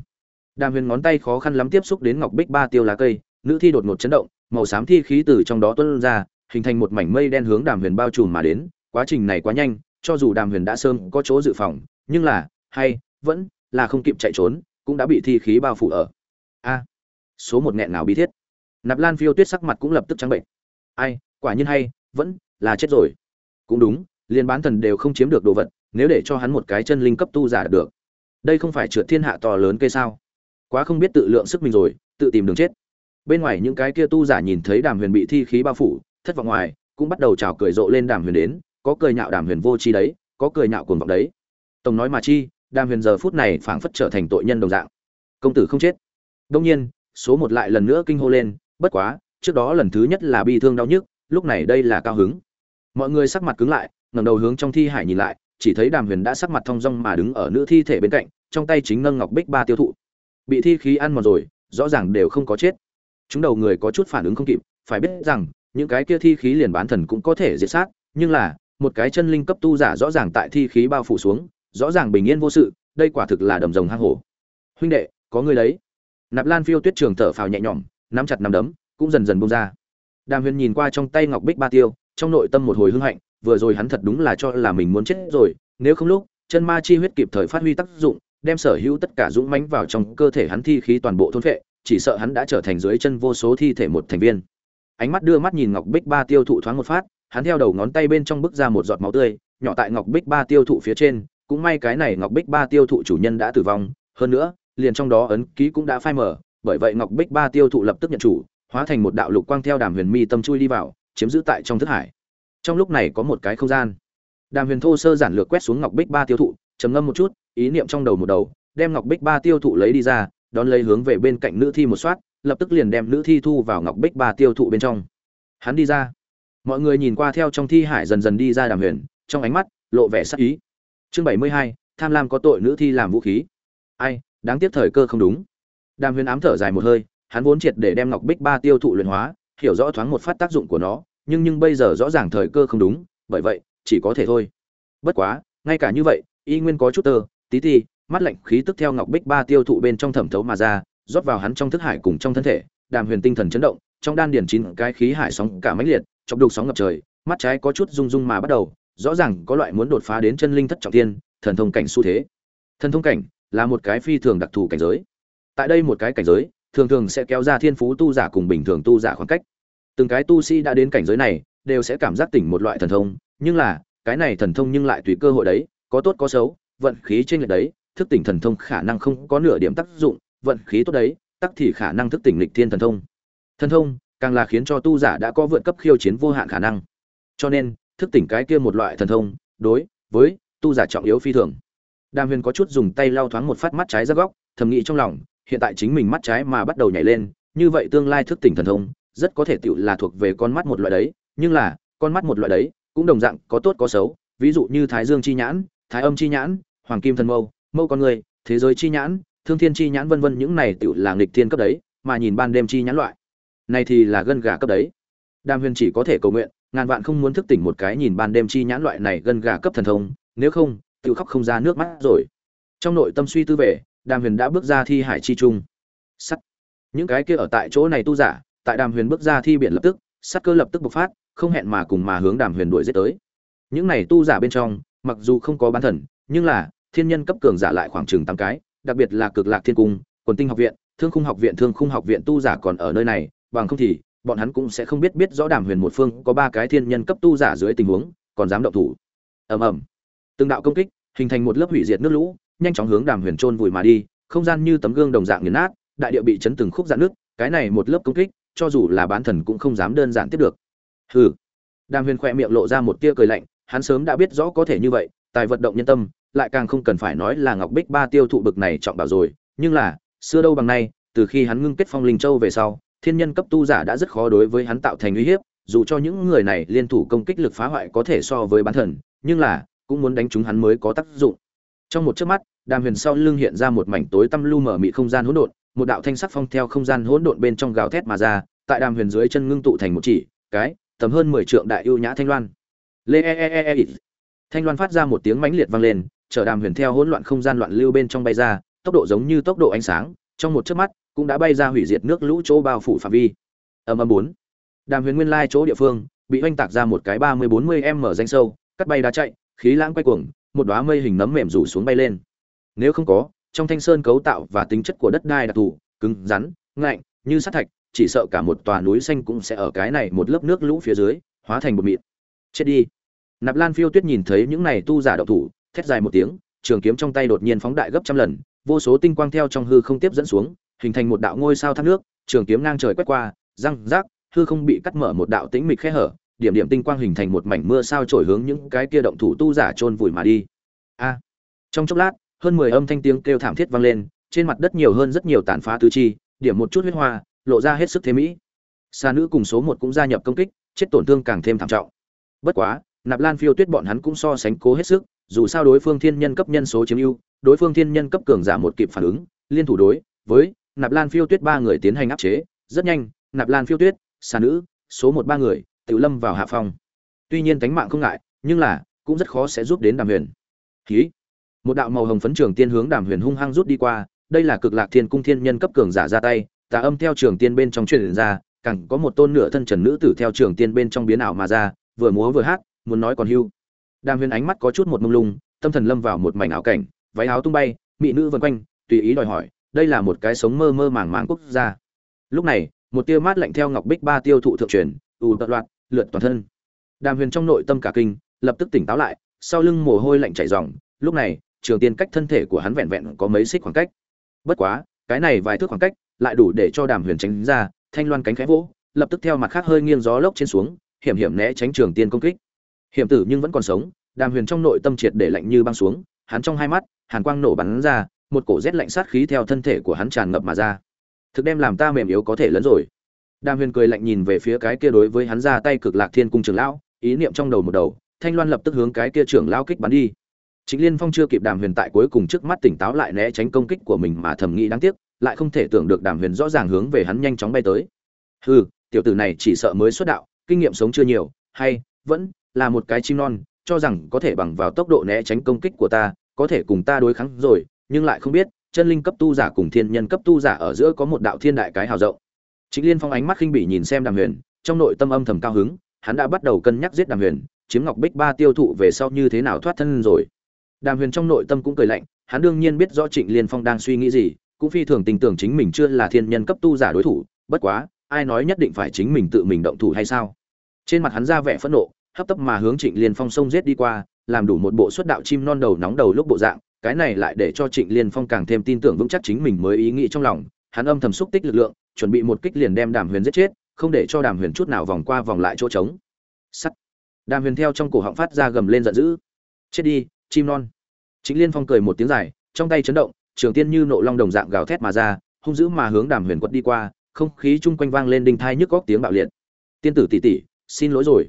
Đàm huyền ngón tay khó khăn lắm tiếp xúc đến ngọc bích ba tiêu lá cây, nữ thi đột ngột chấn động, màu xám thi khí từ trong đó tuôn ra hình thành một mảnh mây đen hướng đàm huyền bao trùm mà đến. Quá trình này quá nhanh, cho dù đàm huyền đã sớm có chỗ dự phòng, nhưng là, hay, vẫn là không kịp chạy trốn, cũng đã bị thi khí bao phủ ở. A, số một nghẹn nào bí thiết. Nạp lan phiêu tuyết sắc mặt cũng lập tức trắng bệnh. Ai, quả nhiên hay, vẫn là chết rồi. Cũng đúng, liên bán thần đều không chiếm được đồ vật, nếu để cho hắn một cái chân linh cấp tu giả được, đây không phải trượt thiên hạ to lớn cây sao? Quá không biết tự lượng sức mình rồi, tự tìm đường chết. Bên ngoài những cái kia tu giả nhìn thấy đàm huyền bị thi khí bao phủ thất vọng ngoài, cũng bắt đầu chào cười rộ lên đàm huyền đến, có cười nhạo đàm huyền vô chi đấy, có cười nhạo cuồng vọng đấy. Tổng nói mà chi, đàm huyền giờ phút này phảng phất trở thành tội nhân đồng dạng. Công tử không chết. Đông nhiên, số một lại lần nữa kinh hô lên, bất quá, trước đó lần thứ nhất là bi thương đau nhức, lúc này đây là cao hứng. Mọi người sắc mặt cứng lại, ngẩng đầu hướng trong thi hải nhìn lại, chỉ thấy đàm huyền đã sắc mặt thong dong mà đứng ở nữ thi thể bên cạnh, trong tay chính nâng ngọc bích ba tiêu thụ. Bị thi khí ăn một rồi, rõ ràng đều không có chết. Chúng đầu người có chút phản ứng không kịp, phải biết rằng những cái kia thi khí liền bán thần cũng có thể diệt sát, nhưng là, một cái chân linh cấp tu giả rõ ràng tại thi khí bao phủ xuống, rõ ràng bình yên vô sự, đây quả thực là đầm rồng hang hổ. Huynh đệ, có người đấy. Nạp lan phiêu tuyết trường thở phào nhẹ nhõm, nắm chặt nắm đấm, cũng dần dần buông ra. Đàm huyền nhìn qua trong tay ngọc bích ba tiêu, trong nội tâm một hồi hưng hạnh, vừa rồi hắn thật đúng là cho là mình muốn chết rồi, nếu không lúc, chân ma chi huyết kịp thời phát huy tác dụng, đem sở hữu tất cả dũng mãnh vào trong cơ thể hắn thi khí toàn bộ thôn phệ, chỉ sợ hắn đã trở thành dưới chân vô số thi thể một thành viên ánh mắt đưa mắt nhìn ngọc bích ba tiêu thụ thoáng một phát, hắn theo đầu ngón tay bên trong bức ra một giọt máu tươi, nhỏ tại ngọc bích ba tiêu thụ phía trên, cũng may cái này ngọc bích ba tiêu thụ chủ nhân đã tử vong, hơn nữa, liền trong đó ấn ký cũng đã phai mở bởi vậy ngọc bích ba tiêu thụ lập tức nhận chủ, hóa thành một đạo lục quang theo đàm huyền mi tâm chui đi vào, chiếm giữ tại trong thức hải. Trong lúc này có một cái không gian. Đàm huyền thô sơ giản lược quét xuống ngọc bích ba tiêu thụ, trầm ngâm một chút, ý niệm trong đầu một đầu, đem ngọc bích ba tiêu thụ lấy đi ra, đón lấy hướng về bên cạnh nữ thi một soát lập tức liền đem nữ thi thu vào ngọc bích ba tiêu thụ bên trong. Hắn đi ra. Mọi người nhìn qua theo trong thi hải dần dần đi ra đàm huyền, trong ánh mắt lộ vẻ sắc ý. Chương bảy mươi hai, tham lam có tội nữ thi làm vũ khí. Ai, đáng tiếc thời cơ không đúng. Đàm huyền ám thở dài một hơi, hắn vốn triệt để đem ngọc bích ba tiêu thụ luyện hóa, hiểu rõ thoáng một phát tác dụng của nó, nhưng nhưng bây giờ rõ ràng thời cơ không đúng, bởi vậy, chỉ có thể thôi. Bất quá, ngay cả như vậy, y nguyên có chút tơ, tí ti, mắt lạnh khí tức theo ngọc bích ba tiêu thụ bên trong thẩm thấu mà ra rót vào hắn trong thức hải cùng trong thân thể, đàm huyền tinh thần chấn động, trong đan điển chín cái khí hải sóng cả mãnh liệt, chọc đục sóng ngập trời, mắt trái có chút rung rung mà bắt đầu, rõ ràng có loại muốn đột phá đến chân linh thất trọng thiên, thần thông cảnh xu thế. Thần thông cảnh là một cái phi thường đặc thù cảnh giới. Tại đây một cái cảnh giới, thường thường sẽ kéo ra thiên phú tu giả cùng bình thường tu giả khoảng cách. Từng cái tu sĩ đã đến cảnh giới này, đều sẽ cảm giác tỉnh một loại thần thông, nhưng là, cái này thần thông nhưng lại tùy cơ hội đấy, có tốt có xấu, vận khí trên lệch đấy, thức tỉnh thần thông khả năng không có nửa điểm tác dụng vận khí tốt đấy, tắc thì khả năng thức tỉnh lịch thiên thần thông. Thần thông, càng là khiến cho tu giả đã có vượt cấp khiêu chiến vô hạn khả năng. Cho nên, thức tỉnh cái kia một loại thần thông, đối với tu giả trọng yếu phi thường. Đàm huyền có chút dùng tay lau thoáng một phát mắt trái ra góc, thầm nghĩ trong lòng, hiện tại chính mình mắt trái mà bắt đầu nhảy lên, như vậy tương lai thức tỉnh thần thông, rất có thể tựu là thuộc về con mắt một loại đấy, nhưng là, con mắt một loại đấy, cũng đồng dạng có tốt có xấu, ví dụ như thái dương chi nhãn, thái âm chi nhãn, hoàng kim thần mâu mâu con người, thế giới chi nhãn thương thiên chi nhãn vân vân những này tựu là nghịch thiên cấp đấy, mà nhìn ban đêm chi nhãn loại. Này thì là gân gà cấp đấy. Đàm huyền chỉ có thể cầu nguyện, ngàn vạn không muốn thức tỉnh một cái nhìn ban đêm chi nhãn loại này gân gà cấp thần thông, nếu không tự khóc không ra nước mắt rồi. Trong nội tâm suy tư về, đàm huyền đã bước ra thi hải chi trung. Sắt. Những cái kia ở tại chỗ này tu giả, tại đàm huyền bước ra thi biển lập tức, sắt cơ lập tức bộc phát, không hẹn mà cùng mà hướng đàm huyền đuổi giết tới. Những này tu giả bên trong, mặc dù không có bán thần, nhưng là, thiên nhân cấp cường giả lại khoảng chừng tám cái đặc biệt là cực lạc thiên cung, quần tinh học viện, thương khung học viện, thương khung học viện tu giả còn ở nơi này, bằng không thì, bọn hắn cũng sẽ không biết biết rõ đàm huyền một phương có ba cái thiên nhân cấp tu giả dưới tình huống, còn dám động thủ. Ầm ầm. Từng đạo công kích, hình thành một lớp hủy diệt nước lũ, nhanh chóng hướng đàm huyền trôn vùi mà đi, không gian như tấm gương đồng dạng nghiền nát, đại địa bị chấn từng khúc dạn nước cái này một lớp công kích, cho dù là bán thần cũng không dám đơn giản tiếp được. Hừ. Đàm huyền khỏe miệng lộ ra một tia cười lạnh, hắn sớm đã biết rõ có thể như vậy, tài vận động nhân tâm lại càng không cần phải nói là ngọc bích ba tiêu thụ bực này trọng bảo rồi. Nhưng là, xưa đâu bằng nay, từ khi hắn ngưng kết phong linh châu về sau, thiên nhân cấp tu giả đã rất khó đối với hắn tạo thành uy hiếp, dù cho những người này liên thủ công kích lực phá hoại có thể so với bán thần, nhưng là, cũng muốn đánh chúng hắn mới có tác dụng. Trong một chớp mắt, đàm huyền sau lưng hiện ra một mảnh tối tăm lu mở mị không gian hỗn độn, một đạo thanh sắc phong theo không gian hỗn độn bên trong gào thét mà ra, tại đàm huyền dưới chân ngưng tụ thành một chỉ, cái, tầm hơn mười trượng đại ưu nhã thanh loan. Lê e e e e. e. Thanh loan phát ra một tiếng mãnh liệt vang lên chở đàm huyền theo hỗn loạn không gian loạn lưu bên trong bay ra, tốc độ giống như tốc độ ánh sáng, trong một chớp mắt, cũng đã bay ra hủy diệt nước lũ chỗ bao phủ phạm vi. Âm âm bốn. Đàm huyền nguyên lai chỗ địa phương, bị oanh tạc ra một cái ba mươi bốn mươi m danh sâu, cắt bay đá chạy, khí lãng quay cuồng, một đóa mây hình nấm mềm rủ xuống bay lên. Nếu không có, trong thanh sơn cấu tạo và tính chất của đất đai đặc thù, cứng, rắn, ngạnh, như sắt thạch, chỉ sợ cả một tòa núi xanh cũng sẽ ở cái này một lớp nước lũ phía dưới, hóa thành một mịn. Chết đi. Nạp lan phiêu tuyết nhìn thấy những này tu giả đậu thủ thét dài một tiếng, trường kiếm trong tay đột nhiên phóng đại gấp trăm lần, vô số tinh quang theo trong hư không tiếp dẫn xuống, hình thành một đạo ngôi sao thác nước, trường kiếm ngang trời quét qua, răng rác, hư không bị cắt mở một đạo tĩnh mịch khe hở, điểm điểm tinh quang hình thành một mảnh mưa sao trổi hướng những cái kia động thủ tu giả chôn vùi mà đi. A! Trong chốc lát, hơn mười âm thanh tiếng kêu thảm thiết vang lên, trên mặt đất nhiều hơn rất nhiều tàn phá tứ chi, điểm một chút huyết hoa, lộ ra hết sức thế mỹ. Xa nữ cùng số một cũng gia nhập công kích, chết tổn thương càng thêm thảm trọng. Bất quá, nạp lan phiêu tuyết bọn hắn cũng so sánh cố hết sức dù sao đối phương thiên nhân cấp nhân số chiếm ưu, đối phương thiên nhân cấp cường giả một kịp phản ứng, liên thủ đối với nạp lan phiêu tuyết ba người tiến hành áp chế. Rất nhanh, nạp lan phiêu tuyết, xà nữ, số một ba người tự lâm vào hạ phòng. tuy nhiên tánh mạng không ngại, nhưng là cũng rất khó sẽ giúp đến đàm huyền. Ký một đạo màu hồng phấn trường tiên hướng đàm huyền hung hăng rút đi qua, đây là cực lạc thiên cung thiên nhân cấp cường giả ra tay, tà âm theo trường tiên bên trong truyền ra, càng có một tôn nửa thân trần nữ tử theo trường tiên bên trong biến ảo mà ra, vừa múa vừa hát, muốn nói còn hưu đàm huyền ánh mắt có chút một mông lung, tâm thần lâm vào một mảnh ảo cảnh, váy áo tung bay, mỹ nữ vân quanh, tùy ý đòi hỏi, đây là một cái sống mơ mơ màng màng quốc gia. Lúc này, một tia mát lạnh theo ngọc bích ba tiêu thụ thượng truyền, ù tật loạt lượt toàn thân. Đàm huyền trong nội tâm cả kinh, lập tức tỉnh táo lại, sau lưng mồ hôi lạnh chảy ròng, lúc này, trường tiên cách thân thể của hắn vẹn vẹn có mấy xích khoảng cách. Bất quá, cái này vài thước khoảng cách, lại đủ để cho đàm huyền tránh ra, thanh loan cánh khẽ vỗ, lập tức theo mặt khác hơi nghiêng gió lốc trên xuống, hiểm hiểm né tránh trường tiên công kích. Hiểm tử nhưng vẫn còn sống đàm huyền trong nội tâm triệt để lạnh như băng xuống, hắn trong hai mắt, hàn quang nổ bắn ra, một cổ rét lạnh sát khí theo thân thể của hắn tràn ngập mà ra. Thực đem làm ta mềm yếu có thể lớn rồi. Đàm huyền cười lạnh nhìn về phía cái kia đối với hắn ra tay cực lạc thiên cung trưởng lão, ý niệm trong đầu một đầu, thanh loan lập tức hướng cái kia trưởng lão kích bắn đi. Chính liên phong chưa kịp đàm huyền tại cuối cùng trước mắt tỉnh táo lại né tránh công kích của mình mà thầm nghĩ đáng tiếc, lại không thể tưởng được đàm huyền rõ ràng hướng về hắn nhanh chóng bay tới. Hừ, tiểu tử này chỉ sợ mới xuất đạo, kinh nghiệm sống chưa nhiều, hay, vẫn là một cái chim non cho rằng có thể bằng vào tốc độ né tránh công kích của ta có thể cùng ta đối kháng rồi nhưng lại không biết chân linh cấp tu giả cùng thiên nhân cấp tu giả ở giữa có một đạo thiên đại cái hào rộng Trịnh Liên Phong ánh mắt khinh bỉ nhìn xem Đàm Huyền, trong nội tâm âm thầm cao hứng, hắn đã bắt đầu cân nhắc giết Đàm Huyền, chiếm Ngọc Bích Ba tiêu thụ về sau như thế nào thoát thân rồi. Đàm Huyền trong nội tâm cũng cười lạnh, hắn đương nhiên biết rõ Trịnh Liên Phong đang suy nghĩ gì, cũng phi thường tình tưởng chính mình chưa là thiên nhân cấp tu giả đối thủ, bất quá, ai nói nhất định phải chính mình tự mình động thủ hay sao? Trên mặt hắn ra vẻ phẫn nộ, hấp tấp mà hướng Trịnh Liên Phong sông giết đi qua, làm đủ một bộ xuất đạo chim non đầu nóng đầu lúc bộ dạng, cái này lại để cho Trịnh Liên Phong càng thêm tin tưởng vững chắc chính mình mới ý nghĩ trong lòng, hắn âm thầm xúc tích lực lượng, chuẩn bị một kích liền đem Đàm Huyền giết chết, không để cho Đàm Huyền chút nào vòng qua vòng lại chỗ trống. Sắt. Đàm Huyền theo trong cổ họng phát ra gầm lên giận dữ. Chết đi, chim non. Trịnh Liên Phong cười một tiếng dài, trong tay chấn động, trường tiên như nộ long đồng dạng gào thét mà ra, hung dữ mà hướng Đàm Huyền quật đi qua, không khí chung quanh vang lên đinh thai nhức góc tiếng bạo liệt. Tiên tử tỷ tỷ, xin lỗi rồi.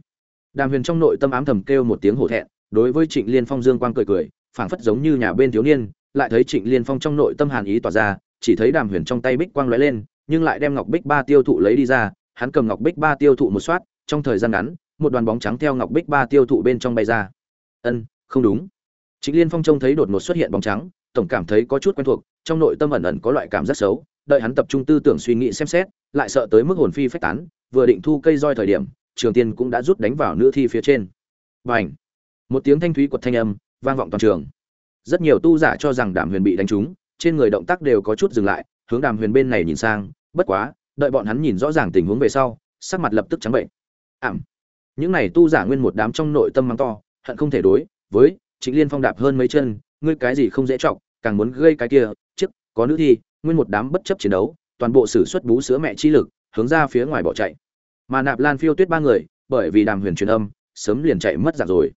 Đàm Huyền trong nội tâm ám thầm kêu một tiếng hổ thẹn, đối với Trịnh Liên Phong dương quang cười cười, phảng phất giống như nhà bên thiếu niên, lại thấy Trịnh Liên Phong trong nội tâm hàn ý tỏa ra, chỉ thấy Đàm Huyền trong tay bích quang lóe lên, nhưng lại đem ngọc bích ba tiêu thụ lấy đi ra, hắn cầm ngọc bích ba tiêu thụ một soát, trong thời gian ngắn, một đoàn bóng trắng theo ngọc bích ba tiêu thụ bên trong bay ra. Ân, không đúng. Trịnh Liên Phong trông thấy đột ngột xuất hiện bóng trắng, tổng cảm thấy có chút quen thuộc, trong nội tâm ẩn ẩn có loại cảm giác xấu, đợi hắn tập trung tư tưởng suy nghĩ xem xét, lại sợ tới mức hồn phi phách tán, vừa định thu cây roi thời điểm, Trường Tiên cũng đã rút đánh vào nữ thi phía trên. Bành! Một tiếng thanh thúy quật thanh âm vang vọng toàn trường. Rất nhiều tu giả cho rằng Đàm Huyền bị đánh trúng, trên người động tác đều có chút dừng lại, hướng Đàm Huyền bên này nhìn sang, bất quá, đợi bọn hắn nhìn rõ ràng tình huống về sau, sắc mặt lập tức trắng bệnh ảm những này tu giả nguyên một đám trong nội tâm mắng to hận không thể đối với trịnh liên phong đạp hơn mấy chân ngươi cái gì không dễ trọng, càng muốn gây cái kia trước có nữ thi nguyên một đám bất chấp chiến đấu toàn bộ sử xuất bú sữa mẹ chi lực hướng ra phía ngoài bỏ chạy mà nạp lan phiêu tuyết ba người, bởi vì đàm huyền truyền âm, sớm liền chạy mất dạng rồi.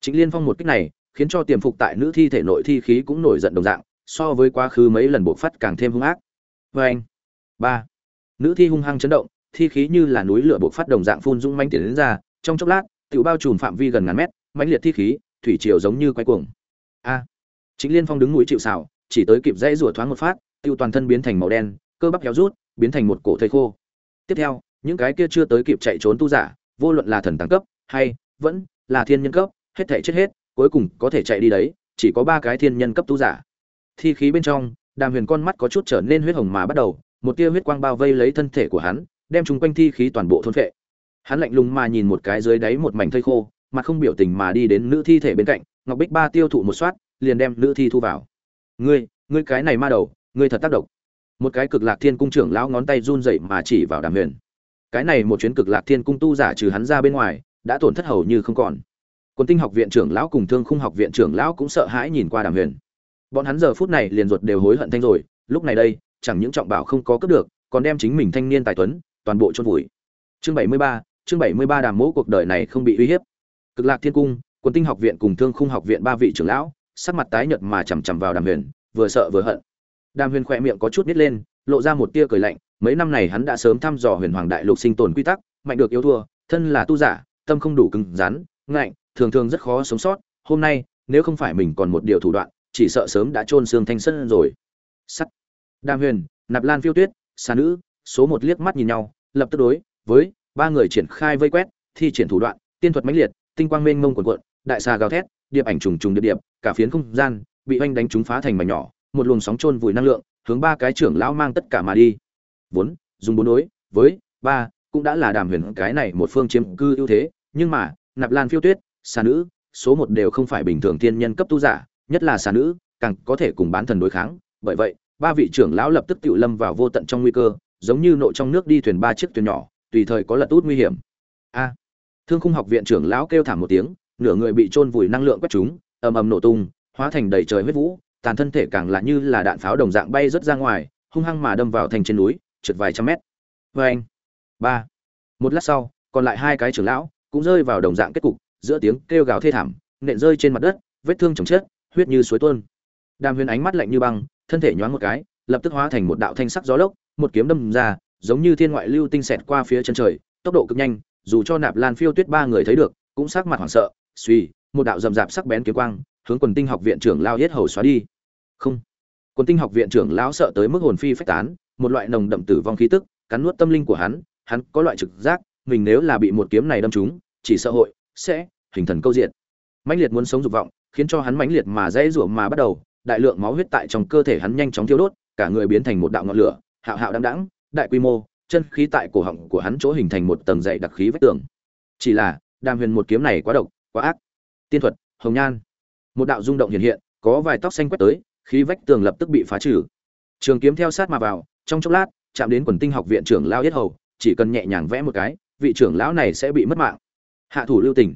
Chính liên phong một cách này, khiến cho tiềm phục tại nữ thi thể nội thi khí cũng nổi giận đồng dạng, so với quá khứ mấy lần buộc phát càng thêm hung ác. Vê anh, ba, nữ thi hung hăng chấn động, thi khí như là núi lửa buộc phát đồng dạng phun dũng manh tiến đến ra, trong chốc lát tự bao trùm phạm vi gần ngàn mét, mãnh liệt thi khí, thủy triều giống như quay cuồng. A chính liên phong đứng núi chịu xào chỉ tới kịp dãy rủa thoáng một phát, tiêu toàn thân biến thành màu đen, cơ bắp héo rút, biến thành một cổ thây khô. Tiếp theo những cái kia chưa tới kịp chạy trốn tu giả, vô luận là thần tăng cấp hay vẫn là thiên nhân cấp, hết thể chết hết, cuối cùng có thể chạy đi đấy, chỉ có ba cái thiên nhân cấp tu giả. Thi khí bên trong, đàm huyền con mắt có chút trở nên huyết hồng mà bắt đầu, một tia huyết quang bao vây lấy thân thể của hắn, đem chúng quanh thi khí toàn bộ thôn phệ. Hắn lạnh lùng mà nhìn một cái dưới đáy một mảnh thây khô, mà không biểu tình mà đi đến nữ thi thể bên cạnh, ngọc bích ba tiêu thụ một soát, liền đem nữ thi thu vào. Ngươi ngươi cái này ma đầu, ngươi thật tác động một cái cực lạc thiên cung trưởng lão ngón tay run rẩy mà chỉ vào đàm huyền cái này một chuyến cực lạc thiên cung tu giả trừ hắn ra bên ngoài, đã tổn thất hầu như không còn. Quân tinh học viện trưởng lão cùng thương khung học viện trưởng lão cũng sợ hãi nhìn qua đàm huyền. Bọn hắn giờ phút này liền ruột đều hối hận thanh rồi, lúc này đây, chẳng những trọng bảo không có cướp được, còn đem chính mình thanh niên tài tuấn, toàn bộ chôn vùi. Chương bảy mươi ba, chương bảy mươi ba đàm mẫu cuộc đời này không bị uy hiếp. Cực lạc thiên cung quân tinh học viện cùng thương khung học viện ba vị trưởng lão, sắc mặt tái nhợt mà chằm chằm vào đàm huyền, vừa sợ vừa hận. Đàm huyền khỏe miệng có chút nít lên, lộ ra một tia cười lạnh mấy năm này hắn đã sớm thăm dò huyền hoàng đại lục sinh tồn quy tắc, mạnh được yếu thua, thân là tu giả, tâm không đủ cứng rắn, ngạnh, thường thường rất khó sống sót. Hôm nay, nếu không phải mình còn một điều thủ đoạn, chỉ sợ sớm đã chôn xương thanh sân rồi. Sắt. Đàm huyền, nạp lan phiêu tuyết, xà nữ, số một liếc mắt nhìn nhau, lập tức đối với ba người triển khai vây quét, thi triển thủ đoạn, tiên thuật mãnh liệt, tinh quang mênh mông quần cuộn, đại xà gào thét, điệp ảnh trùng trùng điệp điệp, cả phiến không gian bị oanh đánh trúng phá thành mảnh nhỏ, một luồng sóng trôn vùi năng lượng, hướng ba cái trưởng lão mang tất cả mà đi vốn, dùng bốn đối, với ba, cũng đã là đàm huyền cái này một phương chiếm cư ưu thế, nhưng mà, nạp lan phiêu tuyết, xà nữ, số một đều không phải bình thường thiên nhân cấp tu giả, nhất là xà nữ, càng có thể cùng bán thần đối kháng. Bởi vậy, ba vị trưởng lão lập tức tự lâm vào vô tận trong nguy cơ, giống như nội trong nước đi thuyền ba chiếc thuyền nhỏ, tùy thời có lật út nguy hiểm. A! Thương khung học viện trưởng lão kêu thảm một tiếng, nửa người bị chôn vùi năng lượng quét chúng ầm ầm nổ tung, hóa thành đầy trời huyết vũ, tàn thân thể càng là như là đạn pháo đồng dạng bay rất ra ngoài, hung hăng mà đâm vào thành trên núi trượt vài trăm mét. Vê anh. Ba. Một lát sau, còn lại hai cái trưởng lão cũng rơi vào đồng dạng kết cục, giữa tiếng kêu gào thê thảm, nện rơi trên mặt đất, vết thương chồng chết, huyết như suối tuôn. Đàm huyền ánh mắt lạnh như băng, thân thể nhoáng một cái, lập tức hóa thành một đạo thanh sắc gió lốc, một kiếm đâm ra, giống như thiên ngoại lưu tinh xẹt qua phía chân trời, tốc độ cực nhanh, dù cho nạp lan phiêu tuyết ba người thấy được, cũng sắc mặt hoảng sợ, suy, một đạo rầm rạp sắc bén kiếm quang, hướng quần tinh học viện trưởng lao hết hầu xóa đi. Không quần tinh học viện trưởng lão sợ tới mức hồn phi phách tán một loại nồng đậm tử vong khí tức cắn nuốt tâm linh của hắn hắn có loại trực giác mình nếu là bị một kiếm này đâm trúng chỉ sợ hội sẽ hình thần câu diện mãnh liệt muốn sống dục vọng khiến cho hắn mãnh liệt mà dễ rủa mà bắt đầu đại lượng máu huyết tại trong cơ thể hắn nhanh chóng thiêu đốt cả người biến thành một đạo ngọn lửa hạo hạo đãng đãng, đại quy mô chân khí tại cổ họng của hắn chỗ hình thành một tầng dày đặc khí vách tường. Chỉ là đàm huyền một kiếm này quá độc quá ác. Tiên thuật hồng nhan. Một đạo rung động hiện hiện có vài tóc xanh quét tới khí vách tường lập tức bị phá trừ. Trường kiếm theo sát mà vào, trong chốc lát, chạm đến quần tinh học viện trưởng lao yết hầu, chỉ cần nhẹ nhàng vẽ một cái, vị trưởng lão này sẽ bị mất mạng. Hạ thủ lưu tình.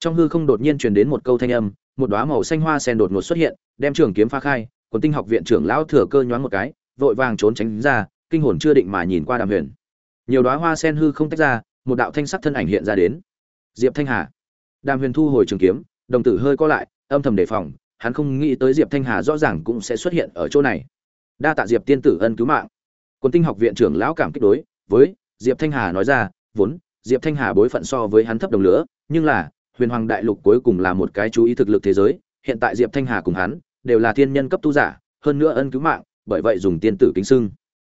Trong hư không đột nhiên truyền đến một câu thanh âm, một đóa màu xanh hoa sen đột ngột xuất hiện, đem trường kiếm phá khai, quần tinh học viện trưởng lão thừa cơ nhoáng một cái, vội vàng trốn tránh ra, kinh hồn chưa định mà nhìn qua đàm huyền. Nhiều đóa hoa sen hư không tách ra, một đạo thanh sắc thân ảnh hiện ra đến. Diệp thanh hà. Đàm huyền thu hồi trường kiếm, đồng tử hơi co lại, âm thầm đề phòng hắn không nghĩ tới diệp thanh hà rõ ràng cũng sẽ xuất hiện ở chỗ này. Đa tạ diệp tiên tử ân cứu mạng. Quân tinh học viện trưởng lão cảm kích đối với diệp thanh hà nói ra, vốn, diệp thanh hà bối phận so với hắn thấp đồng lửa, nhưng là, huyền hoàng đại lục cuối cùng là một cái chú ý thực lực thế giới, hiện tại diệp thanh hà cùng hắn đều là thiên nhân cấp tu giả, hơn nữa ân cứu mạng, bởi vậy dùng tiên tử kính sưng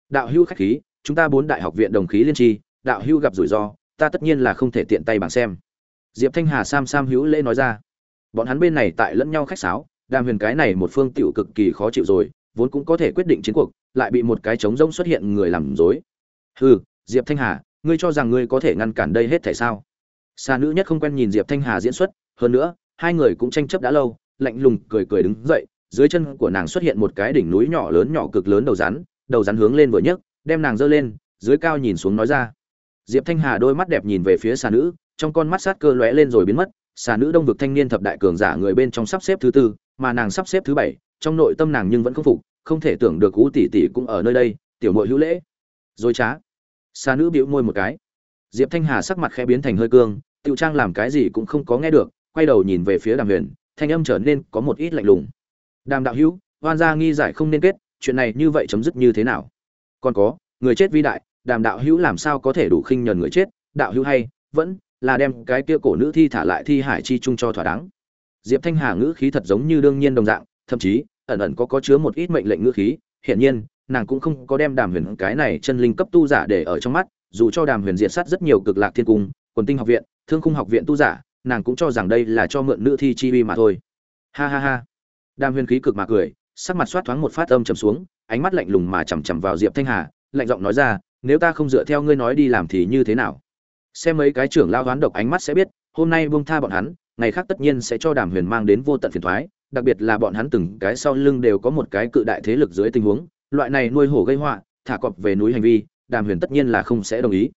đạo hưu khách khí, chúng ta bốn đại học viện đồng khí liên tri, đạo hưu gặp rủi ro, ta tất nhiên là không thể tiện tay bằng xem. Diệp thanh hà sam sam hữu lễ nói ra. Bọn hắn bên này tại lẫn nhau khách sáo đàm huyền cái này một phương tiểu cực kỳ khó chịu rồi, vốn cũng có thể quyết định chiến cuộc, lại bị một cái trống rỗng xuất hiện người làm dối hừ, diệp thanh hà, ngươi cho rằng ngươi có thể ngăn cản đây hết thể sao? Xa nữ nhất không quen nhìn diệp thanh hà diễn xuất, hơn nữa, hai người cũng tranh chấp đã lâu, lạnh lùng cười cười đứng dậy, dưới chân của nàng xuất hiện một cái đỉnh núi nhỏ lớn nhỏ cực lớn đầu rắn đầu rắn hướng lên vừa nhấc, đem nàng giơ lên, dưới cao nhìn xuống nói ra. Diệp thanh hà đôi mắt đẹp nhìn về phía xà nữ, trong con mắt sát cơ lóe lên rồi biến mất xà nữ đông vực thanh niên thập đại cường giả người bên trong sắp xếp thứ tư mà nàng sắp xếp thứ bảy, trong nội tâm nàng nhưng vẫn không phục, không thể tưởng được cú tỷ tỷ cũng ở nơi đây, tiểu nội hữu lễ. Dối trá. Xa nữ bĩu môi một cái. Diệp thanh hà sắc mặt khẽ biến thành hơi cương, tiểu trang làm cái gì cũng không có nghe được, quay đầu nhìn về phía đàm huyền, thanh âm trở nên có một ít lạnh lùng. Đàm đạo hữu oan gia nghi giải không nên kết, chuyện này như vậy chấm dứt như thế nào? Còn có, người chết vi đại, đàm đạo hữu làm sao có thể đủ khinh nhờn người chết? Đạo hữu hay, vẫn là đem cái kia cổ nữ thi thả lại thi hải chi chung cho thỏa đáng diệp thanh hà ngữ khí thật giống như đương nhiên đồng dạng, thậm chí, ẩn ẩn có có chứa một ít mệnh lệnh ngữ khí, hiển nhiên, nàng cũng không có đem đàm huyền cái này chân linh cấp tu giả để ở trong mắt, dù cho đàm huyền diệt sát rất nhiều cực lạc thiên cung, quần tinh học viện, thương khung học viện tu giả, nàng cũng cho rằng đây là cho mượn nữ thi chi uy mà thôi. Ha ha ha. Đàm huyền khí cực mà cười, sắc mặt xoát thoáng một phát âm trầm xuống, ánh mắt lạnh lùng mà chằm chằm vào diệp thanh hà, lạnh giọng nói ra, nếu ta không dựa theo ngươi nói đi làm thì như thế nào? Xem mấy cái trưởng lao đoán độc ánh mắt sẽ biết, hôm nay buông tha bọn hắn ngày khác tất nhiên sẽ cho đàm huyền mang đến vô tận phiền thoái, đặc biệt là bọn hắn từng cái sau lưng đều có một cái cự đại thế lực dưới tình huống, loại này nuôi hổ gây họa, thả cọp về núi hành vi, đàm huyền tất nhiên là không sẽ đồng ý.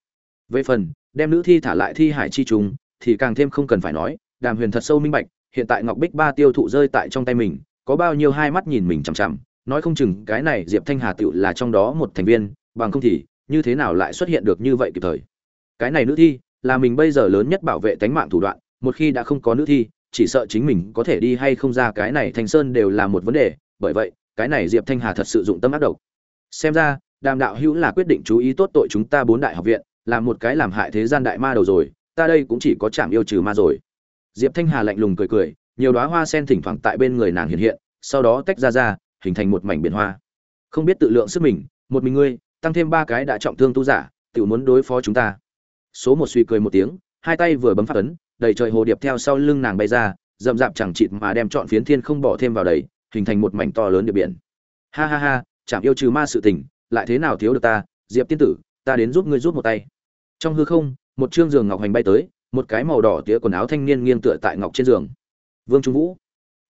Về phần, đem nữ thi thả lại thi hải chi trùng, thì càng thêm không cần phải nói, đàm huyền thật sâu minh bạch, hiện tại ngọc bích ba tiêu thụ rơi tại trong tay mình, có bao nhiêu hai mắt nhìn mình chằm chằm, nói không chừng cái này diệp thanh hà tựu là trong đó một thành viên, bằng không thì, như thế nào lại xuất hiện được như vậy kịp thời? Cái này nữ thi, là mình bây giờ lớn nhất bảo vệ tánh mạng thủ đoạn một khi đã không có nữ thi, chỉ sợ chính mình có thể đi hay không ra cái này thành sơn đều là một vấn đề. Bởi vậy, cái này diệp thanh hà thật sự dụng tâm ác độc. Xem ra, đàm đạo hữu là quyết định chú ý tốt tội chúng ta bốn đại học viện, là một cái làm hại thế gian đại ma đầu rồi, ta đây cũng chỉ có chạm yêu trừ ma rồi. Diệp thanh hà lạnh lùng cười cười, nhiều đóa hoa sen thỉnh thoảng tại bên người nàng hiện hiện, sau đó tách ra ra, hình thành một mảnh biển hoa. Không biết tự lượng sức mình, một mình ngươi, tăng thêm ba cái đã trọng thương tu giả tự muốn đối phó chúng ta. Số một suy cười một tiếng, hai tay vừa bấm phát ấn đầy trời hồ điệp theo sau lưng nàng bay ra rậm rạp chẳng chịt mà đem chọn phiến thiên không bỏ thêm vào đầy hình thành một mảnh to lớn địa biển. Ha ha ha chạm yêu trừ ma sự tình, lại thế nào thiếu được ta? Diệp tiên tử, ta đến giúp ngươi giúp một tay. Trong hư không, một trương giường ngọc hành bay tới, một cái màu đỏ tía quần áo thanh niên nghiêng tựa tại ngọc trên giường. Vương trung vũ.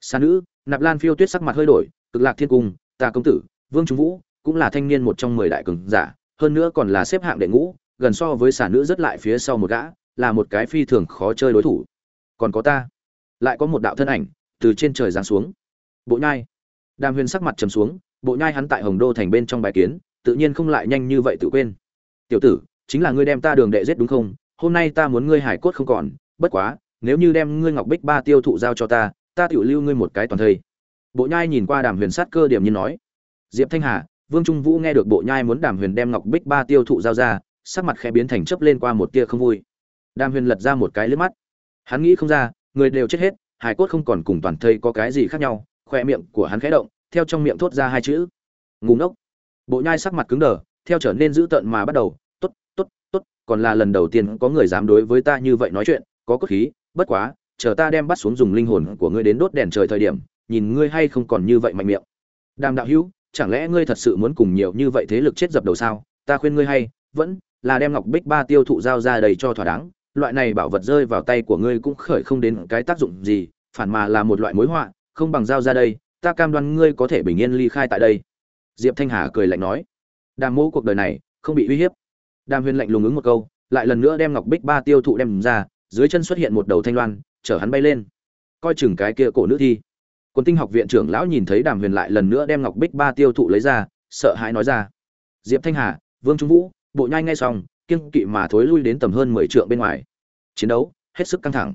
Xa nữ, nạp lan phiêu tuyết sắc mặt hơi đổi, cực lạc thiên cung, ta công tử, vương trung vũ, cũng là thanh niên một trong mười đại cường giả, hơn nữa còn là xếp hạng đệ ngũ, gần so với xà nữ rất lại phía sau một gã là một cái phi thường khó chơi đối thủ. Còn có ta. Lại có một đạo thân ảnh, từ trên trời giáng xuống. Bộ nhai. Đàm huyền sắc mặt trầm xuống, bộ nhai hắn tại hồng đô thành bên trong bài kiến, tự nhiên không lại nhanh như vậy tự quên. Tiểu tử, chính là ngươi đem ta đường đệ giết đúng không? Hôm nay ta muốn ngươi hải cốt không còn, bất quá, nếu như đem ngươi ngọc bích ba tiêu thụ giao cho ta ta tự lưu ngươi một cái toàn thây. Bộ nhai nhìn qua đàm huyền sát cơ điểm như nói. Diệp thanh hà, vương trung vũ nghe được bộ nhai muốn đàm huyền đem ngọc bích ba tiêu thụ giao ra, sắc mặt khẽ biến thành chấp lên qua một tia không vui đàm huyền lật ra một cái liếc mắt. Hắn nghĩ không ra, người đều chết hết hải cốt không còn cùng toàn thây có cái gì khác nhau khoe miệng của hắn khẽ động, theo trong miệng thốt ra hai chữ. Ngủ ngốc. Bộ nhai sắc mặt cứng đờ, theo trở nên dữ tợn mà bắt đầu, tốt tốt tốt, còn là lần đầu tiên có người dám đối với ta như vậy nói chuyện, có cốt khí, bất quá, chờ ta đem bắt xuống dùng linh hồn của ngươi đến đốt đèn trời thời điểm, nhìn ngươi hay không còn như vậy mạnh miệng. Đàm đạo hữu, chẳng lẽ ngươi thật sự muốn cùng nhiều như vậy thế lực chết dập đầu sao? Ta khuyên ngươi hay, vẫn là đem ngọc bích ba tiêu thụ giao ra đầy cho thỏa đáng loại này bảo vật rơi vào tay của ngươi cũng khởi không đến cái tác dụng gì, phản mà là một loại mối họa, không bằng giao ra đây, ta cam đoan ngươi có thể bình yên ly khai tại đây. Diệp thanh hà cười lạnh nói. Đàm Mộ cuộc đời này không bị uy hiếp. Đàm huyền lạnh lùng ứng một câu, lại lần nữa đem ngọc bích ba tiêu thụ đem ra, dưới chân xuất hiện một đầu thanh loan, chở hắn bay lên. Coi chừng cái kia cổ nữ thi. Quân tinh học viện trưởng lão nhìn thấy đàm huyền lại lần nữa đem ngọc bích ba tiêu thụ lấy ra, sợ hãi nói ra. Diệp thanh hà, vương trung vũ, bộ nhai nghe xong, kiêng kỵ mà thối lui đến tầm hơn mười trượng bên ngoài chiến đấu hết sức căng thẳng.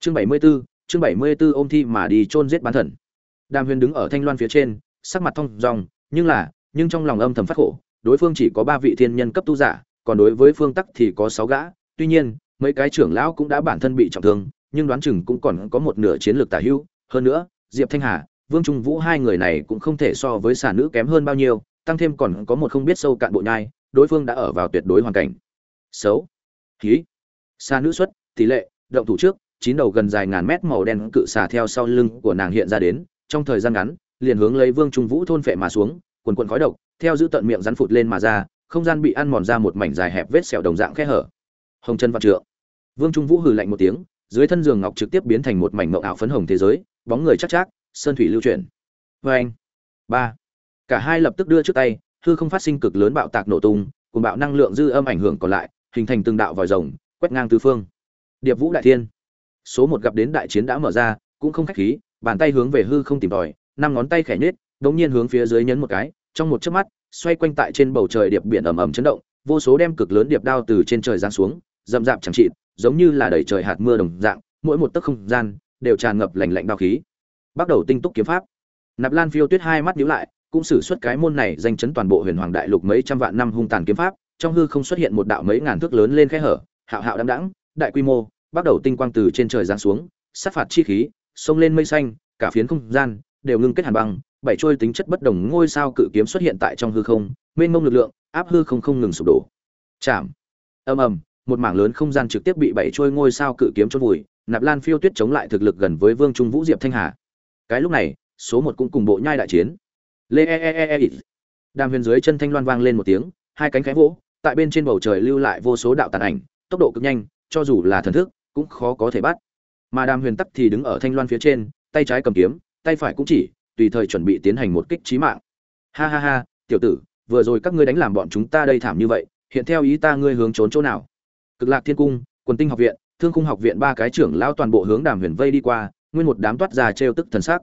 Chương bảy mươi 74, chương bảy mươi 74 ôm thi mà đi chôn giết bán thần. Đàm huyền đứng ở thanh loan phía trên sắc mặt thông dòng nhưng là nhưng trong lòng âm thầm phát khổ đối phương chỉ có ba vị thiên nhân cấp tu giả còn đối với phương tắc thì có sáu gã. Tuy nhiên mấy cái trưởng lão cũng đã bản thân bị trọng thương nhưng đoán chừng cũng còn có một nửa chiến lược tả hữu. Hơn nữa diệp thanh hà vương trung vũ hai người này cũng không thể so với xà nữ kém hơn bao nhiêu tăng thêm còn có một không biết sâu cạn bộ nhai đối phương đã ở vào tuyệt đối hoàn cảnh. Xấu. Khí xà nữ xuất tỷ lệ, động thủ trước, chín đầu gần dài ngàn mét màu đen cự xà theo sau lưng của nàng hiện ra đến, trong thời gian ngắn, liền hướng lấy vương trung vũ thôn phệ mà xuống, quần quần khói độc, theo giữ tận miệng rắn phụt lên mà ra, không gian bị ăn mòn ra một mảnh dài hẹp vết sẹo đồng dạng khe hở. Hồng chân văn trượng. Vương trung vũ hừ lạnh một tiếng, dưới thân giường ngọc trực tiếp biến thành một mảnh mộng ảo phấn hồng thế giới, bóng người chắc chắc, sơn thủy lưu chuyển. Vê anh, ba, cả hai lập tức đưa trước tay, hư không phát sinh cực lớn bạo tạc nổ tung, cùng bạo năng lượng dư âm ảnh hưởng còn lại, hình thành từng đạo vòi rồng, quét ngang tứ phương điệp vũ đại thiên. Số một gặp đến đại chiến đã mở ra, cũng không khách khí, bàn tay hướng về hư không tìm tòi, năm ngón tay khẽ nhếch đống nhiên hướng phía dưới nhấn một cái, trong một chớp mắt, xoay quanh tại trên bầu trời điệp biển ầm ầm chấn động, vô số đem cực lớn điệp đao từ trên trời giáng xuống, rậm rạp chẳng trị giống như là đẩy trời hạt mưa đồng dạng, mỗi một tấc không gian đều tràn ngập lạnh lạnh đao khí. Bắt đầu tinh túc kiếm pháp. Nạp lan phiêu tuyết hai mắt nhíu lại, cũng sử xuất cái môn này danh chấn toàn bộ huyền hoàng đại lục mấy trăm vạn năm hung tàn kiếm pháp, trong hư không xuất hiện một đạo mấy ngàn thước lớn lên khe hở, hạo hạo đăm đẳng đại quy mô bắt đầu tinh quang từ trên trời giáng xuống, sát phạt chi khí, xông lên mây xanh, cả phiến không gian đều ngưng kết hàn băng, bảy trôi tính chất bất đồng ngôi sao cự kiếm xuất hiện tại trong hư không, mênh mông lực lượng, áp hư không không ngừng sụp đổ. Chạm. Ầm ầm, một mảng lớn không gian trực tiếp bị bảy trôi ngôi sao cự kiếm chôn vùi, nạp lan phiêu tuyết chống lại thực lực gần với vương trung vũ diệp thanh hà. Cái lúc này, số một cũng cùng bộ nhai đại chiến. Lê e e e e, e. đàm huyền dưới chân thanh loan vang lên một tiếng, hai cánh khẽ vỗ, tại bên trên bầu trời lưu lại vô số đạo tàn ảnh, tốc độ cực nhanh cho dù là thần thức, cũng khó có thể bắt. Mà đàm huyền tắc thì đứng ở thanh loan phía trên, tay trái cầm kiếm, tay phải cũng chỉ, tùy thời chuẩn bị tiến hành một kích trí mạng. Ha ha ha, tiểu tử, vừa rồi các ngươi đánh làm bọn chúng ta đây thảm như vậy, hiện theo ý ta ngươi hướng trốn chỗ nào? Cực lạc thiên cung, quần tinh học viện, thương cung học viện ba cái trưởng lao toàn bộ hướng đàm huyền vây đi qua, nguyên một đám toát già trêu tức thần sắc.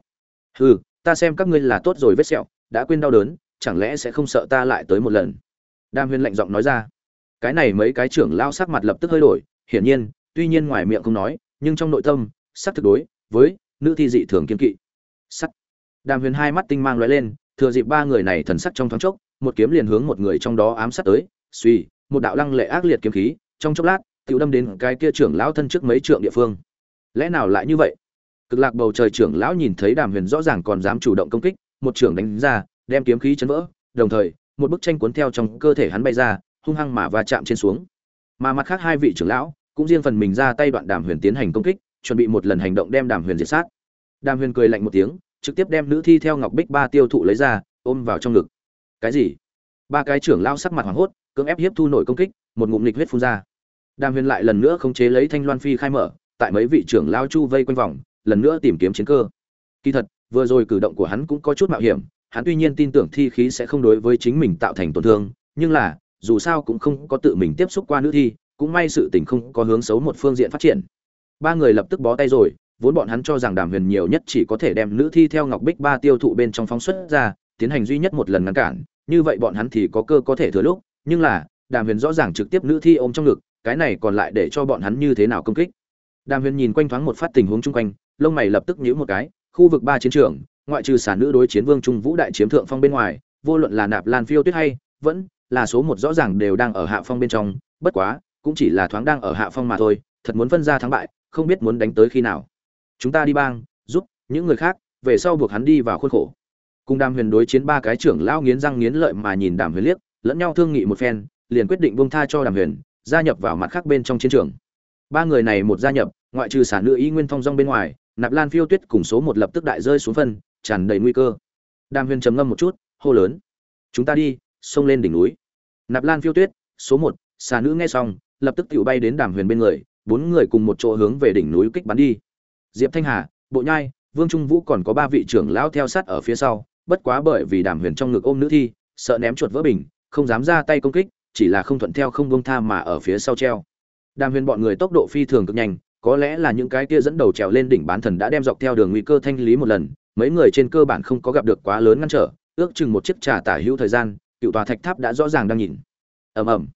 Hừ, ta xem các ngươi là tốt rồi vết sẹo, đã quên đau đớn, chẳng lẽ sẽ không sợ ta lại tới một lần? Đàm huyền lạnh giọng nói ra. Cái này mấy cái trưởng lao sắc mặt lập tức hơi đổi hiển nhiên, tuy nhiên ngoài miệng không nói, nhưng trong nội tâm, sắc thực đối với nữ thi dị thường kiên kỵ. Sắc. Đàm huyền hai mắt tinh mang lóe lên, thừa dịp ba người này thần sắc trong thoáng chốc, một kiếm liền hướng một người trong đó ám sát tới, suy, một đạo lăng lệ ác liệt kiếm khí, trong chốc lát, tiểu đâm đến cái kia trưởng lão thân trước mấy trượng địa phương. Lẽ nào lại như vậy? Cực lạc bầu trời trưởng lão nhìn thấy đàm huyền rõ ràng còn dám chủ động công kích, một trưởng đánh ra, đem kiếm khí chấn vỡ, đồng thời, một bức tranh cuốn theo trong cơ thể hắn bay ra, hung hăng mà va chạm trên xuống mà mặt khác hai vị trưởng lão cũng riêng phần mình ra tay đoạn đàm huyền tiến hành công kích, chuẩn bị một lần hành động đem đàm huyền diệt sát. Đàm huyền cười lạnh một tiếng, trực tiếp đem nữ thi theo ngọc bích ba tiêu thụ lấy ra, ôm vào trong ngực. Cái gì? Ba cái trưởng lao sắc mặt hoảng hốt, cưỡng ép hiếp thu nổi công kích, một ngụm nghịch huyết phun ra. Đàm huyền lại lần nữa khống chế lấy thanh loan phi khai mở, tại mấy vị trưởng lao chu vây quanh vòng, lần nữa tìm kiếm chiến cơ. Kỳ thật, vừa rồi cử động của hắn cũng có chút mạo hiểm, hắn tuy nhiên tin tưởng thi khí sẽ không đối với chính mình tạo thành tổn thương, nhưng là dù sao cũng không có tự mình tiếp xúc qua nữ thi, cũng may sự tình không có hướng xấu một phương diện phát triển. Ba người lập tức bó tay rồi, vốn bọn hắn cho rằng đàm huyền nhiều nhất chỉ có thể đem nữ thi theo ngọc bích ba tiêu thụ bên trong phóng xuất ra, tiến hành duy nhất một lần ngăn cản, như vậy bọn hắn thì có cơ có thể thừa lúc, nhưng là, đàm huyền rõ ràng trực tiếp nữ thi ôm trong ngực, cái này còn lại để cho bọn hắn như thế nào công kích. Đàm huyền nhìn quanh thoáng một phát tình huống chung quanh, lông mày lập tức nhíu một cái, khu vực ba chiến trường, ngoại trừ sản nữ đối chiến vương trung vũ đại chiếm thượng phong bên ngoài, vô luận là nạp lan phiêu tuyết hay vẫn là số một rõ ràng đều đang ở hạ phong bên trong, bất quá, cũng chỉ là thoáng đang ở hạ phong mà thôi, thật muốn phân ra thắng bại, không biết muốn đánh tới khi nào. Chúng ta đi bang, giúp những người khác, về sau buộc hắn đi vào khuôn khổ. Cùng đàm huyền đối chiến ba cái trưởng lao nghiến răng nghiến lợi mà nhìn đàm huyền liếc, lẫn nhau thương nghị một phen, liền quyết định buông tha cho đàm huyền, gia nhập vào mặt khác bên trong chiến trường. Ba người này một gia nhập, ngoại trừ sản nữ y nguyên thông dong bên ngoài, nạp lan phiêu tuyết cùng số một lập tức đại rơi xuống phân, tràn đầy nguy cơ. Đàm huyền trầm ngâm một chút, hô lớn, chúng ta đi, xông lên đỉnh núi nạp lan phiêu tuyết, số một, xà nữ nghe xong, lập tức tự bay đến đàm huyền bên người, bốn người cùng một chỗ hướng về đỉnh núi kích bắn đi. Diệp thanh hà, bộ nhai, vương trung vũ còn có ba vị trưởng lão theo sát ở phía sau, bất quá bởi vì đàm huyền trong ngực ôm nữ thi, sợ ném chuột vỡ bình, không dám ra tay công kích, chỉ là không thuận theo không bông tha mà ở phía sau treo. Đàm huyền bọn người tốc độ phi thường cực nhanh, có lẽ là những cái kia dẫn đầu trèo lên đỉnh bán thần đã đem dọc theo đường nguy cơ thanh lý một lần, mấy người trên cơ bản không có gặp được quá lớn ngăn trở, ước chừng một chiếc trà tả hữu thời gian cựu tòa thạch tháp đã rõ ràng đang nhìn. Ầm ầm.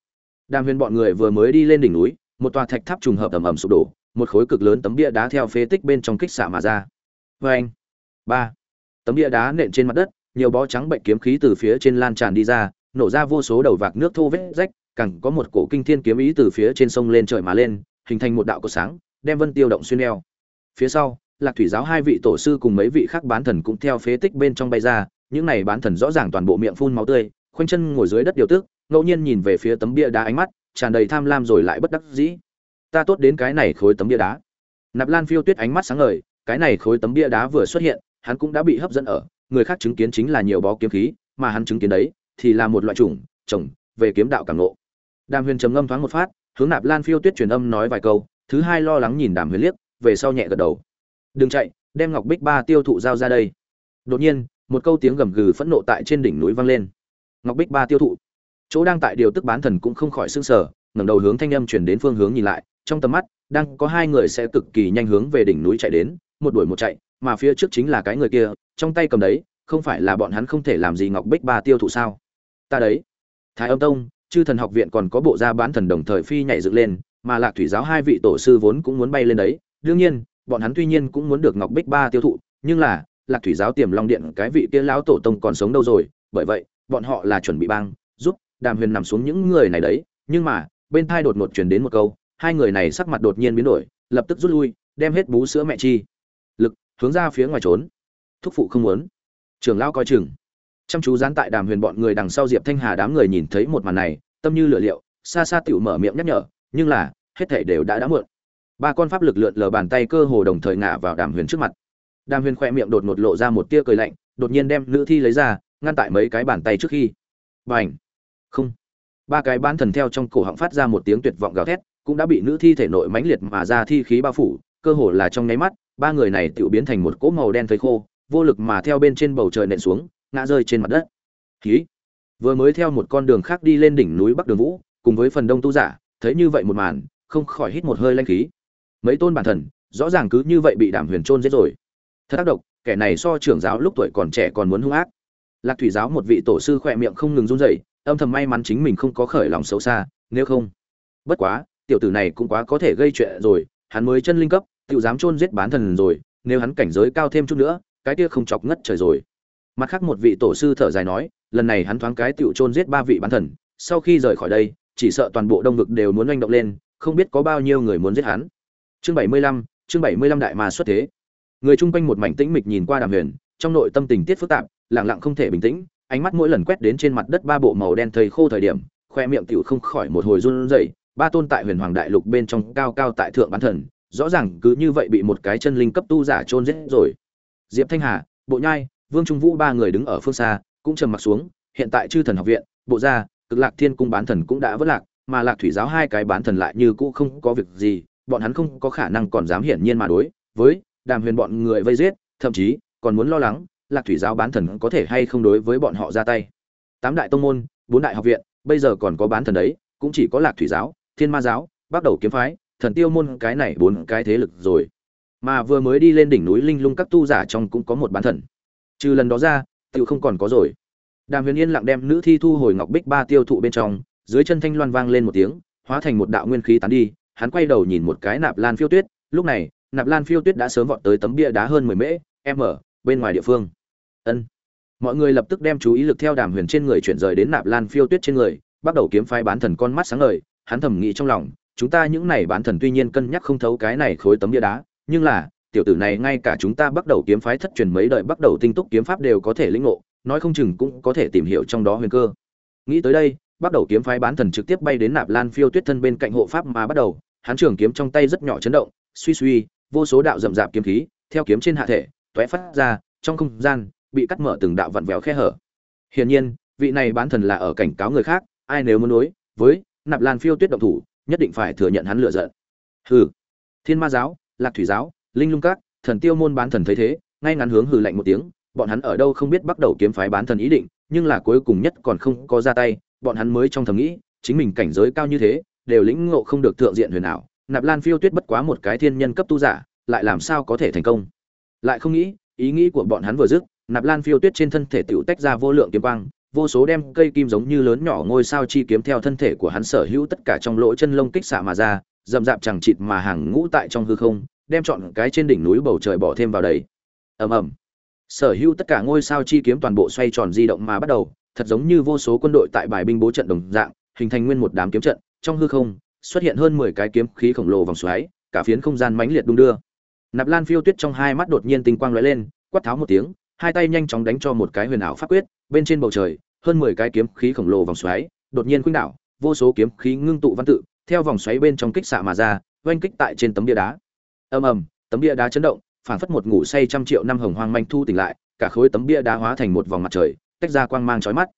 Đàm huyền bọn người vừa mới đi lên đỉnh núi, một tòa thạch tháp trùng hợp ầm ầm sụp đổ, một khối cực lớn tấm bia đá theo phế tích bên trong kích xạ mà ra. Vê anh. Ba. Tấm bia đá nện trên mặt đất, nhiều bó trắng bệnh kiếm khí từ phía trên lan tràn đi ra, nổ ra vô số đầu vạc nước thô vết rách, cẳng có một cổ kinh thiên kiếm ý từ phía trên sông lên trời mà lên, hình thành một đạo cột sáng, đem vân tiêu động xuyên đeo phía sau, lạc thủy giáo hai vị tổ sư cùng mấy vị khác bán thần cũng theo phế tích bên trong bay ra, những này bán thần rõ ràng toàn bộ miệng phun máu tươi khoanh chân ngồi dưới đất điều tức ngẫu nhiên nhìn về phía tấm bia đá ánh mắt, tràn đầy tham lam rồi lại bất đắc dĩ. Ta tốt đến cái này khối tấm bia đá. Nạp lan phiêu tuyết ánh mắt sáng ngời, cái này khối tấm bia đá vừa xuất hiện, hắn cũng đã bị hấp dẫn ở. Người khác chứng kiến chính là nhiều bó kiếm khí, mà hắn chứng kiến đấy, thì là một loại chủng trồng về kiếm đạo càng ngộ. Đàm huyền trầm ngâm thoáng một phát, hướng nạp lan phiêu tuyết truyền âm nói vài câu, thứ hai lo lắng nhìn đàm huyền liếc, về sau nhẹ gật đầu. Đừng chạy, đem ngọc bích ba tiêu thụ giao ra đây. Đột nhiên, một câu tiếng gầm gừ phẫn nộ tại trên đỉnh núi vang lên ngọc bích ba tiêu thụ. Chỗ đang tại điều tức bán thần cũng không khỏi sưng sở ngẩng đầu hướng thanh âm chuyển đến phương hướng nhìn lại, trong tầm mắt, đang có hai người sẽ cực kỳ nhanh hướng về đỉnh núi chạy đến, một đuổi một chạy, mà phía trước chính là cái người kia, trong tay cầm đấy, không phải là bọn hắn không thể làm gì ngọc bích ba tiêu thụ sao? Ta đấy. Thái âm tông, chư thần học viện còn có bộ gia bán thần đồng thời phi nhảy dựng lên, mà lạc thủy giáo hai vị tổ sư vốn cũng muốn bay lên đấy. Đương nhiên, bọn hắn tuy nhiên cũng muốn được ngọc bích ba tiêu thụ, nhưng là, lạc thủy giáo tiềm long điện, cái vị kia lão tổ tông còn sống đâu rồi? Bởi vậy bọn họ là chuẩn bị băng giúp đàm huyền nằm xuống những người này đấy, nhưng mà, bên thai đột ngột truyền đến một câu, hai người này sắc mặt đột nhiên biến đổi, lập tức rút lui, đem hết bú sữa mẹ chi. Lực, hướng ra phía ngoài trốn. Thúc phụ không muốn. Trường lão coi chừng. Chăm chú dán tại đàm huyền bọn người đằng sau diệp thanh hà đám người nhìn thấy một màn này, tâm như lửa liệu, xa xa tựu mở miệng nhắc nhở, nhưng là, hết thể đều đã đã muộn. Ba con pháp lực lượn lờ bàn tay cơ hồ đồng thời ngả vào đàm huyền trước mặt. Đàm huyền khoe miệng đột ngột lộ ra một tia cười lạnh, đột nhiên đem nữ thi lấy ra ngăn tại mấy cái bàn tay trước khi. B à n h không. Ba cái bán thần theo trong cổ họng phát ra một tiếng tuyệt vọng gào thét, cũng đã bị nữ thi thể nội mãnh liệt mà ra thi khí bao phủ, cơ hồ là trong nháy mắt, ba người này tự biến thành một cỗ màu đen thấy khô, vô lực mà theo bên trên bầu trời nện xuống, ngã rơi trên mặt đất. Khí! Vừa mới theo một con đường khác đi lên đỉnh núi bắc đường vũ, cùng với phần đông tu giả, thấy như vậy một màn, không khỏi hít một hơi lanh khí. Mấy tôn bản thần, rõ ràng cứ như vậy bị đảm huyền trôn giết rồi. Thật ác độc, kẻ này so trưởng giáo lúc tuổi còn trẻ còn muốn hung ác lạc thủy giáo một vị tổ sư khỏe miệng không ngừng run rẩy, âm thầm may mắn chính mình không có khởi lòng xấu xa, nếu không. Bất quá, tiểu tử này cũng quá có thể gây chuyện rồi, hắn mới chân linh cấp tự dám chôn giết bán thần rồi, nếu hắn cảnh giới cao thêm chút nữa, cái kia không chọc ngất trời rồi. Mặt khác một vị tổ sư thở dài nói, lần này hắn thoáng cái tự chôn giết ba vị bán thần, sau khi rời khỏi đây, chỉ sợ toàn bộ đông vực đều muốn manh động lên, không biết có bao nhiêu người muốn giết hắn. Chương bảy mươi lăm, chương bảy mươi lăm đại ma xuất thế. Người chung quanh một mảnh tĩnh mịch nhìn qua đàm huyền, trong nội tâm tình tiết phức tạp lặng lặng không thể bình tĩnh, ánh mắt mỗi lần quét đến trên mặt đất ba bộ màu đen thầy khô thời điểm, khoe miệng tiểu không khỏi một hồi run rẩy, ba tôn tại huyền hoàng đại lục bên trong cao cao tại thượng bán thần, rõ ràng cứ như vậy bị một cái chân linh cấp tu giả chôn giết rồi. Diệp thanh hà, bộ nhai, vương trung vũ ba người đứng ở phương xa, cũng trầm mặt xuống, hiện tại chư thần học viện, bộ gia, cực lạc thiên cung bán thần cũng đã vất lạc, mà lạc thủy giáo hai cái bán thần lại như cũ không có việc gì, bọn hắn không có khả năng còn dám hiển nhiên mà đối với đàm huyền bọn người vây giết, thậm chí còn muốn lo lắng lạc thủy giáo bán thần có thể hay không đối với bọn họ ra tay? Tám đại tông môn, bốn đại học viện, bây giờ còn có bán thần đấy, cũng chỉ có lạc thủy giáo, thiên ma giáo bắt đầu kiếm phái, thần tiêu môn, cái này bốn cái thế lực rồi. Mà vừa mới đi lên đỉnh núi linh lung các tu giả trong cũng có một bán thần. Trừ lần đó ra tự không còn có rồi. Đàm huyền yên lặng đem nữ thi thu hồi ngọc bích ba tiêu thụ bên trong, dưới chân thanh loan vang lên một tiếng, hóa thành một đạo nguyên khí tán đi, hắn quay đầu nhìn một cái nạp lan phiêu tuyết, lúc này, nạp lan phiêu tuyết đã sớm vọt tới tấm bia đá hơn mười mễ m bên ngoài địa phương ân. Mọi người lập tức đem chú ý lực theo đàm huyền trên người chuyển rời đến nạp lan phiêu tuyết trên người, bắt đầu kiếm phái bán thần con mắt sáng ngời, hắn thầm nghĩ trong lòng, chúng ta những này bán thần tuy nhiên cân nhắc không thấu cái này khối tấm bia đá, nhưng là, tiểu tử này ngay cả chúng ta bắt đầu kiếm phái thất truyền mấy đời bắt đầu tinh túc kiếm pháp đều có thể lĩnh ngộ, nói không chừng cũng có thể tìm hiểu trong đó huyền cơ. Nghĩ tới đây, bắt đầu kiếm phái bán thần trực tiếp bay đến nạp lan phiêu tuyết thân bên cạnh hộ pháp mà bắt đầu, hắn trường kiếm trong tay rất nhỏ chấn động, suy suy, vô số đạo rậm rạp kiếm khí, theo kiếm trên hạ thể, tóe phát ra, trong không gian bị cắt mở từng đạo vặn vẹo khe hở. Hiển nhiên, vị này bán thần là ở cảnh cáo người khác, ai nếu muốn đối với nạp lan phiêu tuyết động thủ, nhất định phải thừa nhận hắn lựa giận. Hừ, thiên ma giáo, lạc thủy giáo, linh lung các, thần tiêu môn bán thần thấy thế, ngay ngắn hướng hừ lạnh một tiếng, bọn hắn ở đâu không biết bắt đầu kiếm phái bán thần ý định, nhưng là cuối cùng nhất còn không có ra tay, bọn hắn mới trong thầm nghĩ, chính mình cảnh giới cao như thế, đều lĩnh ngộ không được thượng diện huyền ảo, nạp lan phiêu tuyết bất quá một cái thiên nhân cấp tu giả, lại làm sao có thể thành công? Lại không nghĩ, ý nghĩ của bọn hắn vừa dứt nạp lan phiêu tuyết trên thân thể tựu tách ra vô lượng kiếm quang, vô số đem cây kim giống như lớn nhỏ ngôi sao chi kiếm theo thân thể của hắn sở hữu tất cả trong lỗ chân lông kích xạ mà ra, rậm rạp chẳng chịt mà hàng ngũ tại trong hư không, đem chọn cái trên đỉnh núi bầu trời bỏ thêm vào đấy ầm ầm. Sở hữu tất cả ngôi sao chi kiếm toàn bộ xoay tròn di động mà bắt đầu, thật giống như vô số quân đội tại bài binh bố trận đồng dạng, hình thành nguyên một đám kiếm trận, trong hư không, xuất hiện hơn mười cái kiếm khí khổng lồ vòng xoáy, cả phiến không gian mãnh liệt đung đưa. Nạp lan phiêu tuyết trong hai mắt đột nhiên tinh quang lóe lên, quát tháo một tiếng hai tay nhanh chóng đánh cho một cái huyền ảo pháp quyết, bên trên bầu trời, hơn mười cái kiếm khí khổng lồ vòng xoáy, đột nhiên khuynh đảo, vô số kiếm khí ngưng tụ văn tự, theo vòng xoáy bên trong kích xạ mà ra, oanh kích tại trên tấm bia đá. Ầm ầm, tấm bia đá chấn động, phảng phất một ngủ say trăm triệu năm hồng hoang manh thu tỉnh lại, cả khối tấm bia đá hóa thành một vòng mặt trời, tách ra quang mang chói mắt.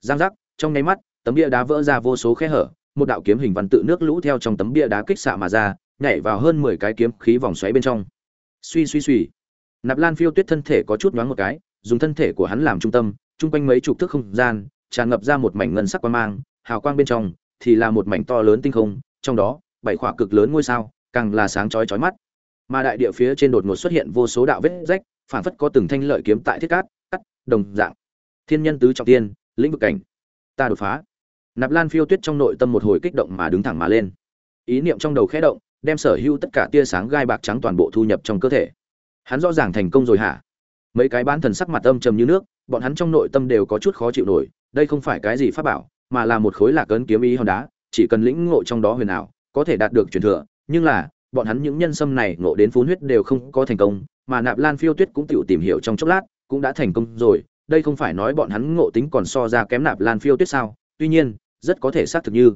Giang giác, trong nháy mắt, tấm bia đá vỡ ra vô số khe hở, một đạo kiếm hình văn tự nước lũ theo trong tấm bia đá kích xạ mà ra, nhảy vào hơn mười cái kiếm khí vòng xoáy bên trong. Suy suy suy nạp lan phiêu tuyết thân thể có chút nhoáng một cái, dùng thân thể của hắn làm trung tâm, chung quanh mấy chục thước không gian, tràn ngập ra một mảnh ngân sắc quang mang, hào quang bên trong thì là một mảnh to lớn tinh không, trong đó, bảy khỏa cực lớn ngôi sao, càng là sáng chói chói mắt. Mà đại địa phía trên đột ngột xuất hiện vô số đạo vết rách, phản phất có từng thanh lợi kiếm tại thiết cát, cắt, đồng dạng. Thiên nhân tứ trọng tiên, lĩnh vực cảnh. Ta đột phá. Nạp lan phiêu tuyết trong nội tâm một hồi kích động mà đứng thẳng mà lên. Ý niệm trong đầu khẽ động, đem sở hữu tất cả tia sáng gai bạc trắng toàn bộ thu nhập trong cơ thể hắn rõ ràng thành công rồi hả? Mấy cái bán thần sắc mặt âm trầm như nước, bọn hắn trong nội tâm đều có chút khó chịu nổi, đây không phải cái gì pháp bảo, mà là một khối lạc ấn kiếm ý hòn đá, chỉ cần lĩnh ngộ trong đó huyền ảo, có thể đạt được truyền thừa, nhưng là, bọn hắn những nhân sâm này ngộ đến phun huyết đều không có thành công, mà nạp lan phiêu tuyết cũng tự tìm hiểu trong chốc lát, cũng đã thành công rồi, đây không phải nói bọn hắn ngộ tính còn so ra kém nạp lan phiêu tuyết sao, tuy nhiên, rất có thể xác thực như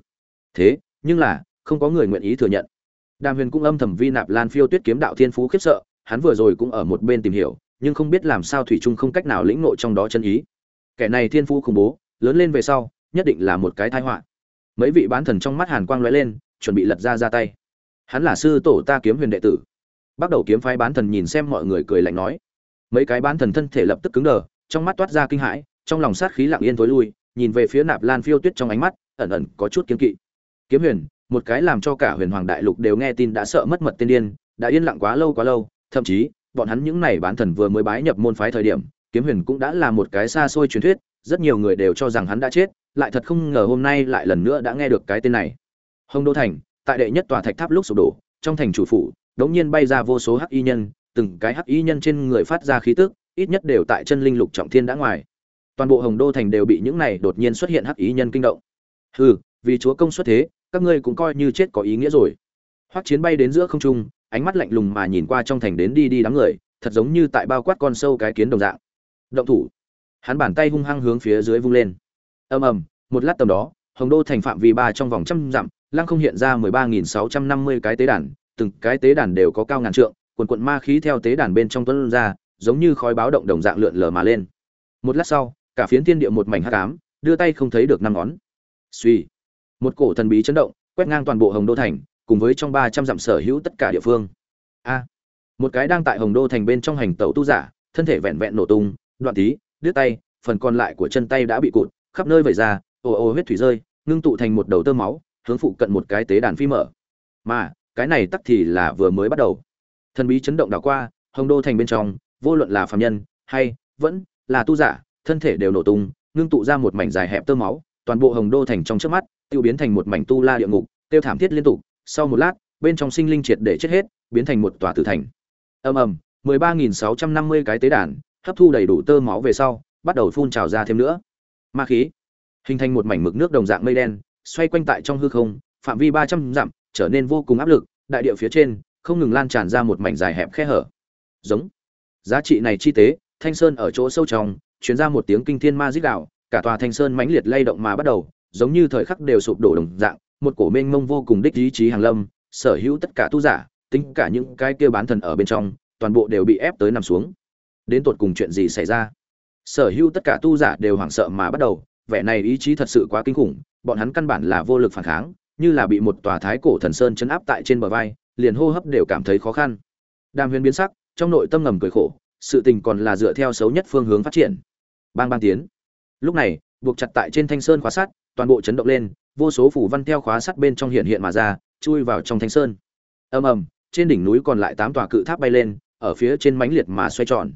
thế, nhưng là, không có người nguyện ý thừa nhận. Đàm huyền cũng âm thầm vi nạp lan phiêu tuyết kiếm đạo thiên phú khiếp sợ hắn vừa rồi cũng ở một bên tìm hiểu, nhưng không biết làm sao thủy trung không cách nào lĩnh ngộ trong đó chân ý. Kẻ này thiên phú khủng bố, lớn lên về sau, nhất định là một cái tai họa. Mấy vị bán thần trong mắt hàn quang lóe lên, chuẩn bị lật ra ra tay. Hắn là sư tổ ta kiếm huyền đệ tử. Bắt đầu kiếm phái bán thần nhìn xem mọi người cười lạnh nói. Mấy cái bán thần thân thể lập tức cứng đờ, trong mắt toát ra kinh hãi, trong lòng sát khí lặng yên tối lui, nhìn về phía nạp lan phiêu tuyết trong ánh mắt, ẩn ẩn có chút kiêng kỵ. Kiếm huyền, một cái làm cho cả huyền hoàng đại lục đều nghe tin đã sợ mất mật tiên điên, đã yên lặng quá lâu quá lâu thậm chí, bọn hắn những này bán thần vừa mới bái nhập môn phái thời điểm, kiếm huyền cũng đã là một cái xa xôi truyền thuyết, rất nhiều người đều cho rằng hắn đã chết, lại thật không ngờ hôm nay lại lần nữa đã nghe được cái tên này. Hồng đô thành, tại đệ nhất tòa thạch tháp lúc sụp đổ, trong thành chủ phủ, đống nhiên bay ra vô số hắc y nhân, từng cái hắc y nhân trên người phát ra khí tức, ít nhất đều tại chân linh lục trọng thiên đã ngoài. Toàn bộ hồng đô thành đều bị những này đột nhiên xuất hiện hắc y nhân kinh động. Hừ, vì chúa công xuất thế, các ngươi cũng coi như chết có ý nghĩa rồi. Hoắc chiến bay đến giữa không trung ánh mắt lạnh lùng mà nhìn qua trong thành đến đi đi đám người, thật giống như tại bao quát con sâu cái kiến đồng dạng. Động thủ. Hắn bàn tay hung hăng hướng phía dưới vung lên. Ầm ầm, một lát tầm đó, hồng đô thành phạm vi ba trong vòng trăm dặm, lăng không hiện ra mười ba nghìn sáu trăm năm mươi cái tế đàn, từng cái tế đàn đều có cao ngàn trượng, quần quận ma khí theo tế đàn bên trong tuấn ra, giống như khói báo động đồng dạng lượn lờ mà lên. Một lát sau, cả phiến thiên địa một mảnh hắc ám, đưa tay không thấy được năm ngón. Suy một cổ thần bí chấn động, quét ngang toàn bộ hồng đô thành cùng với trong ba trăm dặm sở hữu tất cả địa phương. A, một cái đang tại hồng đô thành bên trong hành tẩu tu giả, thân thể vẹn vẹn nổ tung, đoạn tí, đứt tay, phần còn lại của chân tay đã bị cụt, khắp nơi vẩy ra ồ ồ huyết thủy rơi, ngưng tụ thành một đầu tơ máu, hướng phụ cận một cái tế đàn phi mở. Mà, cái này tắc thì là vừa mới bắt đầu. Thần bí chấn động đảo qua, hồng đô thành bên trong, vô luận là phạm nhân, hay vẫn là tu giả, thân thể đều nổ tung, ngưng tụ ra một mảnh dài hẹp tơ máu, toàn bộ hồng đô thành trong trước mắt, tiêu biến thành một mảnh tu la địa ngục, tiêu thảm thiết liên tục sau một lát, bên trong sinh linh triệt để chết hết, biến thành một tòa tử thành. Ầm ầm, mười ba nghìn sáu trăm năm mươi cái tế đàn, hấp thu đầy đủ tơ máu về sau, bắt đầu phun trào ra thêm nữa. Ma khí, hình thành một mảnh mực nước đồng dạng mây đen, xoay quanh tại trong hư không, phạm vi ba trăm dặm, trở nên vô cùng áp lực, đại địa phía trên, không ngừng lan tràn ra một mảnh dài hẹp khe hở. Giống, giá trị này chi tế, thanh sơn ở chỗ sâu trong, truyền ra một tiếng kinh thiên ma dích đạo, cả tòa thanh sơn mãnh liệt lay động mà bắt đầu, giống như thời khắc đều sụp đổ đồng dạng một cổ mênh mông vô cùng đích ý chí hàng lâm, sở hữu tất cả tu giả, tính cả những cái kia bán thần ở bên trong, toàn bộ đều bị ép tới nằm xuống. Đến tột cùng chuyện gì xảy ra? Sở hữu tất cả tu giả đều hoảng sợ mà bắt đầu, vẻ này ý chí thật sự quá kinh khủng, bọn hắn căn bản là vô lực phản kháng, như là bị một tòa thái cổ thần sơn chấn áp tại trên bờ vai, liền hô hấp đều cảm thấy khó khăn. Đàm huyền biến sắc, trong nội tâm ngầm cười khổ, sự tình còn là dựa theo xấu nhất phương hướng phát triển. Bang bang tiến. Lúc này, buộc chặt tại trên thanh sơn khóa sắt, toàn bộ chấn động lên vô số phủ văn theo khóa sắt bên trong hiện hiện mà ra, chui vào trong thanh sơn. Ầm ầm, trên đỉnh núi còn lại tám tòa cự tháp bay lên, ở phía trên mánh liệt mà xoay tròn.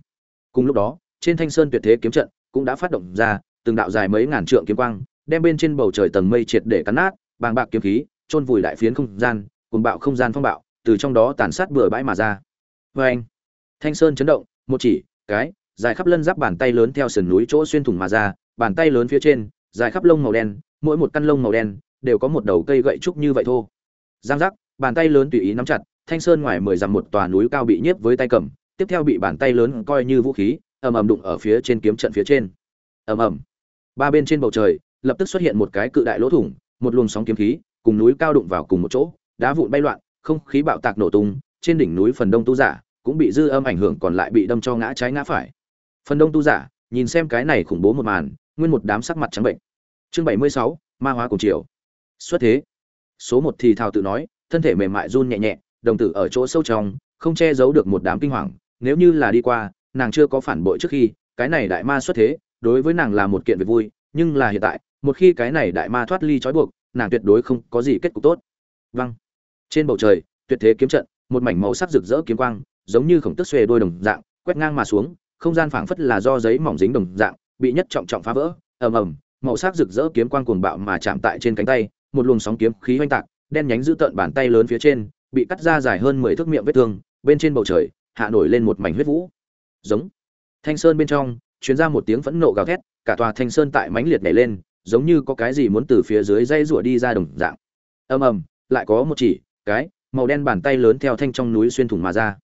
Cùng lúc đó, trên thanh sơn tuyệt thế kiếm trận cũng đã phát động ra, từng đạo dài mấy ngàn trượng kiếm quang, đem bên trên bầu trời tầng mây triệt để cắn nát, bàng bạc kiếm khí, chôn vùi đại phiến không gian cùng bạo không gian phong bạo, từ trong đó tàn sát bừa bãi mà ra. Vê anh thanh sơn chấn động, một chỉ, cái, dài khắp lân giáp bàn tay lớn theo sườn núi chỗ xuyên thủng mà ra, bàn tay lớn phía trên, dài khắp lông màu đen mỗi một căn lông màu đen đều có một đầu cây gậy trúc như vậy thô. Giang giác, bàn tay lớn tùy ý nắm chặt, thanh sơn ngoài mười dặm một tòa núi cao bị nhiếp với tay cầm, tiếp theo bị bàn tay lớn coi như vũ khí, ầm ầm đụng ở phía trên kiếm trận phía trên. Ầm ầm. Ba bên trên bầu trời, lập tức xuất hiện một cái cự đại lỗ thủng, một luồng sóng kiếm khí, cùng núi cao đụng vào cùng một chỗ, đá vụn bay loạn, không khí bạo tạc nổ tung, trên đỉnh núi phần đông tu giả cũng bị dư âm ảnh hưởng còn lại bị đâm cho ngã trái ngã phải. Phần đông tu giả nhìn xem cái này khủng bố một màn, nguyên một đám sắc mặt trắng bệnh chương bảy mươi sáu, ma hóa cùng chiều. Xuất thế. Số một thì thào tự nói, thân thể mềm mại run nhẹ nhẹ, đồng tử ở chỗ sâu trong, không che giấu được một đám kinh hoàng. Nếu như là đi qua, nàng chưa có phản bội trước khi, cái này đại ma xuất thế, đối với nàng là một kiện việc vui, nhưng là hiện tại, một khi cái này đại ma thoát ly trói buộc, nàng tuyệt đối không có gì kết cục tốt. Văng trên bầu trời, tuyệt thế kiếm trận, một mảnh màu sắc rực rỡ kiếm quang, giống như khổng tức xuề đôi đồng dạng, quét ngang mà xuống, không gian phảng phất là do giấy mỏng dính đồng dạng, bị nhất trọng trọng phá vỡ, ầm ầm màu sắc rực rỡ kiếm quang cuồng bạo mà chạm tại trên cánh tay, một luồng sóng kiếm khí hoành tạc, đen nhánh giữ tợn bàn tay lớn phía trên, bị cắt ra dài hơn mười thước miệng vết thương, bên trên bầu trời hạ nổi lên một mảnh huyết vũ. Giống. Thanh sơn bên trong, truyền ra một tiếng phẫn nộ gào thét, cả tòa thanh sơn tại mãnh liệt nhảy lên, giống như có cái gì muốn từ phía dưới dây rủa đi ra đồng dạng. Ầm ầm, lại có một chỉ, cái, màu đen bàn tay lớn theo thanh trong núi xuyên thủng mà ra.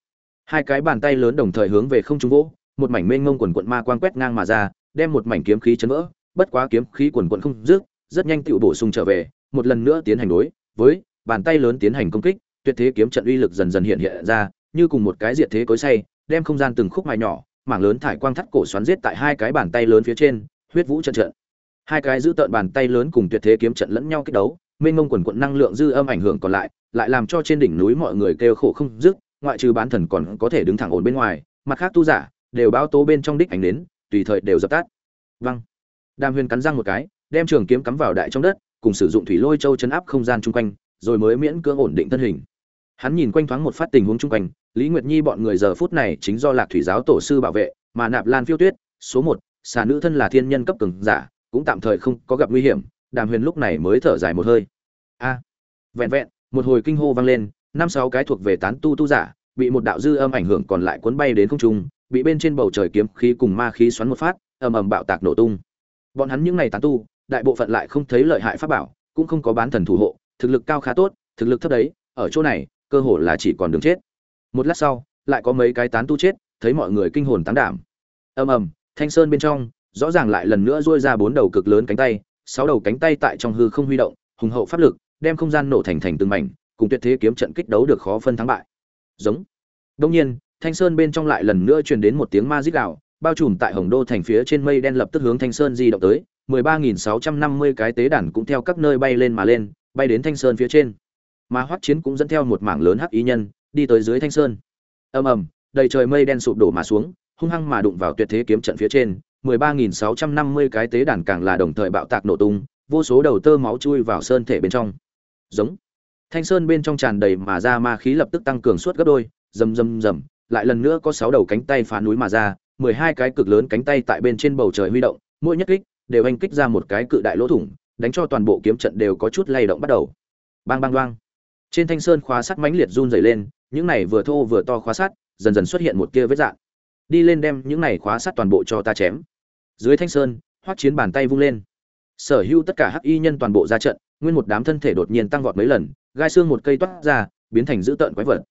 Hai cái bàn tay lớn đồng thời hướng về không trung vỗ, một mảnh mênh mông quần quận ma quang quét ngang mà ra, đem một mảnh kiếm khí chấn vỡ bất quá kiếm khí quần quần không dứt rất nhanh tựu bổ sung trở về một lần nữa tiến hành đối với bàn tay lớn tiến hành công kích tuyệt thế kiếm trận uy lực dần dần hiện hiện ra như cùng một cái diệt thế cối xay, đem không gian từng khúc mài nhỏ mảng lớn thải quang thắt cổ xoắn giết tại hai cái bàn tay lớn phía trên huyết vũ trận trận. Hai cái giữ tợn bàn tay lớn cùng tuyệt thế kiếm trận lẫn nhau kích đấu mênh mông quần quần năng lượng dư âm ảnh hưởng còn lại lại làm cho trên đỉnh núi mọi người kêu khổ không dứt ngoại trừ bán thần còn có thể đứng thẳng ổn bên ngoài mặt khác tu giả đều báo tố bên trong đích ảnh đến tùy thời đều dập tắt. Văng đàm huyền cắn răng một cái, đem trường kiếm cắm vào đại trong đất, cùng sử dụng thủy lôi châu chấn áp không gian chung quanh, rồi mới miễn cưỡng ổn định thân hình. Hắn nhìn quanh thoáng một phát tình huống chung quanh, lý nguyệt nhi bọn người giờ phút này chính do lạc thủy giáo tổ sư bảo vệ, mà nạp lan phiêu tuyết, số một, xà nữ thân là thiên nhân cấp cường giả, cũng tạm thời không có gặp nguy hiểm, đàm huyền lúc này mới thở dài một hơi. A! Vẹn vẹn, một hồi kinh hô vang lên, năm sáu cái thuộc về tán tu tu giả, bị một đạo dư âm ảnh hưởng còn lại cuốn bay đến không trung, bị bên trên bầu trời kiếm khí cùng ma khí xoắn một phát, ầm ầm bạo tạc nổ tung bọn hắn những ngày tán tu, đại bộ phận lại không thấy lợi hại pháp bảo, cũng không có bán thần thủ hộ, thực lực cao khá tốt, thực lực thấp đấy, ở chỗ này, cơ hồ là chỉ còn đường chết. Một lát sau, lại có mấy cái tán tu chết, thấy mọi người kinh hồn tán đảm. Ầm ầm, thanh sơn bên trong, rõ ràng lại lần nữa duỗi ra bốn đầu cực lớn cánh tay, sáu đầu cánh tay tại trong hư không huy động, hùng hậu pháp lực, đem không gian nổ thành thành từng mảnh, cùng tuyệt thế kiếm trận kích đấu được khó phân thắng bại. Giống. Đông nhiên, thanh sơn bên trong lại lần nữa truyền đến một tiếng ma dích đạo bao trùm tại hồng đô thành phía trên mây đen lập tức hướng thanh sơn di động tới 13.650 cái tế đàn cũng theo các nơi bay lên mà lên, bay đến thanh sơn phía trên. Mà hoắc chiến cũng dẫn theo một mảng lớn hắc ý nhân, đi tới dưới thanh sơn. Ầm ầm, đầy trời mây đen sụp đổ mà xuống, hung hăng mà đụng vào tuyệt thế kiếm trận phía trên 13.650 cái tế đàn càng là đồng thời bạo tạc nổ tung, vô số đầu tơ máu chui vào sơn thể bên trong. Giống. Thanh sơn bên trong tràn đầy mà ra ma khí lập tức tăng cường suốt gấp đôi, rầm rầm rầm, lại lần nữa có sáu đầu cánh tay phá núi mà ra mười hai cái cực lớn cánh tay tại bên trên bầu trời huy động, mỗi nhất kích đều anh kích ra một cái cự đại lỗ thủng, đánh cho toàn bộ kiếm trận đều có chút lay động bắt đầu. Bang bang bang. Trên thanh sơn khóa sắt mãnh liệt run rẩy lên, những này vừa thô vừa to khóa sắt dần dần xuất hiện một kia vết dạn đi lên đem những này khóa sắt toàn bộ cho ta chém. Dưới thanh sơn hoắc chiến bàn tay vung lên. Sở hữu tất cả hắc y nhân toàn bộ ra trận, nguyên một đám thân thể đột nhiên tăng vọt mấy lần, gai xương một cây toát ra, biến thành dữ tợn quái vật.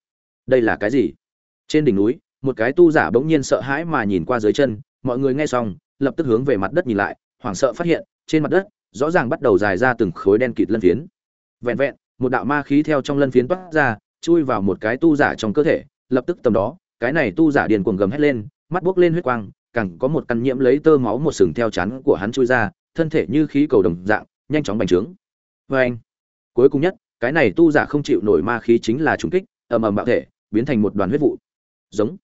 Đây là cái gì? Trên đỉnh núi một cái tu giả bỗng nhiên sợ hãi mà nhìn qua dưới chân, mọi người nghe xong, lập tức hướng về mặt đất nhìn lại, hoảng sợ phát hiện, trên mặt đất, rõ ràng bắt đầu dài ra từng khối đen kịt lân phiến. Vẹn vẹn, một đạo ma khí theo trong lân phiến toát ra, chui vào một cái tu giả trong cơ thể, lập tức tầm đó, cái này tu giả điền cuồng gầm hét lên, mắt buốc lên huyết quang, càng có một căn nhiễm lấy tơ máu một sừng theo chắn của hắn chui ra, thân thể như khí cầu đồng dạng, nhanh chóng bành trướng. Vê anh cuối cùng nhất, cái này tu giả không chịu nổi ma khí chính là trùng kích, ầm ầm bạo thể, biến thành một đoàn huyết vụ. Giống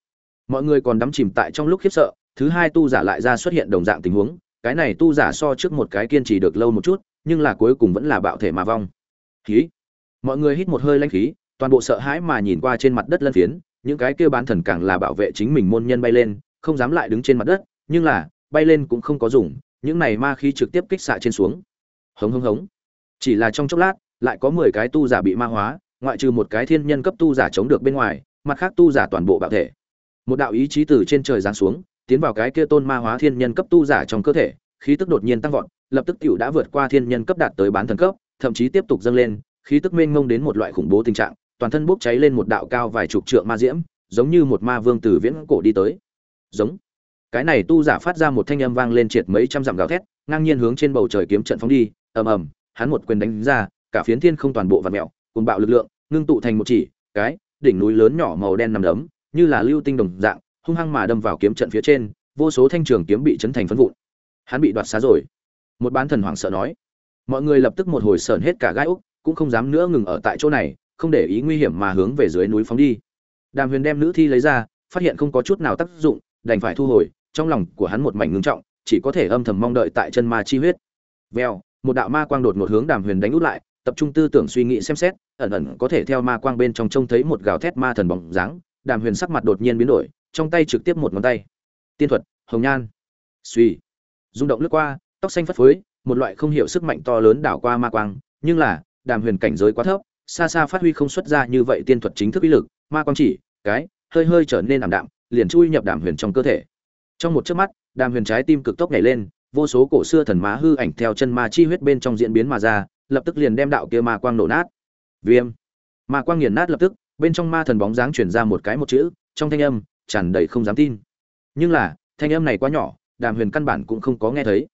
mọi người còn đắm chìm tại trong lúc khiếp sợ, thứ hai tu giả lại ra xuất hiện đồng dạng tình huống, cái này tu giả so trước một cái kiên trì được lâu một chút, nhưng là cuối cùng vẫn là bạo thể mà vong. Khí. Mọi người hít một hơi lanh khí, toàn bộ sợ hãi mà nhìn qua trên mặt đất lân phiến, những cái kêu bán thần càng là bảo vệ chính mình môn nhân bay lên, không dám lại đứng trên mặt đất, nhưng là, bay lên cũng không có dùng, những này ma khí trực tiếp kích xạ trên xuống. Hống hống hống. Chỉ là trong chốc lát, lại có mười cái tu giả bị ma hóa, ngoại trừ một cái thiên nhân cấp tu giả chống được bên ngoài, mặt khác tu giả toàn bộ bạo thể một đạo ý chí từ trên trời giáng xuống, tiến vào cái kia tôn ma hóa thiên nhân cấp tu giả trong cơ thể, khí tức đột nhiên tăng vọt, lập tức tiểu đã vượt qua thiên nhân cấp đạt tới bán thần cấp, thậm chí tiếp tục dâng lên, khí tức mênh mông đến một loại khủng bố tình trạng, toàn thân bốc cháy lên một đạo cao vài chục trượng ma diễm, giống như một ma vương từ viễn cổ đi tới. Giống. Cái này tu giả phát ra một thanh âm vang lên triệt mấy trăm dặm gào thét, ngang nhiên hướng trên bầu trời kiếm trận phóng đi, ầm ầm, hắn một quyền đánh ra, cả phiến thiên không toàn bộ vặn mèo cùng bạo lực lượng, ngưng tụ thành một chỉ, cái đỉnh núi lớn nhỏ màu đen nằm đấm như là lưu tinh đồng dạng, hung hăng mà đâm vào kiếm trận phía trên, vô số thanh trường kiếm bị chấn thành phấn vụn. Hắn bị đoạt xá rồi. Một bán thần hoảng sợ nói. Mọi người lập tức một hồi sởn hết cả gai úc, cũng không dám nữa ngừng ở tại chỗ này, không để ý nguy hiểm mà hướng về dưới núi phóng đi. Đàm huyền đem nữ thi lấy ra, phát hiện không có chút nào tác dụng, đành phải thu hồi, trong lòng của hắn một mảnh ngưng trọng, chỉ có thể âm thầm mong đợi tại chân ma chi huyết. Vèo, một đạo ma quang đột ngột hướng đàm huyền đánh út lại, tập trung tư tưởng suy nghĩ xem xét, ẩn ẩn có thể theo ma quang bên trong trông thấy một gào thét ma thần bóng dáng đàm huyền sắc mặt đột nhiên biến đổi, trong tay trực tiếp một ngón tay. Tiên thuật, hồng nhan. Suy rung động lướt qua, tóc xanh phất phới, một loại không hiểu sức mạnh to lớn đảo qua ma quang. Nhưng là, đàm huyền cảnh giới quá thấp, xa xa phát huy không xuất ra như vậy tiên thuật chính thức uy lực, ma quang chỉ, cái, hơi hơi trở nên ảm đạm, liền chui nhập đàm huyền trong cơ thể. Trong một chớp mắt, đàm huyền trái tim cực tốc nhảy lên, vô số cổ xưa thần má hư ảnh theo chân ma chi huyết bên trong diễn biến mà ra, lập tức liền đem đạo kia ma quang nổ nát. Viêm. Ma quang nghiền nát lập tức bên trong ma thần bóng dáng chuyển ra một cái một chữ, trong thanh âm tràn đầy không dám tin. Nhưng là, thanh âm này quá nhỏ, đàm huyền căn bản cũng không có nghe thấy.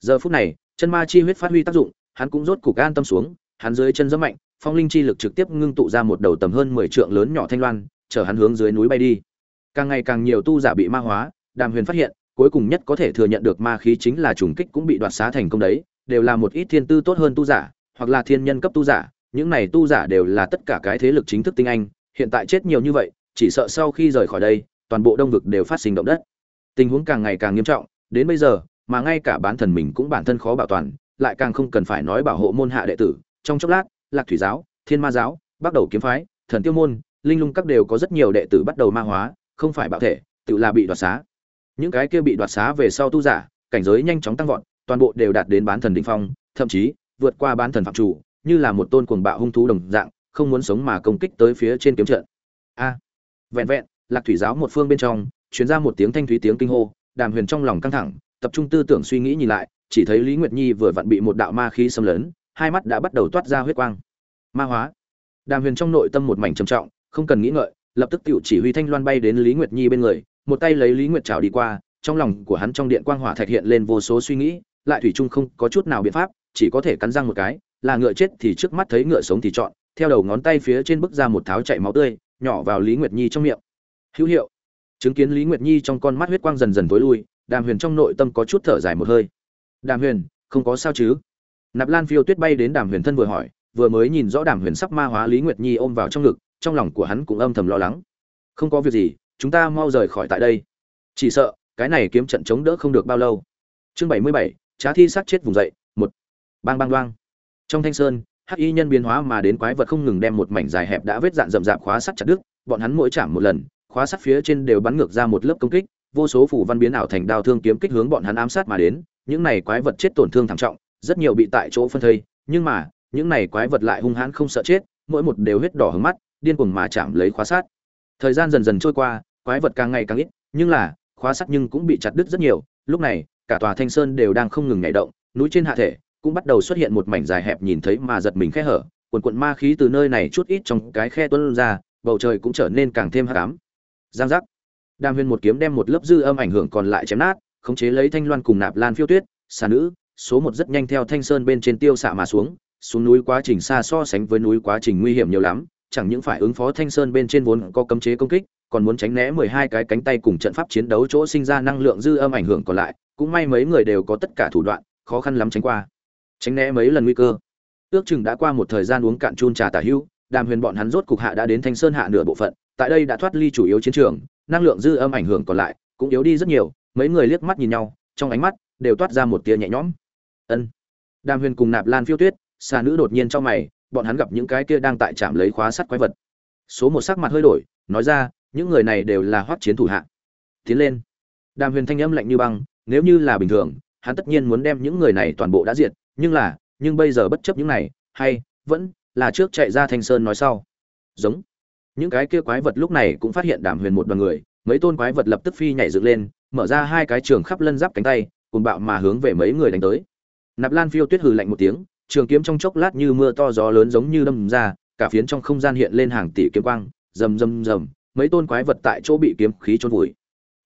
Giờ phút này, chân ma chi huyết phát huy tác dụng, hắn cũng rốt cục an tâm xuống, hắn dưới chân rất mạnh, phong linh chi lực trực tiếp ngưng tụ ra một đầu tầm hơn mười trượng lớn nhỏ thanh loan, chở hắn hướng dưới núi bay đi. Càng ngày càng nhiều tu giả bị ma hóa, đàm huyền phát hiện, cuối cùng nhất có thể thừa nhận được ma khí chính là trùng kích cũng bị đoạt xá thành công đấy, đều là một ít thiên tư tốt hơn tu giả, hoặc là thiên nhân cấp tu giả những này tu giả đều là tất cả cái thế lực chính thức tinh anh, hiện tại chết nhiều như vậy, chỉ sợ sau khi rời khỏi đây, toàn bộ đông vực đều phát sinh động đất. Tình huống càng ngày càng nghiêm trọng, đến bây giờ, mà ngay cả bán thần mình cũng bản thân khó bảo toàn, lại càng không cần phải nói bảo hộ môn hạ đệ tử. Trong chốc lát, lạc thủy giáo, thiên ma giáo bắt đầu kiếm phái, thần tiêu môn, linh lung các đều có rất nhiều đệ tử bắt đầu ma hóa, không phải bảo thể, tự là bị đoạt xá. Những cái kia bị đoạt xá về sau tu giả, cảnh giới nhanh chóng tăng vọt, toàn bộ đều đạt đến bán thần đỉnh phong, thậm chí vượt qua bán thần phạm chủ như là một tôn cuồng bạo hung thú đồng dạng, không muốn sống mà công kích tới phía trên kiếm trận. A, vẹn vẹn, lạc thủy giáo một phương bên trong, truyền ra một tiếng thanh thúy tiếng kinh hô, đàm huyền trong lòng căng thẳng, tập trung tư tưởng suy nghĩ nhìn lại, chỉ thấy lý nguyệt nhi vừa vặn bị một đạo ma khí xâm lấn, hai mắt đã bắt đầu toát ra huyết quang. Ma hóa. Đàm huyền trong nội tâm một mảnh trầm trọng, không cần nghĩ ngợi, lập tức tiểu chỉ huy thanh loan bay đến lý nguyệt nhi bên người, một tay lấy lý nguyệt trào đi qua, trong lòng của hắn trong điện quang hỏa thạch hiện lên vô số suy nghĩ, lại thủy chung không có chút nào biện pháp, chỉ có thể cắn răng một cái là ngựa chết thì trước mắt thấy ngựa sống thì chọn, theo đầu ngón tay phía trên bức ra một tháo chạy máu tươi, nhỏ vào lý nguyệt nhi trong miệng. Hữu hiệu. Chứng kiến lý nguyệt nhi trong con mắt huyết quang dần dần tối lui, đàm huyền trong nội tâm có chút thở dài một hơi. Đàm huyền, không có sao chứ? Nạp lan phiêu tuyết bay đến đàm huyền thân vừa hỏi, vừa mới nhìn rõ đàm huyền sắp ma hóa lý nguyệt nhi ôm vào trong ngực, trong lòng của hắn cũng âm thầm lo lắng. Không có việc gì, chúng ta mau rời khỏi tại đây. Chỉ sợ, cái này kiếm trận chống đỡ không được bao lâu. Chương bảy mươi bảy, trá thi sát chết vùng dậy, một. Bang bang đoang trong thanh sơn, hắc y nhân biến hóa mà đến quái vật không ngừng đem một mảnh dài hẹp đã vết dạn rậm rạp khóa sắt chặt đứt, bọn hắn mỗi chạm một lần, khóa sắt phía trên đều bắn ngược ra một lớp công kích, vô số phủ văn biến ảo thành đao thương kiếm kích hướng bọn hắn ám sát mà đến, những này quái vật chết tổn thương thảm trọng, rất nhiều bị tại chỗ phân thây, nhưng mà, những này quái vật lại hung hãn không sợ chết, mỗi một đều huyết đỏ hướng mắt, điên cuồng mà chạm lấy khóa sắt. thời gian dần dần trôi qua, quái vật càng ngày càng ít, nhưng là, khóa sắt nhưng cũng bị chặt đứt rất nhiều, lúc này, cả tòa thanh sơn đều đang không ngừng nhảy động, núi trên hạ thể cũng bắt đầu xuất hiện một mảnh dài hẹp nhìn thấy mà giật mình khe hở, quần quận ma khí từ nơi này chút ít trong cái khe tuôn ra, bầu trời cũng trở nên càng thêm hắc ám. Giang giác. Đàm huyền một kiếm đem một lớp dư âm ảnh hưởng còn lại chém nát, khống chế lấy thanh loan cùng nạp lan phiêu tuyết, xà nữ, số một rất nhanh theo thanh sơn bên trên tiêu xạ mà xuống xuống núi quá trình xa so sánh với núi quá trình nguy hiểm nhiều lắm, chẳng những phải ứng phó thanh sơn bên trên vốn có cấm chế công kích, còn muốn tránh né mười hai cái cánh tay cùng trận pháp chiến đấu chỗ sinh ra năng lượng dư âm ảnh hưởng còn lại, cũng may mấy người đều có tất cả thủ đoạn, khó khăn lắm tránh qua tránh né mấy lần nguy cơ. Ước chừng đã qua một thời gian uống cạn chun trà tả hưu, đàm huyền bọn hắn rốt cục hạ đã đến thanh sơn hạ nửa bộ phận, tại đây đã thoát ly chủ yếu chiến trường, năng lượng dư âm ảnh hưởng còn lại, cũng yếu đi rất nhiều, mấy người liếc mắt nhìn nhau, trong ánh mắt đều toát ra một tia nhẹ nhõm. Ân. Đàm huyền cùng nạp lan phiêu tuyết, xà nữ đột nhiên trong mày, bọn hắn gặp những cái kia đang tại trạm lấy khóa sắt quái vật. Số một sắc mặt hơi đổi, nói ra, những người này đều là hoắc chiến thủ hạ. Tiến lên. Đàm huyền thanh âm lạnh như băng, nếu như là bình thường, hắn tất nhiên muốn đem những người này toàn bộ đã diệt nhưng là, nhưng bây giờ bất chấp những này, hay, vẫn là trước chạy ra thanh sơn nói sau. Giống. Những cái kia quái vật lúc này cũng phát hiện đàm huyền một đoàn người, mấy tôn quái vật lập tức phi nhảy dựng lên, mở ra hai cái trường khắp lân giáp cánh tay cùng bạo mà hướng về mấy người đánh tới. Nạp lan phiêu tuyết hừ lạnh một tiếng, trường kiếm trong chốc lát như mưa to gió lớn giống như đâm ra, cả phiến trong không gian hiện lên hàng tỷ kiếm quang, rầm rầm rầm, mấy tôn quái vật tại chỗ bị kiếm khí trôn vùi.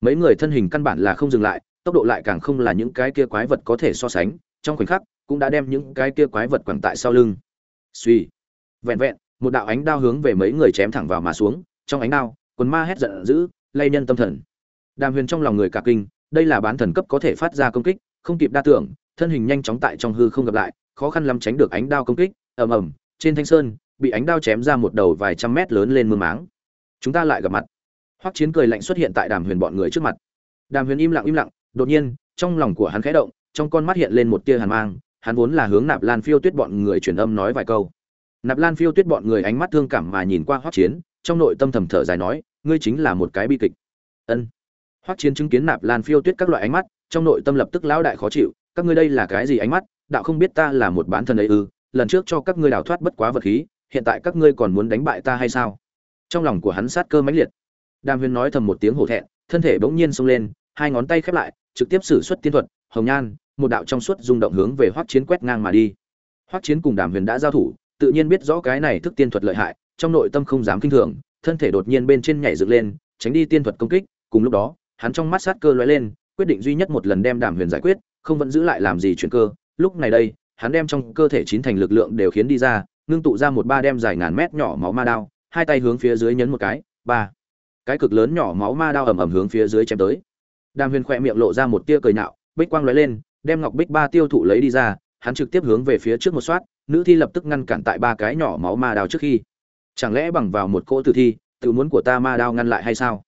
Mấy người thân hình căn bản là không dừng lại, tốc độ lại càng không là những cái kia quái vật có thể so sánh, trong khoảnh khắc cũng đã đem những cái kia quái vật quẳng tại sau lưng. Suy vẹn vẹn, một đạo ánh đao hướng về mấy người chém thẳng vào mà xuống, trong ánh đao, quần ma hét giận dữ, lay nhân tâm thần. Đàm huyền trong lòng người cả kinh, đây là bán thần cấp có thể phát ra công kích, không kịp đa tưởng, thân hình nhanh chóng tại trong hư không gặp lại, khó khăn lắm tránh được ánh đao công kích, ầm ầm, trên thanh sơn, bị ánh đao chém ra một đầu vài trăm mét lớn lên mương máng. Chúng ta lại gặp mặt. Hoắc chiến cười lạnh xuất hiện tại đàm huyền bọn người trước mặt. Đàm huyền im lặng im lặng, đột nhiên, trong lòng của hắn khẽ động, trong con mắt hiện lên một tia hàn mang hắn vốn là hướng nạp lan phiêu tuyết bọn người truyền âm nói vài câu. Nạp lan phiêu tuyết bọn người ánh mắt thương cảm mà nhìn qua hoắc chiến, trong nội tâm thầm thở dài nói, ngươi chính là một cái bi kịch. Ân. Hoắc chiến chứng kiến nạp lan phiêu tuyết các loại ánh mắt, trong nội tâm lập tức lão đại khó chịu, các ngươi đây là cái gì ánh mắt? Đạo không biết ta là một bán thân ấy ư? Lần trước cho các ngươi đào thoát bất quá vật khí, hiện tại các ngươi còn muốn đánh bại ta hay sao? Trong lòng của hắn sát cơ mãnh liệt. Đàm huyền nói thầm một tiếng hổ thẹn, thân thể bỗng nhiên xông lên, hai ngón tay khép lại, trực tiếp sử xuất tiên thuật hồng nhan, một đạo trong suốt rung động hướng về hoắc chiến quét ngang mà đi. Hoắc chiến cùng đàm huyền đã giao thủ, tự nhiên biết rõ cái này thức tiên thuật lợi hại, trong nội tâm không dám kinh thường, thân thể đột nhiên bên trên nhảy dựng lên, tránh đi tiên thuật công kích, cùng lúc đó, hắn trong mắt sát cơ lóe lên, quyết định duy nhất một lần đem đàm huyền giải quyết, không vẫn giữ lại làm gì chuyển cơ. Lúc này đây, hắn đem trong cơ thể chín thành lực lượng đều khiến đi ra, ngưng tụ ra một ba đem dài ngàn mét nhỏ máu ma đao, hai tay hướng phía dưới nhấn một cái, ba. Cái cực lớn nhỏ máu ma đao ầm ầm hướng phía dưới chém tới. Đàm huyền khỏe miệng lộ ra một tia cười nạo bích quang lóe lên, đem ngọc bích ba tiêu thụ lấy đi ra, hắn trực tiếp hướng về phía trước một soát, nữ thi lập tức ngăn cản tại ba cái nhỏ máu ma đao trước khi. Chẳng lẽ bằng vào một cỗ tử thi, tự muốn của ta ma đao ngăn lại hay sao?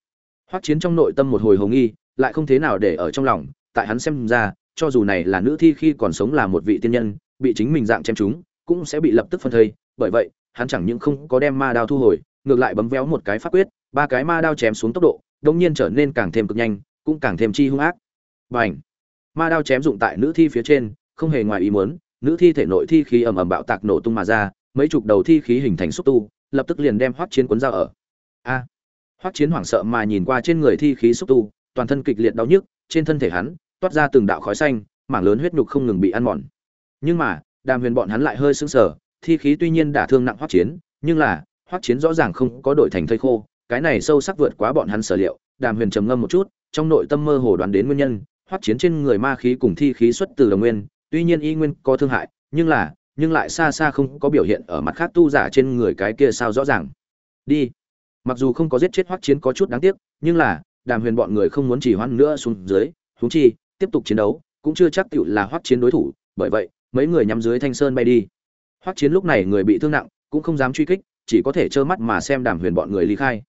Hoắc chiến trong nội tâm một hồi hồ nghi, lại không thế nào để ở trong lòng, tại hắn xem ra, cho dù này là nữ thi khi còn sống là một vị tiên nhân, bị chính mình dạng chém chúng, cũng sẽ bị lập tức phân thây, bởi vậy, hắn chẳng những không có đem ma đao thu hồi, ngược lại bấm véo một cái pháp quyết, ba cái ma đao chém xuống tốc độ đông nhiên trở nên càng thêm cực nhanh, cũng càng thêm chi hung ác. Bành! Ma đao chém dụng tại nữ thi phía trên, không hề ngoài ý muốn, nữ thi thể nội thi khí ầm ầm bạo tạc nổ tung mà ra, mấy chục đầu thi khí hình thành xúc tu, lập tức liền đem hoắc chiến cuốn ra ở. A! Hoắc chiến hoảng sợ mà nhìn qua trên người thi khí xúc tu, toàn thân kịch liệt đau nhức, trên thân thể hắn toát ra từng đạo khói xanh, mảng lớn huyết nhục không ngừng bị ăn mòn. Nhưng mà, đàm huyền bọn hắn lại hơi sững sờ, thi khí tuy nhiên đả thương nặng hoắc chiến, nhưng là, hoắc chiến rõ ràng không có đổi thành thây khô, cái này sâu sắc vượt quá bọn hắn sở liệu, đàm huyền trầm ngâm một chút, trong nội tâm mơ hồ đoán đến nguyên nhân hoắc chiến trên người ma khí cùng thi khí xuất từ đồng nguyên, tuy nhiên y nguyên có thương hại, nhưng là, nhưng lại xa xa không có biểu hiện ở mặt khác tu giả trên người cái kia sao rõ ràng. Đi. Mặc dù không có giết chết hoắc chiến có chút đáng tiếc, nhưng là, đàm huyền bọn người không muốn chỉ hoãn nữa xuống dưới, huống chi, tiếp tục chiến đấu, cũng chưa chắc tựu là hoắc chiến đối thủ, bởi vậy, mấy người nhắm dưới thanh sơn bay đi. Hoắc chiến lúc này người bị thương nặng, cũng không dám truy kích, chỉ có thể trơ mắt mà xem đàm huyền bọn người ly khai.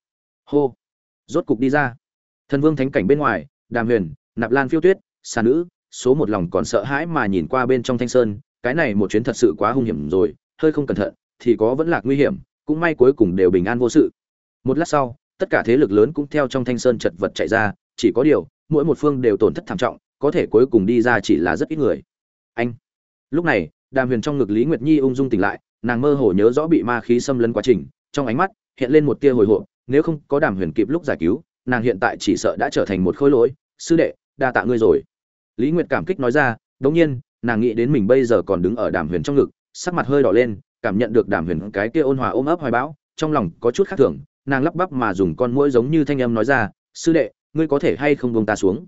Hô. Rốt cục đi ra. Thần vương thánh cảnh bên ngoài, đàm huyền nạp lan phiêu tuyết, xà nữ, số một lòng còn sợ hãi mà nhìn qua bên trong thanh sơn, cái này một chuyến thật sự quá hung hiểm rồi, hơi không cẩn thận, thì có vẫn lạc nguy hiểm, cũng may cuối cùng đều bình an vô sự. Một lát sau, tất cả thế lực lớn cũng theo trong thanh sơn chật vật chạy ra, chỉ có điều, mỗi một phương đều tổn thất thảm trọng, có thể cuối cùng đi ra chỉ là rất ít người. Anh! Lúc này, đàm huyền trong ngực lý nguyệt nhi ung dung tỉnh lại, nàng mơ hồ nhớ rõ bị ma khí xâm lấn quá trình, trong ánh mắt hiện lên một tia hồi hộp, nếu không có đàm huyền kịp lúc giải cứu, nàng hiện tại chỉ sợ đã trở thành một khối lỗi. Sư đệ đa tạ ngươi rồi. Lý nguyệt cảm kích nói ra, đống nhiên, nàng nghĩ đến mình bây giờ còn đứng ở đàm huyền trong ngực, sắc mặt hơi đỏ lên, cảm nhận được đàm huyền cái kia ôn hòa ôm ấp hoài bão, trong lòng có chút khác thường, nàng lắp bắp mà dùng con mũi giống như thanh âm nói ra, sư đệ, ngươi có thể hay không buông ta xuống?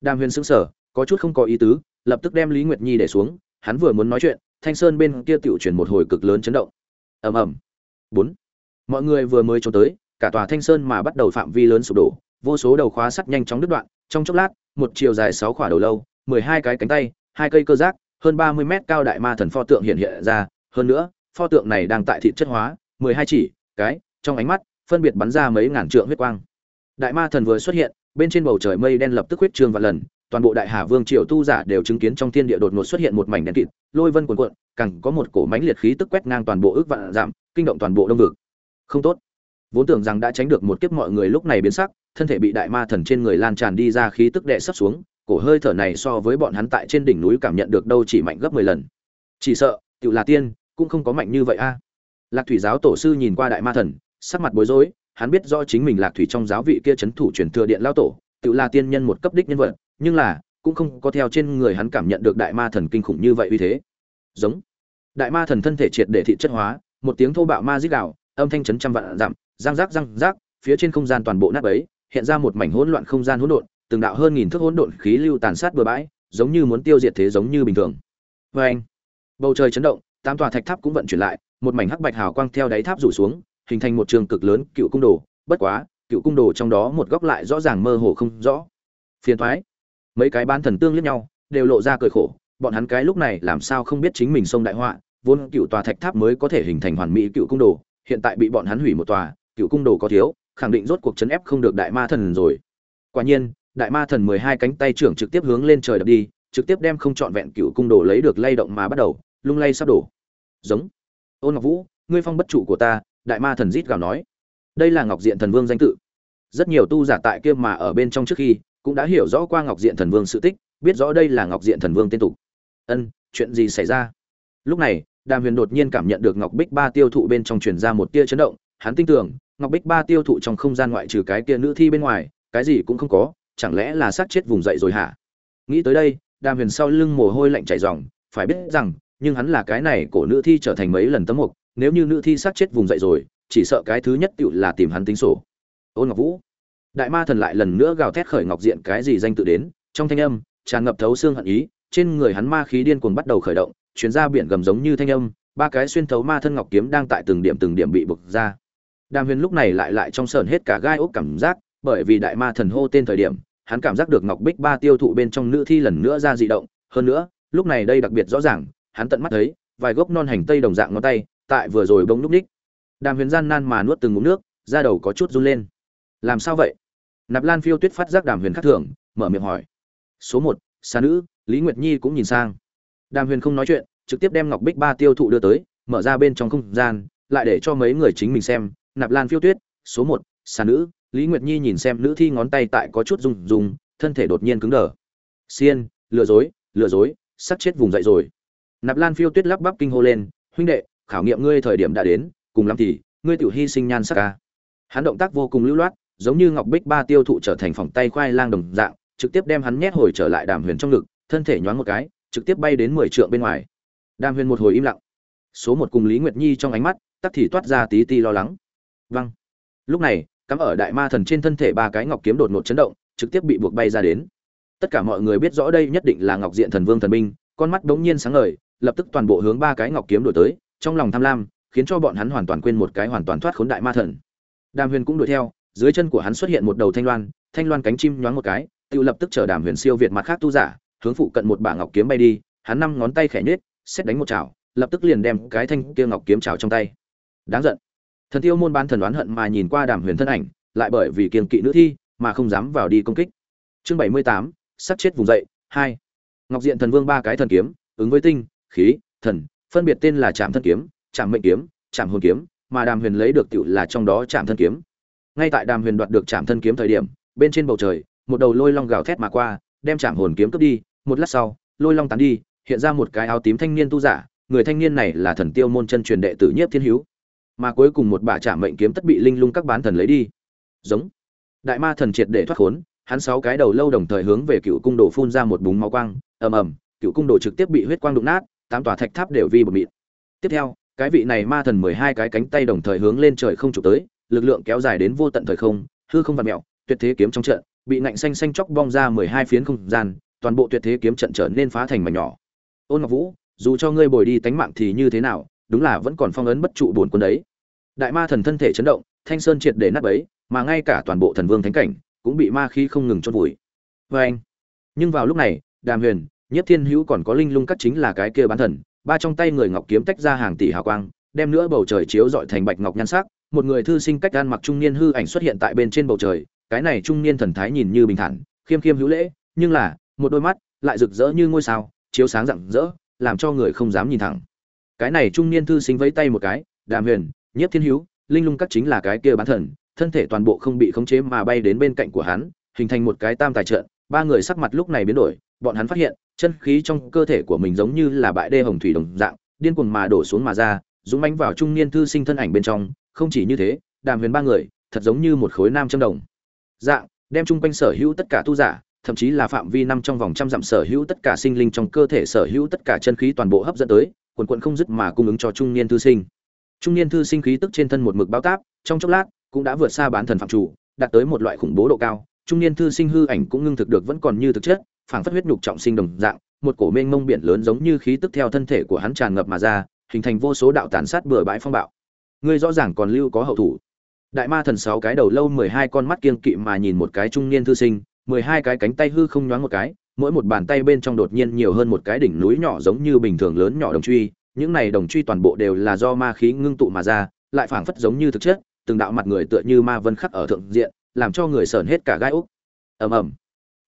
Đàm huyền sững sờ, có chút không có ý tứ, lập tức đem lý nguyệt nhi để xuống, hắn vừa muốn nói chuyện, thanh sơn bên kia tiểu chuyển một hồi cực lớn chấn động. Ầm ầm. Bốn. Mọi người vừa mới trốn tới, cả tòa thanh sơn mà bắt đầu phạm vi lớn sụp đổ, vô số đầu khóa sắt nhanh chóng đứt đoạn trong chốc lát, một chiều dài sáu khỏa đầu lâu, mười hai cái cánh tay, hai cây cơ giác, hơn ba mươi mét cao đại ma thần pho tượng hiện hiện ra. Hơn nữa, pho tượng này đang tại thị chất hóa, mười hai chỉ, cái, trong ánh mắt, phân biệt bắn ra mấy ngàn trượng huyết quang. Đại ma thần vừa xuất hiện, bên trên bầu trời mây đen lập tức huyết trương và lần, toàn bộ đại hà vương triều tu giả đều chứng kiến trong thiên địa đột ngột xuất hiện một mảnh đen kịt, lôi vân cuồn cuộn, càng có một cổ mánh liệt khí tức quét ngang toàn bộ ước vạn giảm, kinh động toàn bộ đông vực. Không tốt. Vốn tưởng rằng đã tránh được một kiếp mọi người lúc này biến sắc thân thể bị đại ma thần trên người lan tràn đi ra khí tức đệ sắp xuống, cổ hơi thở này so với bọn hắn tại trên đỉnh núi cảm nhận được đâu chỉ mạnh gấp mười lần. Chỉ sợ tự là tiên, cũng không có mạnh như vậy a. Lạc thủy giáo tổ sư nhìn qua đại ma thần, sắc mặt bối rối, hắn biết rõ chính mình lạc thủy trong giáo vị kia chấn thủ truyền thừa điện lao tổ tự là tiên nhân một cấp đích nhân vật, nhưng là, cũng không có theo trên người hắn cảm nhận được đại ma thần kinh khủng như vậy uy thế. Giống. Đại ma thần thân thể triệt để thị chất hóa, một tiếng thô bạo ma dích đạo âm thanh chấn trăm vạn dặm, răng rác răng rác, phía trên không gian toàn bộ nát ấy hiện ra một mảnh hỗn loạn không gian hỗn độn từng đạo hơn nghìn thước hỗn độn khí lưu tàn sát bừa bãi giống như muốn tiêu diệt thế giống như bình thường. Vê anh bầu trời chấn động tám tòa thạch tháp cũng vận chuyển lại một mảnh hắc bạch hào quang theo đáy tháp rủ xuống hình thành một trường cực lớn cựu cung đồ. Bất quá cựu cung đồ trong đó một góc lại rõ ràng mơ hồ không rõ. Phiền toái, mấy cái ban thần tương liếc nhau đều lộ ra cười khổ. Bọn hắn cái lúc này làm sao không biết chính mình xông đại họa vốn cựu tòa thạch tháp mới có thể hình thành hoàn mỹ cựu cung đồ hiện tại bị bọn hắn hủy một tòa cựu cung đồ có thiếu khẳng định rốt cuộc chấn ép không được đại ma thần rồi. Quả nhiên, đại ma thần mười hai cánh tay trưởng trực tiếp hướng lên trời đập đi, trực tiếp đem không trọn vẹn cựu cung đồ lấy được lay động mà bắt đầu, lung lay sắp đổ. Giống. Ôn ngọc vũ, ngươi phong bất trụ của ta, đại ma thần rít gào nói. Đây là ngọc diện thần vương danh tự. Rất nhiều tu giả tại kia mà ở bên trong trước khi, cũng đã hiểu rõ qua ngọc diện thần vương sự tích, biết rõ đây là ngọc diện thần vương tên tục. Ân, chuyện gì xảy ra? Lúc này, đàm huyền đột nhiên cảm nhận được ngọc bích ba tiêu thụ bên trong truyền ra một tia chấn động, hắn tin tưởng ngọc bích ba tiêu thụ trong không gian ngoại trừ cái kia nữ thi bên ngoài, cái gì cũng không có, chẳng lẽ là sát chết vùng dậy rồi hả? Nghĩ tới đây, đàm huyền sau lưng mồ hôi lạnh chảy ròng, phải biết rằng, nhưng hắn là cái này cổ nữ thi trở thành mấy lần tấm mục, nếu như nữ thi sát chết vùng dậy rồi, chỉ sợ cái thứ nhất tựu là tìm hắn tính sổ. Ôn ngọc vũ. Đại ma thần lại lần nữa gào thét khởi ngọc diện cái gì danh tự đến, trong thanh âm, tràn ngập thấu xương hận ý, trên người hắn ma khí điên cuồng bắt đầu khởi động chuyến ra biển gầm giống như thanh âm, ba cái xuyên thấu ma thân ngọc kiếm đang tại từng điểm từng điểm bị bực ra đàm huyền lúc này lại lại trong sờn hết cả gai ốc cảm giác, bởi vì đại ma thần hô tên thời điểm, hắn cảm giác được ngọc bích ba tiêu thụ bên trong nữ thi lần nữa ra dị động. Hơn nữa, lúc này đây đặc biệt rõ ràng, hắn tận mắt thấy, vài gốc non hành tây đồng dạng ngón tay, tại vừa rồi bỗng lúc ních. Đàm huyền gian nan mà nuốt từng ngụm nước, da đầu có chút run lên. Làm sao vậy? Nạp lan phiêu tuyết phát giác đàm huyền khác thường, mở miệng hỏi. Số một xa nữ, lý nguyệt nhi cũng nhìn sang. Đàm huyền không nói chuyện, trực tiếp đem ngọc bích ba tiêu thụ đưa tới, mở ra bên trong không gian, lại để cho mấy người chính mình xem nạp lan phiêu tuyết, số một, xà nữ, lý nguyệt nhi nhìn xem nữ thi ngón tay tại có chút rung rung, thân thể đột nhiên cứng đờ. Xiên, lừa dối lừa dối, sắp chết vùng dậy rồi. Nạp lan phiêu tuyết lắp bắp kinh hô lên, huynh đệ, khảo nghiệm ngươi thời điểm đã đến, cùng lắm thì, ngươi tiểu hy sinh nhan sắc ca hắn động tác vô cùng lưu loát, giống như ngọc bích ba tiêu thụ trở thành phòng tay khoai lang đồng dạng, trực tiếp đem hắn nhét hồi trở lại đàm huyền trong ngực, thân thể nhoáng một cái, trực tiếp bay đến mười trượng bên ngoài. Đàm huyền một hồi im lặng. Số một cùng lý nguyệt nhi trong ánh mắt, tắc thì toát ra tí ti lo lắng văng lúc này, cắm ở đại ma thần trên thân thể ba cái ngọc kiếm đột ngột chấn động, trực tiếp bị buộc bay ra đến. Tất cả mọi người biết rõ đây nhất định là ngọc diện thần vương thần binh, con mắt bỗng nhiên sáng ngời, lập tức toàn bộ hướng ba cái ngọc kiếm đổi tới, trong lòng tham lam, khiến cho bọn hắn hoàn toàn quên một cái hoàn toàn thoát khốn đại ma thần. Đàm huyền cũng đuổi theo, dưới chân của hắn xuất hiện một đầu thanh loan thanh loan cánh chim nhoáng một cái, tự lập tức chờ đàm huyền siêu việt mặt khác tu giả, hướng phụ cận một bả ngọc kiếm bay đi, hắn năm ngón tay khẽ nhếch, xét đánh một chảo, lập tức liền đem cái thanh kia ngọc kiếm chảo trong tay. Đáng giận thần tiêu môn bán thần đoán hận mà nhìn qua đàm huyền thân ảnh, lại bởi vì kiềm kỵ nữ thi mà không dám vào đi công kích. Chương bảy mươi tám, sắp chết vùng dậy, hai. Ngọc diện thần vương ba cái thần kiếm, ứng với tinh, khí, thần, phân biệt tên là trạm thân kiếm trạm mệnh kiếm trạm hồn kiếm, mà đàm huyền lấy được tựu là trong đó trạm thân kiếm. Ngay tại đàm huyền đoạt được trạm thân kiếm thời điểm, bên trên bầu trời, một đầu lôi long gào thét mà qua, đem trạm hồn kiếm cướp đi, một lát sau, lôi long tán đi, hiện ra một cái áo tím thanh niên tu giả, người thanh niên này là thần tiêu môn chân truyền đệ tử nhiếp thiên hữu mà cuối cùng một bả trả mệnh kiếm tất bị linh lung các bán thần lấy đi. Giống. Đại ma thần triệt để thoát khốn, hắn sáu cái đầu lâu đồng thời hướng về cựu cung đồ phun ra một búng máu quang, ầm ầm, cựu cung đồ trực tiếp bị huyết quang đụng nát, tám tòa thạch tháp đều vi bột mịt. tiếp theo, cái vị này ma thần mười hai cái cánh tay đồng thời hướng lên trời không chụp tới, lực lượng kéo dài đến vô tận thời không, hư không vặt mẹo tuyệt thế kiếm trong trận, bị nạnh xanh xanh chóc bong ra mười hai phiến không gian, toàn bộ tuyệt thế kiếm trận trở nên phá thành mảnh nhỏ. Ôn ngọc vũ, dù cho ngươi bồi đi tánh mạng thì như thế nào, đúng là vẫn còn phong ấn bất trụ buồn quân đấy đại ma thần thân thể chấn động, thanh sơn triệt để nát bấy, mà ngay cả toàn bộ thần vương thánh cảnh cũng bị ma khí không ngừng chôn vùi. Vê anh nhưng vào lúc này, đàm huyền nhất thiên hữu còn có linh lung cắt chính là cái kia bán thần, ba trong tay người ngọc kiếm tách ra hàng tỷ hào quang, đem nữa bầu trời chiếu dọi thành bạch ngọc nhan sắc, một người thư sinh cách gan mặc trung niên hư ảnh xuất hiện tại bên trên bầu trời, cái này trung niên thần thái nhìn như bình thản, khiêm khiêm hữu lễ, nhưng là, một đôi mắt lại rực rỡ như ngôi sao, chiếu sáng rạng rỡ, làm cho người không dám nhìn thẳng. Cái này trung niên thư sinh vẫy tay một cái, đàm huyền nhiếp thiên hữu, linh lung cắt chính là cái kia bán thần, thân thể toàn bộ không bị khống chế mà bay đến bên cạnh của hắn, hình thành một cái tam tài trận, ba người sắc mặt lúc này biến đổi, bọn hắn phát hiện, chân khí trong cơ thể của mình giống như là bãi đê hồng thủy đồng dạng, điên cuồng mà đổ xuống mà ra, dũng mãnh vào trung niên thư sinh thân ảnh bên trong, không chỉ như thế, đàm huyền ba người, thật giống như một khối nam châm đồng. Dạng, đem chung quanh sở hữu tất cả tu giả, thậm chí là phạm vi năm trong vòng trăm dặm sở hữu tất cả sinh linh trong cơ thể sở hữu tất cả chân khí toàn bộ hấp dẫn tới, quần quận không dứt mà cung ứng cho trung niên thư sinh trung niên thư sinh khí tức trên thân một mực bao táp, trong chốc lát, cũng đã vượt xa bán thần phạm chủ, đạt tới một loại khủng bố độ cao. Trung niên thư sinh hư ảnh cũng ngưng thực được vẫn còn như thực chất, phảng phất huyết nhục trọng sinh đồng dạng, một cổ mênh mông biển lớn giống như khí tức theo thân thể của hắn tràn ngập mà ra, hình thành vô số đạo tàn sát bừa bãi phong bạo. Ngươi rõ ràng còn lưu có hậu thủ. Đại ma thần sáu cái đầu lâu mười hai con mắt kiêng kỵ mà nhìn một cái trung niên thư sinh, mười hai cái cánh tay hư không nhoáng một cái, mỗi một bàn tay bên trong đột nhiên nhiều hơn một cái đỉnh núi nhỏ giống như bình thường lớn nhỏ đồng truy những này đồng truy toàn bộ đều là do ma khí ngưng tụ mà ra, lại phảng phất giống như thực chất, từng đạo mặt người tựa như ma vân khắc ở thượng diện, làm cho người sờn hết cả gai úc ầm ầm.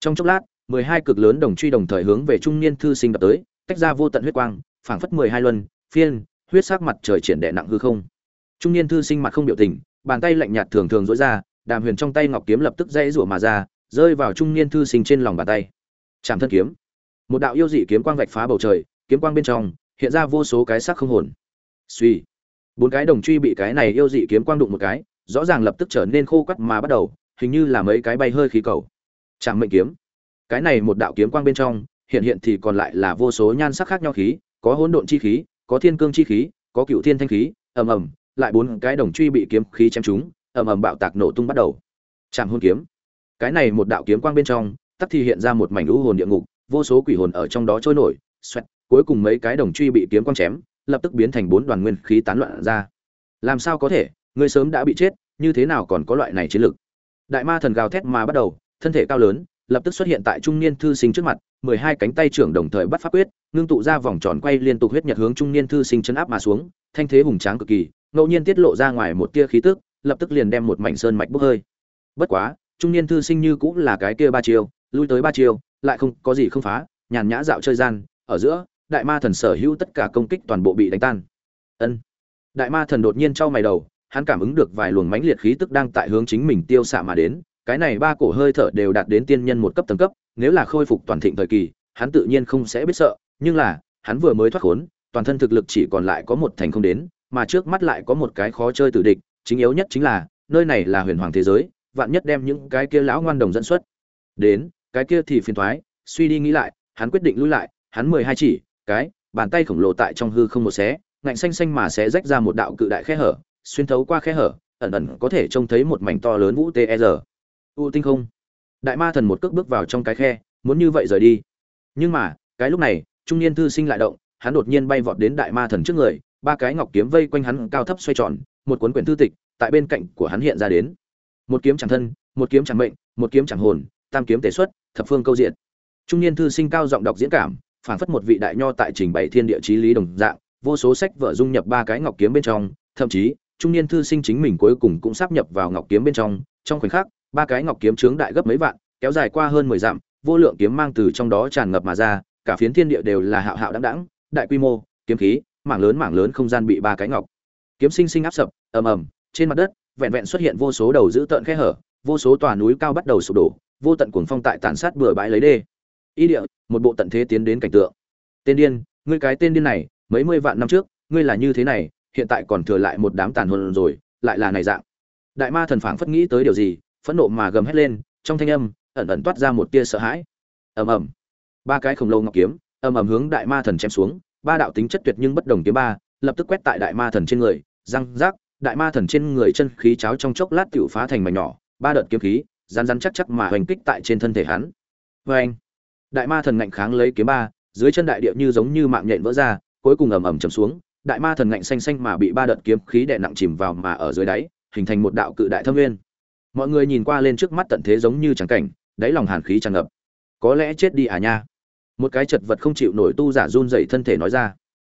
Trong chốc lát, mười hai cực lớn đồng truy đồng thời hướng về trung niên thư sinh đập tới, tách ra vô tận huyết quang, phảng phất mười hai luân, phiên, huyết sắc mặt trời triển đệ nặng hư không. Trung niên thư sinh mặt không biểu tình, bàn tay lạnh nhạt thường thường rũa ra, đàm huyền trong tay ngọc kiếm lập tức dãy rủa mà ra, rơi vào trung niên thư sinh trên lòng bàn tay. Trảm thân kiếm. Một đạo yêu dị kiếm quang vạch phá bầu trời, kiếm quang bên trong hiện ra vô số cái xác không hồn. Suy. Bốn cái đồng truy bị cái này yêu dị kiếm quang đụng một cái, rõ ràng lập tức trở nên khô quắt mà bắt đầu, hình như là mấy cái bay hơi khí cầu. Chạm mệnh kiếm. Cái này một đạo kiếm quang bên trong, hiện hiện thì còn lại là vô số nhan sắc khác nhau khí, có hỗn độn chi khí, có thiên cương chi khí, có cựu thiên thanh khí, ầm ầm, lại bốn cái đồng truy bị kiếm khí chém trúng, ầm ầm bạo tạc nổ tung bắt đầu. Chạm hôn kiếm. Cái này một đạo kiếm quang bên trong tất thì hiện ra một mảnh lũ hồn địa ngục, vô số quỷ hồn ở trong đó trôi nổi, xoẹt cuối cùng mấy cái đồng truy bị kiếm quang chém, lập tức biến thành bốn đoàn nguyên khí tán loạn ra. Làm sao có thể? Người sớm đã bị chết, như thế nào còn có loại này chiến lực? Đại ma thần gào thét mà bắt đầu, thân thể cao lớn, lập tức xuất hiện tại trung niên thư sinh trước mặt, mười hai cánh tay trưởng đồng thời bắt pháp quyết, ngưng tụ ra vòng tròn quay liên tục huyết nhật hướng trung niên thư sinh chấn áp mà xuống, thanh thế hùng tráng cực kỳ, ngẫu nhiên tiết lộ ra ngoài một tia khí tức, lập tức liền đem một mảnh sơn mạch bốc hơi. Bất quá, trung niên thư sinh như cũng là cái kia ba chiêu, lui tới ba chiêu, lại không có gì không phá, nhàn nhã dạo chơi gian, ở giữa đại ma thần sở hữu tất cả công kích toàn bộ bị đánh tan. Ân. Đại ma thần đột nhiên trao mày đầu, hắn cảm ứng được vài luồng mãnh liệt khí tức đang tại hướng chính mình tiêu xạ mà đến, cái này ba cổ hơi thở đều đạt đến tiên nhân một cấp tầng cấp, nếu là khôi phục toàn thịnh thời kỳ, hắn tự nhiên không sẽ biết sợ, nhưng là, hắn vừa mới thoát khốn, toàn thân thực lực chỉ còn lại có một thành không đến, mà trước mắt lại có một cái khó chơi tử địch, chính yếu nhất chính là, nơi này là huyền hoàng thế giới, vạn nhất đem những cái kia lão ngoan đồng dẫn xuất. Đến, cái kia thì phiền thoái, suy đi nghĩ lại, hắn quyết định lui lại, hắn mười hai chỉ cái, bàn tay khổng lồ tại trong hư không một xé, ngạnh xanh xanh mà sẽ rách ra một đạo cự đại khe hở, xuyên thấu qua khe hở, ẩn ẩn có thể trông thấy một mảnh to lớn vũ tr e u tinh không. Đại ma thần một cước bước vào trong cái khe, muốn như vậy rời đi. Nhưng mà, cái lúc này, trung niên thư sinh lại động, hắn đột nhiên bay vọt đến đại ma thần trước người, ba cái ngọc kiếm vây quanh hắn cao thấp xoay tròn, một cuốn quyển thư tịch, tại bên cạnh của hắn hiện ra đến. Một kiếm chẳng thân, một kiếm chẳng mệnh, một kiếm chẳng hồn, tam kiếm tế xuất, thập phương câu diện. Trung niên thư sinh cao giọng đọc diễn cảm phản phất một vị đại nho tại trình bày thiên địa chí lý đồng dạng, vô số sách vở dung nhập ba cái ngọc kiếm bên trong, thậm chí, trung niên thư sinh chính mình cuối cùng cũng sắp nhập vào ngọc kiếm bên trong trong khoảnh khắc, ba cái ngọc kiếm chướng đại gấp mấy vạn, kéo dài qua hơn mười dặm, vô lượng kiếm mang từ trong đó tràn ngập mà ra, cả phiến thiên địa đều là hạo hạo đãng đãng, đại quy mô, kiếm khí, mảng lớn mảng lớn không gian bị ba cái ngọc kiếm sinh sinh áp sập, ầm ầm, trên mặt đất, vẹn vẹn xuất hiện vô số đầu giữ tợn khe hở, vô số tòa núi cao bắt đầu sụp đổ, vô tận cuồng phong tại tàn sát bừa bãi lấy đê y địa, một bộ tận thế tiến đến cảnh tượng. Tên điên, ngươi cái tên điên này, mấy mươi vạn năm trước, ngươi là như thế này, hiện tại còn thừa lại một đám tàn hồn rồi, lại là này dạng. Đại ma thần phảng phất nghĩ tới điều gì, phẫn nộ mà gầm hét lên, trong thanh âm, ẩn ẩn toát ra một tia sợ hãi. Ầm ầm. Ba cái khổng lồ ngọc kiếm, ầm ầm hướng đại ma thần chém xuống, ba đạo tính chất tuyệt nhưng bất đồng kiếm ba, lập tức quét tại đại ma thần trên người, răng rác, đại ma thần trên người chân khí cháo trong chốc lát tiểu phá thành mảnh nhỏ, ba đợt kiếm khí rán rán chắc chắc mà hoành kích tại trên thân thể hắn. Vê anh đại ma thần ngạnh kháng lấy kiếm ba, dưới chân đại địa như giống như mạng nhện vỡ ra, cuối cùng ầm ầm chầm xuống, đại ma thần ngạnh xanh xanh mà bị ba đợt kiếm khí đè nặng chìm vào mà ở dưới đáy, hình thành một đạo cự đại thâm nguyên. Mọi người nhìn qua lên trước mắt tận thế giống như trắng cảnh, đáy lòng hàn khí tràn ngập. Có lẽ chết đi à nha. Một cái chật vật không chịu nổi tu giả run dậy thân thể nói ra.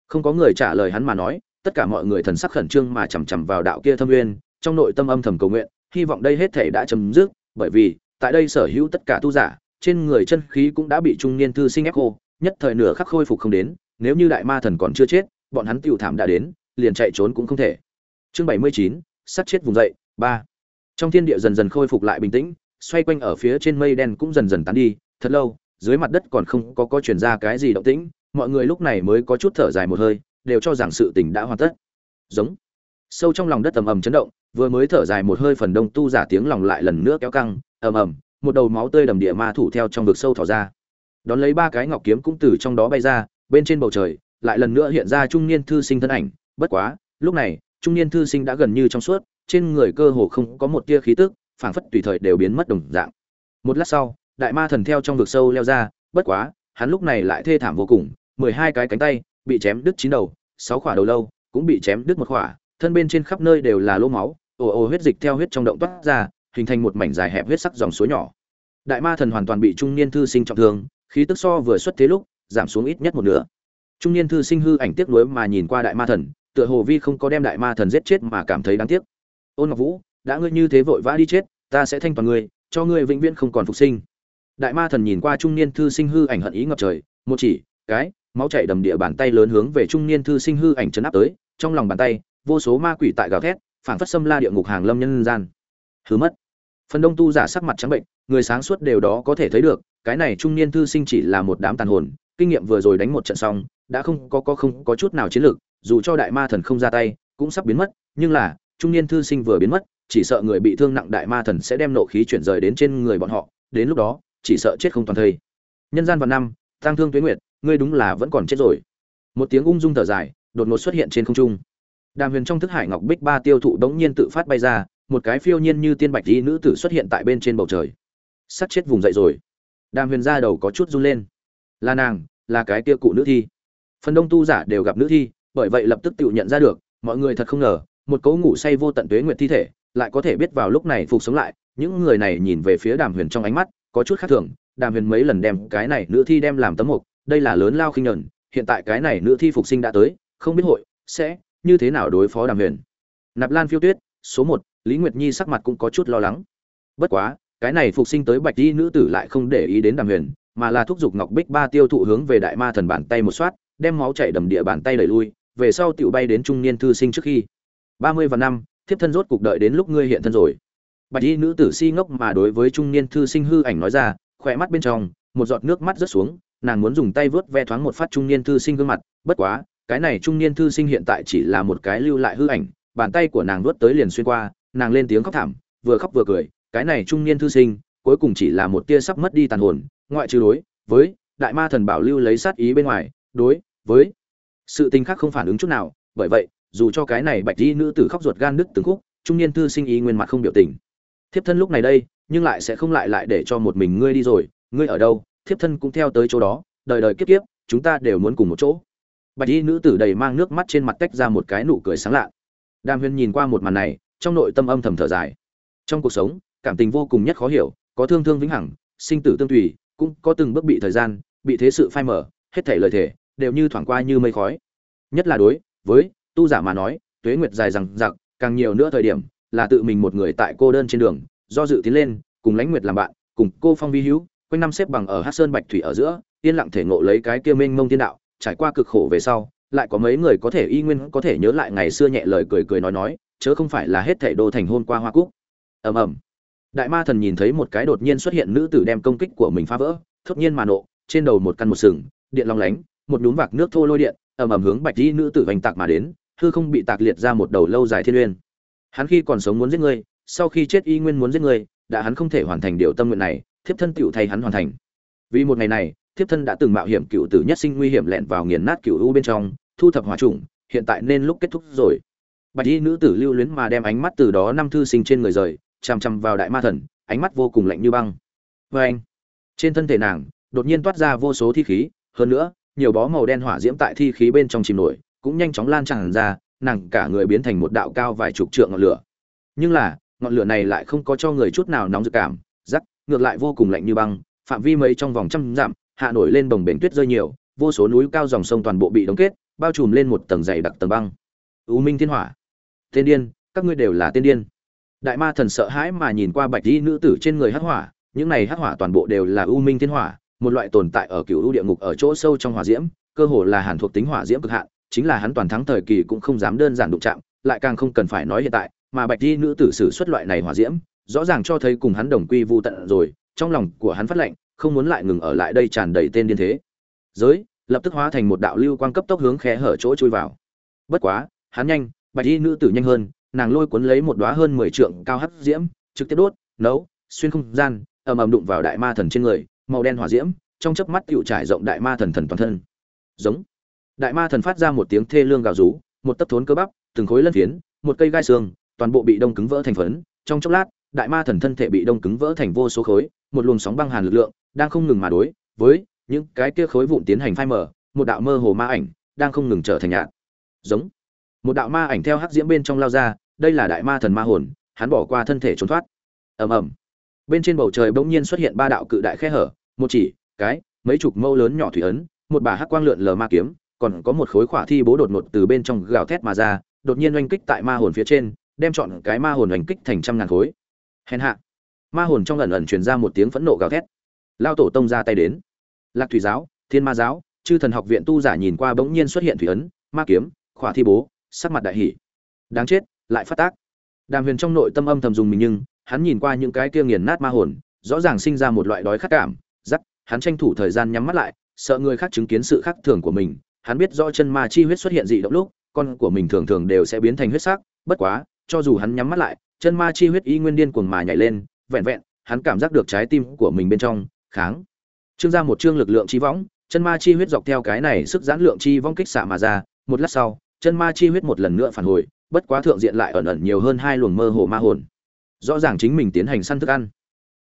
Không có người trả lời hắn mà nói, tất cả mọi người thần sắc khẩn trương mà chằm chằm vào đạo kia thâm nguyên, trong nội tâm âm thầm cầu nguyện, hy vọng đây hết thể đã chấm dứt, bởi vì, tại đây sở hữu tất cả tu giả trên người chân khí cũng đã bị trung niên thư sinh ép khô nhất thời nửa khắc khôi phục không đến, nếu như đại ma thần còn chưa chết, bọn hắn tiêu thảm đã đến, liền chạy trốn cũng không thể. Chương bảy mươi chín sắt chết vùng dậy, ba. Trong thiên địa dần dần khôi phục lại bình tĩnh, xoay quanh ở phía trên mây đen cũng dần dần tán đi, thật lâu, dưới mặt đất còn không có có chuyển ra cái gì động tĩnh, mọi người lúc này mới có chút thở dài một hơi, đều cho rằng sự tình đã hoàn tất. Giống. Sâu trong lòng đất ầm ầm chấn động, vừa mới thở dài một hơi phần đông tu giả tiếng lòng lại lần nữa kéo căng, ầm ầm một đầu máu tươi đầm địa ma thủ theo trong vực sâu thỏ ra. Đón lấy ba cái ngọc kiếm cũng từ trong đó bay ra, bên trên bầu trời lại lần nữa hiện ra trung niên thư sinh thân ảnh. Bất quá, lúc này, trung niên thư sinh đã gần như trong suốt, trên người cơ hồ không có một tia khí tức, phảng phất tùy thời đều biến mất đồng dạng. Một lát sau, đại ma thần theo trong vực sâu leo ra, bất quá, hắn lúc này lại thê thảm vô cùng, mười hai cái cánh tay bị chém đứt chín đầu, sáu khỏa đầu lâu cũng bị chém đứt một khỏa, thân bên trên khắp nơi đều là lỗ máu, ồ ồ huyết dịch theo huyết trong động toát ra hình thành một mảnh dài hẹp huyết sắc dòng suối nhỏ. Đại ma thần hoàn toàn bị trung niên thư sinh trọng thương, khí tức so vừa xuất thế lúc, giảm xuống ít nhất một nửa. Trung niên thư sinh hư ảnh tiếc nuối mà nhìn qua đại ma thần, tựa hồ vi không có đem đại ma thần giết chết mà cảm thấy đáng tiếc. Ôn ngọc vũ, đã ngươi như thế vội vã đi chết, ta sẽ thanh toàn ngươi, cho ngươi vĩnh viễn không còn phục sinh. Đại ma thần nhìn qua trung niên thư sinh hư ảnh hận ý ngập trời, một chỉ, cái, máu chảy đầm địa bàn tay lớn hướng về trung niên thư sinh hư ảnh chấn áp tới, trong lòng bàn tay, vô số ma quỷ tại gào thét, phảng phất xâm la địa ngục hàng lâm nhân gian. Hứa mất phần đông tu giả sắc mặt trắng bệnh, người sáng suốt đều đó có thể thấy được, cái này trung niên thư sinh chỉ là một đám tàn hồn, kinh nghiệm vừa rồi đánh một trận xong, đã không có có không có chút nào chiến lược, dù cho đại ma thần không ra tay, cũng sắp biến mất, nhưng là, trung niên thư sinh vừa biến mất, chỉ sợ người bị thương nặng đại ma thần sẽ đem nộ khí chuyển rời đến trên người bọn họ, đến lúc đó, chỉ sợ chết không toàn thây. Nhân gian vào năm tăng thương tuế nguyệt, ngươi đúng là vẫn còn chết rồi. Một tiếng ung dung thở dài, đột ngột xuất hiện trên không trung. Đàm huyền trong thức hải ngọc bích ba tiêu thụ đống nhiên tự phát bay ra một cái phiêu nhiên như tiên bạch y nữ tử xuất hiện tại bên trên bầu trời. Sắt chết vùng dậy rồi. Đàm huyền ra đầu có chút run lên. Là nàng, là cái kia cụ nữ thi. Phần đông tu giả đều gặp nữ thi, bởi vậy lập tức tự nhận ra được, mọi người thật không ngờ, một cấu ngủ say vô tận tuế nguyệt thi thể, lại có thể biết vào lúc này phục sống lại, những người này nhìn về phía đàm huyền trong ánh mắt, có chút khác thường. Đàm huyền mấy lần đem cái này nữ thi đem làm tấm mục, đây là lớn lao khinh nhẫn, hiện tại cái này nữ thi phục sinh đã tới, không biết hội sẽ như thế nào đối phó đàm huyền. Nạp lan phiêu tuyết, số một lý nguyệt nhi sắc mặt cũng có chút lo lắng. Bất quá, cái này phục sinh tới bạch y nữ tử lại không để ý đến đàm huyền, mà là thúc giục ngọc bích ba tiêu thụ hướng về đại ma thần bàn tay một soát, đem máu chảy đầm địa bàn tay đẩy lui, về sau tựu bay đến trung niên thư sinh trước khi. Ba mươi và năm, thiếp thân rốt cục đợi đến lúc ngươi hiện thân rồi. Bạch y nữ tử si ngốc mà đối với trung niên thư sinh hư ảnh nói ra, khỏe mắt bên trong, một giọt nước mắt rớt xuống, nàng muốn dùng tay vớt ve thoáng một phát trung niên thư sinh gương mặt, bất quá, cái này trung niên thư sinh hiện tại chỉ là một cái lưu lại hư ảnh, bàn tay của nàng vớt tới liền xuyên qua nàng lên tiếng khóc thảm, vừa khóc vừa cười, cái này trung niên thư sinh, cuối cùng chỉ là một tia sắp mất đi tàn hồn, ngoại trừ đối với đại ma thần bảo lưu lấy sát ý bên ngoài, đối với sự tình khác không phản ứng chút nào, bởi vậy, dù cho cái này bạch di nữ tử khóc ruột gan đứt từng khúc, trung niên thư sinh ý nguyên mặt không biểu tình. Thiếp thân lúc này đây, nhưng lại sẽ không lại lại để cho một mình ngươi đi rồi, ngươi ở đâu, thiếp thân cũng theo tới chỗ đó, đời đời kiếp kiếp, chúng ta đều muốn cùng một chỗ. Bạch y nữ tử đầy mang nước mắt trên mặt tách ra một cái nụ cười sáng lạ. Đàm huyền nhìn qua một màn này trong nội tâm âm thầm thở dài. Trong cuộc sống, cảm tình vô cùng nhất khó hiểu, có thương thương vĩnh hằng, sinh tử tương tùy, cũng có từng bước bị thời gian, bị thế sự phai mở hết thảy lời thể đều như thoảng qua như mây khói. Nhất là đối với tu giả mà nói, tuế nguyệt dài rằng giặc càng nhiều nữa thời điểm là tự mình một người tại cô đơn trên đường, do dự tiến lên, cùng lãnh nguyệt làm bạn, cùng cô phong vi hữu, quanh năm xếp bằng ở hát sơn bạch thủy ở giữa, yên lặng thể ngộ lấy cái kia mênh mông thiên đạo, trải qua cực khổ về sau, lại có mấy người có thể y nguyên có thể nhớ lại ngày xưa nhẹ lời cười cười nói nói chớ không phải là hết thảy đô thành hôn qua hoa cúc. Ầm ầm. Đại ma thần nhìn thấy một cái đột nhiên xuất hiện nữ tử đem công kích của mình phá vỡ, thốt nhiên mà nộ, trên đầu một căn một sừng, điện long lánh, một nhúm vạc nước thô lôi điện, ầm ầm hướng bạch di nữ tử vành tạc mà đến, hư không bị tạc liệt ra một đầu lâu dài thiên uyên hắn khi còn sống muốn giết ngươi sau khi chết y nguyên muốn giết ngươi đã hắn không thể hoàn thành điều tâm nguyện này, thiếp thân tựu thay hắn hoàn thành. Vì một ngày này, thiếp thân đã từng mạo hiểm cựu tử nhất sinh nguy hiểm lẹn vào nghiền nát cựu u bên trong, thu thập hỏa trùng hiện tại nên lúc kết thúc rồi bạch y nữ tử lưu luyến mà đem ánh mắt từ đó năm thư sinh trên người rời, chằm chằm vào đại ma thần, ánh mắt vô cùng lạnh như băng. Vê anh, trên thân thể nàng, đột nhiên toát ra vô số thi khí, hơn nữa, nhiều bó màu đen hỏa diễm tại thi khí bên trong chìm nổi, cũng nhanh chóng lan tràn ra, nàng cả người biến thành một đạo cao vài chục trượng ngọn lửa. Nhưng là, ngọn lửa này lại không có cho người chút nào nóng dự cảm, rắc, ngược lại vô cùng lạnh như băng, phạm vi mấy trong vòng trăm dặm, hạ nổi lên bồng bềnh tuyết rơi nhiều, vô số núi cao dòng sông toàn bộ bị đóng kết, bao trùm lên một tầng dày đặc tầng băng. U minh thiên hỏa tên điên, các ngươi đều là tên điên. Đại ma thần sợ hãi mà nhìn qua bạch y nữ tử trên người hắc hỏa, những này hắc hỏa toàn bộ đều là u minh thiên hỏa, một loại tồn tại ở cựu u địa ngục ở chỗ sâu trong hỏa diễm, cơ hồ là hàn thuộc tính hỏa diễm cực hạn, chính là hắn toàn thắng thời kỳ cũng không dám đơn giản đụng chạm, lại càng không cần phải nói hiện tại, mà bạch y nữ tử sử xuất loại này hỏa diễm, rõ ràng cho thấy cùng hắn đồng quy vu tận rồi, trong lòng của hắn phát lệnh, không muốn lại ngừng ở lại đây tràn đầy tên điên thế. Giới, lập tức hóa thành một đạo lưu quang cấp tốc hướng khe hở chỗ chui vào. Bất quá, hắn nhanh bạch y nữ tử nhanh hơn, nàng lôi cuốn lấy một đóa hơn mười trượng cao hắc diễm, trực tiếp đốt, nấu, xuyên không gian, ầm ầm đụng vào đại ma thần trên người, màu đen hỏa diễm, trong chớp mắt tựu trải rộng đại ma thần thần toàn thân. Giống. Đại ma thần phát ra một tiếng thê lương gào rú, một tấc thốn cơ bắp, từng khối lân phiến, một cây gai xương, toàn bộ bị đông cứng vỡ thành phấn. Trong chốc lát, đại ma thần thân thể bị đông cứng vỡ thành vô số khối, một luồng sóng băng hàn lực lượng đang không ngừng mà đối với những cái kia khối vụn tiến hành phai mở một đạo mơ hồ ma ảnh đang không ngừng trở thành nhạt. Giống một đạo ma ảnh theo hắc diễm bên trong lao ra, đây là đại ma thần ma hồn, hắn bỏ qua thân thể trốn thoát. Ầm ầm. Bên trên bầu trời bỗng nhiên xuất hiện ba đạo cự đại khe hở, một chỉ, cái, mấy chục mâu lớn nhỏ thủy ấn, một bà hắc quang lượn lờ ma kiếm, còn có một khối khỏa thi bố đột ngột từ bên trong gào thét mà ra, đột nhiên oanh kích tại ma hồn phía trên, đem chọn cái ma hồn oanh kích thành trăm ngàn khối. Hèn hạ. Ma hồn trong ẩn ẩn truyền ra một tiếng phẫn nộ gào thét. Lao tổ tông ra tay đến. Lạc thủy giáo, thiên ma giáo, chư thần học viện tu giả nhìn qua bỗng nhiên xuất hiện thủy ấn, ma kiếm, khỏa thi bố sắc mặt đại hỉ, đáng chết lại phát tác. Đàm huyền trong nội tâm âm thầm dùng mình nhưng hắn nhìn qua những cái kia nghiền nát ma hồn rõ ràng sinh ra một loại đói khát cảm giắc hắn tranh thủ thời gian nhắm mắt lại sợ người khác chứng kiến sự khác thường của mình hắn biết do chân ma chi huyết xuất hiện dị động lúc con của mình thường thường đều sẽ biến thành huyết sắc bất quá cho dù hắn nhắm mắt lại chân ma chi huyết y nguyên điên cuồng mà nhảy lên vẹn vẹn hắn cảm giác được trái tim của mình bên trong kháng. Trương ra một chương lực lượng chi võng chân ma chi huyết dọc theo cái này sức giãn lượng chi vong kích xạ mà ra một lát sau chân ma chi huyết một lần nữa phản hồi, bất quá thượng diện lại ẩn ẩn nhiều hơn hai luồng mơ hồ ma hồn. Rõ ràng chính mình tiến hành săn thức ăn.